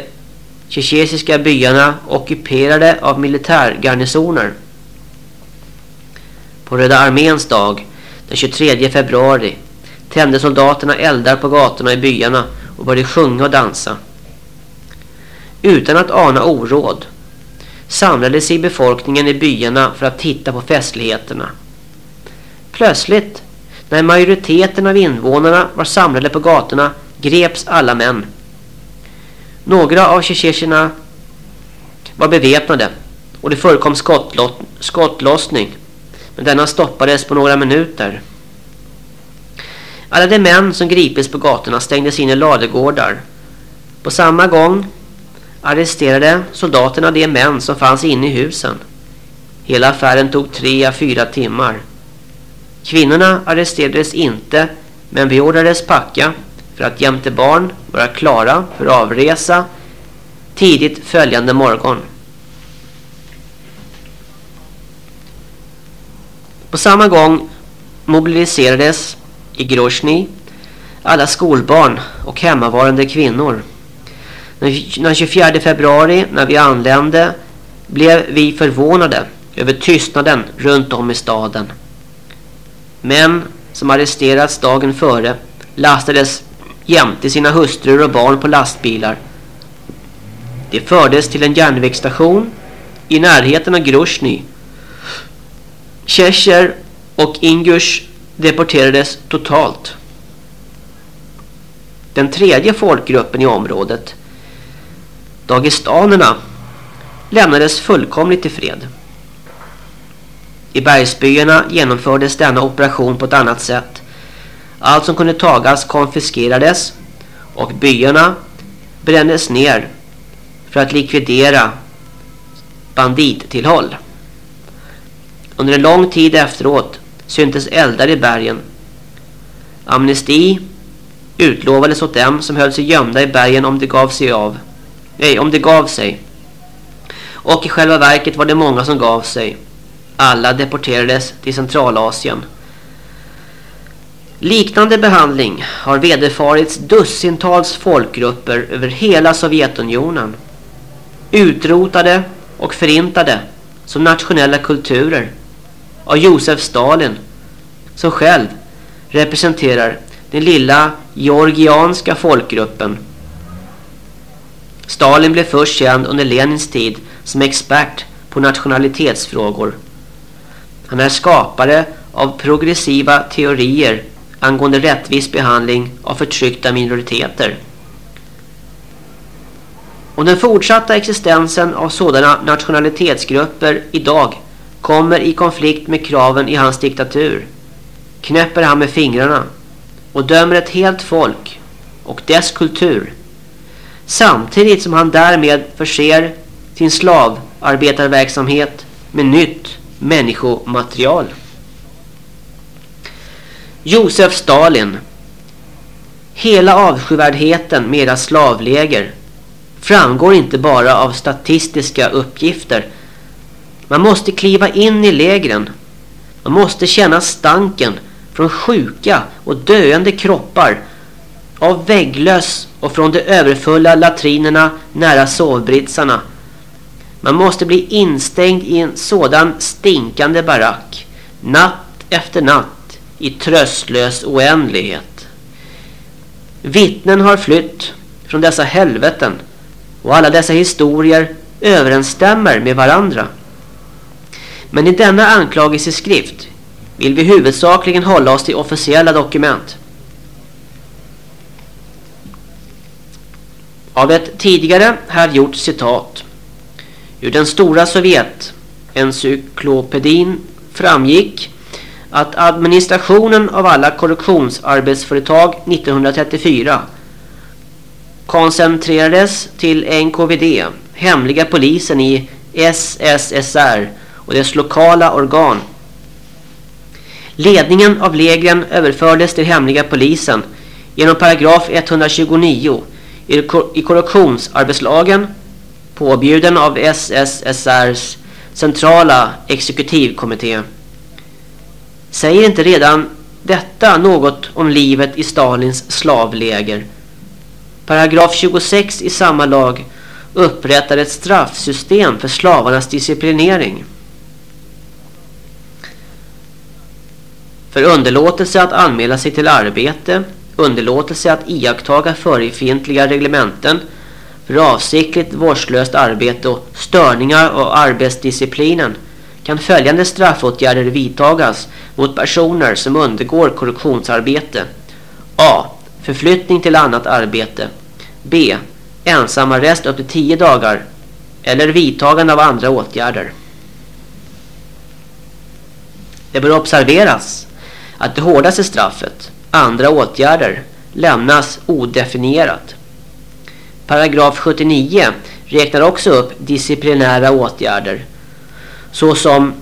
tjetjesiska byarna ockuperade av militärgarnisoner. På Röda arméns dag, den 23 februari, tände soldaterna eldar på gatorna i byarna och började sjunga och dansa. Utan att ana oråd samlade sig befolkningen i byarna för att titta på festligheterna. Plötsligt, när majoriteten av invånarna var samlade på gatorna, greps alla män. Några av tjetjeserna var beväpnade och det förekom skottlossning. Men denna stoppades på några minuter. Alla de män som gripits på gatorna stängdes in i ladegårdar. På samma gång arresterade soldaterna de män som fanns inne i husen. Hela affären tog tre à fyra timmar. Kvinnorna arresterades inte men beordrades packa för att jämte barn vara klara för avresa tidigt följande morgon. På samma gång mobiliserades i Grozny alla skolbarn och hemmavarande kvinnor. Den 24 februari när vi anlände blev vi förvånade över tystnaden runt om i staden. Män som arresterats dagen före lastades jämte sina hustrur och barn på lastbilar. De fördes till en järnvägsstation i närheten av Grozny. Tjecher och ingurs deporterades totalt. Den tredje folkgruppen i området, Dagestanerna, lämnades fullkomligt i fred. I bergsbyarna genomfördes denna operation på ett annat sätt. Allt som kunde tagas konfiskerades och byarna brändes ner för att likvidera bandittillhåll. Under en lång tid efteråt syntes eldar i bergen. Amnesti utlovades åt dem som höll sig gömda i bergen om det gav sig av. Nej, om det gav sig. Och i själva verket var det många som gav sig. Alla deporterades till Centralasien. Liknande behandling har vederfarits dussintals folkgrupper över hela Sovjetunionen. Utrotade och förintade som nationella kulturer av Josef Stalin som själv representerar den lilla georgianska folkgruppen. Stalin blev först känd under Lenins tid som expert på nationalitetsfrågor. Han är skapare av progressiva teorier angående rättvis behandling av förtryckta minoriteter. Om den fortsatta existensen av sådana nationalitetsgrupper idag kommer i konflikt med kraven i hans diktatur knäpper han med fingrarna och dömer ett helt folk och dess kultur samtidigt som han därmed förser sin slavarbetarverksamhet med nytt människomaterial. Josef Stalin Hela avskyvärdheten med era slavläger framgår inte bara av statistiska uppgifter. Man måste kliva in i lägren. Man måste känna stanken från sjuka och döende kroppar av vägglöss och från de överfulla latrinerna nära sovbritsarna. Man måste bli instängd i en sådan stinkande barack natt efter natt i tröstlös oändlighet. Vittnen har flytt från dessa helveten och alla dessa historier överensstämmer med varandra. Men i denna anklagelseskrift vill vi huvudsakligen hålla oss till officiella dokument. Av ett tidigare här gjort citat ur den stora Sovjet encyklopedin framgick att administrationen av alla korruptionsarbetsföretag 1934 koncentrerades till NKVD, hemliga polisen i SSSR och dess lokala organ. Ledningen av lägren överfördes till hemliga polisen genom paragraf 129 i korruptionsarbetslagen påbjuden av SSSRs centrala exekutivkommitté. Säger inte redan detta något om livet i Stalins slavläger? Paragraf 26 i samma lag upprättar ett straffsystem för slavarnas disciplinering. För underlåtelse att anmäla sig till arbete, underlåtelse att iakttaga förefintliga reglementen, för avsiktligt vårdslöst arbete och störningar av arbetsdisciplinen kan följande straffåtgärder vidtagas mot personer som undergår korruptionsarbete. A. Förflyttning till annat arbete. B. Ensamarrest upp till 10 dagar. Eller vidtagande av andra åtgärder. Det bör observeras att det hårdaste straffet, andra åtgärder, lämnas odefinierat. Paragraf 79 räknar också upp disciplinära åtgärder såsom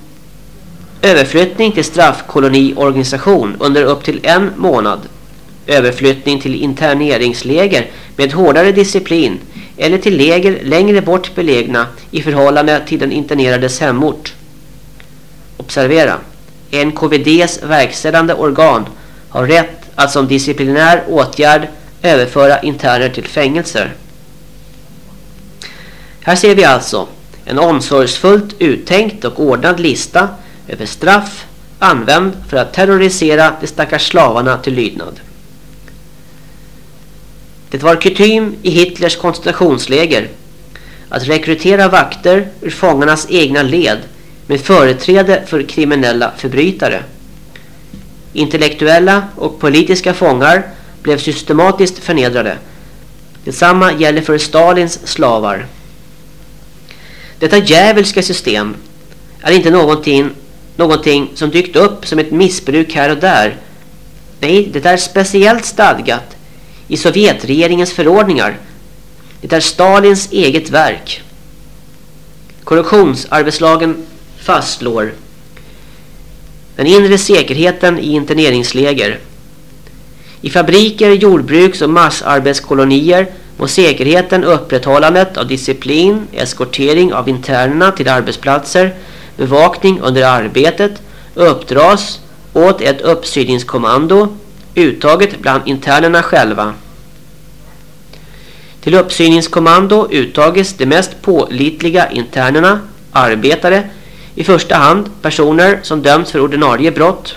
överflyttning till straffkoloniorganisation under upp till en månad, överflyttning till interneringsläger med hårdare disciplin eller till läger längre bort belägna i förhållande till den internerades hemort. Observera, NKVDs verkställande organ har rätt att som disciplinär åtgärd överföra interner till fängelser. Här ser vi alltså en omsorgsfullt uttänkt och ordnad lista över straff använd för att terrorisera de stackars slavarna till lydnad. Det var kutym i Hitlers koncentrationsläger att rekrytera vakter ur fångarnas egna led med företräde för kriminella förbrytare. Intellektuella och politiska fångar blev systematiskt förnedrade. Detsamma gäller för Stalins slavar. Detta djävulska system är inte någonting, någonting som dykt upp som ett missbruk här och där. Nej, det är speciellt stadgat i Sovjetregeringens förordningar. Det är Stalins eget verk. Korruptionsarbetslagen fastslår den inre säkerheten i interneringsläger. I fabriker, jordbruks- och massarbetskolonier må säkerheten upprätthållandet av disciplin, eskortering av internerna till arbetsplatser, bevakning under arbetet uppdras åt ett uppsyningskommando uttaget bland internerna själva. Till uppsyningskommando uttages de mest pålitliga internerna, arbetare, i första hand personer som dömts för ordinarie brott.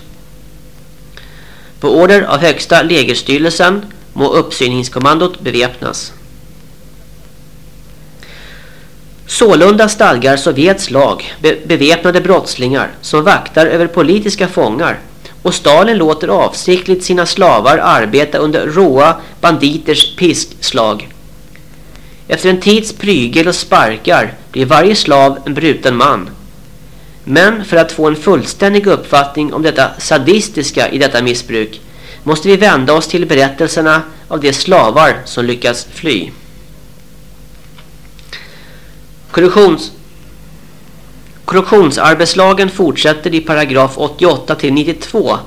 På order av högsta lägerstyrelsen må uppsyningskommandot beväpnas. Sålunda stadgar Sovjets lag be beväpnade brottslingar som vaktar över politiska fångar och Stalin låter avsiktligt sina slavar arbeta under råa banditers piskslag. Efter en tids prygel och sparkar blir varje slav en bruten man. Men för att få en fullständig uppfattning om detta sadistiska i detta missbruk måste vi vända oss till berättelserna av de slavar som lyckats fly. Korruptions Korruptionsarbetslagen fortsätter i paragraf 88 till 92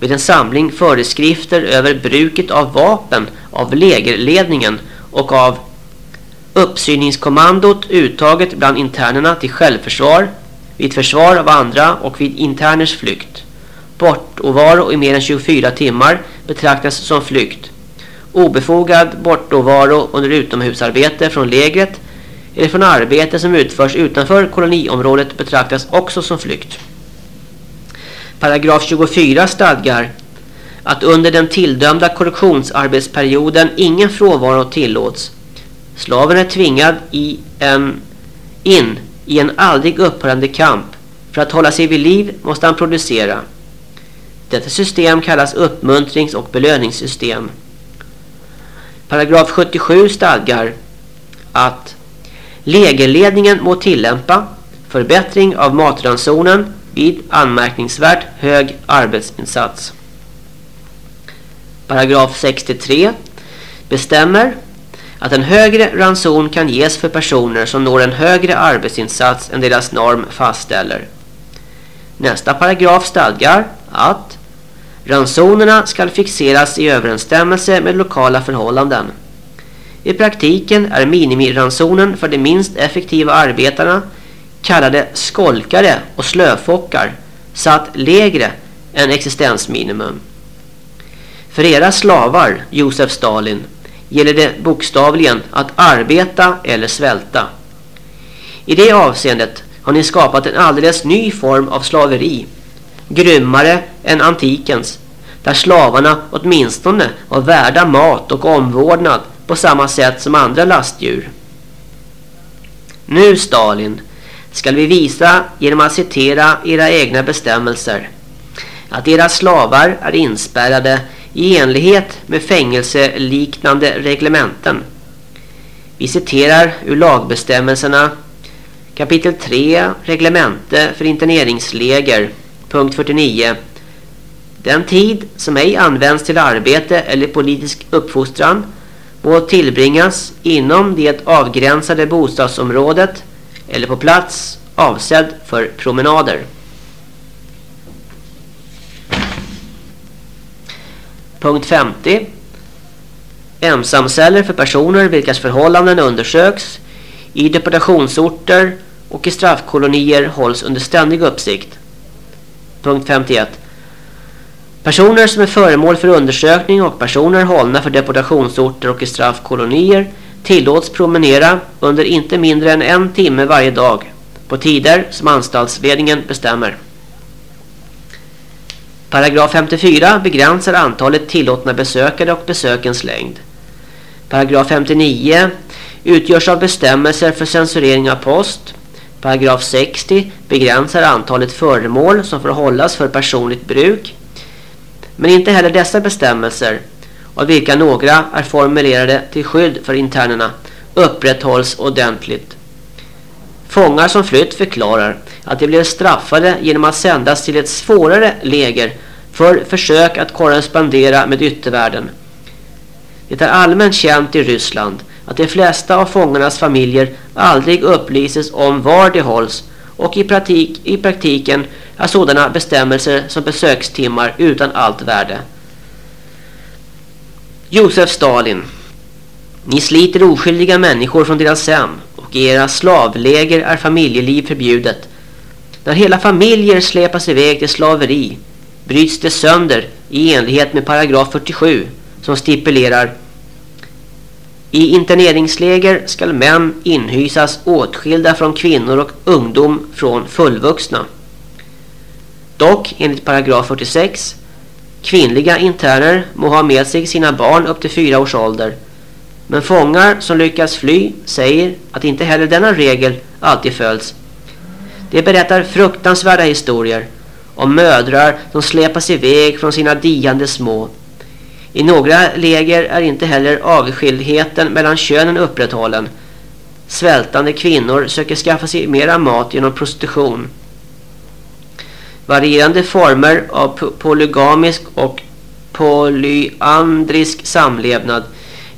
med en samling föreskrifter över bruket av vapen av lägerledningen och av uppsyningskommandot uttaget bland internerna till självförsvar, vid försvar av andra och vid interners flykt. Bortovaro i mer än 24 timmar betraktas som flykt. Obefogad bortovaro under utomhusarbete från lägret eller från arbete som utförs utanför koloniområdet betraktas också som flykt. Paragraf 24 stadgar att under den tilldömda korrektionsarbetsperioden ingen frånvaro tillåts. Slaven är tvingad i en, in i en aldrig upphörande kamp. För att hålla sig vid liv måste han producera. Detta system kallas uppmuntrings- och belöningssystem. Paragraf 77 stadgar att lägerledningen må tillämpa förbättring av matransonen vid anmärkningsvärt hög arbetsinsats. Paragraf 63 bestämmer att en högre ranson kan ges för personer som når en högre arbetsinsats än deras norm fastställer. Nästa paragraf stadgar att ransonerna ska fixeras i överensstämmelse med lokala förhållanden. I praktiken är minimiransonen för de minst effektiva arbetarna kallade skolkare och slöfockar satt lägre än existensminimum. För era slavar, Josef Stalin, gäller det bokstavligen att arbeta eller svälta. I det avseendet har ni skapat en alldeles ny form av slaveri, grymmare än antikens, där slavarna åtminstone var värda mat och omvårdnad på samma sätt som andra lastdjur. Nu Stalin ska vi visa genom att citera era egna bestämmelser att era slavar är inspärrade i enlighet med fängelseliknande reglementen. Vi citerar ur lagbestämmelserna kapitel 3 reglemente för interneringsläger punkt 49 Den tid som ej används till arbete eller politisk uppfostran må tillbringas inom det avgränsade bostadsområdet eller på plats avsedd för promenader. Punkt 50. Ensamceller för personer vilkas förhållanden undersöks i deportationsorter och i straffkolonier hålls under ständig uppsikt. Punkt 51. Personer som är föremål för undersökning och personer hållna för deportationsorter och i straffkolonier tillåts promenera under inte mindre än en timme varje dag på tider som anstaltsledningen bestämmer. Paragraf 54 begränsar antalet tillåtna besökare och besökens längd. Paragraf 59 utgörs av bestämmelser för censurering av post. Paragraf 60 begränsar antalet föremål som får hållas för personligt bruk. Men inte heller dessa bestämmelser, av vilka några är formulerade till skydd för internerna, upprätthålls ordentligt. Fångar som flytt förklarar att de blev straffade genom att sändas till ett svårare läger för försök att korrespondera med yttervärlden. Det är allmänt känt i Ryssland att de flesta av fångarnas familjer aldrig upplyses om var de hålls och i, praktik, i praktiken är sådana bestämmelser som besökstimmar utan allt värde. Josef Stalin Ni sliter oskyldiga människor från deras hem och i era slavläger är familjeliv förbjudet. När hela familjer släpas iväg till slaveri bryts det sönder i enlighet med paragraf 47 som stipulerar i interneringsläger skall män inhysas åtskilda från kvinnor och ungdom från fullvuxna. Dock enligt paragraf 46 kvinnliga interner må ha med sig sina barn upp till fyra års ålder. Men fångar som lyckas fly säger att inte heller denna regel alltid följs. Det berättar fruktansvärda historier om mödrar som släpas iväg från sina diande små. I några läger är inte heller avskildheten mellan könen upprätthållen. Svältande kvinnor söker skaffa sig mera mat genom prostitution. Varierande former av polygamisk och polyandrisk samlevnad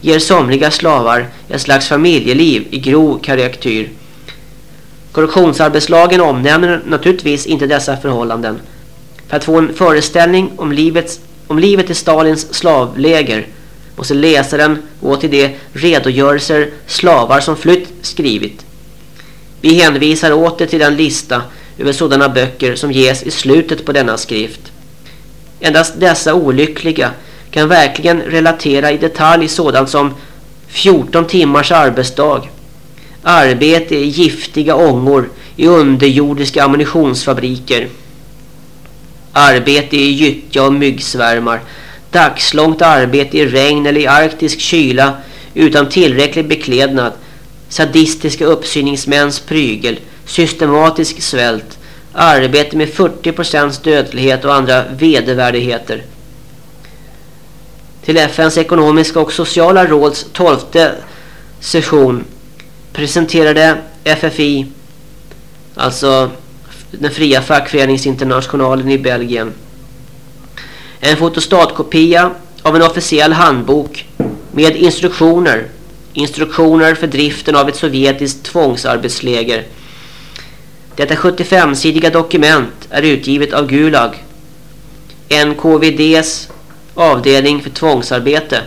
ger somliga slavar ett slags familjeliv i grov karaktär. Korruptionsarbetslagen omnämner naturligtvis inte dessa förhållanden. För att få en föreställning om, livets, om livet i Stalins slavläger måste läsaren gå till de redogörelser slavar som flytt skrivit. Vi hänvisar åter till den lista över sådana böcker som ges i slutet på denna skrift. Endast dessa olyckliga kan verkligen relatera i detalj sådant som 14 timmars arbetsdag, arbete i giftiga ångor i underjordiska ammunitionsfabriker, arbete i gyttja och myggsvärmar, dagslångt arbete i regn eller i arktisk kyla utan tillräcklig beklädnad, sadistiska uppsyningsmäns prygel, systematisk svält, arbete med 40% dödlighet och andra vedervärdigheter. Till FNs ekonomiska och sociala råds tolfte session presenterade FFI, alltså den fria fackföreningsinternationalen i Belgien, en fotostatkopia av en officiell handbok med instruktioner instruktioner för driften av ett sovjetiskt tvångsarbetsläger. Detta 75-sidiga dokument är utgivet av Gulag, NKVDs avdelning för tvångsarbete.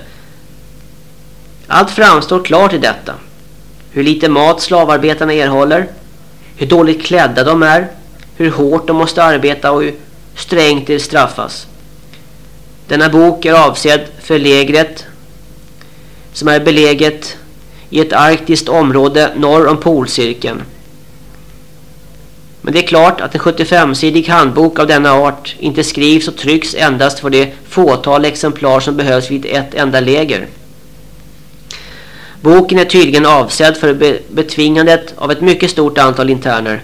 Allt framstår klart i detta. Hur lite mat slavarbetarna erhåller, hur dåligt klädda de är, hur hårt de måste arbeta och hur strängt de straffas. Denna bok är avsedd för lägret som är beläget i ett arktiskt område norr om polcirkeln. Men det är klart att en 75-sidig handbok av denna art inte skrivs och trycks endast för det fåtal exemplar som behövs vid ett enda läger. Boken är tydligen avsedd för betvingandet av ett mycket stort antal interner.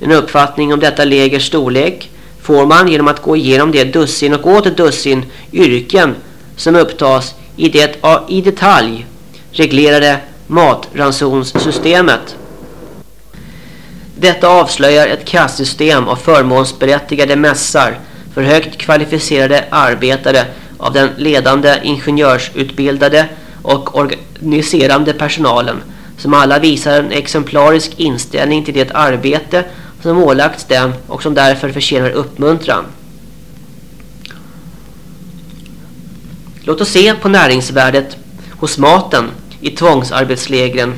En uppfattning om detta lägers storlek får man genom att gå igenom det dussin och åter dussin yrken som upptas i det i detalj reglerade matransonssystemet. Detta avslöjar ett kastsystem av förmånsberättigade mässar för högt kvalificerade arbetare av den ledande ingenjörsutbildade och organiserande personalen som alla visar en exemplarisk inställning till det arbete som ålagts dem och som därför förtjänar uppmuntran. Låt oss se på näringsvärdet hos maten i tvångsarbetslägren.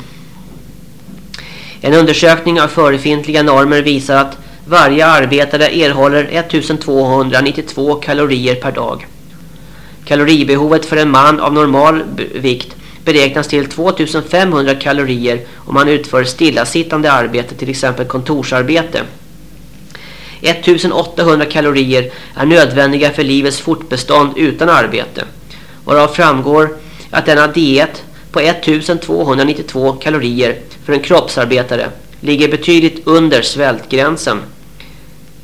En undersökning av förefintliga normer visar att varje arbetare erhåller 1292 kalorier per dag. Kaloribehovet för en man av normal vikt beräknas till 2500 kalorier om man utför stillasittande arbete, till exempel kontorsarbete. 1800 kalorier är nödvändiga för livets fortbestånd utan arbete. Varav framgår att denna diet på 1292 kalorier för en kroppsarbetare ligger betydligt under svältgränsen.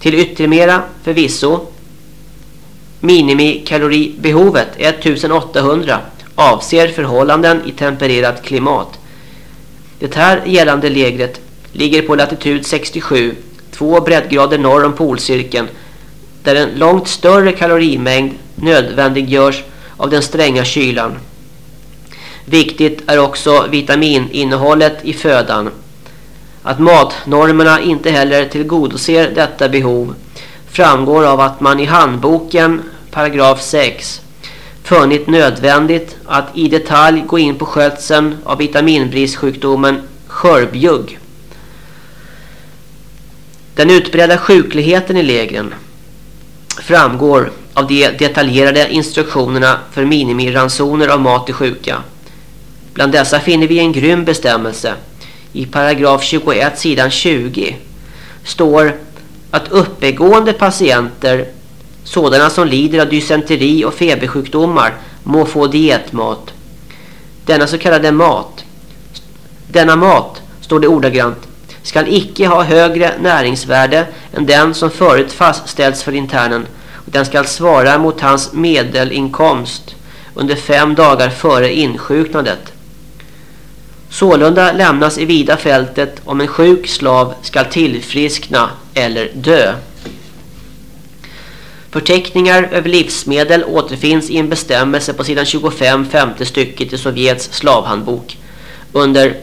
Till yttermera förvisso minimikaloribehovet 1800 avser förhållanden i tempererat klimat. Det här gällande lägret ligger på latitud 67, två breddgrader norr om polcirkeln, där en långt större kalorimängd nödvändiggörs av den stränga kylan. Viktigt är också vitamininnehållet i födan. Att matnormerna inte heller tillgodoser detta behov framgår av att man i handboken, paragraf 6, funnit nödvändigt att i detalj gå in på skötseln av vitaminbristsjukdomen skörbjugg. Den utbredda sjukligheten i lägren framgår av de detaljerade instruktionerna för minimiransoner av mat till sjuka. Bland dessa finner vi en grym bestämmelse. I paragraf 21 sidan 20 står att uppegående patienter, sådana som lider av dysenteri och febersjukdomar, må få dietmat. Denna så kallade mat, denna mat, står det ordagrant, skall icke ha högre näringsvärde än den som förut fastställts för internen och den skall svara mot hans medelinkomst under fem dagar före insjuknandet. Sålunda lämnas i vida fältet om en sjuk slav ska tillfriskna eller dö. Förteckningar över livsmedel återfinns i en bestämmelse på sidan 25 femte stycket i Sovjets slavhandbok under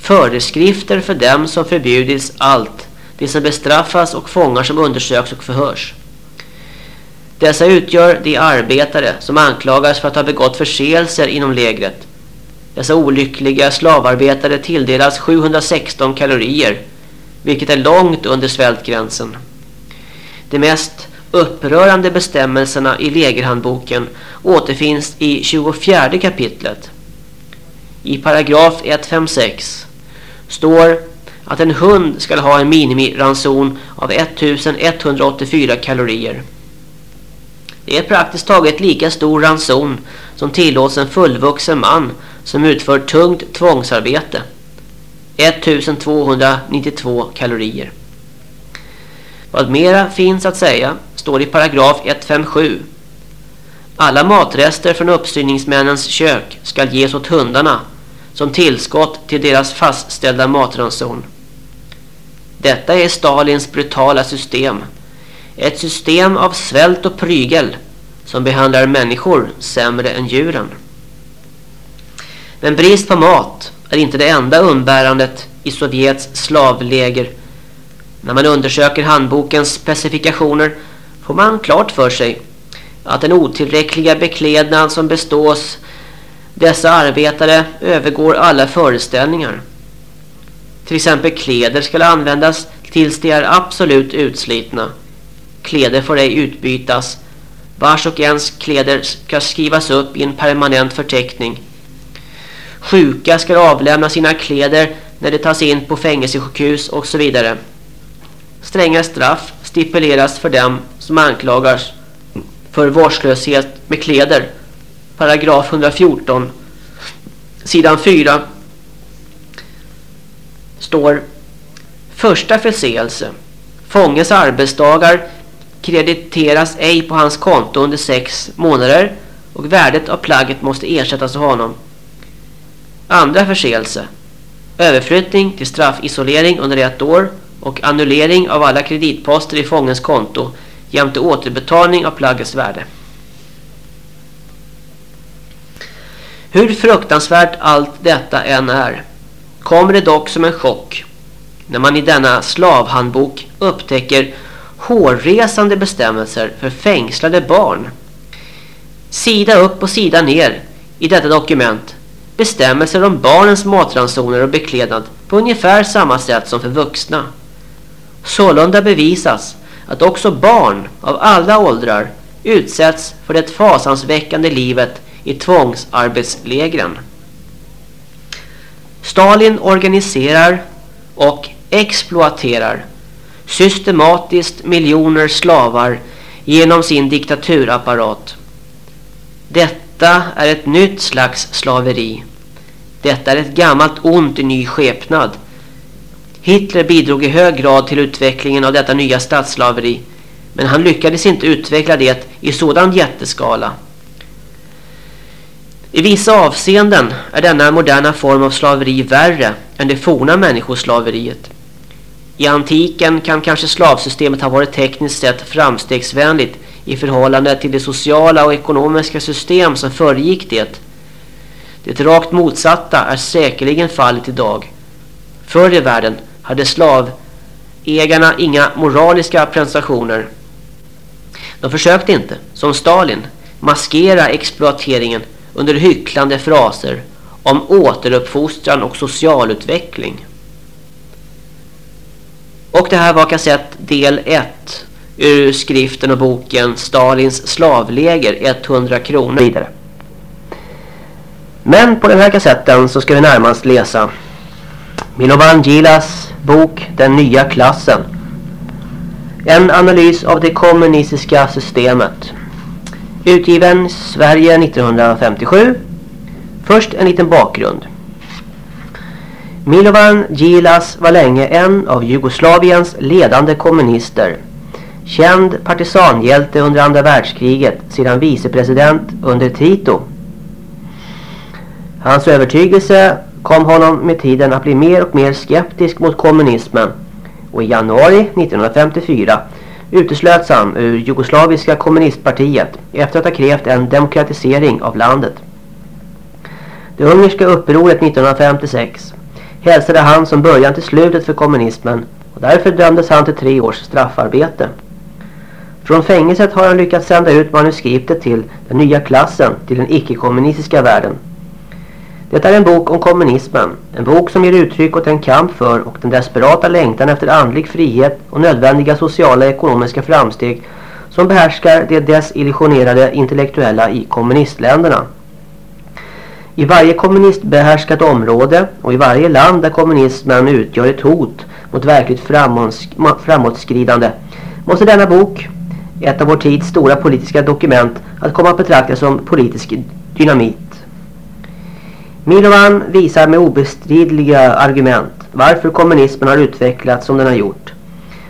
föreskrifter för dem som förbjudits allt de som bestraffas och fångar som undersöks och förhörs. Dessa utgör de arbetare som anklagas för att ha begått förseelser inom lägret. Dessa olyckliga slavarbetare tilldelas 716 kalorier, vilket är långt under svältgränsen. De mest upprörande bestämmelserna i lägerhandboken återfinns i 24 kapitlet. I paragraf 156 står att en hund ska ha en minimiranson av 1184 kalorier. Det är praktiskt taget lika stor ranson som tillåts en fullvuxen man som utför tungt tvångsarbete. 1292 kalorier. Vad mera finns att säga står i paragraf 157. Alla matrester från uppsyningsmännens kök ska ges åt hundarna som tillskott till deras fastställda matranson. Detta är Stalins brutala system. Ett system av svält och prygel som behandlar människor sämre än djuren. Men brist på mat är inte det enda umbärandet i Sovjets slavläger. När man undersöker handbokens specifikationer får man klart för sig att den otillräckliga beklädnad som bestås dessa arbetare övergår alla föreställningar. Till exempel kläder ska användas tills de är absolut utslitna. Kläder får ej utbytas. Vars och ens kläder ska skrivas upp i en permanent förteckning. Sjuka ska avlämna sina kläder när de tas in på fängelsesjukhus och så vidare. Stränga straff stipuleras för dem som anklagas för vårdslöshet med kläder. Paragraf 114 sidan 4 står Första förseelse. Fångens arbetsdagar krediteras ej på hans konto under sex månader och värdet av plagget måste ersättas av honom. Andra förseelse. Överflyttning till straffisolering under ett år och annullering av alla kreditposter i fångens konto jämte återbetalning av plaggets värde. Hur fruktansvärt allt detta än är kommer det dock som en chock när man i denna slavhandbok upptäcker hårresande bestämmelser för fängslade barn. Sida upp och sida ner i detta dokument bestämmelser om barnens matransoner och beklädnad på ungefär samma sätt som för vuxna. Sålunda bevisas att också barn av alla åldrar utsätts för det fasansväckande livet i tvångsarbetslägren. Stalin organiserar och exploaterar systematiskt miljoner slavar genom sin diktaturapparat. Detta är ett nytt slags slaveri. Detta är ett gammalt ont i ny skepnad. Hitler bidrog i hög grad till utvecklingen av detta nya statsslaveri. Men han lyckades inte utveckla det i sådan jätteskala. I vissa avseenden är denna moderna form av slaveri värre än det forna människoslaveriet. I antiken kan kanske slavsystemet ha varit tekniskt sett framstegsvänligt i förhållande till det sociala och ekonomiska system som föregick det. Det rakt motsatta är säkerligen fallet idag. Förr i världen hade slavägarna inga moraliska prestationer. De försökte inte, som Stalin, maskera exploateringen under hycklande fraser om återuppfostran och socialutveckling. Och det här var kassett del 1 ur skriften och boken Stalins slavläger 100 kronor vidare. Men på den här kassetten så ska vi närmast läsa Milovan Gilas bok Den nya klassen. En analys av det kommunistiska systemet. Utgiven Sverige 1957. Först en liten bakgrund. Milovan Gilas var länge en av Jugoslaviens ledande kommunister. Känd partisanhjälte under andra världskriget sedan vicepresident under Tito. Hans övertygelse kom honom med tiden att bli mer och mer skeptisk mot kommunismen och i januari 1954 uteslöts han ur Jugoslaviska kommunistpartiet efter att ha krävt en demokratisering av landet. Det ungerska upproret 1956 hälsade han som början till slutet för kommunismen och därför dömdes han till tre års straffarbete. Från fängelset har han lyckats sända ut manuskriptet till den nya klassen till den icke-kommunistiska världen. Det är en bok om kommunismen. En bok som ger uttryck åt en kamp för och den desperata längtan efter andlig frihet och nödvändiga sociala och ekonomiska framsteg som behärskar det desillusionerade intellektuella i kommunistländerna. I varje kommunistbehärskat område och i varje land där kommunismen utgör ett hot mot verkligt framåtskridande måste denna bok, ett av vår tids stora politiska dokument, att komma att betraktas som politisk dynamit. Milovan visar med obestridliga argument varför kommunismen har utvecklats som den har gjort.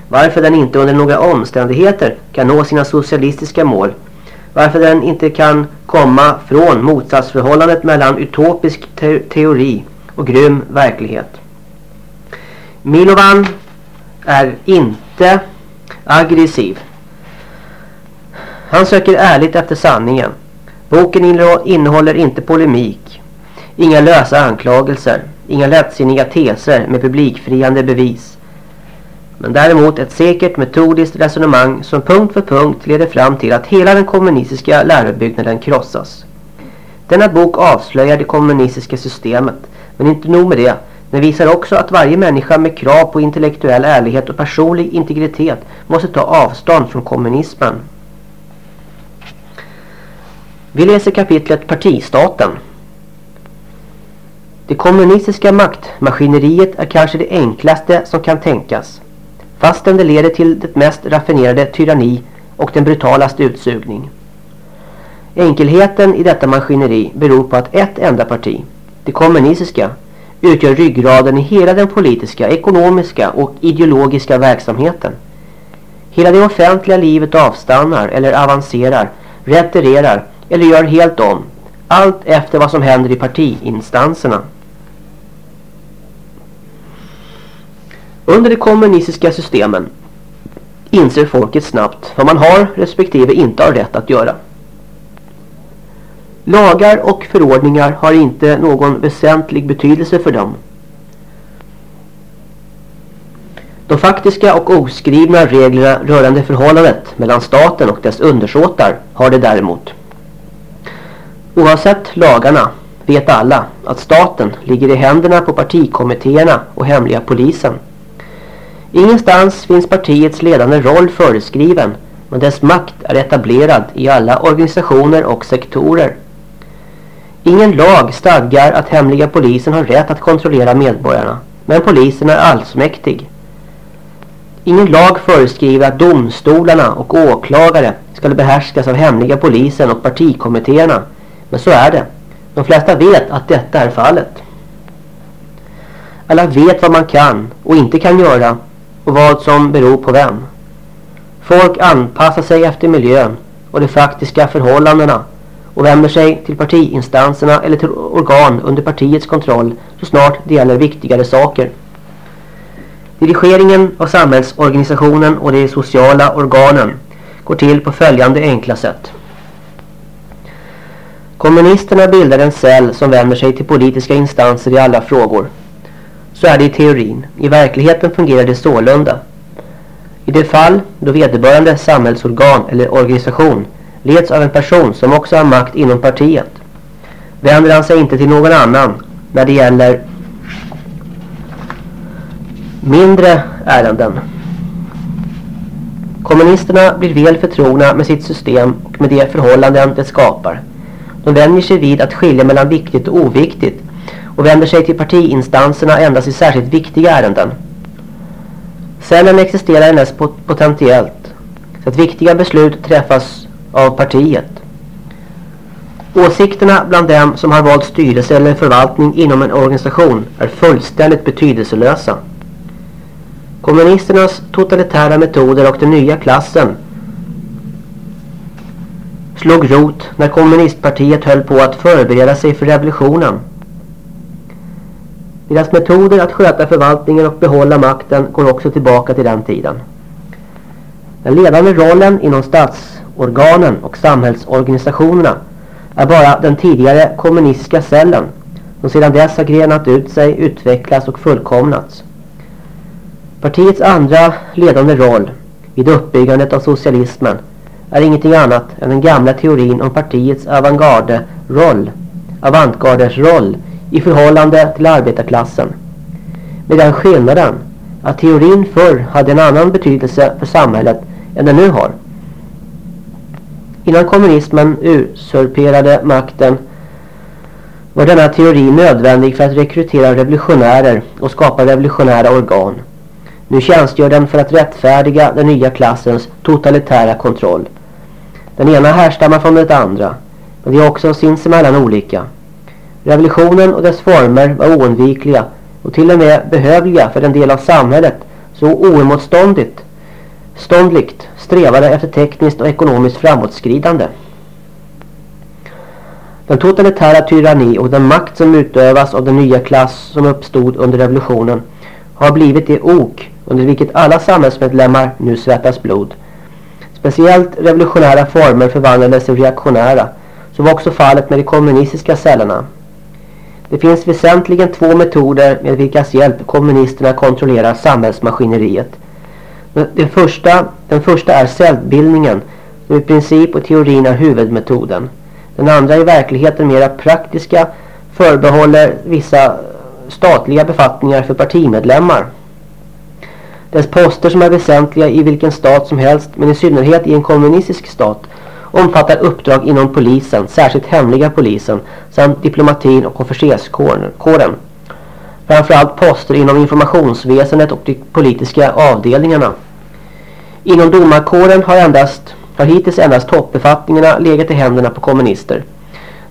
Varför den inte under några omständigheter kan nå sina socialistiska mål. Varför den inte kan komma från motsatsförhållandet mellan utopisk te teori och grym verklighet. Milovan är inte aggressiv. Han söker ärligt efter sanningen. Boken innehåller inte polemik. Inga lösa anklagelser. Inga lättsinniga teser med publikfriande bevis. Men däremot ett säkert metodiskt resonemang som punkt för punkt leder fram till att hela den kommunistiska lärobyggnaden krossas. Denna bok avslöjar det kommunistiska systemet. Men inte nog med det. Den visar också att varje människa med krav på intellektuell ärlighet och personlig integritet måste ta avstånd från kommunismen. Vi läser kapitlet Partistaten. Det kommunistiska maktmaskineriet är kanske det enklaste som kan tänkas. Fastän det leder till det mest raffinerade tyranni och den brutalaste utsugning. Enkelheten i detta maskineri beror på att ett enda parti, det kommunistiska, utgör ryggraden i hela den politiska, ekonomiska och ideologiska verksamheten. Hela det offentliga livet avstannar eller avancerar, retirerar eller gör helt om. Allt efter vad som händer i partiinstanserna. Under de kommunistiska systemen inser folket snabbt vad man har respektive inte har rätt att göra. Lagar och förordningar har inte någon väsentlig betydelse för dem. De faktiska och oskrivna reglerna rörande förhållandet mellan staten och dess undersåtar har det däremot. Oavsett lagarna vet alla att staten ligger i händerna på partikommittéerna och hemliga polisen. Ingenstans finns partiets ledande roll föreskriven men dess makt är etablerad i alla organisationer och sektorer. Ingen lag stadgar att hemliga polisen har rätt att kontrollera medborgarna men polisen är allsmäktig. Ingen lag föreskriver att domstolarna och åklagare ska behärskas av hemliga polisen och partikommittéerna men så är det. De flesta vet att detta är fallet. Alla vet vad man kan och inte kan göra och vad som beror på vem. Folk anpassar sig efter miljön och de faktiska förhållandena och vänder sig till partiinstanserna eller till organ under partiets kontroll så snart det gäller viktigare saker. Dirigeringen av samhällsorganisationen och de sociala organen går till på följande enkla sätt. Kommunisterna bildar en cell som vänder sig till politiska instanser i alla frågor. Så är det i teorin. I verkligheten fungerar det sålunda. I det fall då vederbörande samhällsorgan eller organisation leds av en person som också har makt inom partiet vänder han sig inte till någon annan när det gäller mindre ärenden. Kommunisterna blir väl förtrogna med sitt system och med de förhållanden det skapar. De vänjer sig vid att skilja mellan viktigt och oviktigt och vänder sig till partiinstanserna endast i särskilt viktiga ärenden. Cellen existerar endast potentiellt så att viktiga beslut träffas av partiet. Åsikterna bland dem som har valt styrelse eller förvaltning inom en organisation är fullständigt betydelselösa. Kommunisternas totalitära metoder och den nya klassen slog rot när kommunistpartiet höll på att förbereda sig för revolutionen. Deras metoder att sköta förvaltningen och behålla makten går också tillbaka till den tiden. Den ledande rollen inom statsorganen och samhällsorganisationerna är bara den tidigare kommunistiska cellen som sedan dess har grenat ut sig, utvecklats och fullkomnats. Partiets andra ledande roll vid uppbyggandet av socialismen är ingenting annat än den gamla teorin om partiets avantgarderoll. avantgarders roll i förhållande till arbetarklassen. Med den skillnaden att teorin förr hade en annan betydelse för samhället än den nu har. Innan kommunismen usurperade makten var denna teori nödvändig för att rekrytera revolutionärer och skapa revolutionära organ. Nu tjänstgör den för att rättfärdiga den nya klassens totalitära kontroll. Den ena härstammar från det andra, men de är också sinsemellan olika. Revolutionen och dess former var oundvikliga och till och med behövliga för en del av samhället så oemotståndligt ståndligt strävade efter tekniskt och ekonomiskt framåtskridande. Den totalitära tyranni och den makt som utövas av den nya klass som uppstod under revolutionen har blivit det ok under vilket alla samhällsmedlemmar nu svettas blod. Speciellt revolutionära former förvandlades till reaktionära, som var också fallet med de kommunistiska cellerna. Det finns väsentligen två metoder med vilkas hjälp kommunisterna kontrollerar samhällsmaskineriet. Den första, den första är cellbildningen, som i princip och teorin är huvudmetoden. Den andra i verkligheten mera praktiska förbehåller vissa statliga befattningar för partimedlemmar. Dess poster som är väsentliga i vilken stat som helst, men i synnerhet i en kommunistisk stat, omfattar uppdrag inom polisen, särskilt hemliga polisen, samt diplomatin och officerskåren. Framförallt poster inom informationsväsendet och de politiska avdelningarna. Inom domarkåren har, endast, har hittills endast toppbefattningarna legat i händerna på kommunister.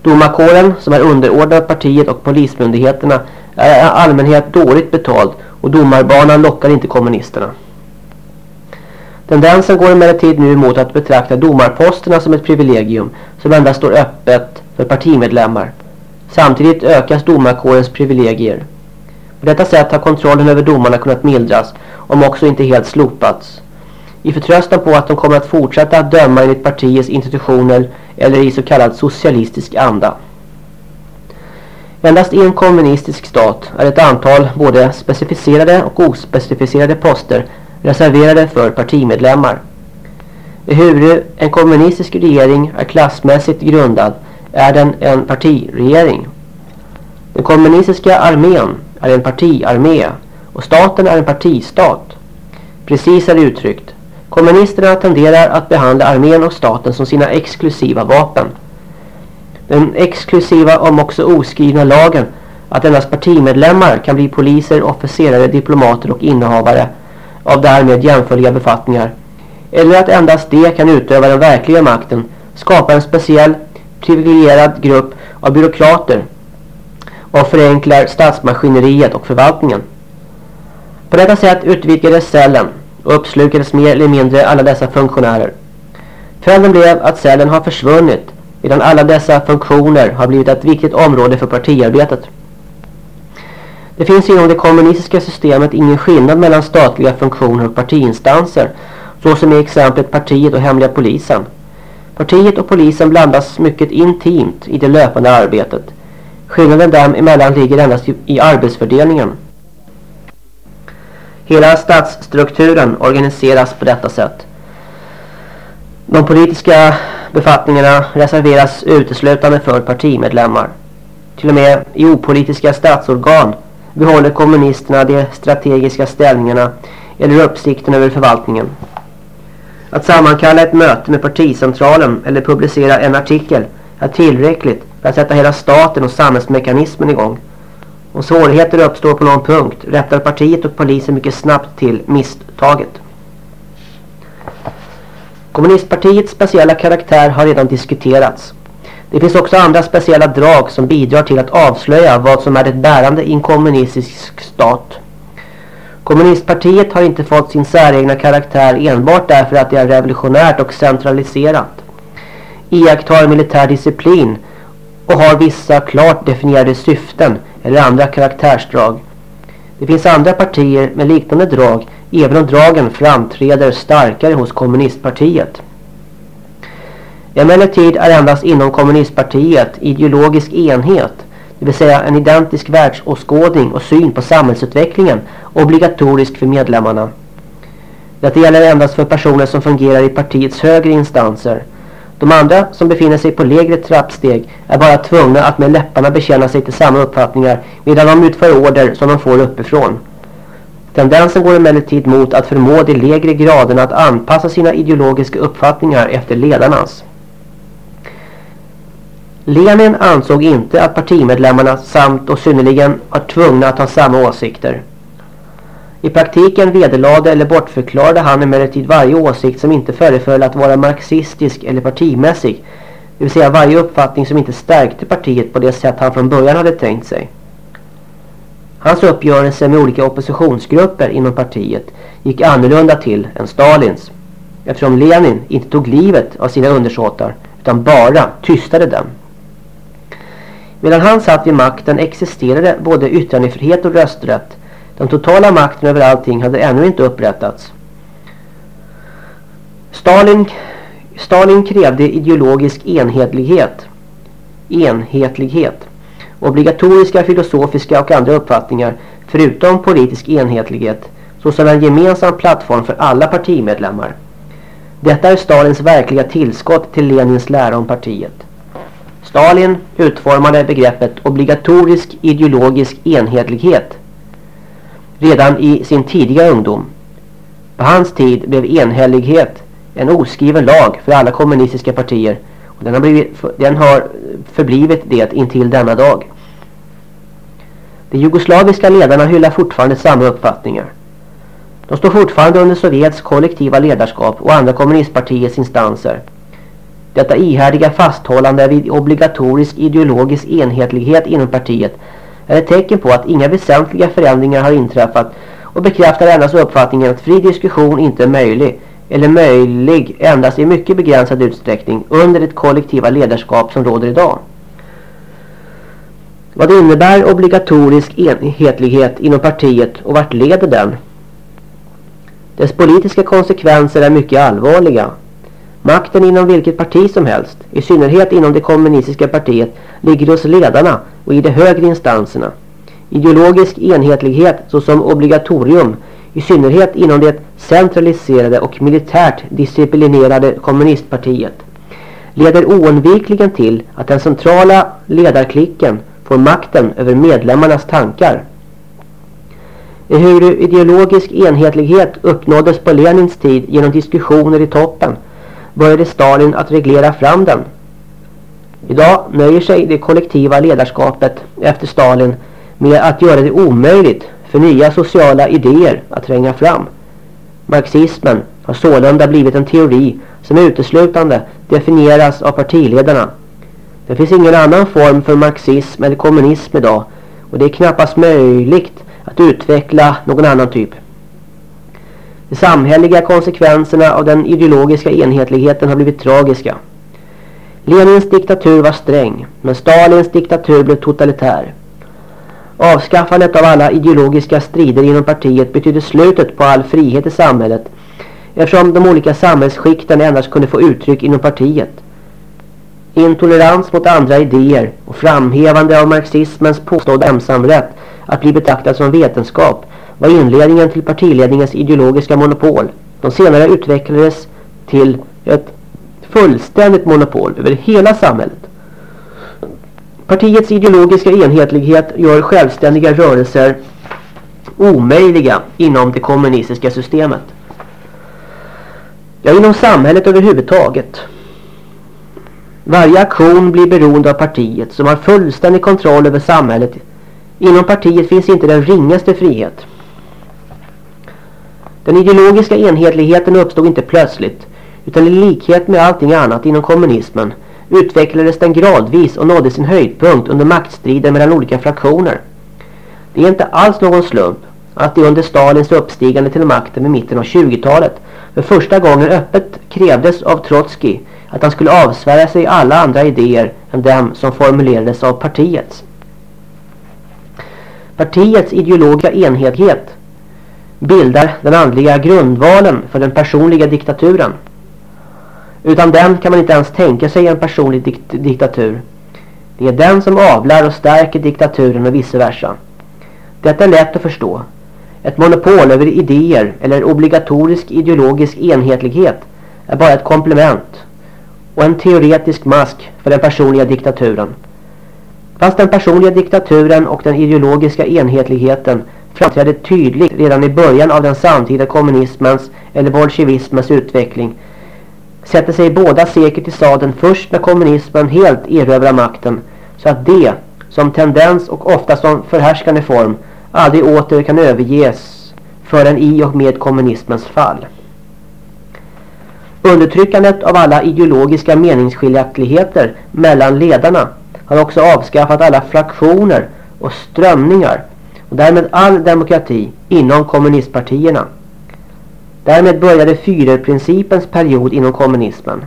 Domarkåren, som är underordnad partiet och polismyndigheterna, är i allmänhet dåligt betald och domarbanan lockar inte kommunisterna. Tendensen går emellertid nu mot att betrakta domarposterna som ett privilegium som endast står öppet för partimedlemmar. Samtidigt ökas domarkårens privilegier. På detta sätt har kontrollen över domarna kunnat mildras, om också inte helt slopats. I förtröstan på att de kommer att fortsätta att döma enligt partiets institutioner eller i så kallad socialistisk anda. Endast i en kommunistisk stat är ett antal både specificerade och ospecificerade poster reserverade för partimedlemmar. Ehuru en kommunistisk regering är klassmässigt grundad är den en partiregering. Den kommunistiska armén är en partiarmé och staten är en partistat. Precisare uttryckt. Kommunisterna tenderar att behandla armén och staten som sina exklusiva vapen. Den exklusiva om också oskrivna lagen att endast partimedlemmar kan bli poliser, officerare, diplomater och innehavare av därmed jämförliga befattningar. Eller att endast de kan utöva den verkliga makten skapar en speciell privilegierad grupp av byråkrater och förenklar statsmaskineriet och förvaltningen. På detta sätt utvidgades cellen och uppslukades mer eller mindre alla dessa funktionärer. Följden blev att cellen har försvunnit medan alla dessa funktioner har blivit ett viktigt område för partiarbetet. Det finns inom det kommunistiska systemet ingen skillnad mellan statliga funktioner och partiinstanser, så som i exemplet partiet och hemliga polisen. Partiet och polisen blandas mycket intimt i det löpande arbetet. Skillnaden dem emellan ligger endast i arbetsfördelningen. Hela statsstrukturen organiseras på detta sätt. De politiska befattningarna reserveras uteslutande för partimedlemmar. Till och med i opolitiska statsorgan behåller kommunisterna de strategiska ställningarna eller uppsikten över förvaltningen. Att sammankalla ett möte med particentralen eller publicera en artikel är tillräckligt för att sätta hela staten och samhällsmekanismen igång. Om svårigheter uppstår på någon punkt rättar partiet och polisen mycket snabbt till misstaget. Kommunistpartiets speciella karaktär har redan diskuterats. Det finns också andra speciella drag som bidrar till att avslöja vad som är det bärande i en kommunistisk stat. Kommunistpartiet har inte fått sin säregna karaktär enbart därför att det är revolutionärt och centraliserat. Iakttar militär disciplin och har vissa klart definierade syften eller andra karaktärsdrag. Det finns andra partier med liknande drag även om dragen framträder starkare hos kommunistpartiet. Emellertid är endast inom kommunistpartiet ideologisk enhet, det vill säga en identisk världsåskådning och syn på samhällsutvecklingen, obligatorisk för medlemmarna. Detta gäller endast för personer som fungerar i partiets högre instanser. De andra som befinner sig på lägre trappsteg är bara tvungna att med läpparna bekänna sig till samma uppfattningar medan de utför order som de får uppifrån. Tendensen går emellertid mot att förmå de lägre graderna att anpassa sina ideologiska uppfattningar efter ledarnas. Lenin ansåg inte att partimedlemmarna samt och synnerligen var tvungna att ha samma åsikter. I praktiken vederlade eller bortförklarade han emellertid varje åsikt som inte föreföll att vara marxistisk eller partimässig, det vill säga varje uppfattning som inte stärkte partiet på det sätt han från början hade tänkt sig. Hans uppgörelse med olika oppositionsgrupper inom partiet gick annorlunda till än Stalins, eftersom Lenin inte tog livet av sina undersåtar utan bara tystade dem. Medan han satt vid makten existerade både yttrandefrihet och rösträtt. Den totala makten över allting hade ännu inte upprättats. Stalin, Stalin krävde ideologisk enhetlighet. Enhetlighet. Obligatoriska filosofiska och andra uppfattningar förutom politisk enhetlighet såsom en gemensam plattform för alla partimedlemmar. Detta är Stalins verkliga tillskott till Lenins lära om partiet. Stalin utformade begreppet obligatorisk ideologisk enhetlighet redan i sin tidiga ungdom. På hans tid blev enhällighet en oskriven lag för alla kommunistiska partier och den har, blivit, den har förblivit det intill denna dag. De jugoslaviska ledarna hyllar fortfarande samma uppfattningar. De står fortfarande under Sovjets kollektiva ledarskap och andra kommunistpartiets instanser. Detta ihärdiga fasthållande vid obligatorisk ideologisk enhetlighet inom partiet är ett tecken på att inga väsentliga förändringar har inträffat och bekräftar endast uppfattningen att fri diskussion inte är möjlig eller möjlig endast i mycket begränsad utsträckning under det kollektiva ledarskap som råder idag. Vad innebär obligatorisk enhetlighet inom partiet och vart leder den? Dess politiska konsekvenser är mycket allvarliga. Makten inom vilket parti som helst, i synnerhet inom det kommunistiska partiet, ligger hos ledarna och i de högre instanserna. Ideologisk enhetlighet såsom obligatorium, i synnerhet inom det centraliserade och militärt disciplinerade kommunistpartiet, leder oundvikligen till att den centrala ledarklicken får makten över medlemmarnas tankar. Hur ideologisk enhetlighet uppnåddes på Lenins tid genom diskussioner i toppen började Stalin att reglera fram den. Idag nöjer sig det kollektiva ledarskapet efter Stalin med att göra det omöjligt för nya sociala idéer att tränga fram. Marxismen har sålunda blivit en teori som uteslutande definieras av partiledarna. Det finns ingen annan form för marxism eller kommunism idag och det är knappast möjligt att utveckla någon annan typ. De samhälleliga konsekvenserna av den ideologiska enhetligheten har blivit tragiska. Lenins diktatur var sträng, men Stalins diktatur blev totalitär. Avskaffandet av alla ideologiska strider inom partiet betydde slutet på all frihet i samhället eftersom de olika samhällsskikten endast kunde få uttryck inom partiet. Intolerans mot andra idéer och framhävande av marxismens påstådda ensamrätt att bli betraktad som vetenskap var inledningen till partiledningens ideologiska monopol. De senare utvecklades till ett fullständigt monopol över hela samhället. Partiets ideologiska enhetlighet gör självständiga rörelser omöjliga inom det kommunistiska systemet. Ja, inom samhället överhuvudtaget. Varje aktion blir beroende av partiet som har fullständig kontroll över samhället. Inom partiet finns inte den ringaste frihet. Den ideologiska enhetligheten uppstod inte plötsligt utan i likhet med allting annat inom kommunismen utvecklades den gradvis och nådde sin höjdpunkt under maktstriden mellan olika fraktioner. Det är inte alls någon slump att det under Stalins uppstigande till makten i mitten av 20-talet för första gången öppet krävdes av Trotsky att han skulle avsvära sig alla andra idéer än dem som formulerades av partiets. Partiets ideologiska enhetlighet bildar den andliga grundvalen för den personliga diktaturen. Utan den kan man inte ens tänka sig en personlig dikt diktatur. Det är den som avlar och stärker diktaturen och vice versa. Detta är lätt att förstå. Ett monopol över idéer eller obligatorisk ideologisk enhetlighet är bara ett komplement och en teoretisk mask för den personliga diktaturen. Fast den personliga diktaturen och den ideologiska enhetligheten framträdde tydligt redan i början av den samtida kommunismens eller bolsjevismens utveckling sätter sig båda säkert i sadeln först när kommunismen helt erövrar makten så att det som tendens och ofta som förhärskande form aldrig åter kan överges förrän i och med kommunismens fall. Undertryckandet av alla ideologiska meningsskiljaktigheter mellan ledarna har också avskaffat alla fraktioner och strömningar och därmed all demokrati inom kommunistpartierna. Därmed började Führerprincipens period inom kommunismen.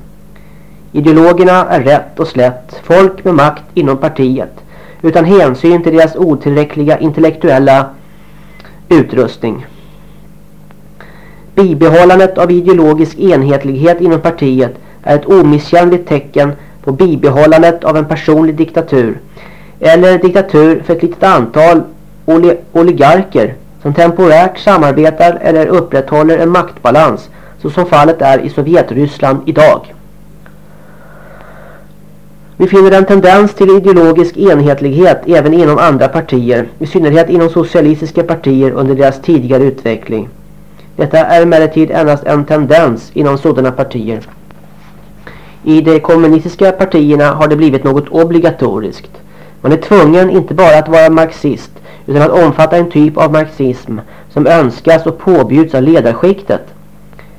Ideologerna är rätt och slätt folk med makt inom partiet utan hänsyn till deras otillräckliga intellektuella utrustning. Bibehållandet av ideologisk enhetlighet inom partiet är ett omisskännligt tecken på bibehållandet av en personlig diktatur eller diktatur för ett litet antal oligarker som temporärt samarbetar eller upprätthåller en maktbalans så som fallet är i Sovjetryssland idag. Vi finner en tendens till ideologisk enhetlighet även inom andra partier, i synnerhet inom socialistiska partier under deras tidigare utveckling. Detta är emellertid endast en tendens inom sådana partier. I de kommunistiska partierna har det blivit något obligatoriskt. Man är tvungen inte bara att vara marxist utan att omfatta en typ av marxism som önskas och påbjuds av ledarskiktet.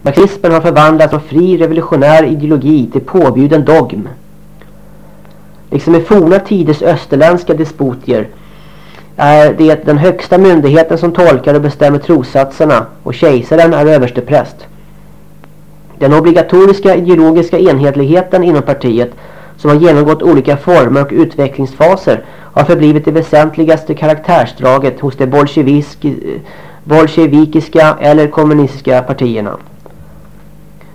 Marxismen har förvandlats från fri revolutionär ideologi till påbjuden dogm. Liksom i forna tiders österländska despotier är det den högsta myndigheten som tolkar och bestämmer trossatserna och kejsaren är överstepräst. Den obligatoriska ideologiska enhetligheten inom partiet som har genomgått olika former och utvecklingsfaser har förblivit det väsentligaste karaktärsdraget hos de bolsjevikiska eller kommunistiska partierna.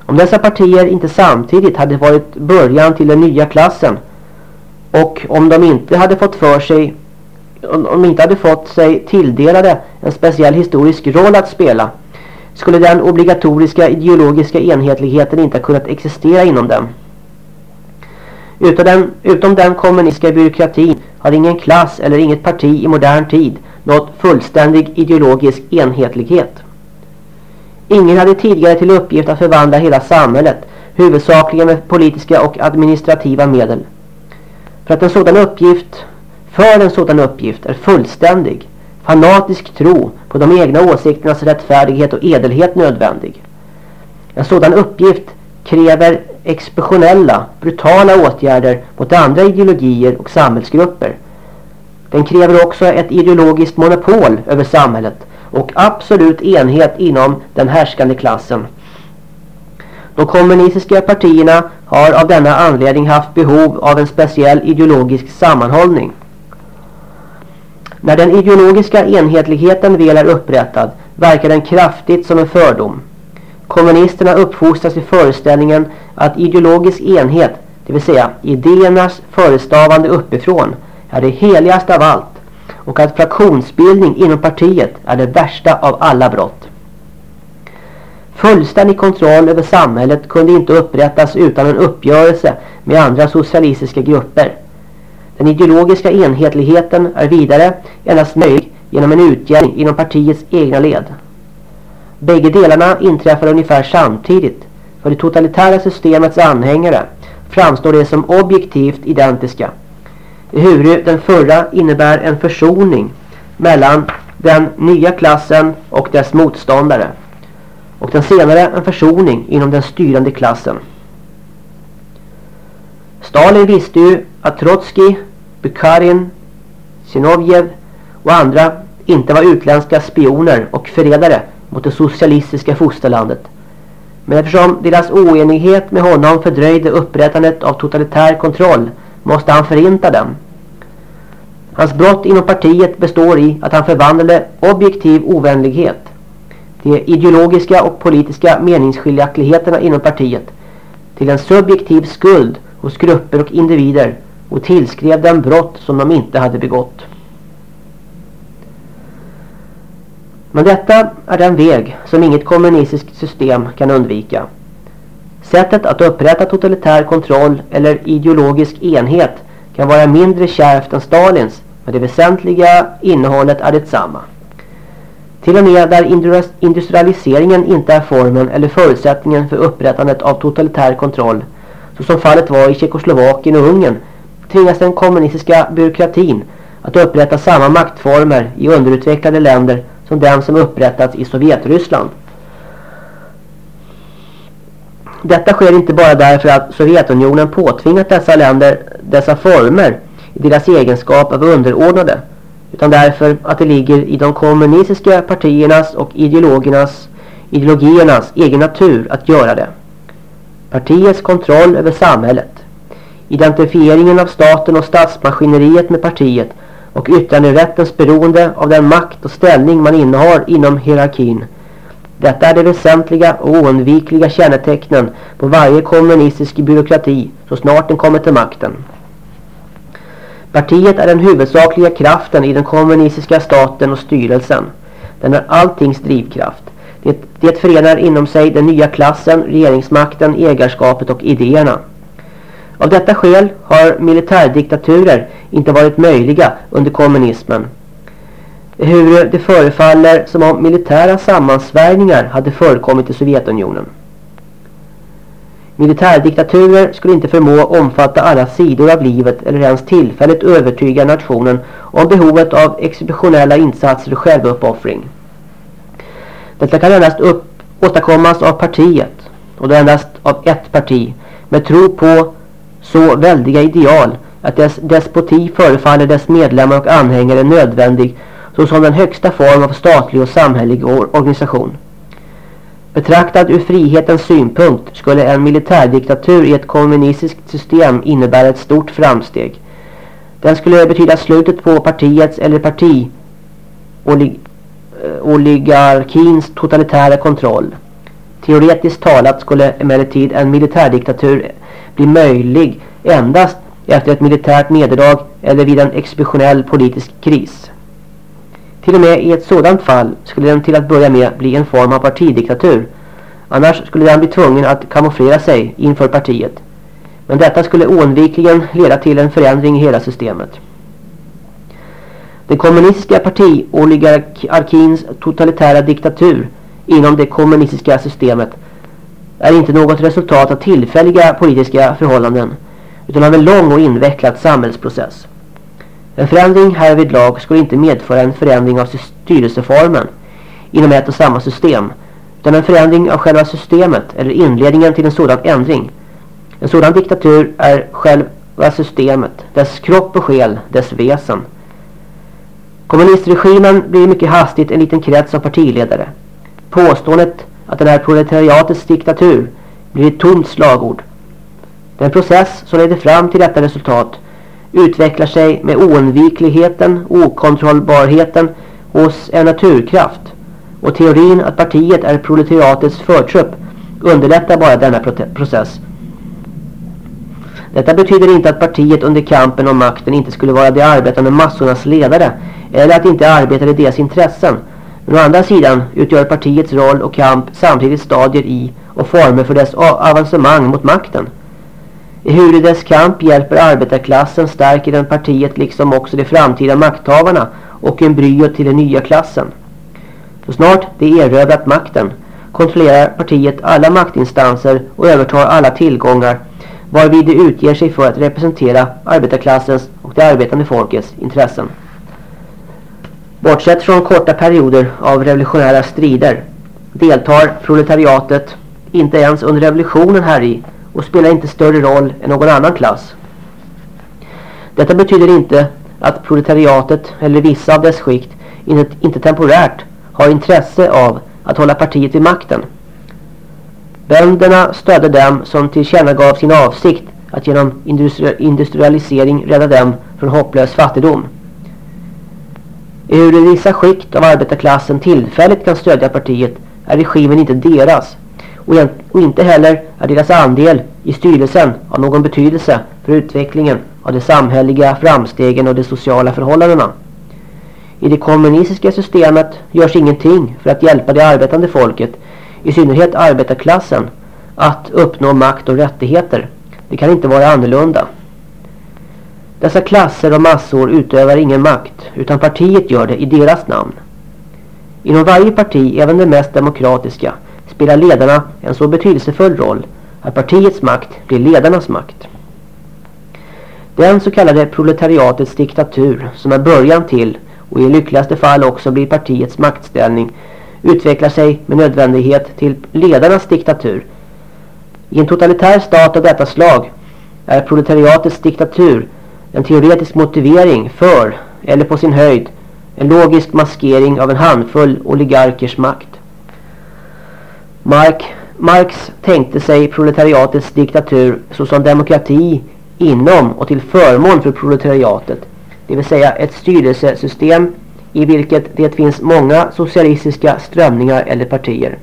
Om dessa partier inte samtidigt hade varit början till den nya klassen och om de inte hade fått för sig om de inte hade fått sig tilldelade en speciell historisk roll att spela skulle den obligatoriska ideologiska enhetligheten inte ha kunnat existera inom dem. Utom den, utom den kommunistiska byråkratin har ingen klass eller inget parti i modern tid nått fullständig ideologisk enhetlighet. Ingen hade tidigare till uppgift att förvandla hela samhället, huvudsakligen med politiska och administrativa medel. För att en sådan uppgift, för en sådan uppgift är fullständig, fanatisk tro på de egna åsikternas rättfärdighet och edelhet nödvändig. En sådan uppgift kräver expressionella, brutala åtgärder mot andra ideologier och samhällsgrupper. Den kräver också ett ideologiskt monopol över samhället och absolut enhet inom den härskande klassen. De kommunistiska partierna har av denna anledning haft behov av en speciell ideologisk sammanhållning. När den ideologiska enhetligheten väl är upprättad verkar den kraftigt som en fördom. Kommunisterna uppfostras i föreställningen att ideologisk enhet, det vill säga idéernas förestavande uppifrån, är det heligaste av allt och att fraktionsbildning inom partiet är det värsta av alla brott. Fullständig kontroll över samhället kunde inte upprättas utan en uppgörelse med andra socialistiska grupper. Den ideologiska enhetligheten är vidare endast möjlig genom en utjämning inom partiets egna led. Bägge delarna inträffar ungefär samtidigt. För det totalitära systemets anhängare framstår det som objektivt identiska. Ehuru den förra innebär en försoning mellan den nya klassen och dess motståndare. Och den senare en försoning inom den styrande klassen. Stalin visste ju att Trotsky, Bukharin, Zinovjev och andra inte var utländska spioner och förrädare mot det socialistiska fosterlandet. Men eftersom deras oenighet med honom fördröjde upprättandet av totalitär kontroll måste han förinta dem. Hans brott inom partiet består i att han förvandlade objektiv ovänlighet, de ideologiska och politiska meningsskiljaktigheterna inom partiet, till en subjektiv skuld hos grupper och individer och tillskrev dem brott som de inte hade begått. Men detta är den väg som inget kommunistiskt system kan undvika. Sättet att upprätta totalitär kontroll eller ideologisk enhet kan vara mindre kärvt än Stalins, men det väsentliga innehållet är detsamma. Till och med där industrialiseringen inte är formen eller förutsättningen för upprättandet av totalitär kontroll, så som fallet var i Tjeckoslovakien och Ungern, tvingas den kommunistiska byråkratin att upprätta samma maktformer i underutvecklade länder som den som upprättats i Sovjetryssland. Detta sker inte bara därför att Sovjetunionen påtvingat dessa länder dessa former i deras egenskap av underordnade utan därför att det ligger i de kommunistiska partiernas och ideologernas, ideologiernas egen natur att göra det. Partiets kontroll över samhället, identifieringen av staten och statsmaskineriet med partiet och yttranderättens beroende av den makt och ställning man innehar inom hierarkin. Detta är de väsentliga och oundvikliga kännetecknen på varje kommunistisk byråkrati så snart den kommer till makten. Partiet är den huvudsakliga kraften i den kommunistiska staten och styrelsen. Den är alltings drivkraft. Det, det förenar inom sig den nya klassen, regeringsmakten, ägarskapet och idéerna. Av detta skäl har militärdiktaturer inte varit möjliga under kommunismen. Hur det förefaller som om militära sammansvärjningar hade förekommit i Sovjetunionen. Militärdiktaturer skulle inte förmå omfatta alla sidor av livet eller ens tillfälligt övertyga nationen om behovet av exceptionella insatser och självuppoffring. Detta kan endast upp, åstadkommas av partiet och då endast av ett parti med tro på så väldiga ideal att dess despoti förefaller dess medlemmar och anhängare nödvändig såsom den högsta form av statlig och samhällelig organisation. Betraktad ur frihetens synpunkt skulle en militärdiktatur i ett kommunistiskt system innebära ett stort framsteg. Den skulle betyda slutet på partiets eller parti-oligarkins eh, totalitära kontroll. Teoretiskt talat skulle emellertid en militärdiktatur bli möjlig endast efter ett militärt nederlag eller vid en expeditionell politisk kris. Till och med i ett sådant fall skulle den till att börja med bli en form av partidiktatur. Annars skulle den bli tvungen att kamouflera sig inför partiet. Men detta skulle oundvikligen leda till en förändring i hela systemet. Den kommunistiska partioligarkins totalitära diktatur inom det kommunistiska systemet är inte något resultat av tillfälliga politiska förhållanden utan av en lång och invecklad samhällsprocess. En förändring härvidlag skulle inte medföra en förändring av styrelseformen inom ett och samma system utan en förändring av själva systemet eller inledningen till en sådan ändring. En sådan diktatur är själva systemet, dess kropp och själ, dess väsen. Kommunistregimen blir mycket hastigt en liten krets av partiledare. Påståendet att den är proletariatets diktatur blir ett tomt slagord. Den process som leder fram till detta resultat utvecklar sig med oundvikligheten, okontrollbarheten hos en naturkraft. Och teorin att partiet är proletariatets förtrupp underlättar bara denna process. Detta betyder inte att partiet under kampen om makten inte skulle vara de arbetande massornas ledare eller att inte arbetade deras intressen. Men å andra sidan utgör partiets roll och kamp samtidigt stadier i och former för dess avancemang mot makten. Hur dess kamp hjälper arbetarklassen stärker den partiet liksom också de framtida makthavarna och embryot till den nya klassen. Så snart det erövrat makten kontrollerar partiet alla maktinstanser och övertar alla tillgångar varvid det utger sig för att representera arbetarklassens och det arbetande folkets intressen. Bortsett från korta perioder av revolutionära strider deltar proletariatet inte ens under revolutionen här i och spelar inte större roll än någon annan klass. Detta betyder inte att proletariatet eller vissa av dess skikt inte, inte temporärt har intresse av att hålla partiet vid makten. Bönderna stödde dem som tillkännagav sin avsikt att genom industrialisering rädda dem från hopplös fattigdom. Hur vissa skikt av arbetarklassen tillfälligt kan stödja partiet är regimen inte deras och inte heller är deras andel i styrelsen av någon betydelse för utvecklingen av de samhälleliga framstegen och de sociala förhållandena. I det kommunistiska systemet görs ingenting för att hjälpa det arbetande folket, i synnerhet arbetarklassen, att uppnå makt och rättigheter. Det kan inte vara annorlunda. Dessa klasser och massor utövar ingen makt, utan partiet gör det i deras namn. Inom varje parti, även det mest demokratiska, spelar ledarna en så betydelsefull roll att partiets makt blir ledarnas makt. Den så kallade proletariatets diktatur som är början till och i lyckligaste fall också blir partiets maktställning utvecklar sig med nödvändighet till ledarnas diktatur. I en totalitär stat av detta slag är proletariatets diktatur en teoretisk motivering för, eller på sin höjd, en logisk maskering av en handfull oligarkers makt. Mark, Marx tänkte sig proletariatets diktatur såsom demokrati inom och till förmån för proletariatet, det vill säga ett styrelsesystem i vilket det finns många socialistiska strömningar eller partier.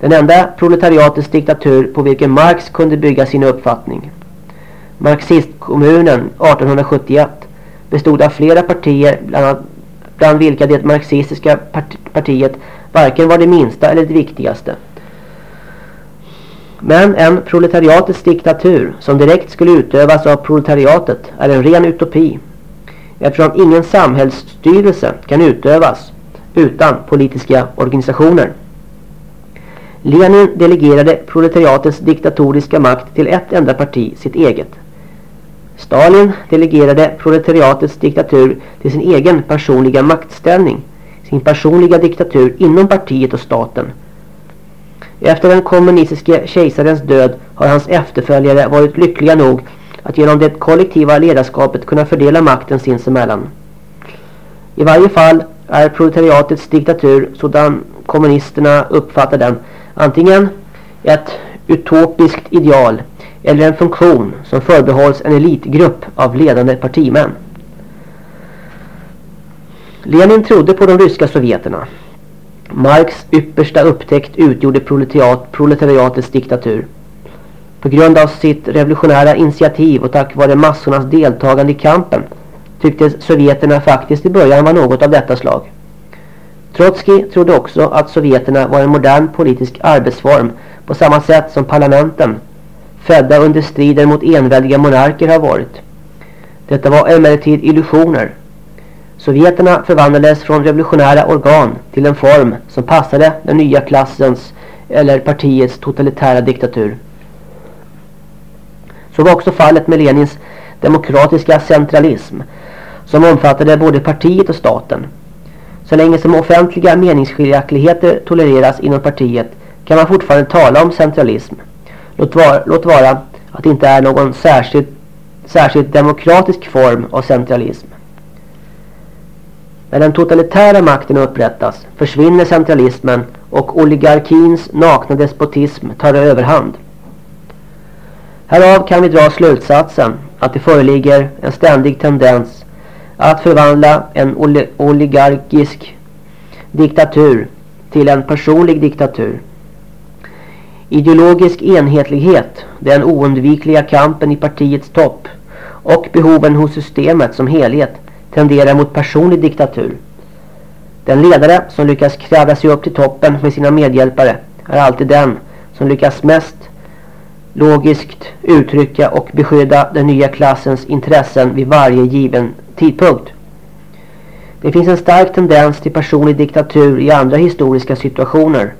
Den enda proletariatets diktatur på vilken Marx kunde bygga sin uppfattning. Marxistkommunen 1871 bestod av flera partier bland, bland vilka det marxistiska partiet varken var det minsta eller det viktigaste. Men en proletariatets diktatur som direkt skulle utövas av proletariatet är en ren utopi. Eftersom ingen samhällsstyrelse kan utövas utan politiska organisationer. Lenin delegerade proletariatets diktatoriska makt till ett enda parti, sitt eget. Stalin delegerade proletariatets diktatur till sin egen personliga maktställning, sin personliga diktatur inom partiet och staten. Efter den kommunistiske kejsarens död har hans efterföljare varit lyckliga nog att genom det kollektiva ledarskapet kunna fördela makten sinsemellan. I varje fall är proletariatets diktatur sådan kommunisterna uppfattar den antingen ett utopiskt ideal eller en funktion som förbehålls en elitgrupp av ledande partimän. Lenin trodde på de ryska sovjeterna. Marx yppersta upptäckt utgjorde proletariat, proletariatets diktatur. På grund av sitt revolutionära initiativ och tack vare massornas deltagande i kampen tyckte sovjeterna faktiskt i början var något av detta slag. Trotsky trodde också att sovjeterna var en modern politisk arbetsform på samma sätt som parlamenten födda under striden mot enväldiga monarker har varit. Detta var emellertid illusioner. Sovjeterna förvandlades från revolutionära organ till en form som passade den nya klassens eller partiets totalitära diktatur. Så var också fallet med Lenins demokratiska centralism som omfattade både partiet och staten. Så länge som offentliga meningsskiljaktigheter tolereras inom partiet kan man fortfarande tala om centralism. Låt vara, låt vara att det inte är någon särskilt, särskilt demokratisk form av centralism. När den totalitära makten upprättas försvinner centralismen och oligarkins nakna despotism tar överhand. Härav kan vi dra slutsatsen att det föreligger en ständig tendens att förvandla en oligarkisk diktatur till en personlig diktatur. Ideologisk enhetlighet, den oundvikliga kampen i partiets topp och behoven hos systemet som helhet tenderar mot personlig diktatur. Den ledare som lyckas kravla sig upp till toppen med sina medhjälpare är alltid den som lyckas mest logiskt uttrycka och beskydda den nya klassens intressen vid varje given tidpunkt. Det finns en stark tendens till personlig diktatur i andra historiska situationer.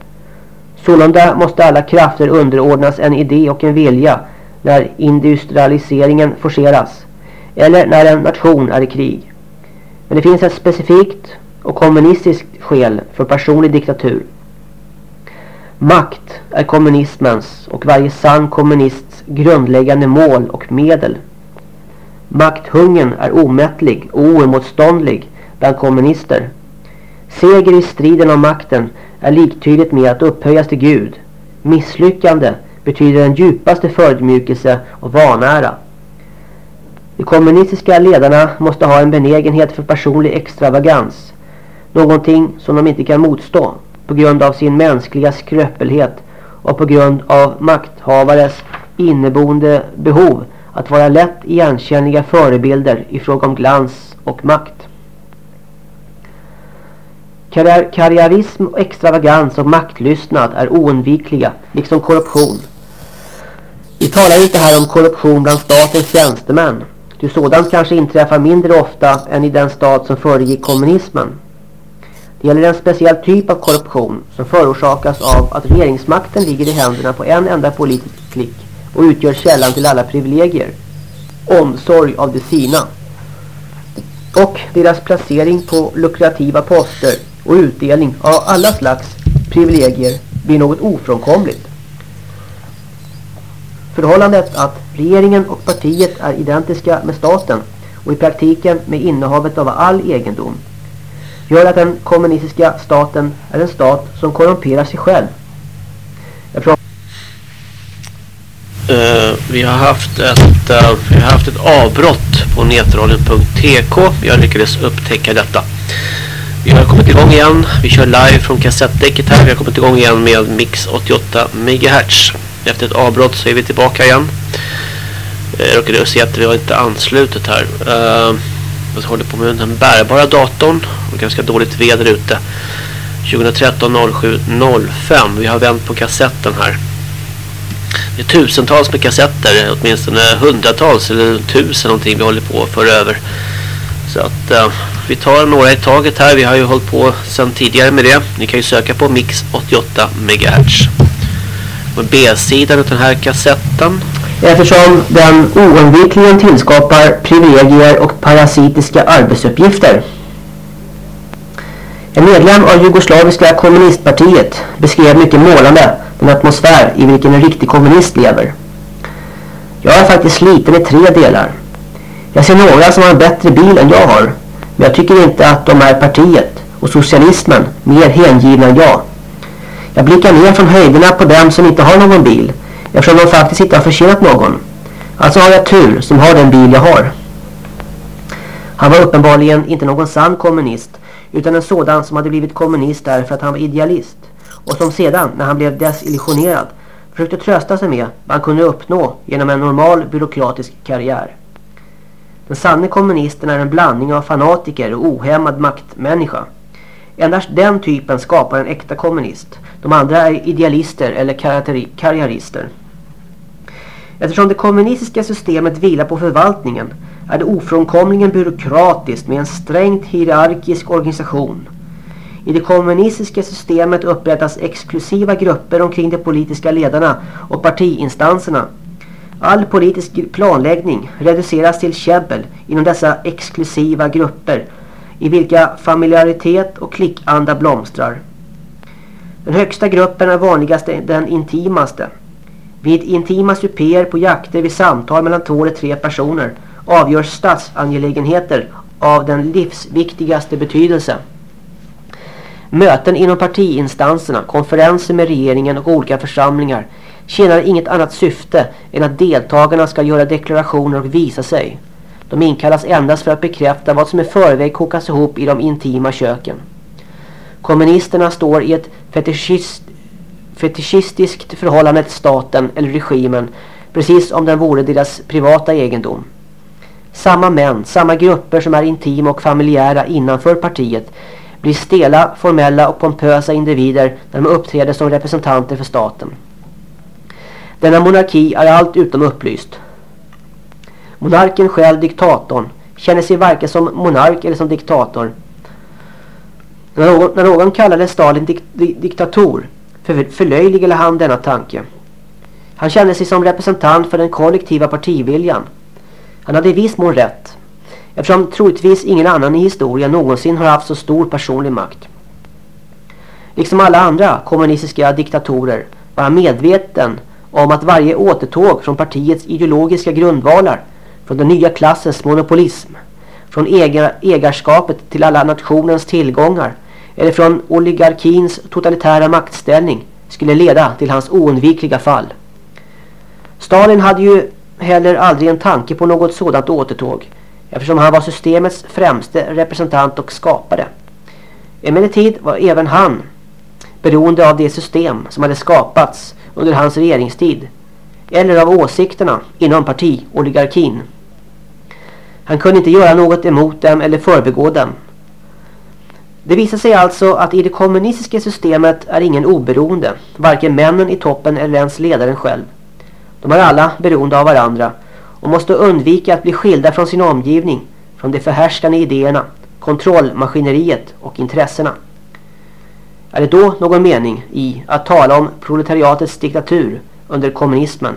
Sålunda måste alla krafter underordnas en idé och en vilja när industrialiseringen forceras eller när en nation är i krig. Men det finns ett specifikt och kommunistiskt skäl för personlig diktatur. Makt är kommunismens och varje sann kommunists grundläggande mål och medel. Makthungern är omättlig och oemotståndlig bland kommunister. Seger i striden om makten är liktydigt med att upphöjas till Gud. Misslyckande betyder den djupaste förödmjukelse och vanära. De kommunistiska ledarna måste ha en benägenhet för personlig extravagans. Någonting som de inte kan motstå på grund av sin mänskliga skröpelhet och på grund av makthavares inneboende behov att vara lätt igenkännliga förebilder i fråga om glans och makt. Karriär, karriärism, extravagans och maktlystnad är oundvikliga, liksom korruption. Vi talar inte här om korruption bland statens tjänstemän. Ty sådant kanske inträffar mindre ofta än i den stat som föregick kommunismen. Det gäller en speciell typ av korruption som förorsakas av att regeringsmakten ligger i händerna på en enda politisk klick och utgör källan till alla privilegier. Omsorg av de sina. Och deras placering på lukrativa poster och utdelning av alla slags privilegier blir något ofrånkomligt. Förhållandet att regeringen och partiet är identiska med staten och i praktiken med innehavet av all egendom gör att den kommunistiska staten är en stat som korrumperar sig själv. Uh, vi har haft ett uh, vi har haft ett avbrott på netrollen.tk. Jag lyckades upptäcka detta. Vi har kommit igång igen. Vi kör live från kassettdäcket här. Vi har kommit igång igen med Mix 88 MHz. Efter ett avbrott så är vi tillbaka igen. Eh, jag råkade se att vi har inte anslutet här. Eh, jag håller på med den bärbara datorn. Och ganska dåligt väder ute. 2013 07 05. Vi har vänt på kassetten här. Det är tusentals med kassetter. Åtminstone hundratals eller tusen någonting vi håller på att föra över. Så att eh, vi tar några i taget här. Vi har ju hållit på sedan tidigare med det. Ni kan ju söka på Mix 88 MHz. B-sidan av den här kassetten. Eftersom den oundvikligen tillskapar privilegier och parasitiska arbetsuppgifter. En medlem av Jugoslaviska kommunistpartiet beskrev mycket målande den atmosfär i vilken en riktig kommunist lever. Jag är faktiskt sliten i tre delar. Jag ser några som har en bättre bil än jag har. Men jag tycker inte att de är partiet och socialismen mer hängivna än jag. Jag blickar ner från höjderna på dem som inte har någon bil eftersom de faktiskt inte har förtjänat någon. Alltså har jag tur som har den bil jag har. Han var uppenbarligen inte någon sann kommunist utan en sådan som hade blivit kommunist därför att han var idealist och som sedan, när han blev desillusionerad, försökte trösta sig med vad han kunde uppnå genom en normal byråkratisk karriär. Den sanne kommunisten är en blandning av fanatiker och ohämmad maktmänniska. Endast den typen skapar en äkta kommunist. De andra är idealister eller karriärister. Eftersom det kommunistiska systemet vilar på förvaltningen är det ofrånkomligen byråkratiskt med en strängt hierarkisk organisation. I det kommunistiska systemet upprättas exklusiva grupper omkring de politiska ledarna och partiinstanserna. All politisk planläggning reduceras till käbbel inom dessa exklusiva grupper i vilka familjaritet och klickanda blomstrar. Den högsta gruppen är vanligast den intimaste. Vid intima supéer på jakter vid samtal mellan två eller tre personer avgörs statsangelägenheter av den livsviktigaste betydelse. Möten inom partiinstanserna, konferenser med regeringen och olika församlingar tjänar inget annat syfte än att deltagarna ska göra deklarationer och visa sig. De inkallas endast för att bekräfta vad som i förväg kokas ihop i de intima köken. Kommunisterna står i ett fetischist, fetischistiskt förhållande till staten eller regimen precis som den vore deras privata egendom. Samma män, samma grupper som är intima och familjära innanför partiet blir stela, formella och pompösa individer när de uppträder som representanter för staten. Denna monarki är allt utom upplyst. Monarken själv, diktatorn, känner sig varken som monark eller som diktator. När någon, när någon kallade Stalin dik, dik, diktator för, förlöjligade han denna tanke. Han kände sig som representant för den kollektiva partiviljan. Han hade i viss mån rätt. Eftersom troligtvis ingen annan i historien någonsin har haft så stor personlig makt. Liksom alla andra kommunistiska diktatorer var han medveten om att varje återtåg från partiets ideologiska grundvalar från den nya klassens monopolism, från ägarskapet till alla nationens tillgångar eller från oligarkins totalitära maktställning skulle leda till hans oundvikliga fall. Stalin hade ju heller aldrig en tanke på något sådant återtåg eftersom han var systemets främste representant och skapare. Emellertid var även han beroende av det system som hade skapats under hans regeringstid eller av åsikterna inom partioligarkin. Han kunde inte göra något emot dem eller förbegå dem. Det visar sig alltså att i det kommunistiska systemet är ingen oberoende, varken männen i toppen eller ens ledaren själv. De är alla beroende av varandra och måste undvika att bli skilda från sin omgivning, från de förhärskande idéerna, kontrollmaskineriet och intressena. Är det då någon mening i att tala om proletariatets diktatur under kommunismen?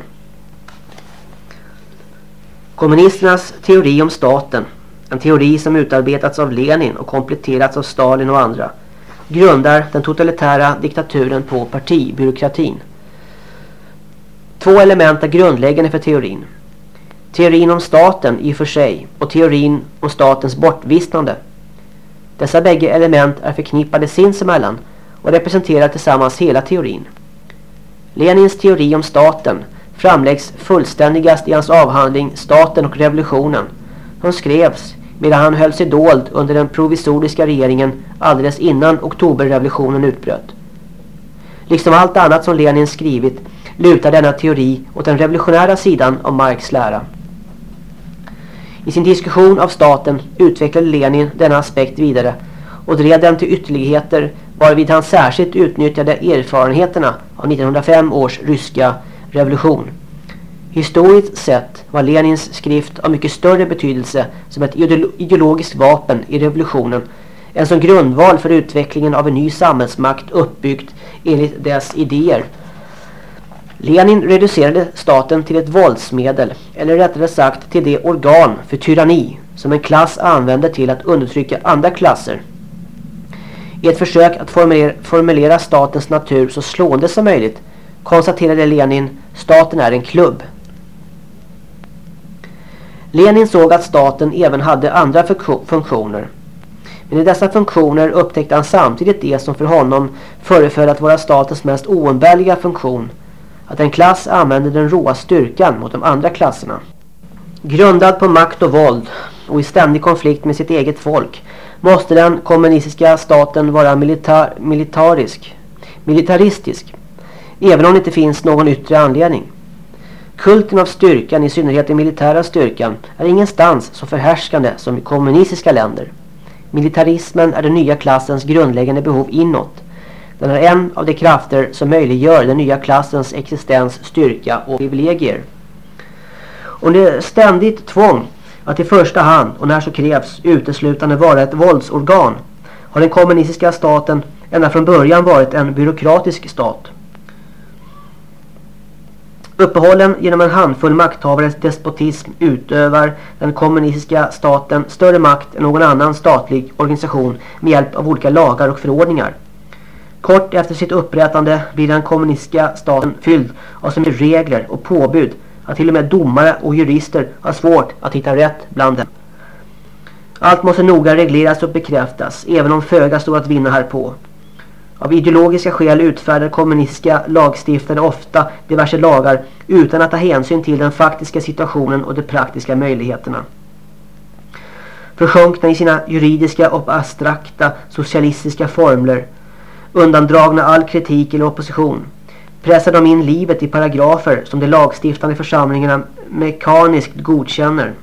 Kommunisternas teori om staten, en teori som utarbetats av Lenin och kompletterats av Stalin och andra, grundar den totalitära diktaturen på partibyråkratin. Två element är grundläggande för teorin. Teorin om staten i och för sig och teorin om statens bortvistande. Dessa bägge element är förknippade sinsemellan och representerar tillsammans hela teorin. Lenins teori om staten framläggs fullständigast i hans avhandling Staten och revolutionen som skrevs medan han höll sig dold under den provisoriska regeringen alldeles innan oktoberrevolutionen utbröt. Liksom allt annat som Lenin skrivit lutar denna teori åt den revolutionära sidan av Marx lära. I sin diskussion av staten utvecklade Lenin denna aspekt vidare och drev den till ytterligheter varvid han särskilt utnyttjade erfarenheterna av 1905 års ryska revolution. Historiskt sett var Lenins skrift av mycket större betydelse som ett ideologiskt vapen i revolutionen än som grundval för utvecklingen av en ny samhällsmakt uppbyggt enligt dess idéer. Lenin reducerade staten till ett våldsmedel, eller rättare sagt till det organ för tyranni som en klass använder till att undertrycka andra klasser. I ett försök att formulera, formulera statens natur så slående som möjligt konstaterade Lenin staten är en klubb. Lenin såg att staten även hade andra funktioner. Men i dessa funktioner upptäckte han samtidigt det som för honom föreföll att vara statens mest oumbärliga funktion. Att en klass använde den råa styrkan mot de andra klasserna. Grundad på makt och våld och i ständig konflikt med sitt eget folk måste den kommunistiska staten vara militar militarisk, militaristisk. Även om det inte finns någon yttre anledning. Kulten av styrkan, i synnerhet den militära styrkan, är ingenstans så förhärskande som i kommunistiska länder. Militarismen är den nya klassens grundläggande behov inåt. Den är en av de krafter som möjliggör den nya klassens existens, styrka och privilegier. Under ständigt tvång att i första hand och när så krävs uteslutande vara ett våldsorgan har den kommunistiska staten ända från början varit en byråkratisk stat. Uppehållen genom en handfull makthavares despotism utövar den kommunistiska staten större makt än någon annan statlig organisation med hjälp av olika lagar och förordningar. Kort efter sitt upprättande blir den kommunistiska staten fylld av så mycket regler och påbud att till och med domare och jurister har svårt att hitta rätt bland dem. Allt måste noga regleras och bekräftas, även om föga står att vinna härpå. Av ideologiska skäl utfärdar kommunistiska lagstiftare ofta diverse lagar utan att ta hänsyn till den faktiska situationen och de praktiska möjligheterna. Försjunkna i sina juridiska och abstrakta socialistiska formler, undandragna all kritik eller opposition, pressar de in livet i paragrafer som de lagstiftande församlingarna mekaniskt godkänner.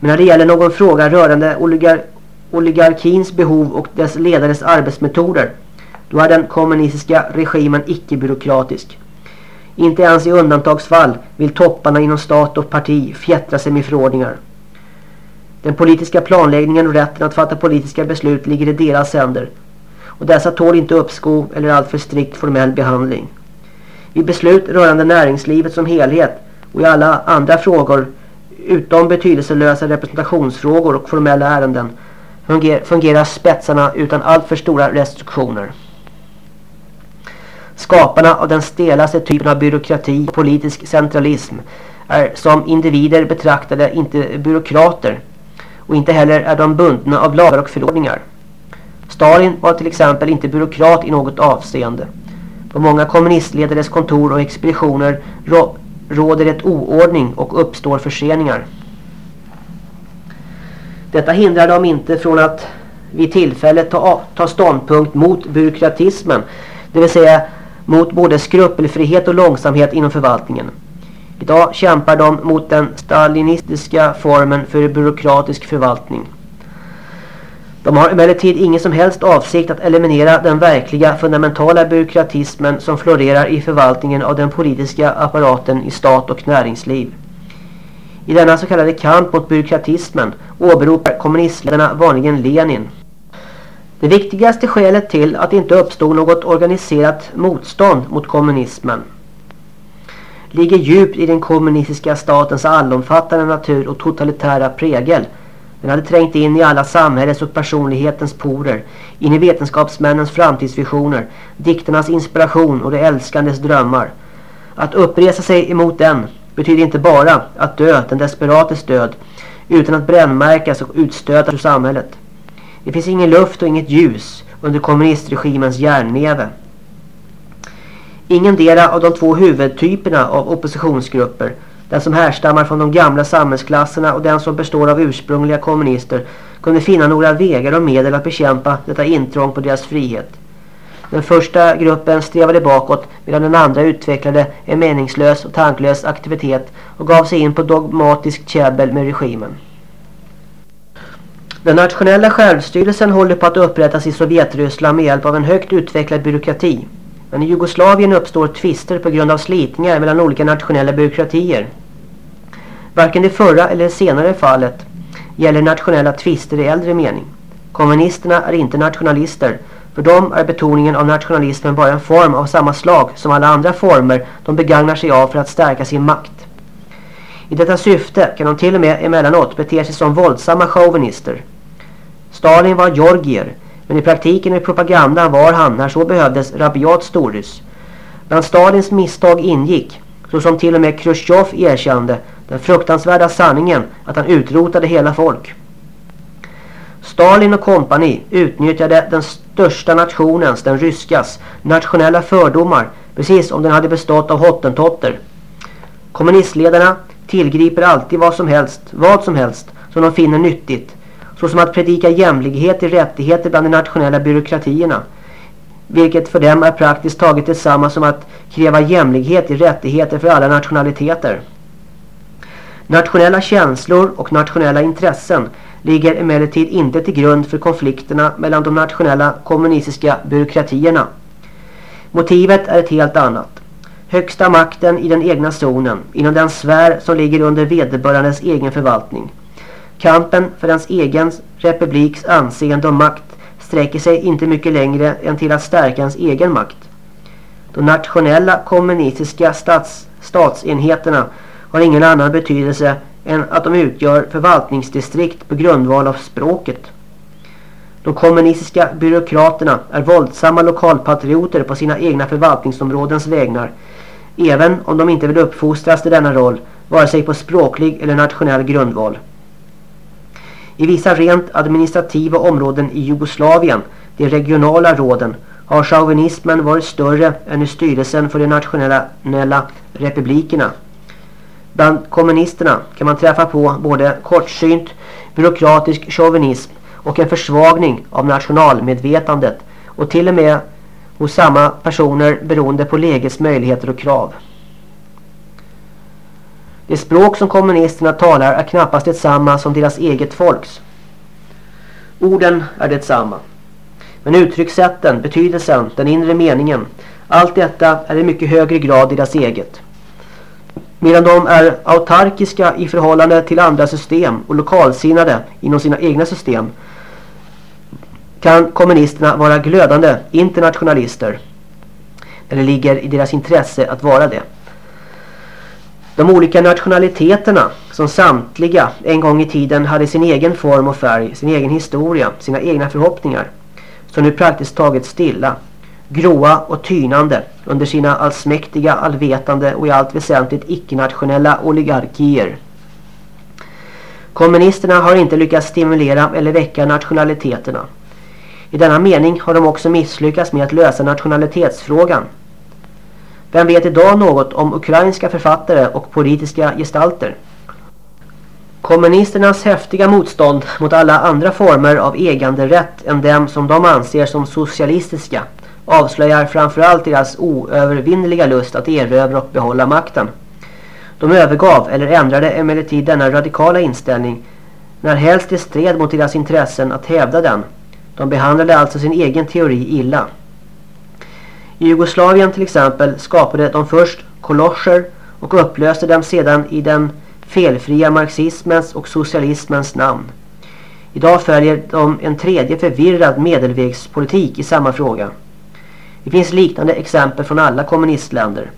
Men när det gäller någon fråga rörande oligar oligarkins behov och dess ledares arbetsmetoder då är den kommunistiska regimen icke-byråkratisk. Inte ens i undantagsfall vill topparna inom stat och parti fjättra sig med förordningar. Den politiska planläggningen och rätten att fatta politiska beslut ligger i deras händer och dessa tål inte uppskov eller alltför strikt formell behandling. Vid beslut rörande näringslivet som helhet och i alla andra frågor utom betydelselösa representationsfrågor och formella ärenden fungerar spetsarna utan alltför stora restriktioner. Skaparna av den stelaste typen av byråkrati och politisk centralism är som individer betraktade inte byråkrater och inte heller är de bundna av lagar och förordningar. Stalin var till exempel inte byråkrat i något avseende. På många kommunistledares kontor och expeditioner råder ett oordning och uppstår förseningar. Detta hindrar dem inte från att vid tillfälle ta, ta ståndpunkt mot byråkratismen, det vill säga mot både skrupelfrihet och långsamhet inom förvaltningen. Idag kämpar de mot den stalinistiska formen för byråkratisk förvaltning. De har emellertid ingen som helst avsikt att eliminera den verkliga fundamentala byråkratismen som florerar i förvaltningen av den politiska apparaten i stat och näringsliv. I denna så kallade kamp mot byråkratismen åberopar kommunistledarna vanligen Lenin. Det viktigaste skälet till att det inte uppstod något organiserat motstånd mot kommunismen ligger djupt i den kommunistiska statens allomfattande natur och totalitära prägel den hade trängt in i alla samhällets och personlighetens porer, in i vetenskapsmännens framtidsvisioner, dikternas inspiration och de älskandes drömmar. Att uppresa sig emot den betyder inte bara att dö den desperates död, utan att brännmärkas och utstötas ur samhället. Det finns ingen luft och inget ljus under kommunistregimens järnneve. Ingen del av de två huvudtyperna av oppositionsgrupper den som härstammar från de gamla samhällsklasserna och den som består av ursprungliga kommunister kunde finna några vägar och medel att bekämpa detta intrång på deras frihet. Den första gruppen strävade bakåt medan den andra utvecklade en meningslös och tanklös aktivitet och gav sig in på dogmatisk käbbel med regimen. Den nationella självstyrelsen håller på att upprättas i Sovjetryssland med hjälp av en högt utvecklad byråkrati. Men i Jugoslavien uppstår tvister på grund av slitningar mellan olika nationella byråkratier. Varken det förra eller det senare fallet gäller nationella tvister i äldre mening. Kommunisterna är inte nationalister. För dem är betoningen av nationalismen bara en form av samma slag som alla andra former de begagnar sig av för att stärka sin makt. I detta syfte kan de till och med emellanåt bete sig som våldsamma chauvinister. Stalin var georgier, men i praktiken och i propagandan var han, när så behövdes, rabiat storrys. Bland Stalins misstag ingick, så som till och med Khrushchev erkände, den fruktansvärda sanningen att han utrotade hela folk. Stalin och kompani utnyttjade den största nationens, den ryskas, nationella fördomar precis som den hade bestått av hottentotter. Kommunistledarna tillgriper alltid vad som helst, vad som helst som de finner nyttigt. Såsom att predika jämlikhet i rättigheter bland de nationella byråkratierna. Vilket för dem är praktiskt taget detsamma som att kräva jämlikhet i rättigheter för alla nationaliteter. Nationella känslor och nationella intressen ligger emellertid inte till grund för konflikterna mellan de nationella kommunistiska byråkratierna. Motivet är ett helt annat. Högsta makten i den egna zonen, inom den sfär som ligger under vederbörandes egen förvaltning. Kampen för ens egen republiks anseende och makt sträcker sig inte mycket längre än till att stärka ens egen makt. De nationella kommunistiska stats, statsenheterna har ingen annan betydelse än att de utgör förvaltningsdistrikt på grundval av språket. De kommunistiska byråkraterna är våldsamma lokalpatrioter på sina egna förvaltningsområdens vägnar även om de inte vill uppfostras till denna roll vare sig på språklig eller nationell grundval. I vissa rent administrativa områden i Jugoslavien, de regionala råden, har chauvinismen varit större än i styrelsen för de nationella republikerna. Bland kommunisterna kan man träffa på både kortsynt, byråkratisk chauvinism och en försvagning av nationalmedvetandet och till och med hos samma personer beroende på lägets möjligheter och krav. Det språk som kommunisterna talar är knappast detsamma som deras eget folks. Orden är detsamma. Men uttryckssätten, betydelsen, den inre meningen, allt detta är i mycket högre grad deras eget. Medan de är autarkiska i förhållande till andra system och lokalsinnade inom sina egna system kan kommunisterna vara glödande internationalister. När det ligger i deras intresse att vara det. De olika nationaliteterna som samtliga en gång i tiden hade sin egen form och färg, sin egen historia, sina egna förhoppningar. står nu praktiskt taget stilla, gråa och tynande under sina allsmäktiga, allvetande och i allt väsentligt icke-nationella oligarkier. Kommunisterna har inte lyckats stimulera eller väcka nationaliteterna. I denna mening har de också misslyckats med att lösa nationalitetsfrågan. Vem vet idag något om ukrainska författare och politiska gestalter? Kommunisternas häftiga motstånd mot alla andra former av äganderätt än dem som de anser som socialistiska avslöjar framförallt deras oövervinneliga lust att erövra och behålla makten. De övergav eller ändrade emellertid denna radikala inställning när helst det stred mot deras intressen att hävda den. De behandlade alltså sin egen teori illa. I Jugoslavien till exempel skapade de först koloscher och upplöste dem sedan i den felfria marxismens och socialismens namn. Idag följer de en tredje förvirrad medelvägspolitik i samma fråga. Det finns liknande exempel från alla kommunistländer.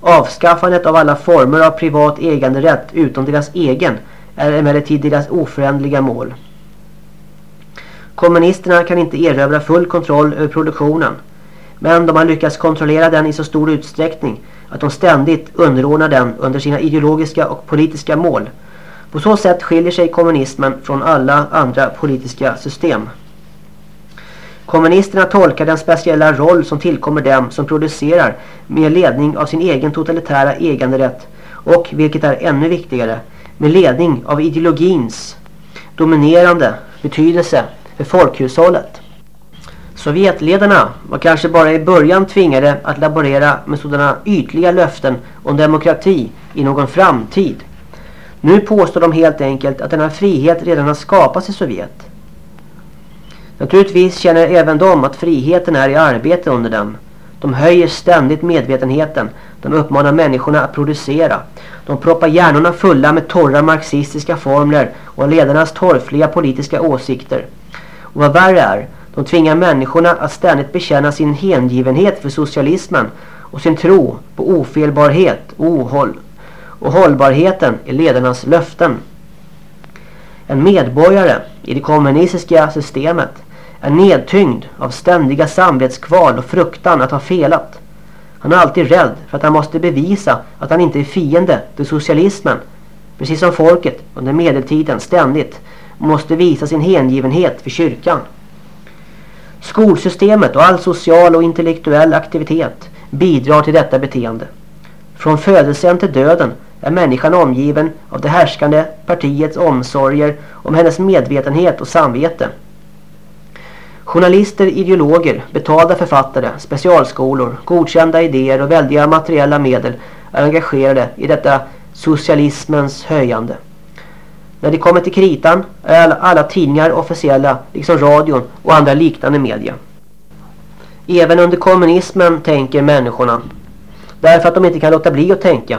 Avskaffandet av alla former av privat äganderätt utom deras egen är emellertid deras oförändliga mål. Kommunisterna kan inte erövra full kontroll över produktionen. Men de har lyckats kontrollera den i så stor utsträckning att de ständigt underordnar den under sina ideologiska och politiska mål. På så sätt skiljer sig kommunismen från alla andra politiska system. Kommunisterna tolkar den speciella roll som tillkommer dem som producerar med ledning av sin egen totalitära äganderätt och, vilket är ännu viktigare, med ledning av ideologins dominerande betydelse för folkhushållet. Sovjetledarna var kanske bara i början tvingade att laborera med sådana ytliga löften om demokrati i någon framtid. Nu påstår de helt enkelt att denna frihet redan har skapats i Sovjet. Naturligtvis känner även de att friheten är i arbete under dem. De höjer ständigt medvetenheten. De uppmanar människorna att producera. De proppar hjärnorna fulla med torra marxistiska formler och ledarnas torfliga politiska åsikter. Och vad värre är, de tvingar människorna att ständigt bekänna sin hängivenhet för socialismen och sin tro på ofelbarhet och, ohåll och hållbarheten i ledarnas löften. En medborgare i det kommunistiska systemet är nedtyngd av ständiga samvetskval och fruktan att ha felat. Han är alltid rädd för att han måste bevisa att han inte är fiende till socialismen. Precis som folket under medeltiden ständigt måste visa sin hängivenhet för kyrkan. Skolsystemet och all social och intellektuell aktivitet bidrar till detta beteende. Från födelsen till döden är människan omgiven av det härskande partiets omsorger om hennes medvetenhet och samvete. Journalister, ideologer, betalda författare, specialskolor, godkända idéer och väldiga materiella medel är engagerade i detta socialismens höjande. När det kommer till kritan är alla, alla tidningar officiella, liksom radion och andra liknande media. Även under kommunismen tänker människorna. Därför att de inte kan låta bli att tänka.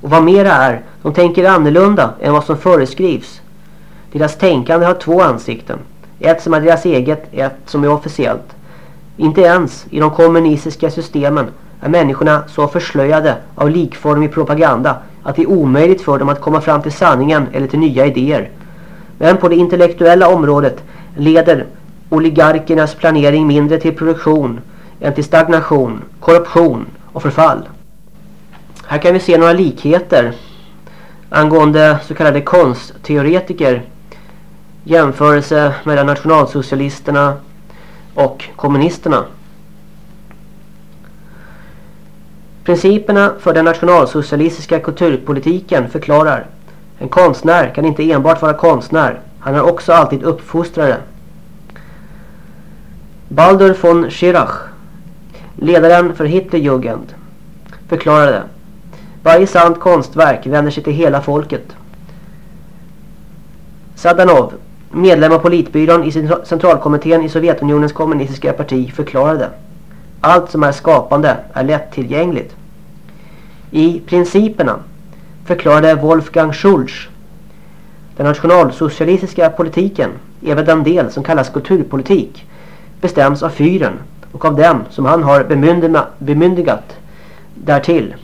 Och vad mera är, de tänker annorlunda än vad som föreskrivs. Deras tänkande har två ansikten. Ett som är deras eget, ett som är officiellt. Inte ens i de kommunistiska systemen är människorna så förslöjade av likformig propaganda att det är omöjligt för dem att komma fram till sanningen eller till nya idéer. Men på det intellektuella området leder oligarkernas planering mindre till produktion än till stagnation, korruption och förfall. Här kan vi se några likheter angående så kallade konstteoretiker jämförelse mellan nationalsocialisterna och kommunisterna. Principerna för den nationalsocialistiska kulturpolitiken förklarar en konstnär kan inte enbart vara konstnär, han är också alltid uppfostrare. Baldur von Schirach, ledaren för Hitlerjugend, förklarade varje sant konstverk vänder sig till hela folket. Sadanov, medlem av politbyrån i centralkommittén i Sovjetunionens kommunistiska parti, förklarade allt som är skapande är lättillgängligt. I principerna förklarade Wolfgang Schulz den nationalsocialistiska politiken, även den del som kallas kulturpolitik, bestäms av fyren och av dem som han har bemyndigat därtill.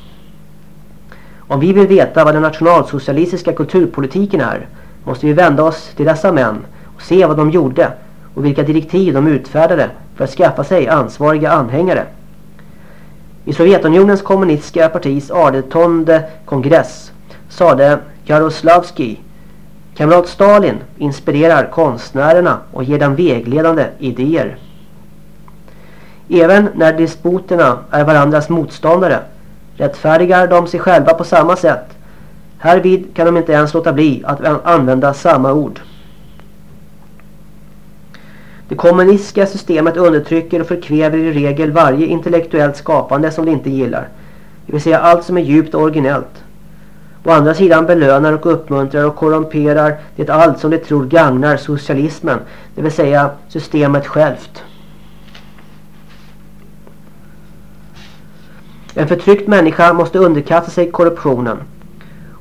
Om vi vill veta vad den nationalsocialistiska kulturpolitiken är måste vi vända oss till dessa män och se vad de gjorde och vilka direktiv de utfärdade för att skaffa sig ansvariga anhängare. I Sovjetunionens kommunistiska partis 18 kongress sade Jaroslavski Kamrat Stalin inspirerar konstnärerna och ger dem vägledande idéer. Även när despoterna är varandras motståndare rättfärdigar de sig själva på samma sätt. Härvid kan de inte ens låta bli att använda samma ord. Det kommunistiska systemet undertrycker och förkväver i regel varje intellektuellt skapande som det inte gillar. Det vill säga allt som är djupt och originellt. Å andra sidan belönar och uppmuntrar och korrumperar det allt som de tror gagnar socialismen, det vill säga systemet självt. En förtryckt människa måste underkasta sig korruptionen.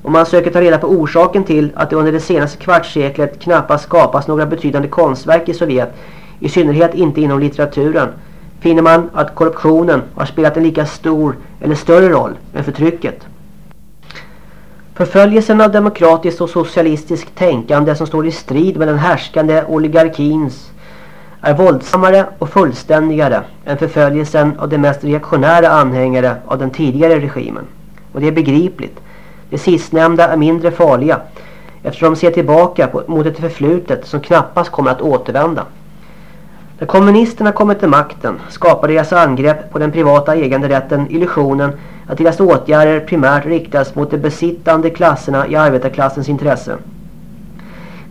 Om man söker ta reda på orsaken till att det under det senaste kvartsseklet knappast skapas några betydande konstverk i Sovjet, i synnerhet inte inom litteraturen, finner man att korruptionen har spelat en lika stor eller större roll än förtrycket. Förföljelsen av demokratiskt och socialistiskt tänkande som står i strid med den härskande oligarkins är våldsammare och fullständigare än förföljelsen av de mest reaktionära anhängare av den tidigare regimen. Och det är begripligt. De sistnämnda är mindre farliga eftersom de ser tillbaka på, mot ett förflutet som knappast kommer att återvända. När kommunisterna kommer till makten skapar deras angrepp på den privata äganderätten illusionen att deras åtgärder primärt riktas mot de besittande klasserna i arbetarklassens intresse.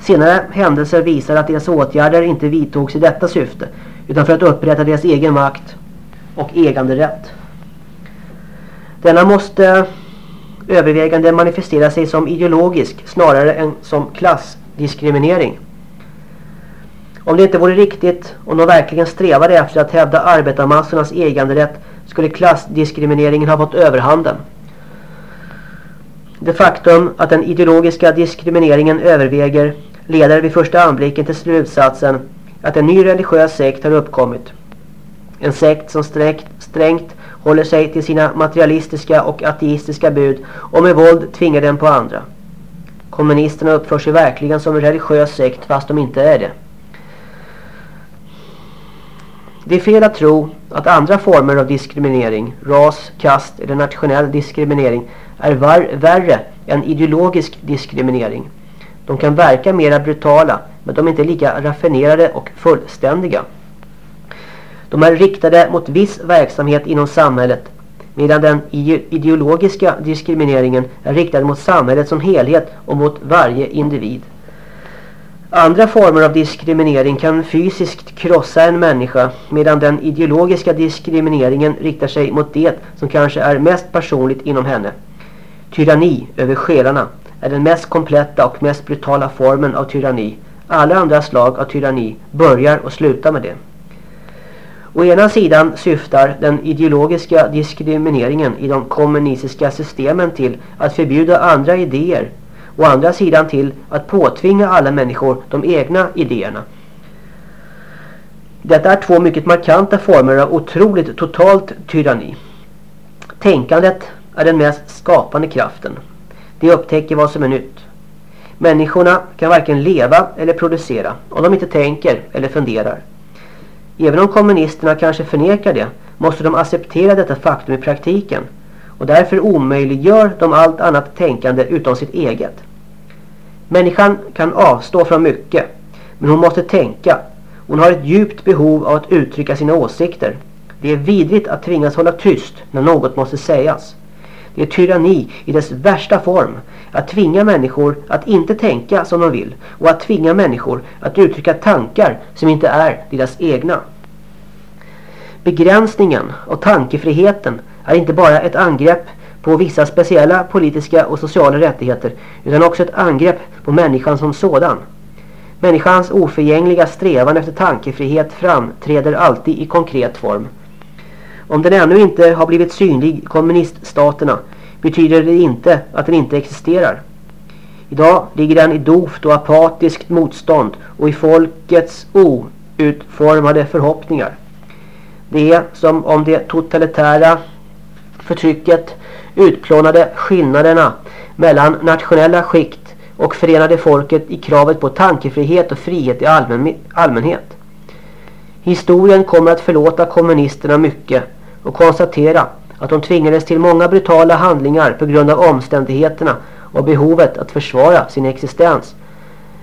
Senare händelser visar att deras åtgärder inte vidtogs i detta syfte utan för att upprätta deras egen makt och äganderätt. Denna måste övervägande manifesterar sig som ideologisk snarare än som klassdiskriminering. Om det inte vore riktigt, om de verkligen strävade efter att hävda arbetarmassornas äganderätt skulle klassdiskrimineringen ha fått överhanden. Det faktum att den ideologiska diskrimineringen överväger leder vid första anblicken till slutsatsen att en ny religiös sekt har uppkommit. En sekt som strängt, strängt håller sig till sina materialistiska och ateistiska bud och med våld tvingar den på andra. Kommunisterna uppför sig verkligen som en religiös sekt fast de inte är det. Det är fel att tro att andra former av diskriminering, ras, kast eller nationell diskriminering är var, värre än ideologisk diskriminering. De kan verka mera brutala men de är inte lika raffinerade och fullständiga. De är riktade mot viss verksamhet inom samhället medan den ideologiska diskrimineringen är riktad mot samhället som helhet och mot varje individ. Andra former av diskriminering kan fysiskt krossa en människa medan den ideologiska diskrimineringen riktar sig mot det som kanske är mest personligt inom henne. Tyranni över själarna är den mest kompletta och mest brutala formen av tyranni. Alla andra slag av tyranni börjar och slutar med det. Å ena sidan syftar den ideologiska diskrimineringen i de kommunistiska systemen till att förbjuda andra idéer Å andra sidan till att påtvinga alla människor de egna idéerna. Detta är två mycket markanta former av otroligt totalt tyranni. Tänkandet är den mest skapande kraften. Det upptäcker vad som är nytt. Människorna kan varken leva eller producera om de inte tänker eller funderar. Även om kommunisterna kanske förnekar det måste de acceptera detta faktum i praktiken och därför omöjliggör de allt annat tänkande utom sitt eget. Människan kan avstå från mycket, men hon måste tänka. Hon har ett djupt behov av att uttrycka sina åsikter. Det är vidrigt att tvingas hålla tyst när något måste sägas. Det är tyranni i dess värsta form att tvinga människor att inte tänka som de vill och att tvinga människor att uttrycka tankar som inte är deras egna. Begränsningen och tankefriheten är inte bara ett angrepp på vissa speciella politiska och sociala rättigheter utan också ett angrepp på människan som sådan. Människans oförgängliga strävan efter tankefrihet framträder alltid i konkret form. Om den ännu inte har blivit synlig i kommuniststaterna betyder det inte att den inte existerar. Idag ligger den i dovt och apatiskt motstånd och i folkets outformade förhoppningar. Det är som om det totalitära förtrycket utplånade skillnaderna mellan nationella skikt och förenade folket i kravet på tankefrihet och frihet i allmän, allmänhet. Historien kommer att förlåta kommunisterna mycket och konstatera att de tvingades till många brutala handlingar på grund av omständigheterna och behovet att försvara sin existens.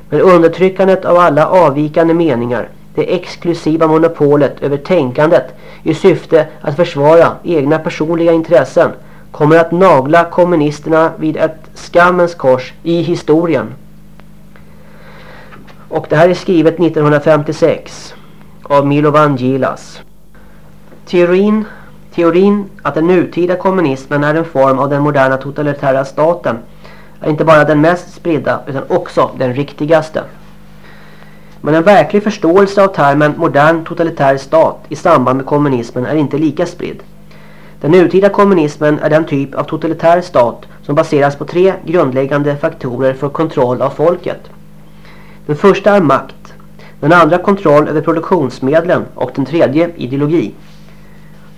Men undertryckandet av alla avvikande meningar, det exklusiva monopolet över tänkandet i syfte att försvara egna personliga intressen kommer att nagla kommunisterna vid ett skammens kors i historien. Och det här är skrivet 1956 av Milovan Gilas. Teorin, teorin att den nutida kommunismen är en form av den moderna totalitära staten är inte bara den mest spridda utan också den riktigaste. Men en verklig förståelse av termen modern totalitär stat i samband med kommunismen är inte lika spridd. Den nutida kommunismen är den typ av totalitär stat som baseras på tre grundläggande faktorer för kontroll av folket. Den första är makt, den andra kontroll över produktionsmedlen och den tredje ideologi.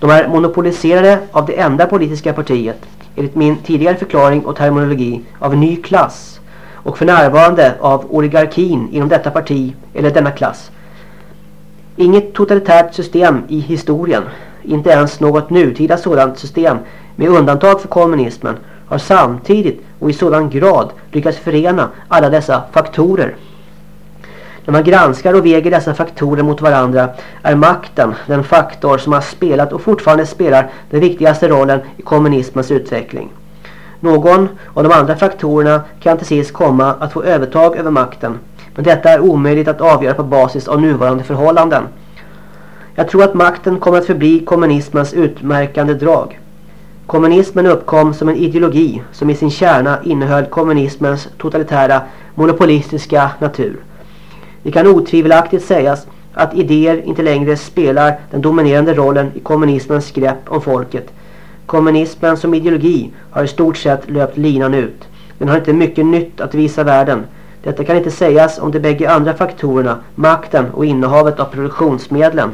De är monopoliserade av det enda politiska partiet, enligt min tidigare förklaring och terminologi, av en ny klass och för närvarande av oligarkin inom detta parti eller denna klass. Inget totalitärt system i historien, inte ens något nutida sådant system med undantag för kommunismen, har samtidigt och i sådan grad lyckats förena alla dessa faktorer. När man granskar och väger dessa faktorer mot varandra är makten den faktor som har spelat och fortfarande spelar den viktigaste rollen i kommunismens utveckling. Någon av de andra faktorerna kan till sist komma att få övertag över makten. Men detta är omöjligt att avgöra på basis av nuvarande förhållanden. Jag tror att makten kommer att förbli kommunismens utmärkande drag. Kommunismen uppkom som en ideologi som i sin kärna innehöll kommunismens totalitära monopolistiska natur. Det kan otvivelaktigt sägas att idéer inte längre spelar den dominerande rollen i kommunismens grepp om folket. Kommunismen som ideologi har i stort sett löpt linan ut. Den har inte mycket nytt att visa världen. Detta kan inte sägas om de bägge andra faktorerna, makten och innehavet av produktionsmedlen.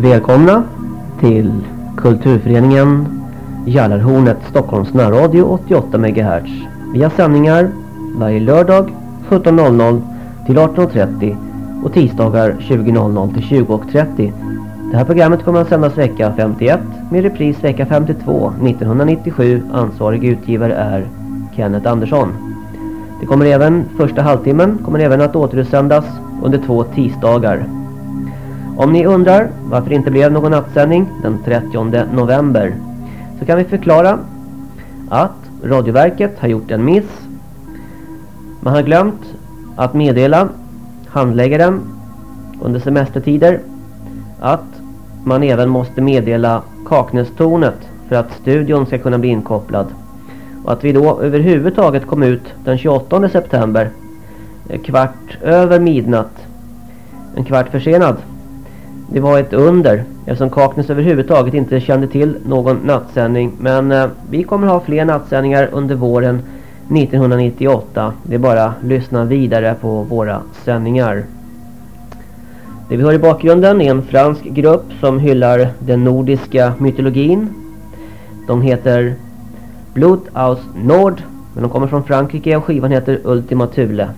Välkomna till Kulturföreningen Jallarhornet Stockholms närradio 88 MHz. Vi har sändningar varje lördag 17.00 till 18.30 och tisdagar 20.00 till 20.30. Det här programmet kommer att sändas vecka 51 med repris vecka 52 1997. Ansvarig utgivare är Kenneth Andersson. Det kommer även, första halvtimmen kommer även att återutsändas under två tisdagar. Om ni undrar varför det inte blev någon nattsändning den 30 november så kan vi förklara att Radioverket har gjort en miss. Man har glömt att meddela handläggaren under semestertider att man även måste meddela Kaknästornet för att studion ska kunna bli inkopplad. Och att vi då överhuvudtaget kom ut den 28 september eh, kvart över midnatt. En kvart försenad. Det var ett under eftersom Kaknäs överhuvudtaget inte kände till någon nattsändning. Men eh, vi kommer ha fler nattsändningar under våren 1998. Det är bara att lyssna vidare på våra sändningar. Det vi hör i bakgrunden är en fransk grupp som hyllar den nordiska mytologin. De heter Blood aus Nord. Men de kommer från Frankrike och skivan heter Ultima Thule.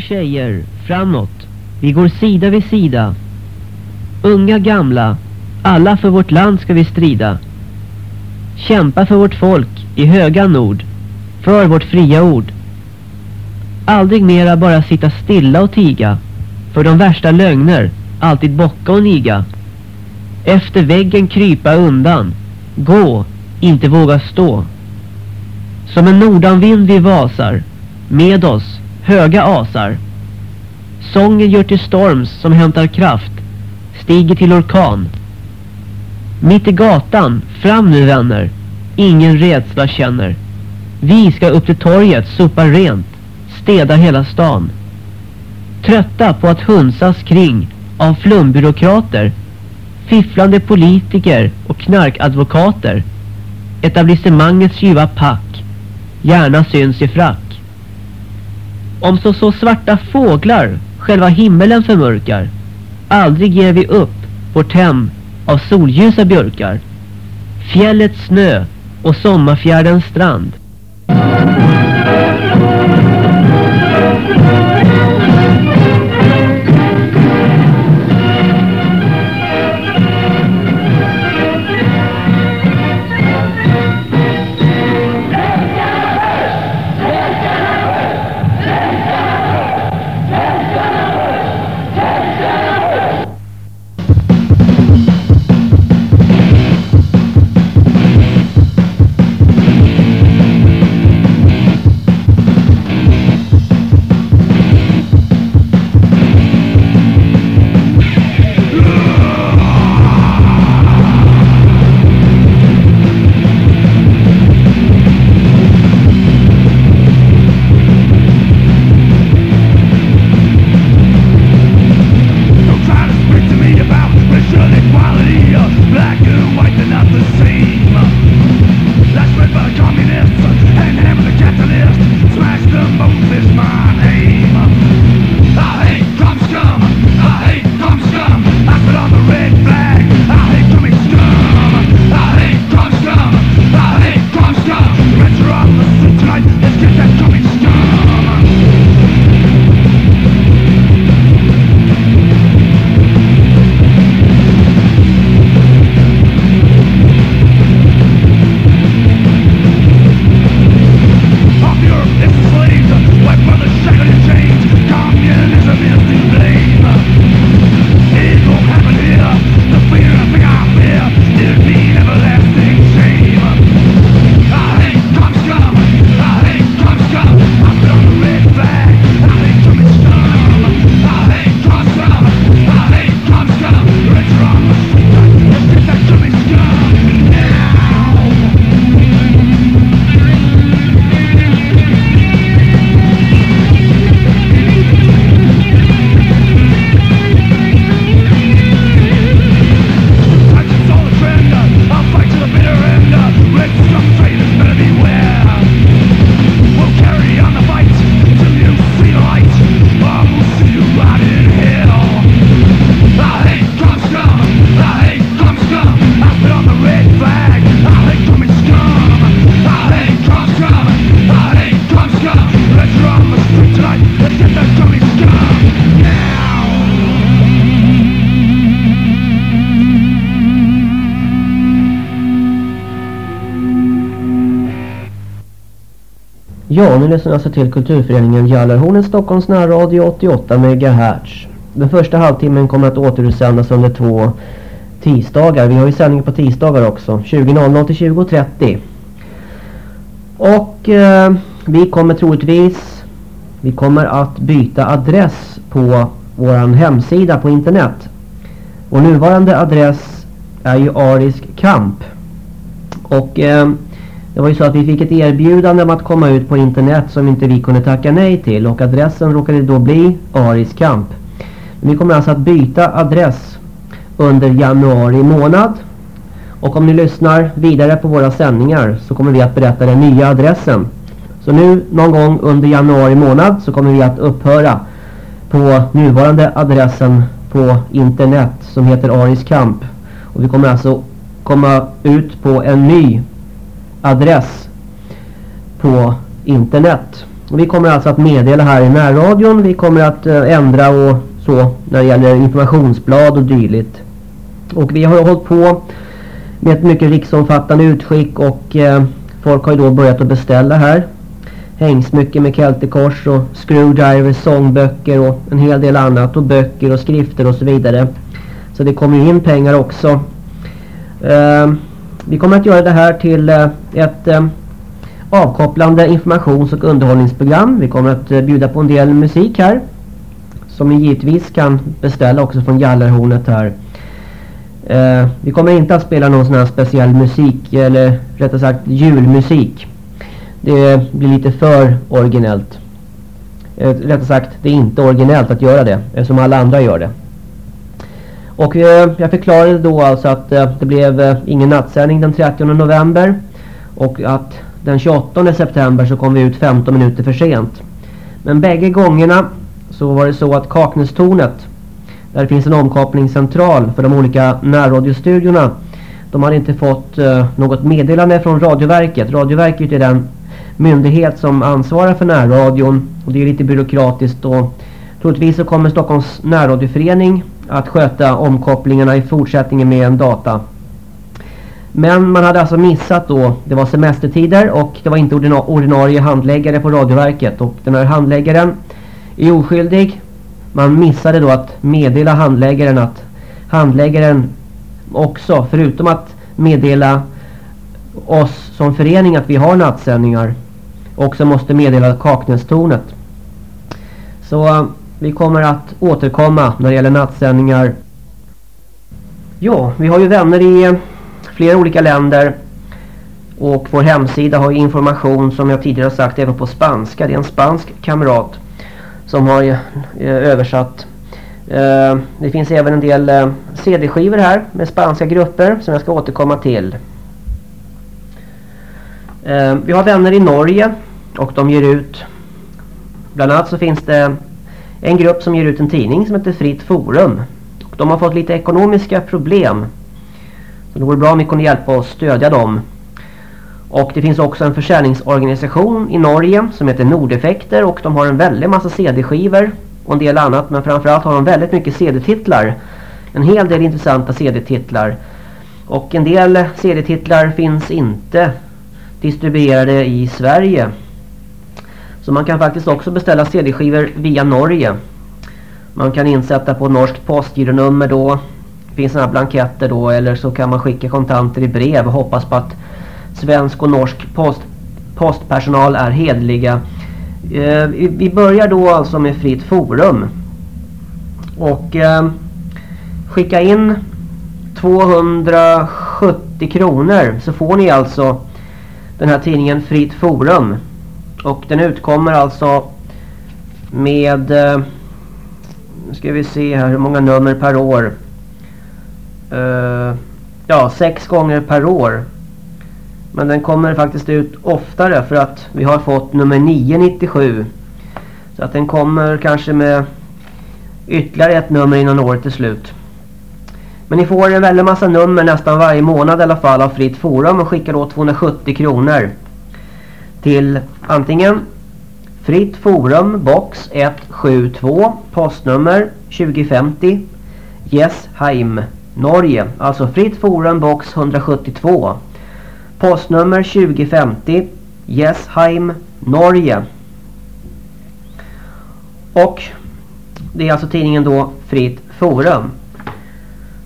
Killar, tjejer, framåt. Vi går sida vid sida. Unga, gamla, alla för vårt land ska vi strida. Kämpa för vårt folk i höga nord. För vårt fria ord. Aldrig mera bara sitta stilla och tiga. För de värsta lögner, alltid bocka och niga. Efter väggen krypa undan. Gå, inte våga stå. Som en nordanvind vi vasar. Med oss, höga asar. Sången gör till storms som hämtar kraft. Stiger till orkan. Mitt i gatan, fram nu vänner. Ingen rädsla känner. Vi ska upp till torget, sopa rent. Städa hela stan. Trötta på att hunsas kring av flumbyråkrater. Fifflande politiker och knarkadvokater. Etablissemangets ljuva pack. Gärna syns i frack. Om så så svarta fåglar själva himmelen förmörkar. Aldrig ger vi upp vårt hem av solljusa björkar. Fjällets snö och sommarfjärdens strand. Ja, nu lyssnar alltså till Kulturföreningen Jallarhornet Stockholms närradio 88 MHz. Den första halvtimmen kommer att återutsändas under två tisdagar. Vi har ju sändning på tisdagar också. 20.00 till 20.30. Och eh, vi kommer troligtvis vi kommer att byta adress på vår hemsida på internet. Vår nuvarande adress är ju Arisk Kamp. Och eh, det var ju så att vi fick ett erbjudande om att komma ut på internet som inte vi kunde tacka nej till. Och adressen råkade då bli Ariskamp. Vi kommer alltså att byta adress under januari månad. Och om ni lyssnar vidare på våra sändningar så kommer vi att berätta den nya adressen. Så nu någon gång under januari månad så kommer vi att upphöra på nuvarande adressen på internet som heter Ariskamp. Och vi kommer alltså komma ut på en ny adress på internet. Och vi kommer alltså att meddela här i närradion. Vi kommer att eh, ändra och så när det gäller informationsblad och dylikt. Och vi har hållit på med ett mycket riksomfattande utskick och eh, folk har ju då börjat att beställa här hängsmycken med keltekors och screwdrivers, sångböcker och en hel del annat och böcker och skrifter och så vidare. Så det kommer in pengar också. Eh, vi kommer att göra det här till eh, ett eh, avkopplande informations- och underhållningsprogram. Vi kommer att eh, bjuda på en del musik här. Som ni givetvis kan beställa också från Gallerhornet här. vi kommer inte att spela någon sån här speciell musik eller rättare sagt julmusik det blir lite för originellt. Rättare sagt, det är inte originellt att göra det eftersom alla andra gör det. Och eh, jag förklarade då alltså att eh, det blev eh, ingen nattsändning den 30 november och att den 28 september så kom vi ut 15 minuter för sent. Men bägge gångerna så var det så att Kaknästornet där det finns en omkopplingscentral för de olika närradiostudiorna de hade inte fått eh, något meddelande från Radioverket. Radioverket är den myndighet som ansvarar för närradion och det är lite byråkratiskt och troligtvis så kommer Stockholms närradioförening att sköta omkopplingarna i fortsättningen med en data. Men man hade alltså missat då, det var semestertider och det var inte ordinarie handläggare på Radioverket och den här handläggaren är oskyldig. Man missade då att meddela handläggaren att handläggaren också, förutom att meddela oss som förening att vi har nattsändningar också måste meddela Kaknästornet. Så vi kommer att återkomma när det gäller nattsändningar. Ja, vi har ju vänner i flera olika länder och vår hemsida har information som jag tidigare sagt även på spanska. Det är en spansk kamrat som har eh, översatt. Eh, det finns även en del eh, CD-skivor här med spanska grupper som jag ska återkomma till. Vi har vänner i Norge och de ger ut, bland annat så finns det en grupp som ger ut en tidning som heter Fritt Forum. Och de har fått lite ekonomiska problem. Så det vore bra om vi kunde hjälpa och stödja dem. Och det finns också en försäljningsorganisation i Norge som heter Nordeffekter och de har en väldig massa CD-skivor och en del annat. Men framförallt har de väldigt mycket CD-titlar. En hel del intressanta CD-titlar. Och en del CD-titlar finns inte distribuerade i Sverige. Så man kan faktiskt också beställa CD-skivor via Norge. Man kan insätta på norskt postgironummer då. Det finns sådana blanketter då. Eller så kan man skicka kontanter i brev och hoppas på att svensk och norsk post, postpersonal är hedliga. Eh, vi börjar då alltså med fritt forum. Och eh, skicka in 270 kronor så får ni alltså den här tidningen Fritt Forum. Och den utkommer alltså med... Eh, nu ska vi se här hur många nummer per år. Uh, ja, sex gånger per år. Men den kommer faktiskt ut oftare för att vi har fått nummer 997. Så att den kommer kanske med ytterligare ett nummer innan året är slut. Men ni får en väldigt massa nummer nästan varje månad i alla fall av Fritt Forum och skickar då 270 kronor till antingen Fritt Forum box 172 postnummer 2050 Jesheim Norge alltså Fritt Forum box 172 postnummer 2050 Jesheim Norge. Och det är alltså tidningen då Fritt Forum.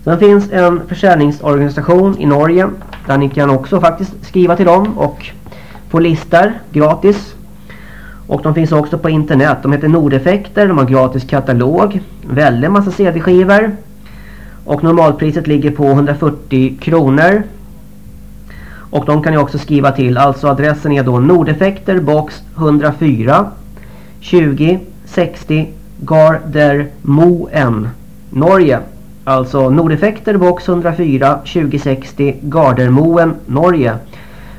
Sen finns en försäljningsorganisation i Norge där ni kan också faktiskt skriva till dem och på listor gratis. Och de finns också på internet. De heter Nordeffekter, de har gratis katalog, väldigt massa CD-skivor. Och normalpriset ligger på 140 kronor. Och de kan ni också skriva till. Alltså adressen är då Nordeffekter box 104 20 60 Gardermoen Norge. Alltså Nordeffekter box 104 2060 Gardermoen Norge.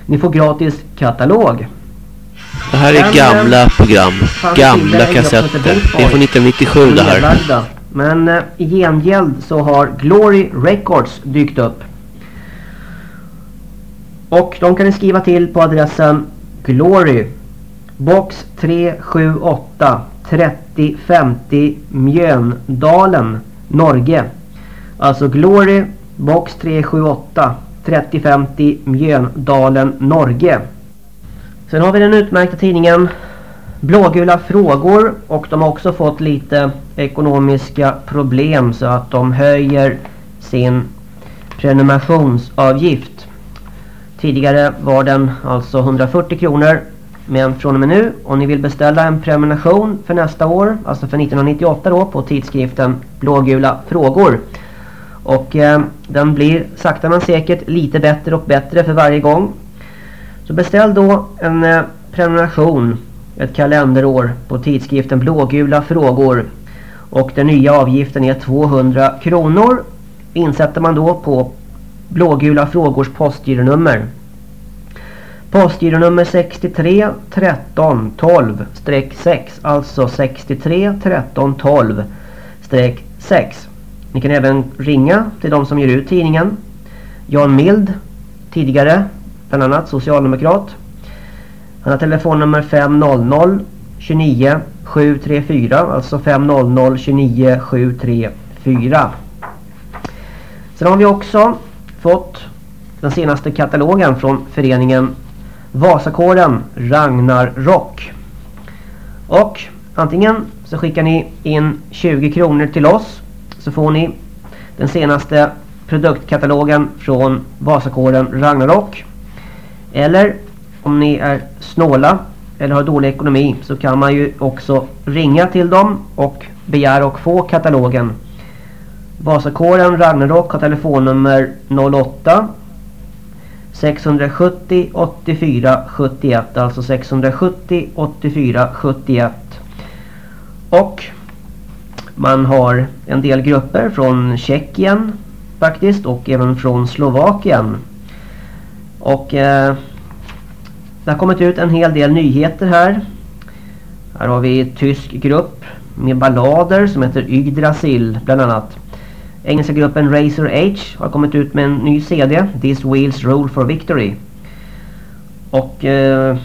Ni får gratis katalog. Det här är Men, gamla eh, program. Gamla kassetter. Det är från 1997 det här. Men eh, i gengäld så har Glory Records dykt upp. Och de kan ni skriva till på adressen Glory Box 378 3050 Mjöndalen Norge. Alltså Glory Box 378 3050 Mjöndalen Norge. Sen har vi den utmärkta tidningen Blågula frågor och de har också fått lite ekonomiska problem så att de höjer sin prenumerationsavgift. Tidigare var den alltså 140 kronor men från och med nu om ni vill beställa en prenumeration för nästa år, alltså för 1998 då på tidskriften Blågula frågor. Och eh, den blir sakta men säkert lite bättre och bättre för varje gång. Så beställ då en eh, prenumeration ett kalenderår på tidskriften Blågula frågor. Och den nya avgiften är 200 kronor. Insätter man då på Blågula frågors postgironummer. Postgironummer 63 13 12 6 alltså 63 13 12 6. Ni kan även ringa till de som ger ut tidningen. Jan Mild, tidigare bland annat socialdemokrat. Han har telefonnummer 500 29 734 alltså 500 29 734. Sen har vi också fått den senaste katalogen från föreningen Vasakåren Ragnar Rock. Och antingen så skickar ni in 20 kronor till oss så får ni den senaste produktkatalogen från Vasakåren Ragnarok. Eller om ni är snåla eller har dålig ekonomi så kan man ju också ringa till dem och begära och få katalogen. Vasakåren Ragnarok har telefonnummer 08 670 84 71 alltså 670 84 71 och man har en del grupper från Tjeckien faktiskt och även från Slovakien och eh, det har kommit ut en hel del nyheter här. Här har vi tysk grupp med ballader som heter Yggdrasil bland annat. Engelska gruppen Razor H har kommit ut med en ny CD, This Wheels Rule for Victory. Och eh,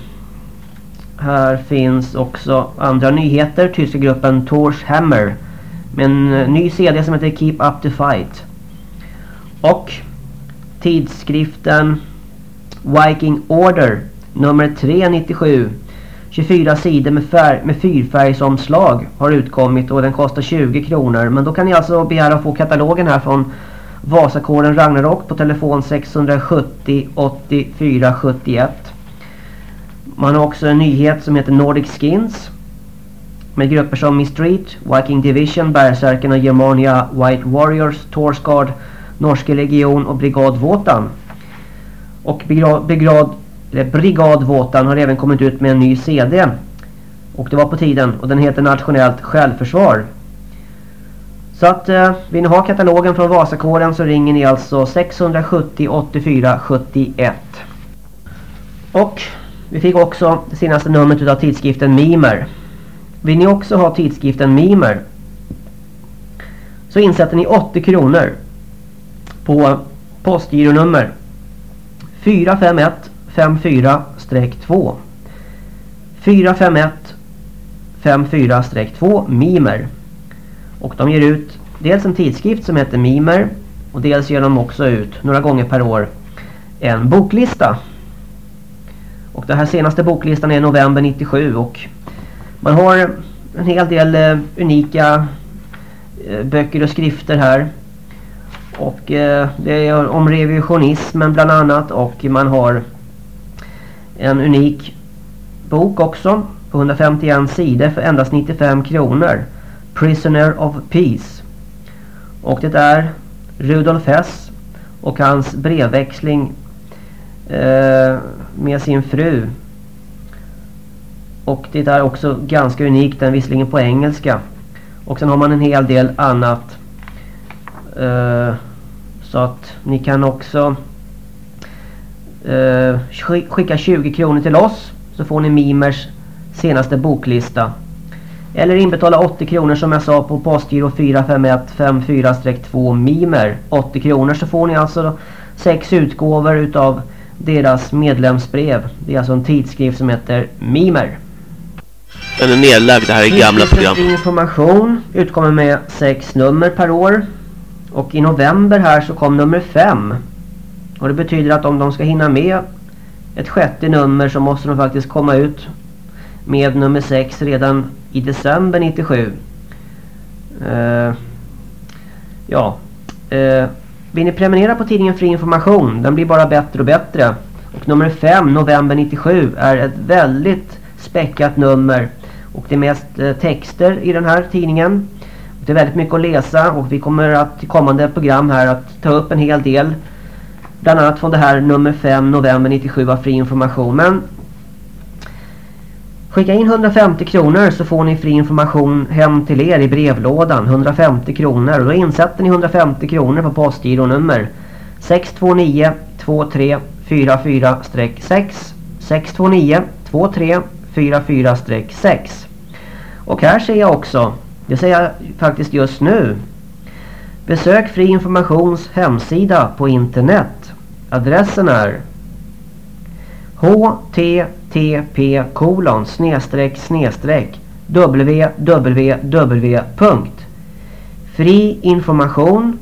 här finns också andra nyheter. Tyska gruppen Tors Hammer med en eh, ny CD som heter Keep Up The Fight. Och tidskriften Viking Order nummer 397 24 sidor med, färg, med fyrfärgsomslag har utkommit och den kostar 20 kronor. Men då kan ni alltså begära att få katalogen här från Vasakåren Ragnarok på telefon 670 84 71. Man har också en nyhet som heter Nordic Skins. Med grupper som Miss Street, Viking Division, Berserkerna, Germania, White Warriors, Torsgard, Norske Legion och Brigad Våtan. Och Brigad, Brigad Våtan har även kommit ut med en ny CD. Och det var på tiden. Och den heter Nationellt självförsvar. Så att eh, vill ni ha katalogen från Vasakåren så ringer ni alltså 670 84 71. Och vi fick också det senaste numret av tidskriften Mimer. Vill ni också ha tidskriften Mimer? Så insätter ni 80 kronor på postgironummer 45154-2. 45154-2 Mimer. Och de ger ut dels en tidskrift som heter Mimer och dels ger de också ut några gånger per år en boklista. Och den här senaste boklistan är november 97 och man har en hel del eh, unika eh, böcker och skrifter här. Och eh, det är om revisionismen bland annat och man har en unik bok också på 151 sidor för endast 95 kronor. Prisoner of Peace. Och det är Rudolf Hess och hans brevväxling eh, med sin fru. Och det är också ganska unikt, den visserligen på engelska. Och sen har man en hel del annat. Uh, så att ni kan också uh, skicka 20 kronor till oss. Så får ni Mimers senaste boklista. Eller inbetala 80 kronor som jag sa på postgiro 45154-2 Mimer. 80 kronor så får ni alltså sex utgåvor utav deras medlemsbrev. Det är alltså en tidskrift som heter Mimer. Den är nedlagd, det här är gamla program. information utkommer med sex nummer per år. Och i november här så kom nummer fem. Och det betyder att om de ska hinna med ett sjätte nummer så måste de faktiskt komma ut med nummer 6 redan i december 97. Uh, eh, ja. Uh, vill ni prenumerera på tidningen Fri Information? Den blir bara bättre och bättre. Och nummer 5, november 97, är ett väldigt späckat nummer. Och det är mest eh, texter i den här tidningen. Det är väldigt mycket att läsa och vi kommer att i kommande program här att ta upp en hel del. Bland annat från det här nummer 5, november 97 av Fri Information. Men Skicka in 150 kronor så får ni fri information hem till er i brevlådan. 150 kronor. Och då insätter ni 150 kronor på postgironummer 629 2344-6 629 2344-6 och här ser jag också, det ser jag faktiskt just nu. Besök Fri Informations hemsida på internet. Adressen är http kolon snedstreck snedstreck www fri information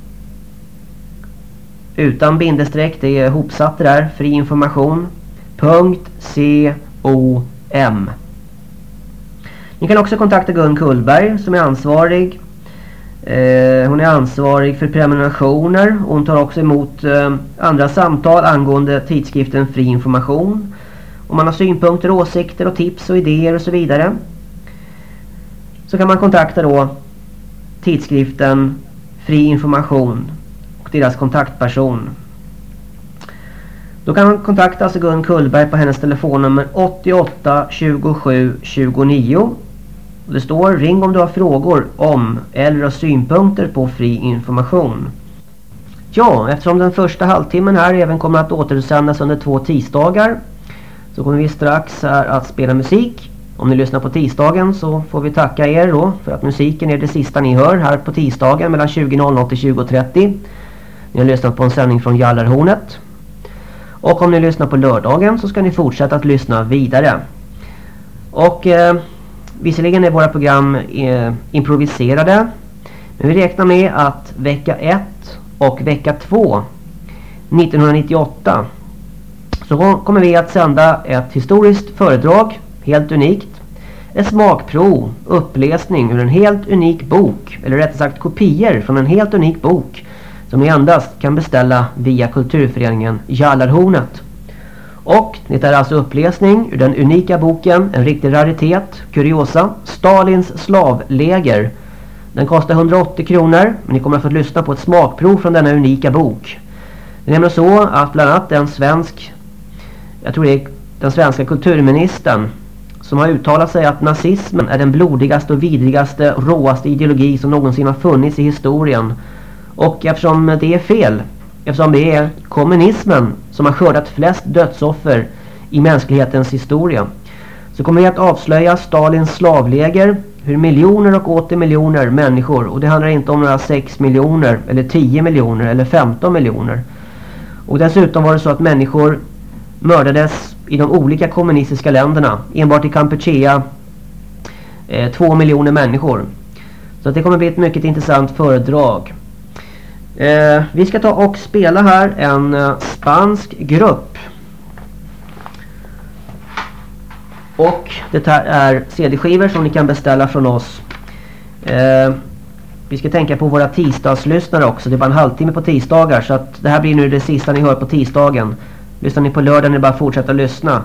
utan bindestreck det är hopsatt där friinformation.com ni kan också kontakta Gun Kullberg som är ansvarig Eh, hon är ansvarig för prenumerationer. Hon tar också emot eh, andra samtal angående tidskriften Fri information. Om man har synpunkter, åsikter och tips och idéer och så vidare. Så kan man kontakta då tidskriften Fri information och deras kontaktperson. Då kan man kontakta alltså Gun Kullberg på hennes telefonnummer 88 27 29 och det står ring om du har frågor om eller har synpunkter på fri information. Ja, eftersom den första halvtimmen här även kommer att återsändas under två tisdagar så kommer vi strax här att spela musik. Om ni lyssnar på tisdagen så får vi tacka er då för att musiken är det sista ni hör här på tisdagen mellan 20.00 till 20.30. Ni har lyssnat på en sändning från Jallarhornet. Och om ni lyssnar på lördagen så ska ni fortsätta att lyssna vidare. Och... Eh, Visserligen är våra program eh, improviserade. Men vi räknar med att vecka 1 och vecka 2 1998 så kommer vi att sända ett historiskt föredrag, helt unikt. Ett smakprov, uppläsning ur en helt unik bok, eller rättare sagt kopior från en helt unik bok som ni endast kan beställa via kulturföreningen Jallarhornet. Och det är alltså uppläsning ur den unika boken, en riktig raritet, kuriosa, Stalins slavläger. Den kostar 180 kronor, men ni kommer att få lyssna på ett smakprov från denna unika bok. Det är nämligen så att bland annat en svensk, jag tror det är den svenska kulturministern, som har uttalat sig att nazismen är den blodigaste och vidrigaste, råaste ideologi som någonsin har funnits i historien. Och eftersom det är fel Eftersom det är kommunismen som har skördat flest dödsoffer i mänsklighetens historia. Så kommer vi att avslöja Stalins slavläger. Hur miljoner och åter miljoner människor. Och det handlar inte om några 6 miljoner eller 10 miljoner eller 15 miljoner. Och dessutom var det så att människor mördades i de olika kommunistiska länderna. Enbart i Kampuchea eh, 2 miljoner människor. Så det kommer bli ett mycket intressant föredrag. Eh, vi ska ta och spela här en eh, spansk grupp. Och det här är CD-skivor som ni kan beställa från oss. Eh, vi ska tänka på våra tisdagslyssnare också. Det är bara en halvtimme på tisdagar. Så att det här blir nu det sista ni hör på tisdagen. Lyssnar ni på lördagen är det bara att fortsätta lyssna.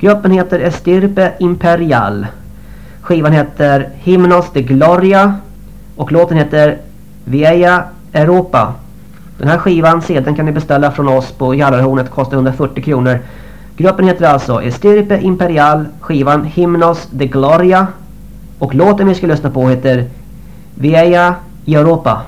Gruppen heter Estirpe Imperial. Skivan heter Hymnos de Gloria. Och låten heter Vieja Europa. Den här skivan sedan kan ni beställa från oss på Jallarhornet. Kostar 140 kronor. Gruppen heter alltså Estirpe Imperial. Skivan Hymnos de Gloria. Och låten vi ska lyssna på heter Vieja Europa.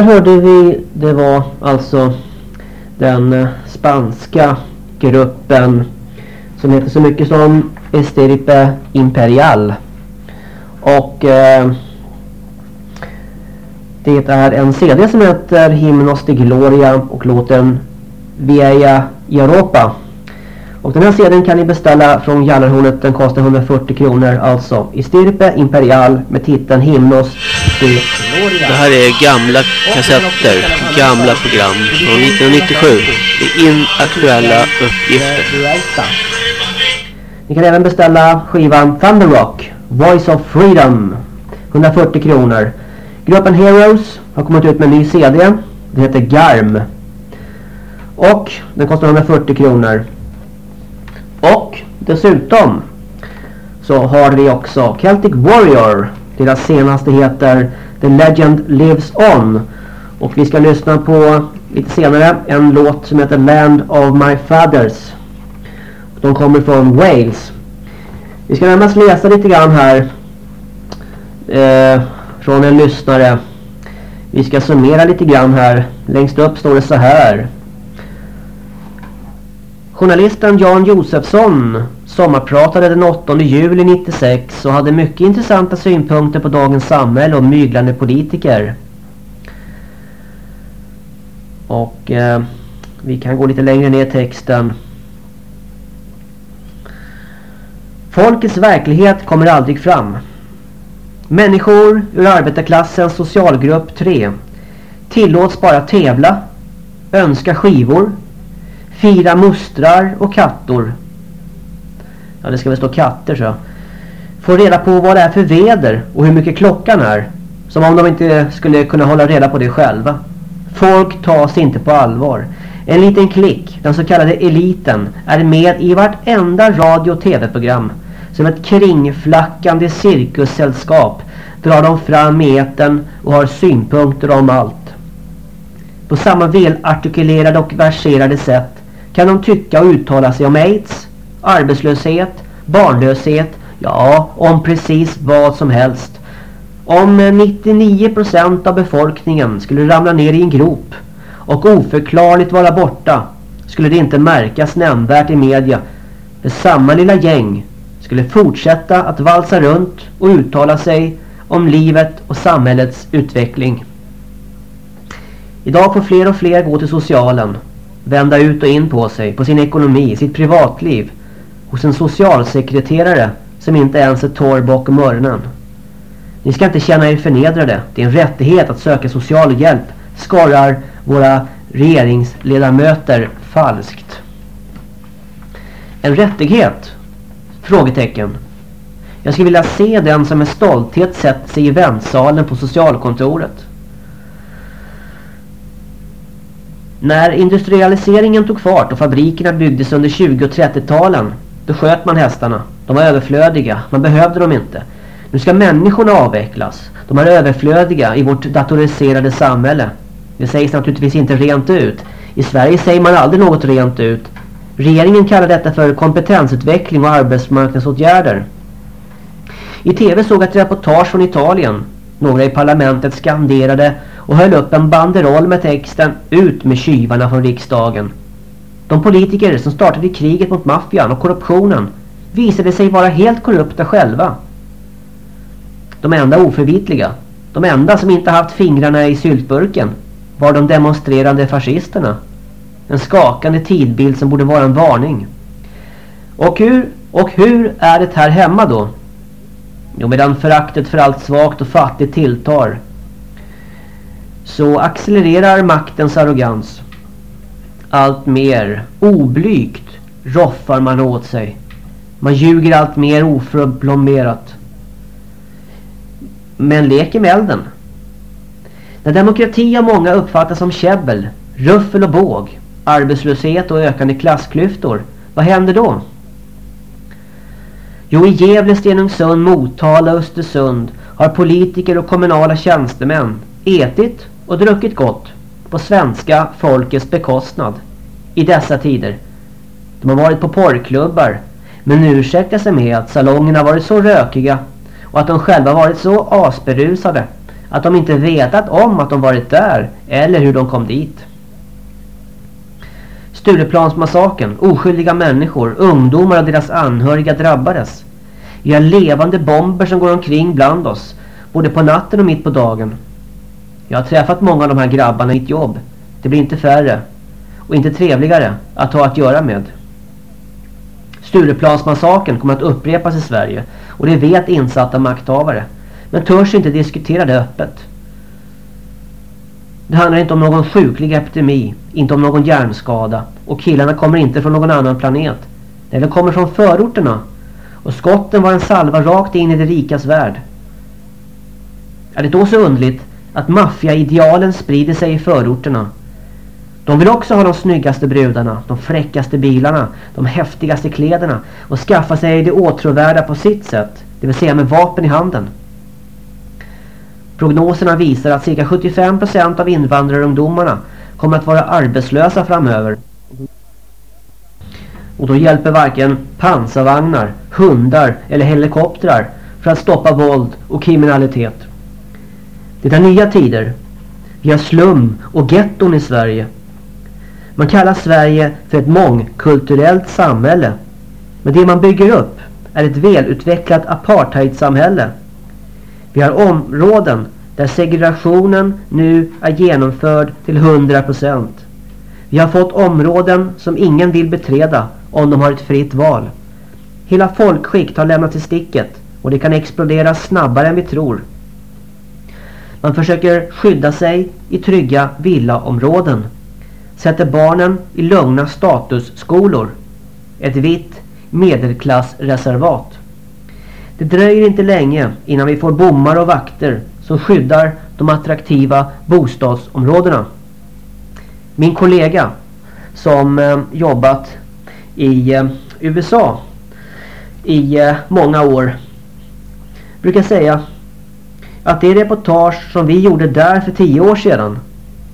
Där hörde vi, det var alltså den eh, spanska gruppen som heter så mycket som Esteripe Imperial. Och eh, det är en CD som heter Himnos de Gloria och låten Via Europa. Och den här CDn kan ni beställa från Jallarhornet. Den kostar 140 kronor alltså. Estirpe Imperial med titeln Himnos de Gloria. Det här är gamla kassetter, gamla program från 1997. Det är inaktuella uppgifter. Ni kan även beställa skivan Thunder Rock, Voice of Freedom. 140 kronor. Gruppen Heroes har kommit ut med en ny CD. Den heter Garm. Och den kostar 140 kronor. Och dessutom så har vi också Celtic Warrior. Deras senaste heter The Legend Lives On. Och vi ska lyssna på lite senare en låt som heter Land of My Fathers. De kommer från Wales. Vi ska närmast läsa lite grann här. Eh, från en lyssnare. Vi ska summera lite grann här. Längst upp står det så här. Journalisten Jan Josefsson sommarpratade den 8 juli 96 och hade mycket intressanta synpunkter på dagens samhälle och myglande politiker. Och eh, vi kan gå lite längre ner i texten. Folkets verklighet kommer aldrig fram. Människor ur arbetarklassens socialgrupp 3 tillåts bara tävla, önska skivor, fira mustrar och kattor. Ja, det ska väl stå katter så. Få reda på vad det är för väder och hur mycket klockan är. Som om de inte skulle kunna hålla reda på det själva. Folk tas inte på allvar. En liten klick, den så kallade eliten, är med i vartenda radio- och tv-program. Som ett kringflackande cirkussällskap drar de fram i eten och har synpunkter om allt. På samma välartikulerade och verserade sätt kan de tycka och uttala sig om aids, arbetslöshet, barnlöshet, ja, om precis vad som helst. Om 99% av befolkningen skulle ramla ner i en grop och oförklarligt vara borta skulle det inte märkas nämnvärt i media. För samma lilla gäng skulle fortsätta att valsa runt och uttala sig om livet och samhällets utveckling. Idag får fler och fler gå till socialen, vända ut och in på sig, på sin ekonomi, sitt privatliv, hos en socialsekreterare som inte ens är torr bakom öronen. Ni ska inte känna er förnedrade. Det är en rättighet att söka social hjälp, skorrar våra regeringsledamöter falskt. En rättighet? Frågetecken. Jag skulle vilja se den som med stolthet sätter sig i väntsalen på socialkontoret. När industrialiseringen tog fart och fabrikerna byggdes under 20- och 30-talen då sköt man hästarna. De var överflödiga. Man behövde dem inte. Nu ska människorna avvecklas. De är överflödiga i vårt datoriserade samhälle. Det sägs naturligtvis inte rent ut. I Sverige säger man aldrig något rent ut. Regeringen kallar detta för kompetensutveckling och arbetsmarknadsåtgärder. I tv såg jag ett reportage från Italien. Några i parlamentet skanderade och höll upp en banderoll med texten Ut med tjuvarna från riksdagen. De politiker som startade kriget mot maffian och korruptionen visade sig vara helt korrupta själva. De enda oförvitliga, de enda som inte haft fingrarna i syltburken var de demonstrerande fascisterna. En skakande tidbild som borde vara en varning. Och hur, och hur är det här hemma då? Jo, medan föraktet för allt svagt och fattigt tilltar så accelererar maktens arrogans. Allt mer oblygt roffar man åt sig. Man ljuger allt mer oförblommerat. Men leker med elden. När demokrati av många uppfattas som käbbel, ruffel och båg, arbetslöshet och ökande klassklyftor, vad händer då? Jo, i Gävle, Stenungsund, Motala och Östersund har politiker och kommunala tjänstemän ätit och druckit gott på svenska folkets bekostnad i dessa tider. De har varit på porrklubbar men ursäktar sig med att salongerna varit så rökiga och att de själva varit så asberusade att de inte vetat om att de varit där eller hur de kom dit. Stureplansmassaken, oskyldiga människor, ungdomar och deras anhöriga drabbades. Vi har levande bomber som går omkring bland oss, både på natten och mitt på dagen. Jag har träffat många av de här grabbarna i mitt jobb. Det blir inte färre och inte trevligare att ha att göra med. Stureplansmassaken kommer att upprepas i Sverige och det vet insatta makthavare. Men törs inte diskutera det öppet. Det handlar inte om någon sjuklig epidemi, inte om någon hjärnskada och killarna kommer inte från någon annan planet. Nej, de kommer från förorterna och skotten var en salva rakt in i det rikas värld. Är det då så undligt att maffiaidealen sprider sig i förorterna? De vill också ha de snyggaste brudarna, de fräckaste bilarna, de häftigaste kläderna och skaffa sig det åtråvärda på sitt sätt, det vill säga med vapen i handen. Prognoserna visar att cirka 75% av invandrarungdomarna kommer att vara arbetslösa framöver. Och då hjälper varken pansarvagnar, hundar eller helikoptrar för att stoppa våld och kriminalitet. Det är nya tider. Vi har slum och getton i Sverige. Man kallar Sverige för ett mångkulturellt samhälle. Men det man bygger upp är ett välutvecklat apartheidsamhälle. Vi har områden där segregationen nu är genomförd till 100%. Vi har fått områden som ingen vill beträda om de har ett fritt val. Hela folkskikt har lämnat i sticket och det kan explodera snabbare än vi tror. Man försöker skydda sig i trygga villaområden. Sätter barnen i lugna statusskolor. Ett vitt medelklassreservat. Det dröjer inte länge innan vi får bommar och vakter som skyddar de attraktiva bostadsområdena. Min kollega som eh, jobbat i eh, USA i eh, många år brukar säga att det reportage som vi gjorde där för tio år sedan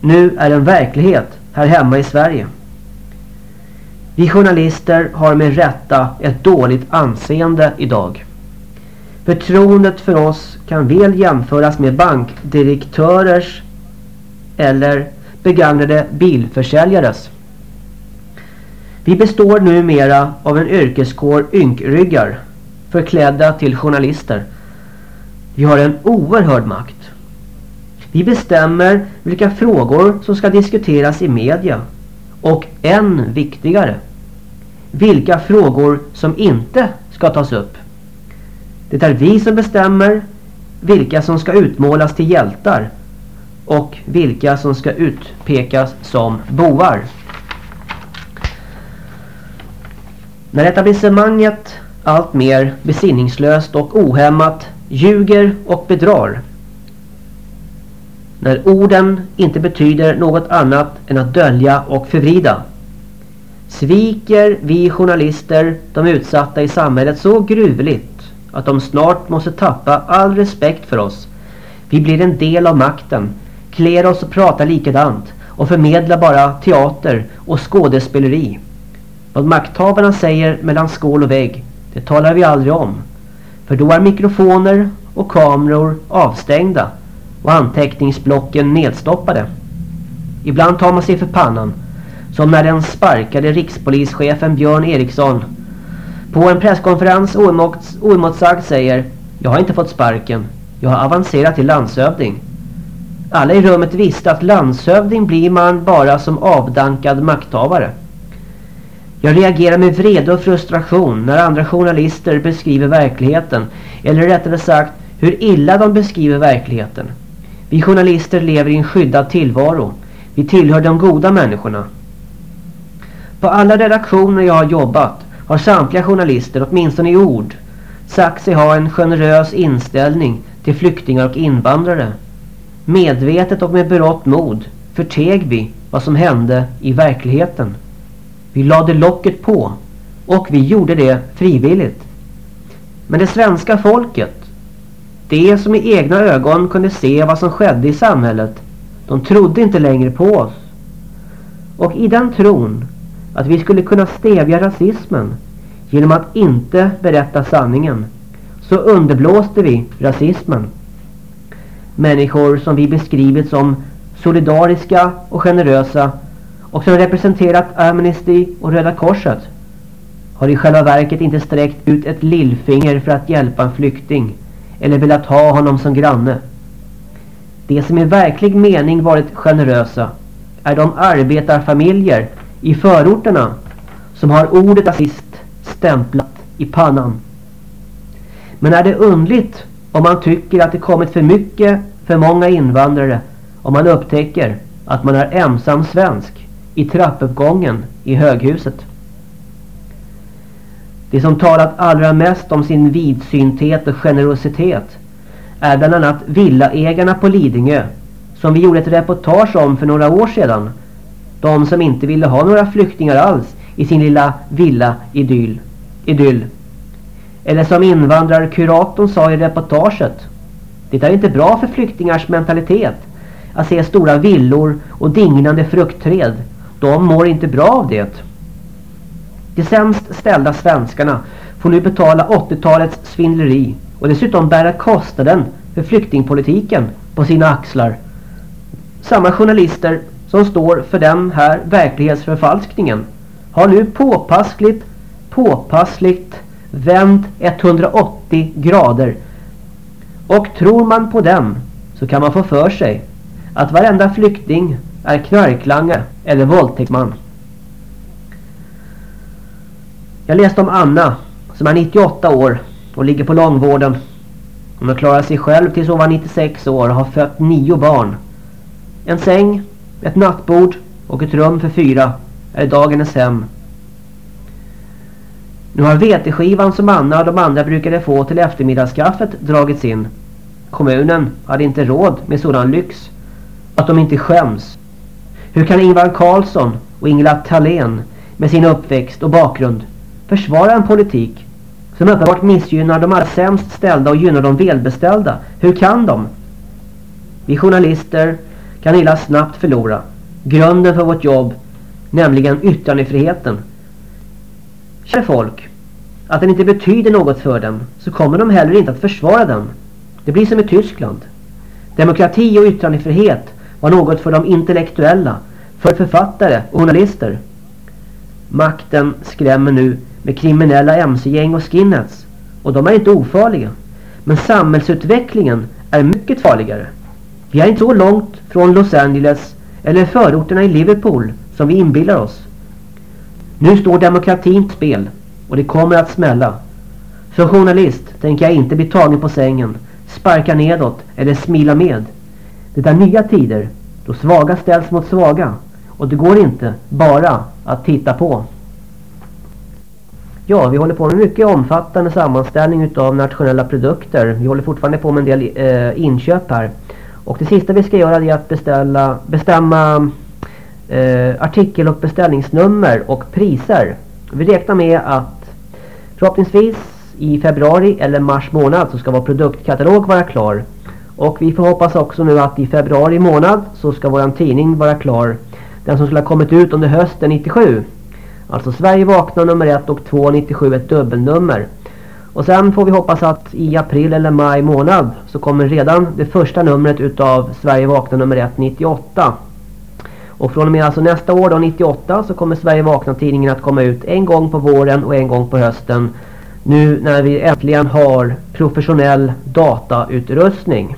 nu är en verklighet här hemma i Sverige. Vi journalister har med rätta ett dåligt anseende idag. Förtroendet för oss kan väl jämföras med bankdirektörers eller begagnade bilförsäljares. Vi består numera av en yrkeskår ynkryggar förklädda till journalister. Vi har en oerhörd makt. Vi bestämmer vilka frågor som ska diskuteras i media. Och än viktigare, vilka frågor som inte ska tas upp. Det är vi som bestämmer vilka som ska utmålas till hjältar och vilka som ska utpekas som bovar. När etablissemanget allt mer besinningslöst och ohämmat ljuger och bedrar. När orden inte betyder något annat än att dölja och förvrida. Sviker vi journalister de utsatta i samhället så gruvligt att de snart måste tappa all respekt för oss. Vi blir en del av makten, klär oss och pratar likadant och förmedlar bara teater och skådespeleri. Vad makthavarna säger mellan skål och vägg, det talar vi aldrig om. För då är mikrofoner och kameror avstängda och anteckningsblocken nedstoppade. Ibland tar man sig för pannan, som när den sparkade rikspolischefen Björn Eriksson på en presskonferens oemotsagd säger Jag har inte fått sparken. Jag har avancerat till landshövding. Alla i rummet visste att landshövding blir man bara som avdankad makthavare. Jag reagerar med vrede och frustration när andra journalister beskriver verkligheten. Eller rättare sagt hur illa de beskriver verkligheten. Vi journalister lever i en skyddad tillvaro. Vi tillhör de goda människorna. På alla redaktioner jag har jobbat har samtliga journalister, åtminstone i ord, sagt sig ha en generös inställning till flyktingar och invandrare. Medvetet och med berått mod förteg vi vad som hände i verkligheten. Vi lade locket på och vi gjorde det frivilligt. Men det svenska folket, det som i egna ögon kunde se vad som skedde i samhället, de trodde inte längre på oss. Och i den tron att vi skulle kunna stävja rasismen genom att inte berätta sanningen så underblåste vi rasismen. Människor som vi beskrivit som solidariska och generösa och som representerat Amnesty och Röda Korset har i själva verket inte sträckt ut ett lillfinger för att hjälpa en flykting eller velat ha honom som granne. Det som i verklig mening varit generösa är de arbetarfamiljer i förorterna som har ordet rasist stämplat i pannan. Men är det undligt om man tycker att det kommit för mycket, för många invandrare om man upptäcker att man är ensam svensk i trappuppgången i höghuset? Det som talat allra mest om sin vidsynthet och generositet är bland annat villaägarna på Lidingö som vi gjorde ett reportage om för några år sedan. De som inte ville ha några flyktingar alls i sin lilla villa-idyll. Idyll. Eller som invandrarkuratorn sa i reportaget. Det är inte bra för flyktingars mentalitet att se stora villor och dignande fruktträd. De mår inte bra av det. De sämst ställda svenskarna får nu betala 80-talets svindleri och dessutom bära kostnaden för flyktingpolitiken på sina axlar. Samma journalister som står för den här verklighetsförfalskningen har nu påpassligt, påpassligt vänt 180 grader. Och tror man på dem så kan man få för sig att varenda flykting är knarklangare eller våldtäktsman. Jag läste om Anna som är 98 år och ligger på långvården. Hon har klarat sig själv tills hon var 96 år och har fött nio barn. En säng, ett nattbord och ett rum för fyra är dagens hem. Nu har veteskivan som Anna och de andra brukade få till eftermiddagskaffet dragits in. Kommunen hade inte råd med sådan lyx. Att de inte skäms. Hur kan Ingvar Carlsson och Ingela Thalén med sin uppväxt och bakgrund försvara en politik som uppenbart missgynnar de allra sämst ställda och gynnar de välbeställda? Hur kan de? Vi journalister kan illa snabbt förlora grunden för vårt jobb, nämligen yttrandefriheten. Känner folk att den inte betyder något för dem så kommer de heller inte att försvara den. Det blir som i Tyskland. Demokrati och yttrandefrihet var något för de intellektuella, för författare och journalister. Makten skrämmer nu med kriminella mc-gäng och skinheads. Och de är inte ofarliga. Men samhällsutvecklingen är mycket farligare. Vi är inte så långt från Los Angeles eller förorterna i Liverpool som vi inbillar oss. Nu står demokratin på spel och det kommer att smälla. Som journalist tänker jag inte bli tagen på sängen, sparka nedåt eller smila med. Det är nya tider då svaga ställs mot svaga och det går inte bara att titta på. Ja, vi håller på med mycket omfattande sammanställning av nationella produkter. Vi håller fortfarande på med en del eh, inköp här. Och det sista vi ska göra är att beställa, bestämma eh, artikel och beställningsnummer och priser. Vi räknar med att förhoppningsvis i februari eller mars månad så ska vår produktkatalog vara klar. Och vi får hoppas också nu att i februari månad så ska vår tidning vara klar. Den som skulle ha kommit ut under hösten 97. Alltså Sverige vaknar nummer 1 och 2 97 ett dubbelnummer. Och sen får vi hoppas att i april eller maj månad så kommer redan det första numret utav Sverige vaknar nummer 1 98. Och från och med alltså nästa år då 98 så kommer Sverige vakna tidningen att komma ut en gång på våren och en gång på hösten. Nu när vi äntligen har professionell datautrustning.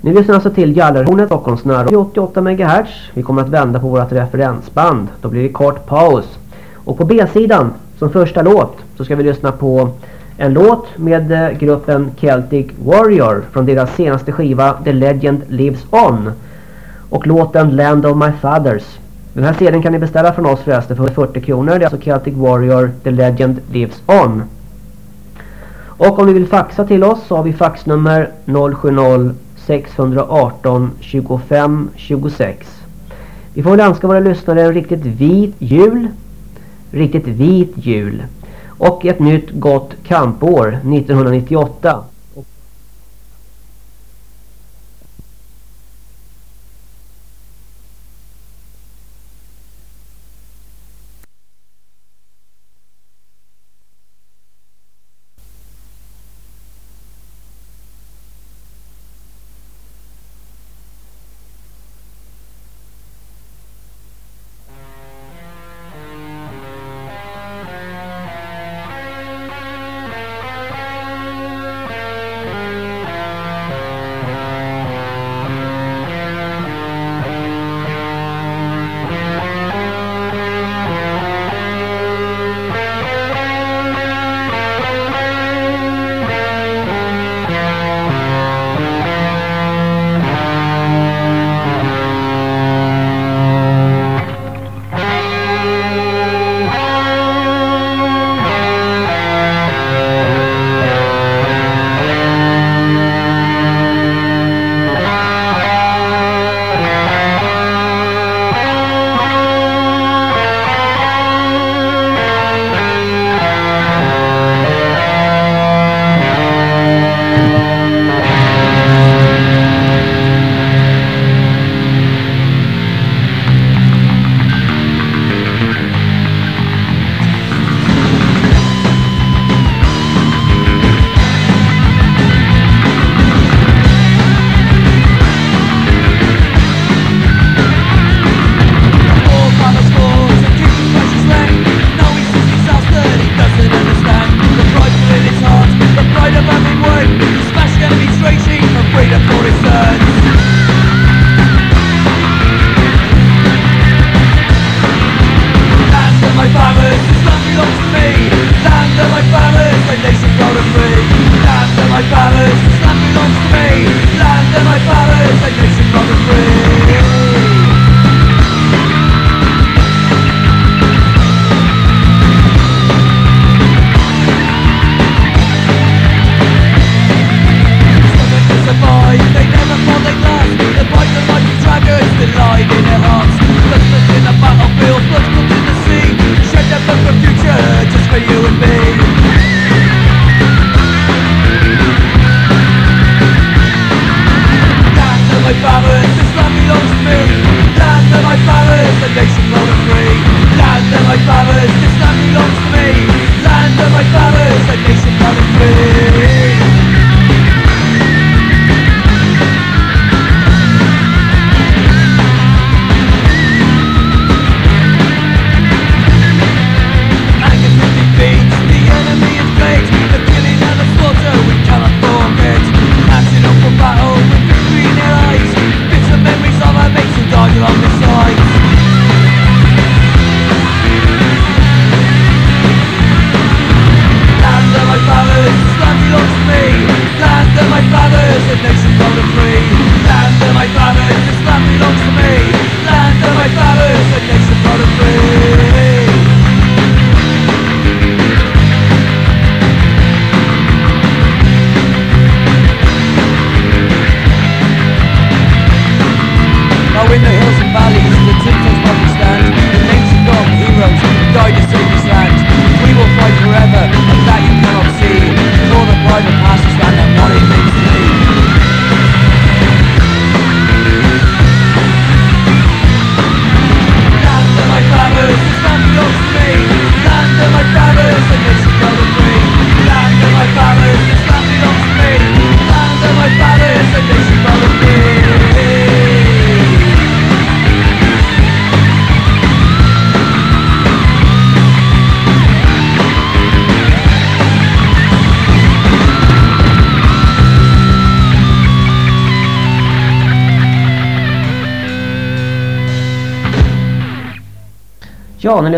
Nu lyssnar alltså till Gallerhornet Stockholms närradio 88 MHz. Vi kommer att vända på vårt referensband. Då blir det kort paus. Och på B-sidan som första låt så ska vi lyssna på en låt med eh, gruppen Celtic Warrior från deras senaste skiva The Legend Lives On. Och låten Land of My Fathers. Den här serien kan ni beställa från oss förresten för 40 kronor. Det är alltså Celtic Warrior The Legend Lives On. Och om ni vill faxa till oss så har vi faxnummer 070 618 25 26. Vi får väl önska våra lyssnare en riktigt vit jul. Riktigt vit jul. Och ett nytt gott kampår 1998.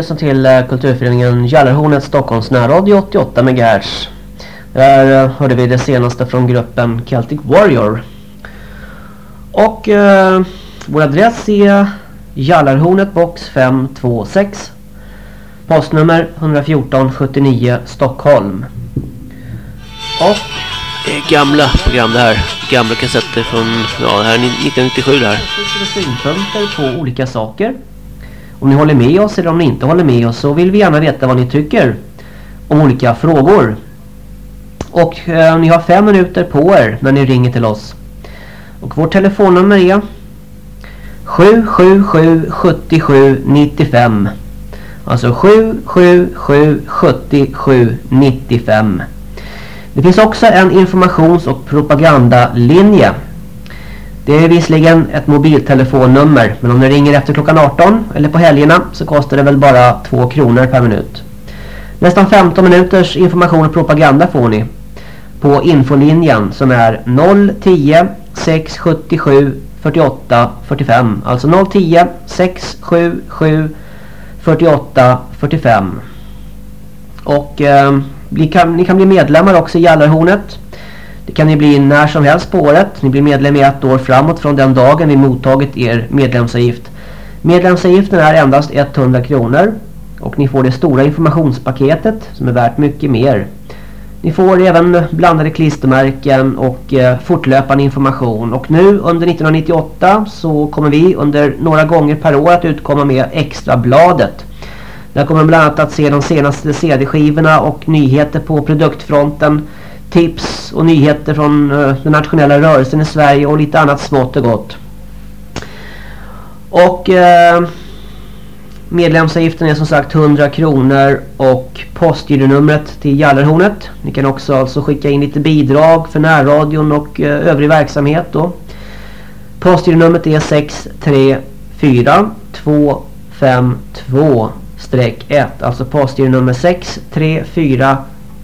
Lyssnar till uh, Kulturföreningen Jallarhornet Stockholms närradio 88 MHz. Där uh, hörde vi det senaste från gruppen Celtic Warrior. Och uh, vår adress är Jallarhornet box 526. Postnummer 114 79 Stockholm. Och gamla program det här. Gamla kassetter från ja, det här 1997 det här. Synpunkter på olika saker. Om ni håller med oss eller om ni inte håller med oss så vill vi gärna veta vad ni tycker om olika frågor. Och eh, ni har fem minuter på er när ni ringer till oss. Och vårt telefonnummer är 777 77 95. Alltså 777 77 95. Det finns också en informations- och propagandalinje det är visserligen ett mobiltelefonnummer men om ni ringer efter klockan 18 eller på helgerna så kostar det väl bara 2 kronor per minut. Nästan 15 minuters information och propaganda får ni på infolinjen som är 010 677 48 45. Alltså 010 677 48 45. Och eh, ni, kan, ni kan bli medlemmar också i Jallarhornet. Det kan ni bli när som helst på året. Ni blir medlem i ett år framåt från den dagen vi mottagit er medlemsavgift. Medlemsavgiften är endast 100 kronor. Och ni får det stora informationspaketet som är värt mycket mer. Ni får även blandade klistermärken och eh, fortlöpande information. Och nu under 1998 så kommer vi under några gånger per år att utkomma med extrabladet. Där kommer bland annat att se de senaste CD-skivorna och nyheter på produktfronten tips och nyheter från eh, den nationella rörelsen i Sverige och lite annat smått och gott. Och eh, medlemsavgiften är som sagt 100 kronor och postgironumret till Jallarhornet. Ni kan också alltså skicka in lite bidrag för närradion och eh, övrig verksamhet då. Postgironumret är 634 252 1 alltså postgironummer 634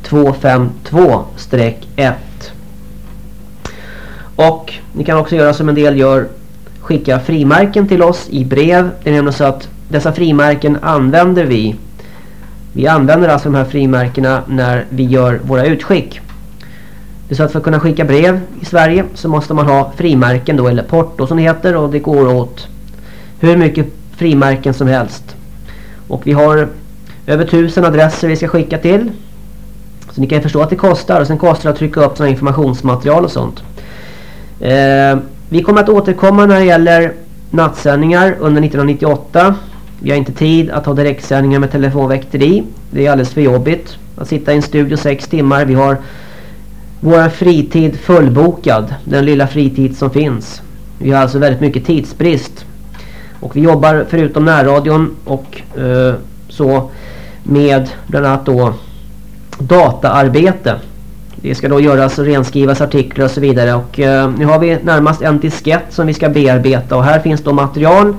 252-1. Och ni kan också göra som en del gör. Skicka frimärken till oss i brev. Det är nämligen så att dessa frimärken använder vi Vi använder alltså de här frimärkena när vi gör våra utskick. Det är så att för att kunna skicka brev i Sverige så måste man ha frimärken då eller porto som det heter och det går åt hur mycket frimärken som helst. Och vi har över tusen adresser vi ska skicka till. Så ni kan förstå att det kostar och sen kostar det att trycka upp sådana informationsmaterial och sånt. Eh, vi kommer att återkomma när det gäller nattsändningar under 1998. Vi har inte tid att ha direktsändningar med telefonväkteri. Det är alldeles för jobbigt att sitta i en studio sex timmar. Vi har vår fritid fullbokad. Den lilla fritid som finns. Vi har alltså väldigt mycket tidsbrist. Och vi jobbar förutom närradion och eh, så med bland annat då dataarbete. Det ska då göras och renskrivas artiklar och så vidare. Och eh, nu har vi närmast en diskett som vi ska bearbeta. Och här finns då material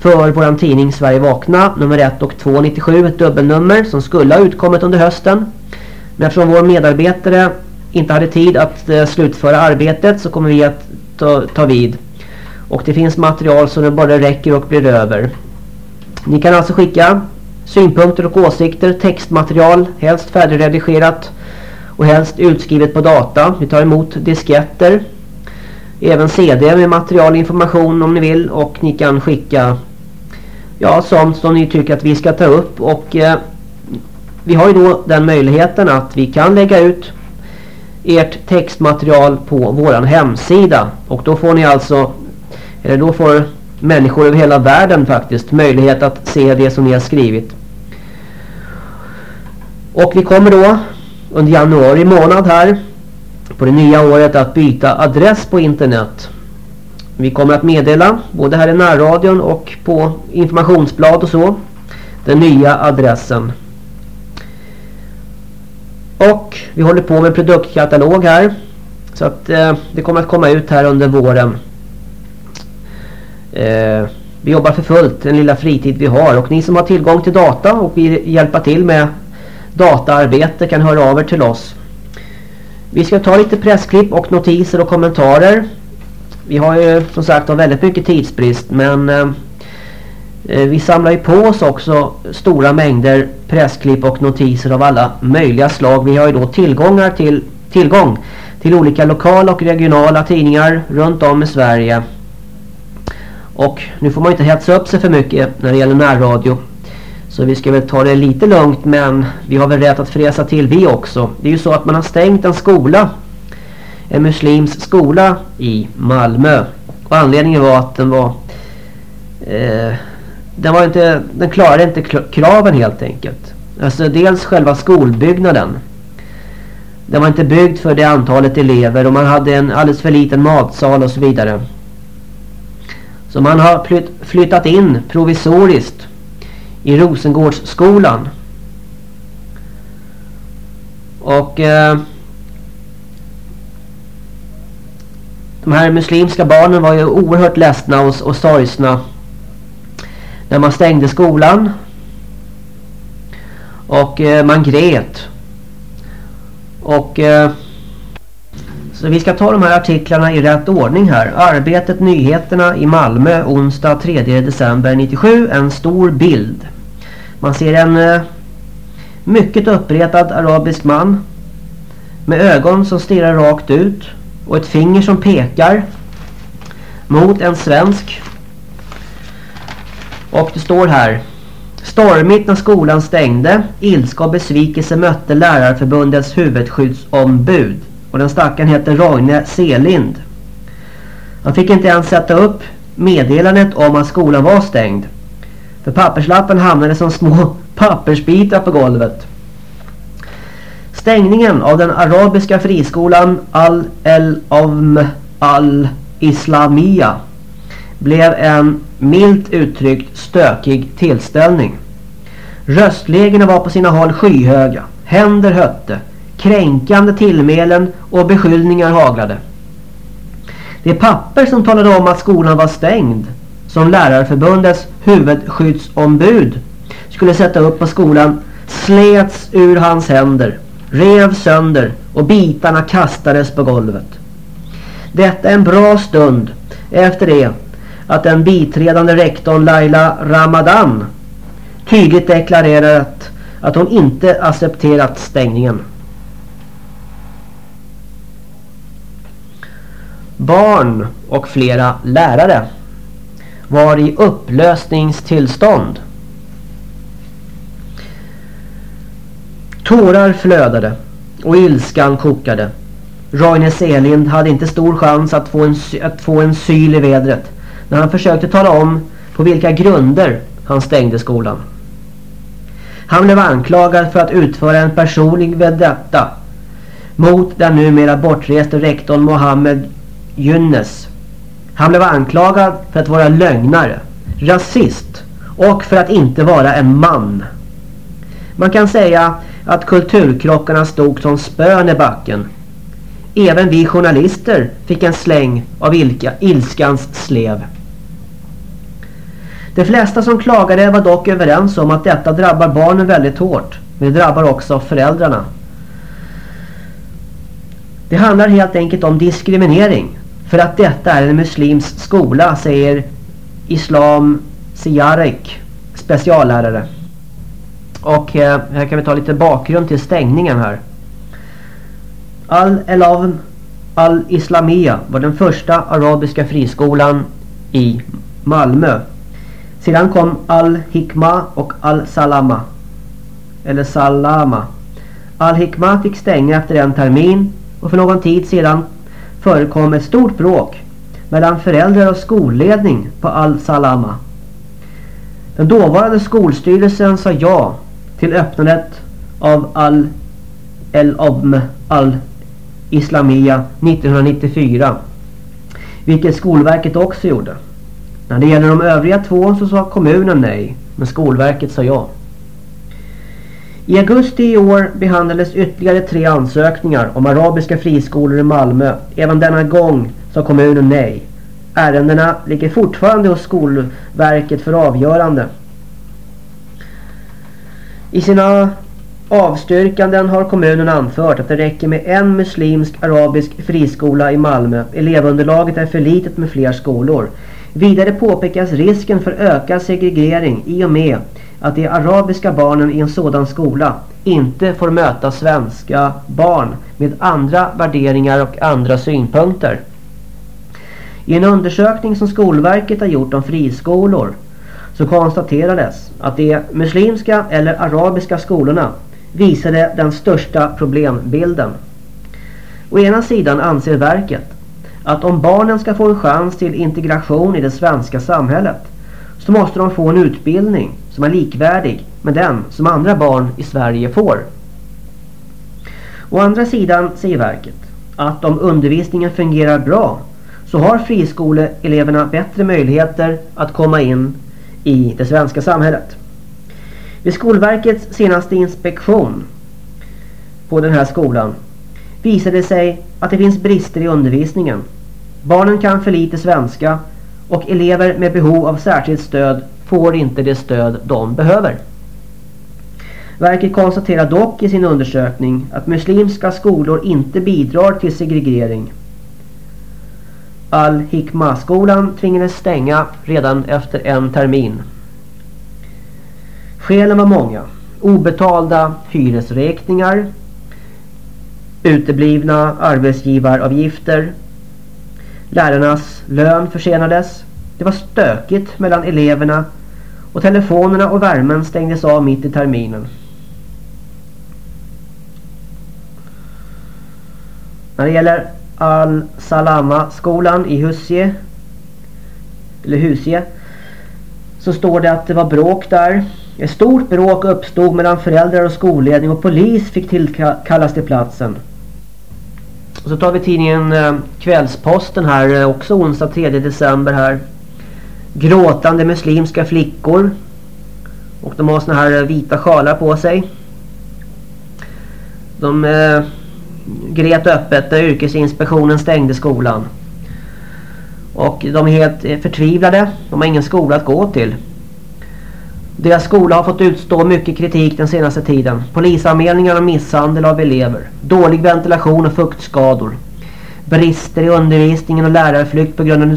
för vår tidning Sverige Vakna. Nummer 1 och 297. Ett dubbelnummer som skulle ha utkommit under hösten. Men eftersom vår medarbetare inte hade tid att eh, slutföra arbetet så kommer vi att ta, ta vid. Och det finns material som det bara räcker och blir över. Ni kan alltså skicka synpunkter och åsikter, textmaterial, helst färdigredigerat och helst utskrivet på data. Vi tar emot disketter, även CD med material och information om ni vill och ni kan skicka ja, sånt som ni tycker att vi ska ta upp och eh, vi har ju då den möjligheten att vi kan lägga ut ert textmaterial på våran hemsida och då får ni alltså eller då får människor över hela världen faktiskt möjlighet att se det som ni har skrivit. Och vi kommer då under januari månad här på det nya året att byta adress på internet. Vi kommer att meddela både här i närradion och på informationsblad och så den nya adressen. Och vi håller på med produktkatalog här. Så att eh, det kommer att komma ut här under våren. Eh, vi jobbar för fullt den lilla fritid vi har. Och ni som har tillgång till data och vill hjälpa till med dataarbete kan höra av er till oss. Vi ska ta lite pressklipp och notiser och kommentarer. Vi har ju som sagt väldigt mycket tidsbrist men eh, eh, vi samlar ju på oss också stora mängder pressklipp och notiser av alla möjliga slag. Vi har ju då tillgångar till, tillgång till olika lokala och regionala tidningar runt om i Sverige. Och nu får man inte hetsa upp sig för mycket när det gäller närradio. Så vi ska väl ta det lite lugnt men vi har väl rätt att fräsa till vi också. Det är ju så att man har stängt en skola. En muslims skola i Malmö. Och anledningen var att den var... Eh, den, var inte, den klarade inte kraven helt enkelt. Alltså dels själva skolbyggnaden. Den var inte byggd för det antalet elever och man hade en alldeles för liten matsal och så vidare. Så man har flytt, flyttat in provisoriskt i Rosengårdsskolan. Och eh, de här muslimska barnen var ju oerhört ledsna och, och sorgsna när man stängde skolan. Och eh, man grät. Och eh, så vi ska ta de här artiklarna i rätt ordning här. Arbetet Nyheterna i Malmö onsdag 3 december 97. En stor bild. Man ser en eh, mycket uppretad arabisk man med ögon som stirrar rakt ut och ett finger som pekar mot en svensk. Och det står här Stormigt när skolan stängde. Ilska och besvikelse mötte Lärarförbundets huvudskyddsombud. Och den stackaren heter Roine Selind. Han fick inte ens sätta upp meddelandet om att skolan var stängd. För papperslappen hamnade som små pappersbitar på golvet. Stängningen av den arabiska friskolan Al-El-Avm Al-Islamia blev en milt uttryckt stökig tillställning. Röstlägena var på sina håll skyhöga. Händer hötte. Kränkande tillmälen och beskyllningar haglade. Det papper som talade om att skolan var stängd som Lärarförbundets huvudskyddsombud skulle sätta upp på skolan slets ur hans händer, rev sönder och bitarna kastades på golvet. Detta en bra stund efter det att den biträdande rektorn Laila Ramadan tydligt deklarerat att hon inte accepterat stängningen. Barn och flera lärare var i upplösningstillstånd. Tårar flödade och ilskan kokade. Roine Selind hade inte stor chans att få, en, att få en syl i vädret när han försökte tala om på vilka grunder han stängde skolan. Han blev anklagad för att utföra en personlig vedetta mot den numera bortreste rektorn Mohammed Gynnes. Han blev anklagad för att vara lögnare, rasist och för att inte vara en man. Man kan säga att kulturkrockarna stod som spön i backen. Även vi journalister fick en släng av ilka, ilskans slev. De flesta som klagade var dock överens om att detta drabbar barnen väldigt hårt. Men det drabbar också föräldrarna. Det handlar helt enkelt om diskriminering. För att detta är en muslims skola säger Islam Siarek, speciallärare. Och eh, här kan vi ta lite bakgrund till stängningen här. Al-Elavn Al-Islamia var den första arabiska friskolan i Malmö. Sedan kom Al-Hikma och Al-Salama. Eller Salama. Al-Hikma fick stänga efter en termin och för någon tid sedan förekom ett stort bråk mellan föräldrar och skolledning på Al-Salama. Den dåvarande skolstyrelsen sa ja till öppnandet av Al-El-Obm Al-Islamia 1994. Vilket Skolverket också gjorde. När det gäller de övriga två så sa kommunen nej. Men Skolverket sa ja. I augusti i år behandlades ytterligare tre ansökningar om arabiska friskolor i Malmö. Även denna gång sa kommunen nej. Ärendena ligger fortfarande hos Skolverket för avgörande. I sina avstyrkanden har kommunen anfört att det räcker med en muslimsk arabisk friskola i Malmö. Elevunderlaget är för litet med fler skolor. Vidare påpekas risken för ökad segregering i och med att de arabiska barnen i en sådan skola inte får möta svenska barn med andra värderingar och andra synpunkter. I en undersökning som Skolverket har gjort om friskolor så konstaterades att de muslimska eller arabiska skolorna visade den största problembilden. Å ena sidan anser verket att om barnen ska få en chans till integration i det svenska samhället så måste de få en utbildning som är likvärdig med den som andra barn i Sverige får. Å andra sidan säger verket att om undervisningen fungerar bra så har friskoleeleverna bättre möjligheter att komma in i det svenska samhället. Vid Skolverkets senaste inspektion på den här skolan visade det sig att det finns brister i undervisningen. Barnen kan för lite svenska och elever med behov av särskilt stöd får inte det stöd de behöver. Verket konstaterar dock i sin undersökning att muslimska skolor inte bidrar till segregering. Al-Hikma-skolan tvingades stänga redan efter en termin. Skälen var många. Obetalda hyresräkningar, uteblivna arbetsgivaravgifter, lärarnas lön försenades, det var stökigt mellan eleverna och telefonerna och värmen stängdes av mitt i terminen. När det gäller Al-Salama-skolan i Husie. eller Husie. så står det att det var bråk där. Ett stort bråk uppstod mellan föräldrar och skolledning och polis fick tillkallas till platsen. Och så tar vi tidningen eh, Kvällsposten här eh, också onsdag 3 december här. Gråtande muslimska flickor. Och de har såna här eh, vita sjalar på sig. De eh, grät öppet när yrkesinspektionen stängde skolan. Och de är helt eh, förtvivlade. De har ingen skola att gå till. Deras skola har fått utstå mycket kritik den senaste tiden. Polisanmälningar om misshandel av elever. Dålig ventilation och fuktskador. Brister i undervisningen och lärarflykt på grund av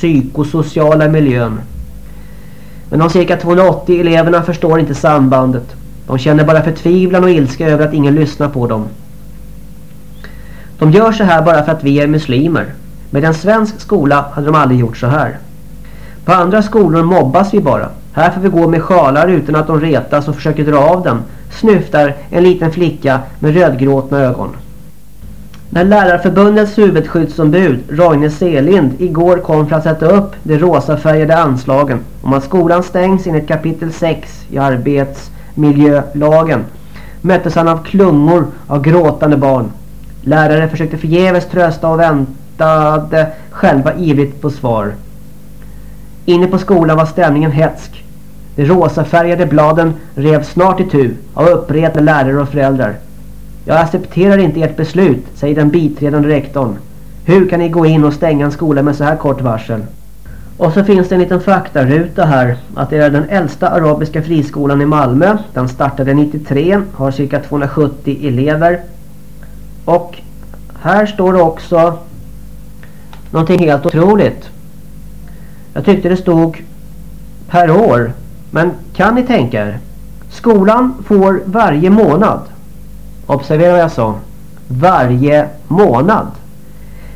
psykosociala miljön. Men de cirka 280 eleverna förstår inte sambandet. De känner bara förtvivlan och ilska över att ingen lyssnar på dem. De gör så här bara för att vi är muslimer. Med en svensk skola hade de aldrig gjort så här. På andra skolor mobbas vi bara. Här får vi gå med sjalar utan att de retas och försöker dra av dem. Snyftar en liten flicka med rödgråtna ögon. När Lärarförbundets huvudskyddsombud Roine Selind igår kom för att sätta upp de rosafärgade anslagen om att skolan stängs enligt kapitel 6 i arbetsmiljölagen möttes han av klungor av gråtande barn. Lärare försökte förgäves trösta och väntade själva ivrigt på svar. Inne på skolan var stämningen hetsk. De rosafärgade bladen rev snart i tu av uppretade lärare och föräldrar. Jag accepterar inte ert beslut, säger den biträdande rektorn. Hur kan ni gå in och stänga en skola med så här kort varsel? Och så finns det en liten faktaruta här. Att det är den äldsta arabiska friskolan i Malmö. Den startade 93, har cirka 270 elever. Och här står det också någonting helt otroligt. Jag tyckte det stod per år. Men kan ni tänka er? Skolan får varje månad. Observera vad jag sa. Varje månad.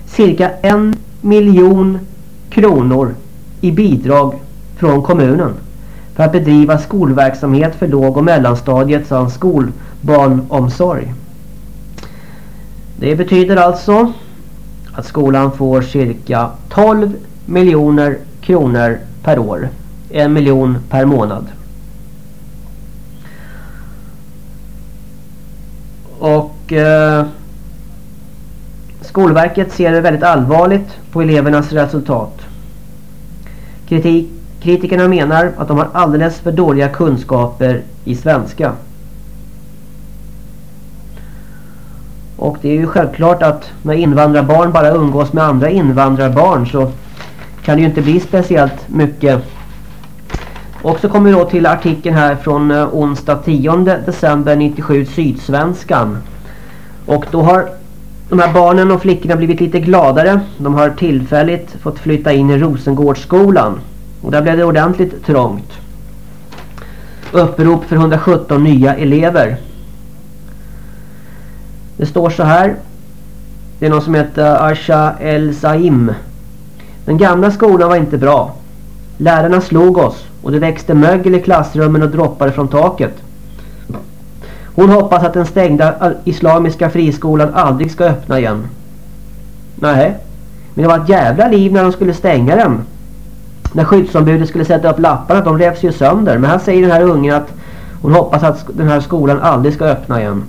Cirka en miljon kronor i bidrag från kommunen. För att bedriva skolverksamhet för låg- och mellanstadiet samt skolbarnomsorg. Det betyder alltså att skolan får cirka 12 miljoner kronor per år. En miljon per månad. Och eh, Skolverket ser väldigt allvarligt på elevernas resultat. Kritik, kritikerna menar att de har alldeles för dåliga kunskaper i svenska. Och det är ju självklart att när invandrarbarn bara umgås med andra invandrarbarn så kan det ju inte bli speciellt mycket. Och så kommer vi då till artikeln här från eh, onsdag 10 december 97 Sydsvenskan. Och då har de här barnen och flickorna blivit lite gladare. De har tillfälligt fått flytta in i Rosengårdsskolan. Och där blev det ordentligt trångt. Upprop för 117 nya elever. Det står så här. Det är någon som heter Asha El Saim. Den gamla skolan var inte bra. Lärarna slog oss och det växte mögel i klassrummen och droppade från taket. Hon hoppas att den stängda islamiska friskolan aldrig ska öppna igen. Nej, men det var ett jävla liv när de skulle stänga den. När skyddsombudet skulle sätta upp lapparna, de revs ju sönder. Men här säger den här ungen att hon hoppas att den här skolan aldrig ska öppna igen.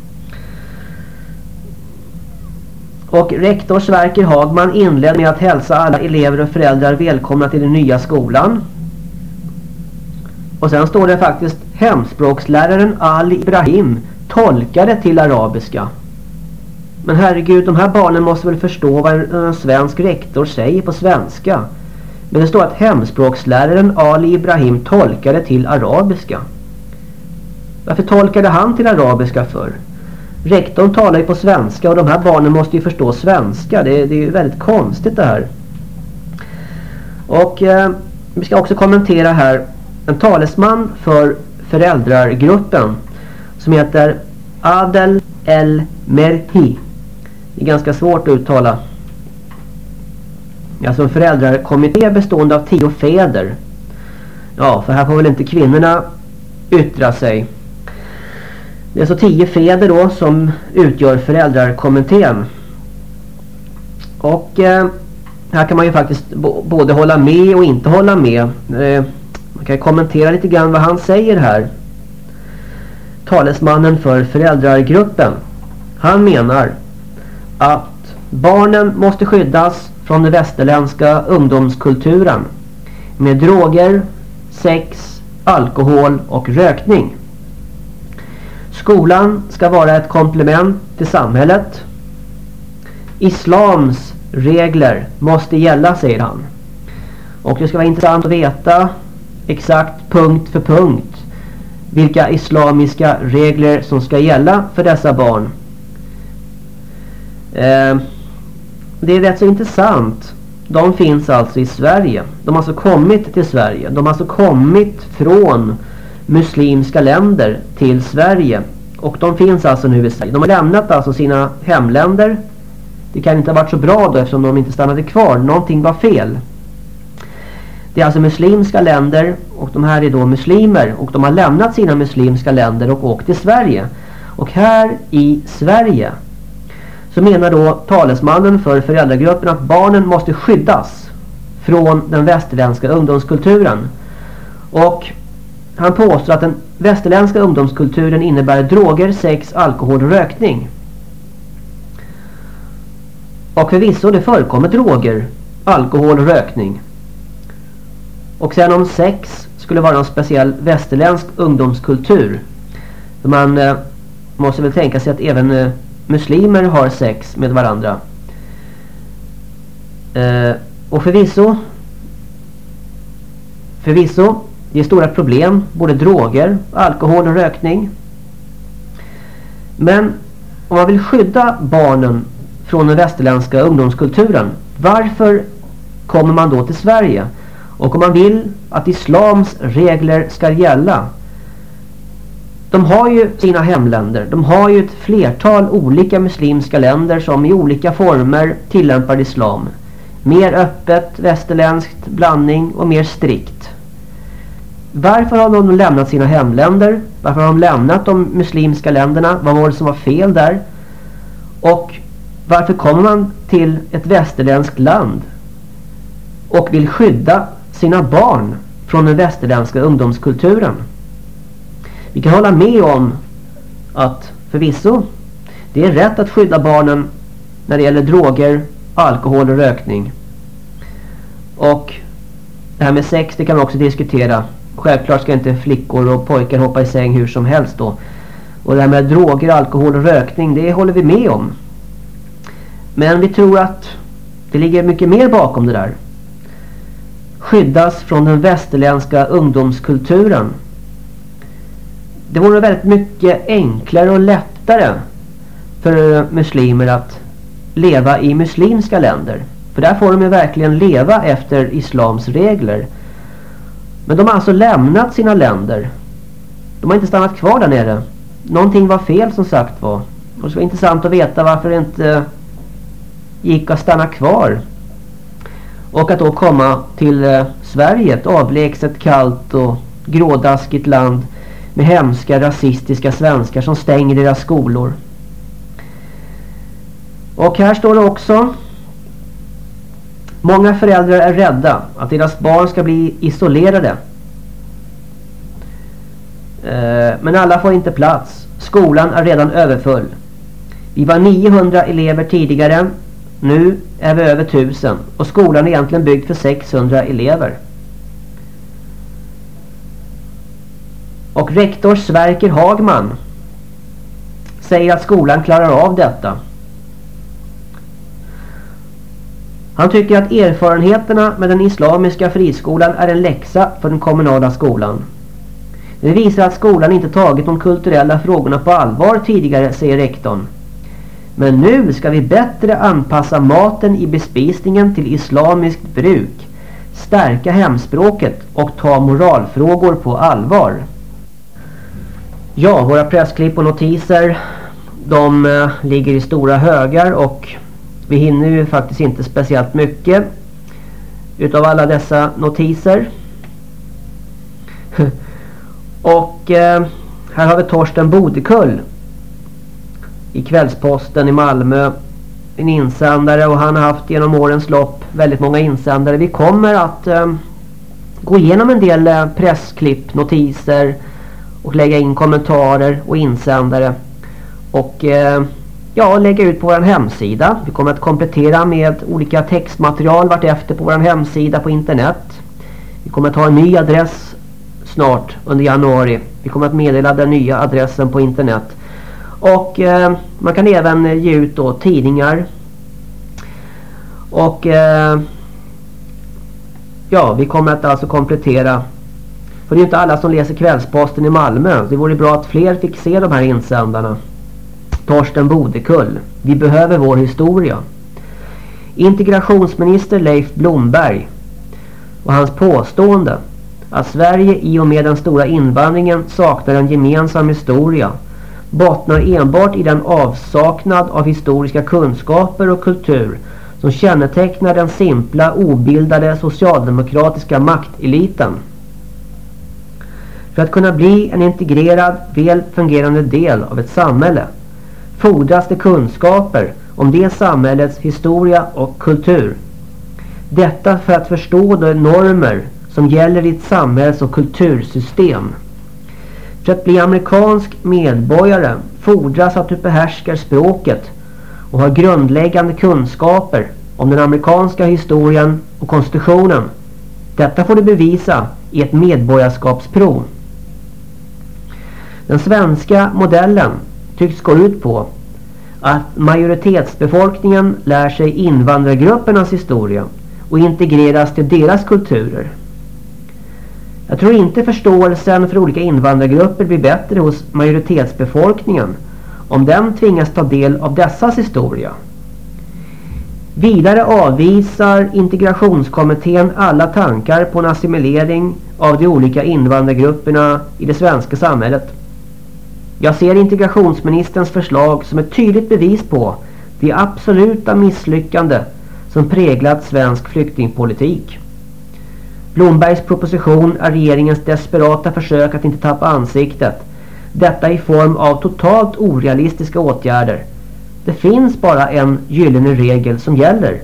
Och rektor Sverker Hagman inledde med att hälsa alla elever och föräldrar välkomna till den nya skolan. Och sen står det faktiskt hemspråksläraren Ali Ibrahim tolkade till arabiska. Men herregud, de här barnen måste väl förstå vad en, svensk rektor säger på svenska. Men det står att hemspråksläraren Ali Ibrahim tolkade till arabiska. Varför tolkade han till arabiska för? Rektorn talar ju på svenska och de här barnen måste ju förstå svenska. Det, det är ju väldigt konstigt det här. Och eh, vi ska också kommentera här en talesman för föräldragruppen som heter Adel El Merhi. Det är ganska svårt att uttala. Alltså en föräldrakommitté bestående av tio fäder. Ja, för här får väl inte kvinnorna yttra sig. Det är alltså tio fäder då som utgör föräldrakommittén. Och eh, här kan man ju faktiskt både hålla med och inte hålla med. Eh, jag kan kommentera lite grann vad han säger här. Talesmannen för föräldragruppen. Han menar att barnen måste skyddas från den västerländska ungdomskulturen med droger, sex, alkohol och rökning. Skolan ska vara ett komplement till samhället. Islams regler måste gälla, säger han. Och det ska vara intressant att veta exakt punkt för punkt vilka islamiska regler som ska gälla för dessa barn. Eh, det är rätt så intressant. De finns alltså i Sverige. De har alltså kommit till Sverige. De har alltså kommit från muslimska länder till Sverige. Och de finns alltså nu i Sverige. De har lämnat alltså sina hemländer. Det kan inte ha varit så bra då eftersom de inte stannade kvar. Någonting var fel. Det är alltså muslimska länder och de här är då muslimer och de har lämnat sina muslimska länder och åkt till Sverige. Och här i Sverige så menar då talesmannen för föräldragruppen att barnen måste skyddas från den västerländska ungdomskulturen. Och han påstår att den västerländska ungdomskulturen innebär droger, sex, alkohol och rökning. Och förvisso det förekommer droger, alkohol och rökning. Och sen om sex skulle vara en speciell västerländsk ungdomskultur. Man eh, måste väl tänka sig att även eh, muslimer har sex med varandra. Eh, och förvisso förvisso det är stora problem, både droger, alkohol och rökning. Men om man vill skydda barnen från den västerländska ungdomskulturen, varför kommer man då till Sverige? Och om man vill att islams regler ska gälla. De har ju sina hemländer. De har ju ett flertal olika muslimska länder som i olika former tillämpar islam. Mer öppet, västerländskt, blandning och mer strikt. Varför har de lämnat sina hemländer? Varför har de lämnat de muslimska länderna? Vad var det som var fel där? Och varför kommer man till ett västerländskt land och vill skydda sina barn från den västerländska ungdomskulturen? Vi kan hålla med om att förvisso det är rätt att skydda barnen när det gäller droger, alkohol och rökning. Och det här med sex det kan vi också diskutera. Självklart ska inte flickor och pojkar hoppa i säng hur som helst då. Och det här med droger, alkohol och rökning, det håller vi med om. Men vi tror att det ligger mycket mer bakom det där. Skyddas från den västerländska ungdomskulturen. Det vore väldigt mycket enklare och lättare för muslimer att leva i muslimska länder. För där får de ju verkligen leva efter islams regler. Men de har alltså lämnat sina länder. De har inte stannat kvar där nere. Någonting var fel som sagt var. Och det skulle vara intressant att veta varför det inte gick att stanna kvar. Och att då komma till eh, Sverige, ett avlägset, kallt och grådaskigt land med hemska rasistiska svenskar som stänger deras skolor. Och här står det också Många föräldrar är rädda att deras barn ska bli isolerade. Eh, Men alla får inte plats. Skolan är redan överfull. Vi var 900 elever tidigare. Nu är vi över 1000. Och skolan är egentligen byggd för 600 elever. Och rektor Sverker Hagman säger att skolan klarar av detta. Han tycker att erfarenheterna med den islamiska friskolan är en läxa för den kommunala skolan. Det visar att skolan inte tagit de kulturella frågorna på allvar tidigare, säger rektorn. Men nu ska vi bättre anpassa maten i bespisningen till islamiskt bruk, stärka hemspråket och ta moralfrågor på allvar. Ja, våra pressklipp och notiser de eh, ligger i stora högar och vi hinner ju faktiskt inte speciellt mycket utav alla dessa notiser. och eh, här har vi Torsten Bodekull i Kvällsposten i Malmö. En insändare och han har haft genom årens lopp väldigt många insändare. Vi kommer att eh, gå igenom en del eh, pressklipp, notiser och lägga in kommentarer och insändare. Och eh, ja, lägga ut på vår hemsida. Vi kommer att komplettera med olika textmaterial vartefter på vår hemsida på internet. Vi kommer att ha en ny adress snart under januari. Vi kommer att meddela den nya adressen på internet. Och eh, man kan även eh, ge ut då tidningar. Och eh, ja, vi kommer att alltså komplettera. För det är ju inte alla som läser Kvällsposten i Malmö. Det vore bra att fler fick se de här insändarna. Torsten Bodekull. Vi behöver vår historia. Integrationsminister Leif Blomberg och hans påstående att Sverige i och med den stora invandringen saknar en gemensam historia bottnar enbart i den avsaknad av historiska kunskaper och kultur som kännetecknar den simpla, obildade socialdemokratiska makteliten. För att kunna bli en integrerad, väl fungerande del av ett samhälle fordras det kunskaper om det samhällets historia och kultur. Detta för att förstå de normer som gäller i ett samhälls- och kultursystem. För att bli amerikansk medborgare fordras att du behärskar språket och har grundläggande kunskaper om den amerikanska historien och konstitutionen. Detta får du bevisa i ett medborgarskapsprov. Den svenska modellen tycks gå ut på att majoritetsbefolkningen lär sig invandrargruppernas historia och integreras till deras kulturer. Jag tror inte förståelsen för olika invandrargrupper blir bättre hos majoritetsbefolkningen om den tvingas ta del av dessas historia. Vidare avvisar integrationskommittén alla tankar på en assimilering av de olika invandrargrupperna i det svenska samhället. Jag ser integrationsministerns förslag som ett tydligt bevis på det absoluta misslyckande som präglat svensk flyktingpolitik. Blombergs proposition är regeringens desperata försök att inte tappa ansiktet. Detta i form av totalt orealistiska åtgärder. Det finns bara en gyllene regel som gäller.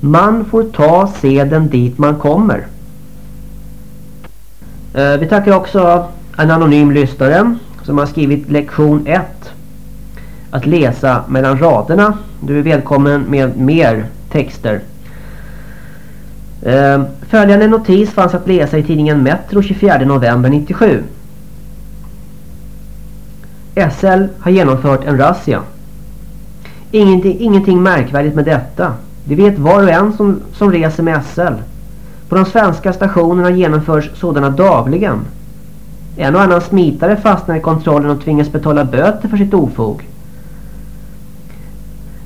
Man får ta seden dit man kommer. Eh, vi tackar också en anonym lyssnare som har skrivit lektion 1. Att läsa mellan raderna. Du är välkommen med mer texter. Eh, följande notis fanns att läsa i tidningen Metro 24 november 97. SL har genomfört en razzia. Ingenting, ingenting märkvärdigt med detta. Det vet var och en som, som reser med SL. På de svenska stationerna genomförs sådana dagligen. En och annan smitare fastnar i kontrollen och tvingas betala böter för sitt ofog.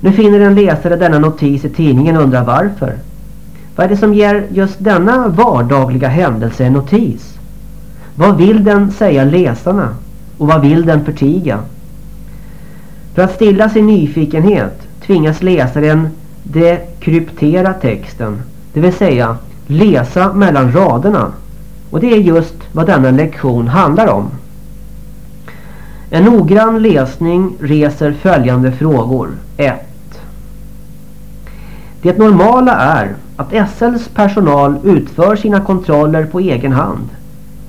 Nu finner en läsare denna notis i tidningen och undrar varför. Vad är det som ger just denna vardagliga händelse en notis? Vad vill den säga läsarna? Och vad vill den förtiga? För att stilla sin nyfikenhet tvingas läsaren dekryptera texten. Det vill säga läsa mellan raderna. Och det är just vad denna lektion handlar om. En noggrann läsning reser följande frågor. 1. Det normala är att SLs personal utför sina kontroller på egen hand.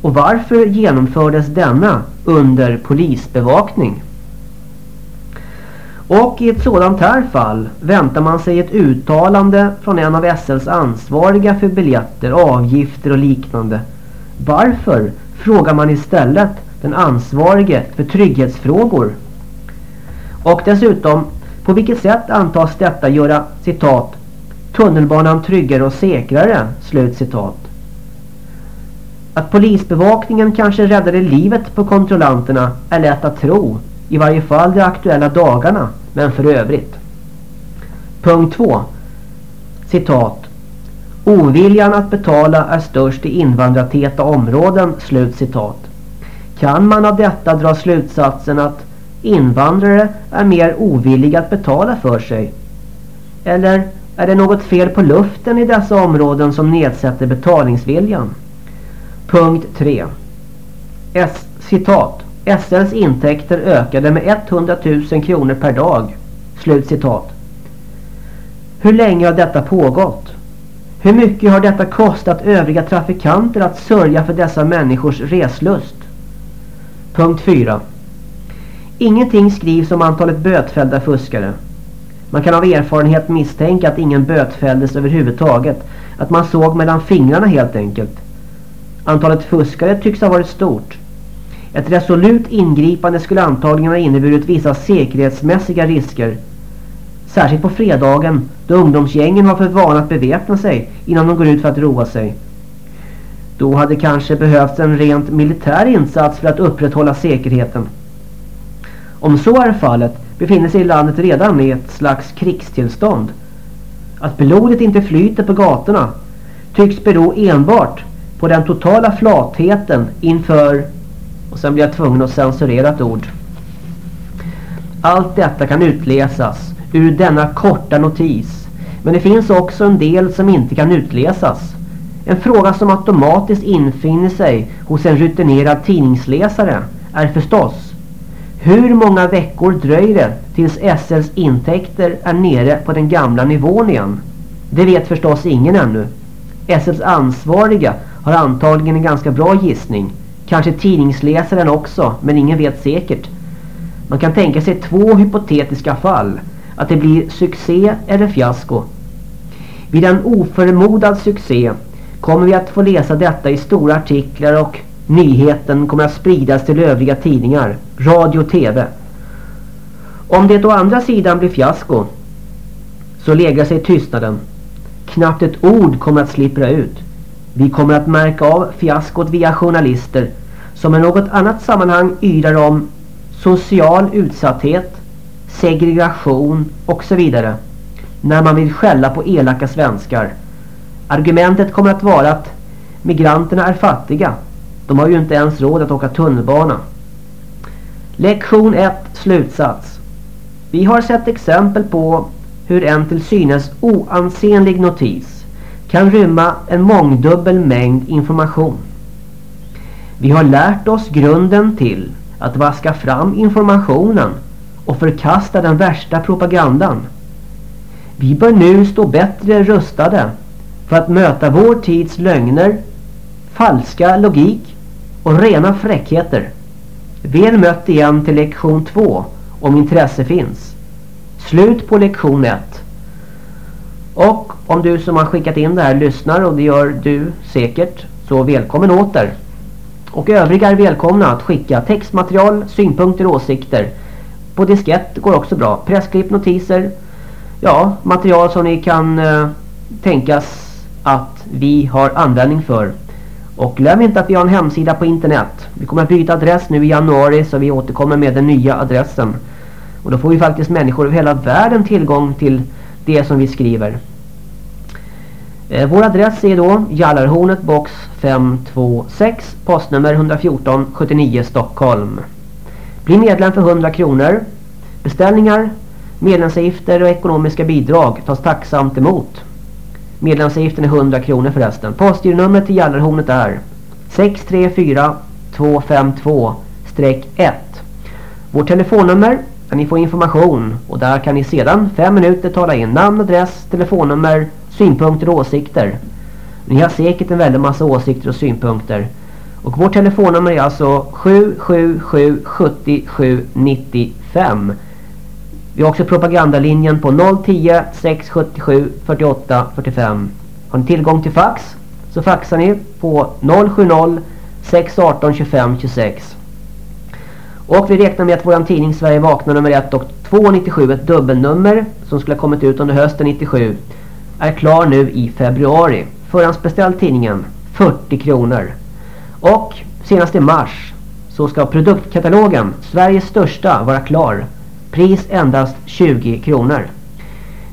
Och varför genomfördes denna under polisbevakning? Och i ett sådant här fall väntar man sig ett uttalande från en av SLs ansvariga för biljetter, avgifter och liknande. Varför frågar man istället den ansvarige för trygghetsfrågor? Och dessutom, på vilket sätt antas detta göra, citat, tunnelbanan tryggare och säkrare, slut citat. Att polisbevakningen kanske räddade livet på kontrollanterna är lätt att tro, i varje fall de aktuella dagarna, men för övrigt. Punkt 2. Citat. Oviljan att betala är störst i invandrartäta områden, slut citat. Kan man av detta dra slutsatsen att invandrare är mer ovilliga att betala för sig? Eller är det något fel på luften i dessa områden som nedsätter betalningsviljan? Punkt 3. S, citat. SLs intäkter ökade med 100 000 kronor per dag. Slut citat. Hur länge har detta pågått? Hur mycket har detta kostat övriga trafikanter att sörja för dessa människors reslust? Punkt 4. Ingenting skrivs om antalet bötfällda fuskare. Man kan av erfarenhet misstänka att ingen bötfälldes överhuvudtaget. Att man såg mellan fingrarna helt enkelt. Antalet fuskare tycks ha varit stort. Ett resolut ingripande skulle antagligen ha inneburit vissa säkerhetsmässiga risker. Särskilt på fredagen då ungdomsgängen har för vana att beväpna sig innan de går ut för att roa sig. Då hade kanske behövts en rent militär insats för att upprätthålla säkerheten. Om så är fallet befinner sig landet redan i ett slags krigstillstånd. Att blodet inte flyter på gatorna tycks bero enbart på den totala flatheten inför och sen blir jag tvungen att censurera ett ord. Allt detta kan utläsas ur denna korta notis. Men det finns också en del som inte kan utläsas. En fråga som automatiskt infinner sig hos en rutinerad tidningsläsare är förstås hur många veckor dröjer det tills SLs intäkter är nere på den gamla nivån igen? Det vet förstås ingen ännu. SLs ansvariga har antagligen en ganska bra gissning. Kanske tidningsläsaren också, men ingen vet säkert. Man kan tänka sig två hypotetiska fall. Att det blir succé eller fiasko. Vid en oförmodad succé kommer vi att få läsa detta i stora artiklar och nyheten kommer att spridas till övriga tidningar, radio och tv. Om det å andra sidan blir fiasko så lägger sig tystnaden. Knappt ett ord kommer att slippra ut. Vi kommer att märka av fiaskot via journalister som i något annat sammanhang yrar om social utsatthet, segregation och så vidare. När man vill skälla på elaka svenskar. Argumentet kommer att vara att migranterna är fattiga. De har ju inte ens råd att åka tunnelbana. Lektion 1, slutsats. Vi har sett exempel på hur en till synes oansenlig notis kan rymma en mångdubbel mängd information. Vi har lärt oss grunden till att vaska fram informationen och förkasta den värsta propagandan. Vi bör nu stå bättre rustade för att möta vår tids lögner, falska logik och rena fräckheter. Väl mött igen till lektion 2 om intresse finns. Slut på lektion 1. Och om du som har skickat in det här lyssnar och det gör du säkert så välkommen åter. Och övriga är välkomna att skicka textmaterial, synpunkter och åsikter. På diskett går också bra. Pressklipp, notiser. Ja, material som ni kan eh, tänkas att vi har användning för. Och glöm inte att vi har en hemsida på internet. Vi kommer att byta adress nu i januari så vi återkommer med den nya adressen. Och då får vi faktiskt människor över hela världen tillgång till det som vi skriver. Eh, vår adress är då Jallarhornet box 526 postnummer 114 79 Stockholm. Bli medlem för 100 kronor. Beställningar, medlemsavgifter och ekonomiska bidrag tas tacksamt emot. Medlemsavgiften är 100 kronor förresten. Postgironumret till Gällarhornet är 634 252-1. Vårt telefonnummer där ni får information och där kan ni sedan fem minuter tala in namn, adress, telefonnummer, synpunkter och åsikter. Ni har säkert en väldig massa åsikter och synpunkter. Och vårt telefonnummer är alltså 777 77 95. Vi har också propagandalinjen på 010 677 48 45. Har ni tillgång till fax så faxar ni på 070 618 25 26. Och vi räknar med att våran tidning Sverige vaknar nummer 1 och 297, ett dubbelnummer som skulle ha kommit ut under hösten 97, är klar nu i februari. Förhandsbeställd tidningen 40 kronor. Och senast i mars så ska produktkatalogen, Sveriges största, vara klar. Pris endast 20 kronor.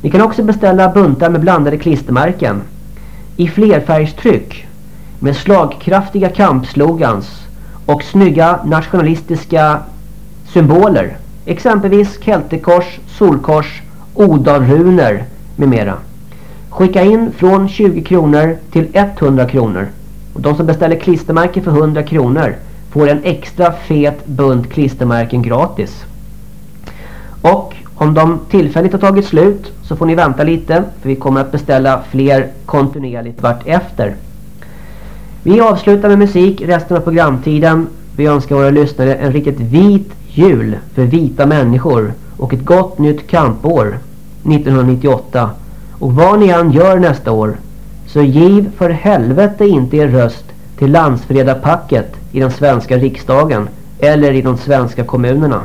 Ni kan också beställa buntar med blandade klistermärken i flerfärgstryck med slagkraftiga kampslogans och snygga nationalistiska symboler. Exempelvis Keltekors, Solkors, Odalruner med mera. Skicka in från 20 kronor till 100 kronor. Och de som beställer klistermärken för 100 kronor får en extra fet bunt klistermärken gratis. Och om de tillfälligt har tagit slut så får ni vänta lite för vi kommer att beställa fler kontinuerligt vart efter. Vi avslutar med musik resten av programtiden. Vi önskar våra lyssnare en riktigt vit jul för vita människor och ett gott nytt kampår 1998. Och vad ni än gör nästa år så giv för helvete inte er röst till landsfredapacket i den svenska riksdagen eller i de svenska kommunerna.